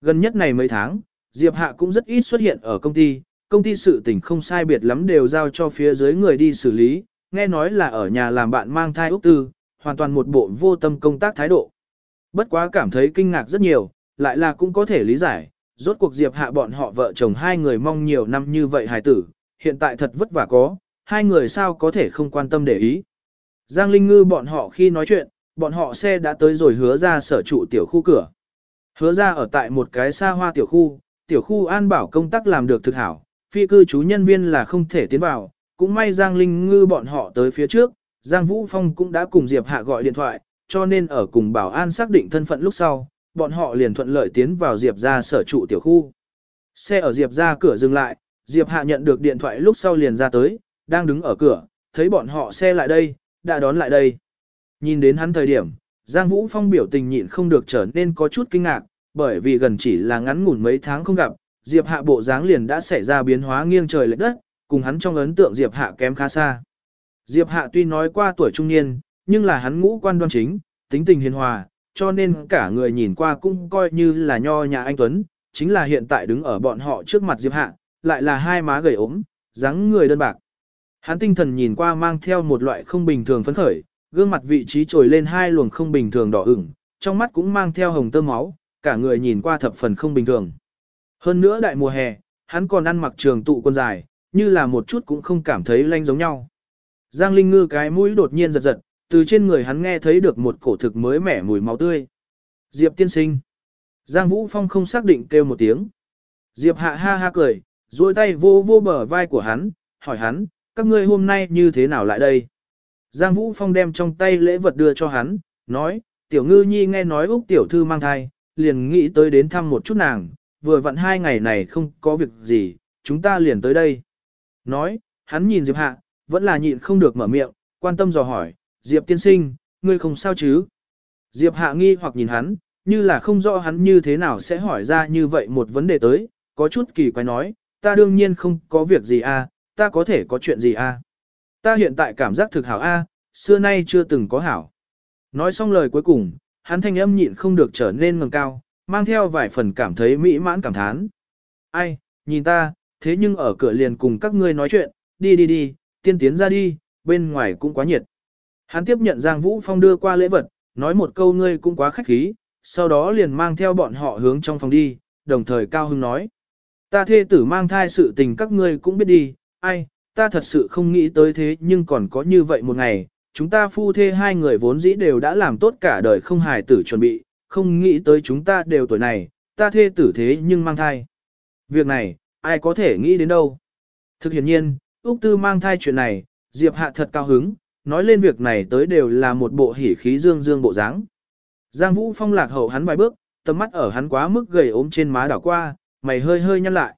Gần nhất này mấy tháng, Diệp Hạ cũng rất ít xuất hiện ở công ty, công ty sự tình không sai biệt lắm đều giao cho phía dưới người đi xử lý, nghe nói là ở nhà làm bạn mang thai Úc Tư, hoàn toàn một bộ vô tâm công tác thái độ. Bất quá cảm thấy kinh ngạc rất nhiều, lại là cũng có thể lý giải, rốt cuộc Diệp Hạ bọn họ vợ chồng hai người mong nhiều năm như vậy hài tử, hiện tại thật vất vả có, hai người sao có thể không quan tâm để ý. Giang Linh Ngư bọn họ khi nói chuyện, bọn họ xe đã tới rồi hứa ra sở trụ tiểu khu cửa. Hứa ra ở tại một cái xa hoa tiểu khu, tiểu khu an bảo công tác làm được thực hảo, phi cư trú nhân viên là không thể tiến vào, cũng may Giang Linh Ngư bọn họ tới phía trước, Giang Vũ Phong cũng đã cùng Diệp Hạ gọi điện thoại, cho nên ở cùng bảo an xác định thân phận lúc sau, bọn họ liền thuận lợi tiến vào Diệp ra sở trụ tiểu khu. Xe ở Diệp ra cửa dừng lại, Diệp Hạ nhận được điện thoại lúc sau liền ra tới, đang đứng ở cửa, thấy bọn họ xe lại đây, đã đón lại đây. Nhìn đến hắn thời điểm, Giang Vũ Phong biểu tình nhịn không được trở nên có chút kinh ngạc, bởi vì gần chỉ là ngắn ngủn mấy tháng không gặp, Diệp Hạ bộ dáng liền đã xảy ra biến hóa nghiêng trời lệch đất, cùng hắn trong ấn tượng Diệp Hạ kém khá xa. Diệp Hạ tuy nói qua tuổi trung niên, nhưng là hắn ngũ quan đoan chính, tính tình hiền hòa, cho nên cả người nhìn qua cũng coi như là nho nhà anh Tuấn, chính là hiện tại đứng ở bọn họ trước mặt Diệp Hạ, lại là hai má gầy ốm, dáng người đơn bạc. Hắn tinh thần nhìn qua mang theo một loại không bình thường phấn khởi, gương mặt vị trí trồi lên hai luồng không bình thường đỏ ửng, trong mắt cũng mang theo hồng tơ máu, cả người nhìn qua thập phần không bình thường. Hơn nữa đại mùa hè, hắn còn ăn mặc trường tụ quần dài, như là một chút cũng không cảm thấy lanh giống nhau. Giang Linh Ngư cái mũi đột nhiên giật giật, từ trên người hắn nghe thấy được một cổ thực mới mẻ mùi máu tươi. Diệp tiên sinh. Giang Vũ Phong không xác định kêu một tiếng. Diệp hạ ha ha cười, duỗi tay vô vô bờ vai của hắn, hỏi hắn, các ngươi hôm nay như thế nào lại đây? Giang Vũ Phong đem trong tay lễ vật đưa cho hắn, nói, tiểu ngư nhi nghe nói Úc tiểu thư mang thai, liền nghĩ tới đến thăm một chút nàng, vừa vặn hai ngày này không có việc gì, chúng ta liền tới đây. Nói, hắn nhìn Diệp Hạ, vẫn là nhịn không được mở miệng, quan tâm dò hỏi, Diệp tiên sinh, ngươi không sao chứ? Diệp Hạ nghi hoặc nhìn hắn, như là không rõ hắn như thế nào sẽ hỏi ra như vậy một vấn đề tới, có chút kỳ quái nói, ta đương nhiên không có việc gì a, à, ta có thể có chuyện gì a? À? Ta hiện tại cảm giác thực hảo a, à, xưa nay chưa từng có hảo. Nói xong lời cuối cùng, hắn thanh âm nhịn không được trở nên ngầm cao, mang theo vài phần cảm thấy mỹ mãn cảm thán. Ai, nhìn ta, thế nhưng ở cửa liền cùng các ngươi nói chuyện, đi đi đi, tiên tiến ra đi, bên ngoài cũng quá nhiệt. Hắn tiếp nhận Giang Vũ Phong đưa qua lễ vật, nói một câu ngươi cũng quá khách khí, sau đó liền mang theo bọn họ hướng trong phòng đi, đồng thời Cao Hưng nói. Ta thê tử mang thai sự tình các ngươi cũng biết đi, ai, ta thật sự không nghĩ tới thế nhưng còn có như vậy một ngày, chúng ta phu thê hai người vốn dĩ đều đã làm tốt cả đời không hài tử chuẩn bị, không nghĩ tới chúng ta đều tuổi này, ta thê tử thế nhưng mang thai. Việc này, ai có thể nghĩ đến đâu. Thực hiện nhiên, Úc Tư mang thai chuyện này, Diệp Hạ thật cao hứng, nói lên việc này tới đều là một bộ hỉ khí dương dương bộ dáng. Giang Vũ Phong lạc hậu hắn vài bước, tầm mắt ở hắn quá mức gầy ốm trên má đảo qua, mày hơi hơi nhăn lại.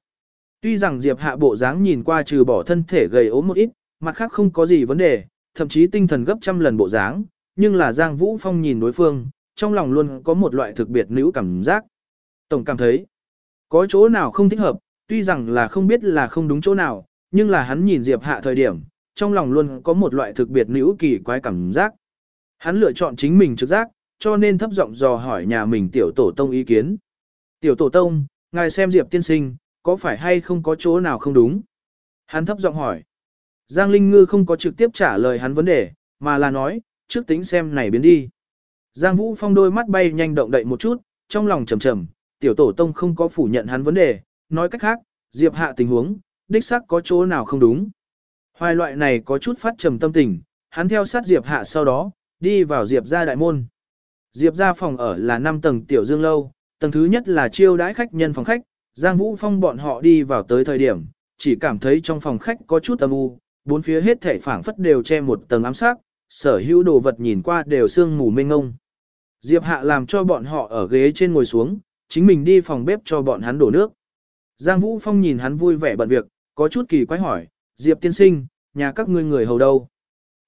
Tuy rằng Diệp Hạ bộ dáng nhìn qua trừ bỏ thân thể gầy ốm một ít, mặt khác không có gì vấn đề, thậm chí tinh thần gấp trăm lần bộ dáng, nhưng là Giang Vũ Phong nhìn đối phương, trong lòng luôn có một loại thực biệt nữ cảm giác. Tổng cảm thấy, có chỗ nào không thích hợp, tuy rằng là không biết là không đúng chỗ nào, nhưng là hắn nhìn Diệp Hạ thời điểm, trong lòng luôn có một loại thực biệt nữ kỳ quái cảm giác. Hắn lựa chọn chính mình trực giác, cho nên thấp giọng dò hỏi nhà mình tiểu tổ tông ý kiến. Tiểu tổ tông, ngài xem Diệp tiên sinh, có phải hay không có chỗ nào không đúng? Hắn thấp giọng hỏi. Giang Linh Ngư không có trực tiếp trả lời hắn vấn đề, mà là nói, trước tính xem này biến đi. Giang Vũ Phong đôi mắt bay nhanh động đậy một chút, trong lòng trầm trầm, tiểu tổ tông không có phủ nhận hắn vấn đề, nói cách khác, Diệp hạ tình huống, đích xác có chỗ nào không đúng. Hoài loại này có chút phát trầm tâm tình, hắn theo sát Diệp hạ sau đó, đi vào Diệp gia đại môn. Diệp gia phòng ở là 5 tầng tiểu dương lâu, tầng thứ nhất là chiêu đãi khách nhân phòng khách, Giang Vũ Phong bọn họ đi vào tới thời điểm, chỉ cảm thấy trong phòng khách có chút âm u, bốn phía hết thảy phảng phất đều che một tầng ám sát, sở hữu đồ vật nhìn qua đều sương mù mênh ngông. Diệp Hạ làm cho bọn họ ở ghế trên ngồi xuống, chính mình đi phòng bếp cho bọn hắn đổ nước. Giang Vũ Phong nhìn hắn vui vẻ bận việc, có chút kỳ quái hỏi, Diệp tiên sinh, nhà các ngươi người hầu đâu?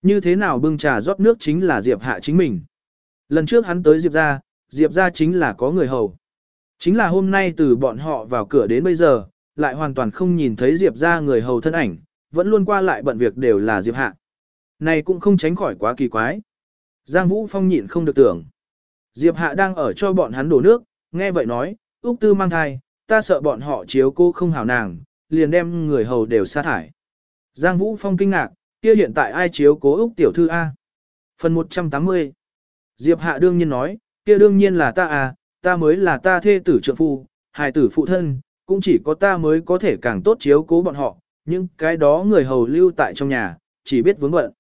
Như thế nào bưng trà rót nước chính là Diệp Hạ chính mình? Lần trước hắn tới Diệp ra, Diệp ra chính là có người hầu. Chính là hôm nay từ bọn họ vào cửa đến bây giờ, lại hoàn toàn không nhìn thấy Diệp ra người hầu thân ảnh, vẫn luôn qua lại bận việc đều là Diệp Hạ. Này cũng không tránh khỏi quá kỳ quái. Giang Vũ Phong nhịn không được tưởng. Diệp Hạ đang ở cho bọn hắn đổ nước, nghe vậy nói, Úc Tư mang thai, ta sợ bọn họ chiếu cô không hảo nàng, liền đem người hầu đều sa thải. Giang Vũ Phong kinh ngạc, kia hiện tại ai chiếu cố Úc Tiểu Thư A? Phần 180 Diệp Hạ đương nhiên nói, kia đương nhiên là ta à, ta mới là ta thê tử trượng phu, hài tử phụ thân, cũng chỉ có ta mới có thể càng tốt chiếu cố bọn họ, nhưng cái đó người hầu lưu tại trong nhà, chỉ biết vướng bận.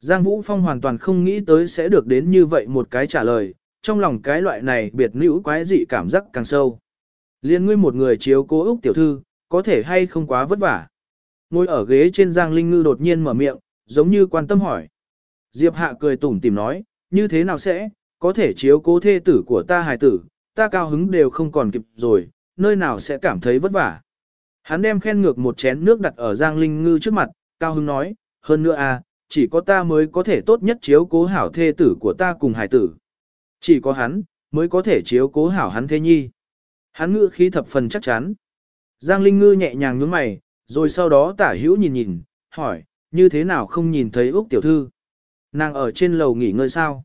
Giang Vũ Phong hoàn toàn không nghĩ tới sẽ được đến như vậy một cái trả lời, trong lòng cái loại này biệt nữ quái dị cảm giác càng sâu. Liên ngươi một người chiếu cố Úc tiểu thư, có thể hay không quá vất vả. Ngồi ở ghế trên Giang Linh Ngư đột nhiên mở miệng, giống như quan tâm hỏi. Diệp Hạ cười tủm tìm nói, như thế nào sẽ, có thể chiếu cố thê tử của ta hài tử, ta cao hứng đều không còn kịp rồi, nơi nào sẽ cảm thấy vất vả. Hắn đem khen ngược một chén nước đặt ở Giang Linh Ngư trước mặt, cao hứng nói, hơn nữa à, chỉ có ta mới có thể tốt nhất chiếu cố hảo thê tử của ta cùng Hải tử. Chỉ có hắn, mới có thể chiếu cố hảo hắn Thê nhi. Hắn ngự khí thập phần chắc chắn. Giang Linh Ngư nhẹ nhàng nhướng mày, rồi sau đó tả hữu nhìn nhìn, hỏi, như thế nào không nhìn thấy Úc tiểu thư? Nàng ở trên lầu nghỉ ngơi sao?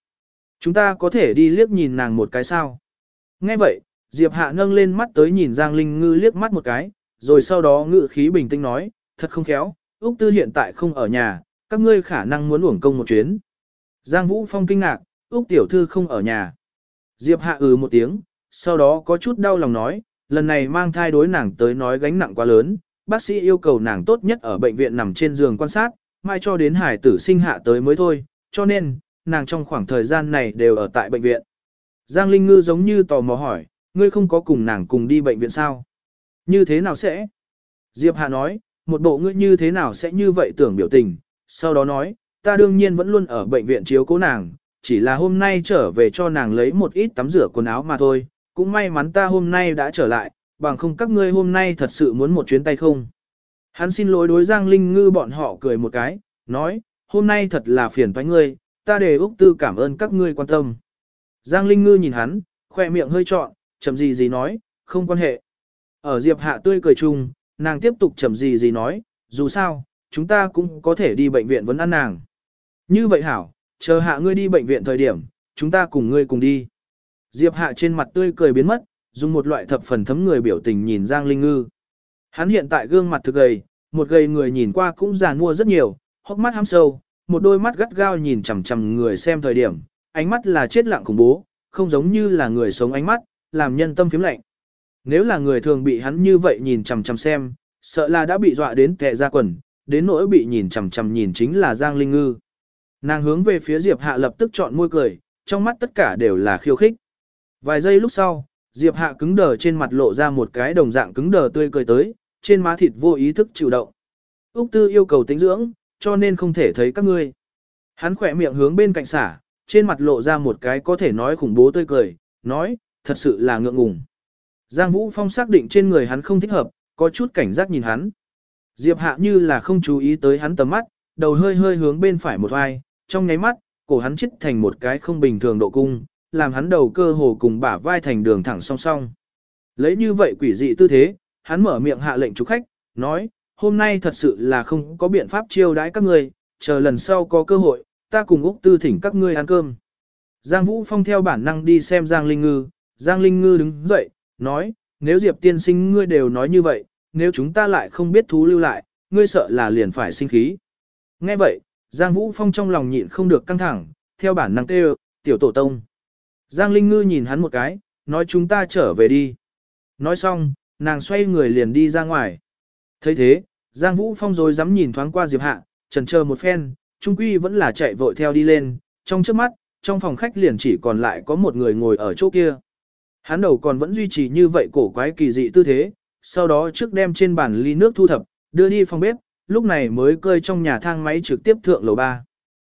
Chúng ta có thể đi liếc nhìn nàng một cái sao? Nghe vậy, Diệp Hạ nâng lên mắt tới nhìn Giang Linh Ngư liếc mắt một cái, rồi sau đó ngự khí bình tĩnh nói, thật không khéo, Úc Tư hiện tại không ở nhà, các ngươi khả năng muốn uổng công một chuyến. Giang Vũ Phong kinh ngạc, Úc Tiểu Thư không ở nhà. Diệp Hạ ừ một tiếng, sau đó có chút đau lòng nói, lần này mang thai đối nàng tới nói gánh nặng quá lớn, bác sĩ yêu cầu nàng tốt nhất ở bệnh viện nằm trên giường quan sát, mai cho đến hải tử sinh hạ tới mới thôi, cho nên, nàng trong khoảng thời gian này đều ở tại bệnh viện. Giang Linh Ngư giống như tò mò hỏi, ngươi không có cùng nàng cùng đi bệnh viện sao? Như thế nào sẽ? Diệp Hạ nói, một bộ ngươi như thế nào sẽ như vậy tưởng biểu tình, sau đó nói, ta đương nhiên vẫn luôn ở bệnh viện chiếu cố nàng, chỉ là hôm nay trở về cho nàng lấy một ít tắm rửa quần áo mà thôi, cũng may mắn ta hôm nay đã trở lại, bằng không các ngươi hôm nay thật sự muốn một chuyến tay không. Hắn xin lỗi đối Giang Linh Ngư bọn họ cười một cái, nói, hôm nay thật là phiền toái ngươi, ta để Úc Tư cảm ơn các ngươi quan tâm. Giang Linh Ngư nhìn hắn, khoe miệng hơi trọn, chậm gì gì nói, không quan hệ. Ở Diệp Hạ tươi cười chung, nàng tiếp tục chậm gì gì nói, dù sao, chúng ta cũng có thể đi bệnh viện vấn ăn nàng. Như vậy hảo, chờ hạ ngươi đi bệnh viện thời điểm, chúng ta cùng ngươi cùng đi. Diệp Hạ trên mặt tươi cười biến mất, dùng một loại thập phần thấm người biểu tình nhìn Giang Linh Ngư. Hắn hiện tại gương mặt thực gầy, một gầy người nhìn qua cũng già mua rất nhiều, hốc mắt hăm sâu, một đôi mắt gắt gao nhìn chằm chằm người xem thời điểm, ánh mắt là chết lặng khủng bố, không giống như là người sống ánh mắt, làm nhân tâm phím lạnh. Nếu là người thường bị hắn như vậy nhìn chằm chằm xem, sợ là đã bị dọa đến tệ ra quần, đến nỗi bị nhìn chằm chằm nhìn chính là Giang Linh Ngư. Nàng hướng về phía Diệp Hạ lập tức chọn môi cười, trong mắt tất cả đều là khiêu khích. Vài giây lúc sau, Diệp Hạ cứng đờ trên mặt lộ ra một cái đồng dạng cứng đờ tươi cười tới, trên má thịt vô ý thức chịu động. Úc Tư yêu cầu tính dưỡng, cho nên không thể thấy các ngươi. Hắn khỏe miệng hướng bên cạnh xả, trên mặt lộ ra một cái có thể nói khủng bố tươi cười, nói, thật sự là ngượng ngùng. Giang Vũ Phong xác định trên người hắn không thích hợp, có chút cảnh giác nhìn hắn. Diệp Hạ như là không chú ý tới hắn tầm mắt, đầu hơi hơi hướng bên phải một vai, trong nháy mắt, cổ hắn chít thành một cái không bình thường độ cung, làm hắn đầu cơ hồ cùng bả vai thành đường thẳng song song. Lấy như vậy quỷ dị tư thế, hắn mở miệng hạ lệnh chủ khách, nói, hôm nay thật sự là không có biện pháp chiêu đãi các ngươi, chờ lần sau có cơ hội, ta cùng Úc Tư thỉnh các ngươi ăn cơm. Giang Vũ Phong theo bản năng đi xem Giang Linh Ngư, Giang Linh Ngư đứng dậy, nói, nếu Diệp tiên sinh ngươi đều nói như vậy, nếu chúng ta lại không biết thú lưu lại, ngươi sợ là liền phải sinh khí. Nghe vậy, Giang Vũ Phong trong lòng nhịn không được căng thẳng, theo bản năng kêu, tiểu tổ tông. Giang Linh Ngư nhìn hắn một cái, nói chúng ta trở về đi. Nói xong, nàng xoay người liền đi ra ngoài. thấy thế, Giang Vũ Phong rồi dám nhìn thoáng qua Diệp Hạ, trần chờ một phen, trung quy vẫn là chạy vội theo đi lên, trong trước mắt, trong phòng khách liền chỉ còn lại có một người ngồi ở chỗ kia. Hắn đầu còn vẫn duy trì như vậy cổ quái kỳ dị tư thế, sau đó trước đem trên bàn ly nước thu thập, đưa đi phòng bếp, lúc này mới cơi trong nhà thang máy trực tiếp thượng lầu 3.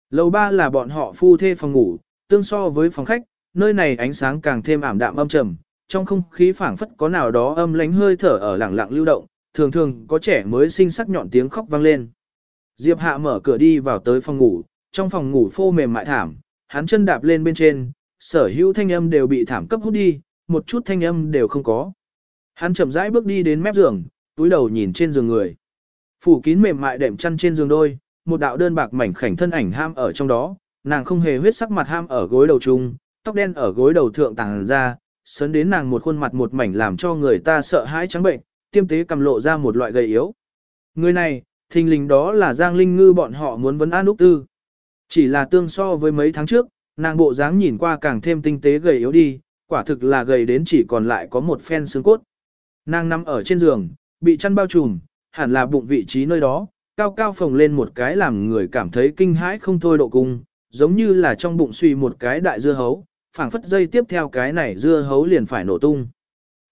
Lầu 3 là bọn họ phu thê phòng ngủ, tương so với phòng khách, nơi này ánh sáng càng thêm ảm đạm âm trầm, trong không khí phảng phất có nào đó âm lánh hơi thở ở lẳng lặng lưu động, thường thường có trẻ mới sinh sắc nhọn tiếng khóc vang lên. Diệp Hạ mở cửa đi vào tới phòng ngủ, trong phòng ngủ phô mềm mại thảm, hắn chân đạp lên bên trên, sở hữu thanh âm đều bị thảm cấp hút đi, một chút thanh âm đều không có. Hắn chậm rãi bước đi đến mép giường, túi đầu nhìn trên giường người. Phủ kín mềm mại đệm chăn trên giường đôi, một đạo đơn bạc mảnh khảnh thân ảnh ham ở trong đó, nàng không hề huyết sắc mặt ham ở gối đầu chung, tóc đen ở gối đầu thượng tàng ra, sấn đến nàng một khuôn mặt một mảnh làm cho người ta sợ hãi trắng bệnh, tiêm tế cầm lộ ra một loại gầy yếu. Người này, thình lình đó là Giang Linh Ngư bọn họ muốn vấn an Úc Tư. Chỉ là tương so với mấy tháng trước, nàng bộ dáng nhìn qua càng thêm tinh tế gầy yếu đi, quả thực là gầy đến chỉ còn lại có một phen xương cốt. Nàng nằm ở trên giường, bị chăn bao trùm, hẳn là bụng vị trí nơi đó, cao cao phồng lên một cái làm người cảm thấy kinh hãi không thôi độ cung, giống như là trong bụng suy một cái đại dưa hấu, phảng phất dây tiếp theo cái này dưa hấu liền phải nổ tung.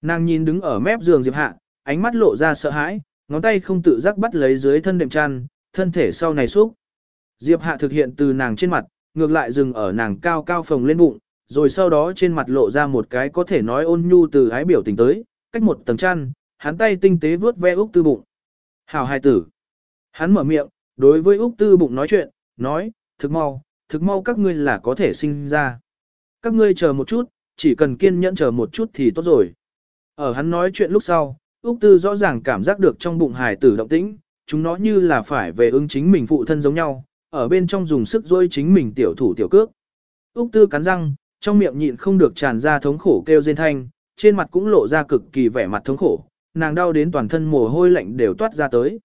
Nàng nhìn đứng ở mép giường Diệp Hạ, ánh mắt lộ ra sợ hãi, ngón tay không tự giác bắt lấy dưới thân đệm chăn, thân thể sau này xúc. Diệp Hạ thực hiện từ nàng trên mặt, ngược lại dừng ở nàng cao cao phồng lên bụng, rồi sau đó trên mặt lộ ra một cái có thể nói ôn nhu từ ái biểu tình tới, cách một tầng chăn, hắn tay tinh tế vuốt ve Úc Tư bụng. Hảo hài tử. Hắn mở miệng, đối với Úc Tư bụng nói chuyện, nói, thực mau, thực mau các ngươi là có thể sinh ra. Các ngươi chờ một chút, chỉ cần kiên nhẫn chờ một chút thì tốt rồi. Ở hắn nói chuyện lúc sau, Úc Tư rõ ràng cảm giác được trong bụng hài tử động tĩnh, chúng nó như là phải về ứng chính mình phụ thân giống nhau, ở bên trong dùng sức dối chính mình tiểu thủ tiểu cước. Úc Tư cắn răng, trong miệng nhịn không được tràn ra thống khổ kêu rên thanh, trên mặt cũng lộ ra cực kỳ vẻ mặt thống khổ, nàng đau đến toàn thân mồ hôi lạnh đều toát ra tới.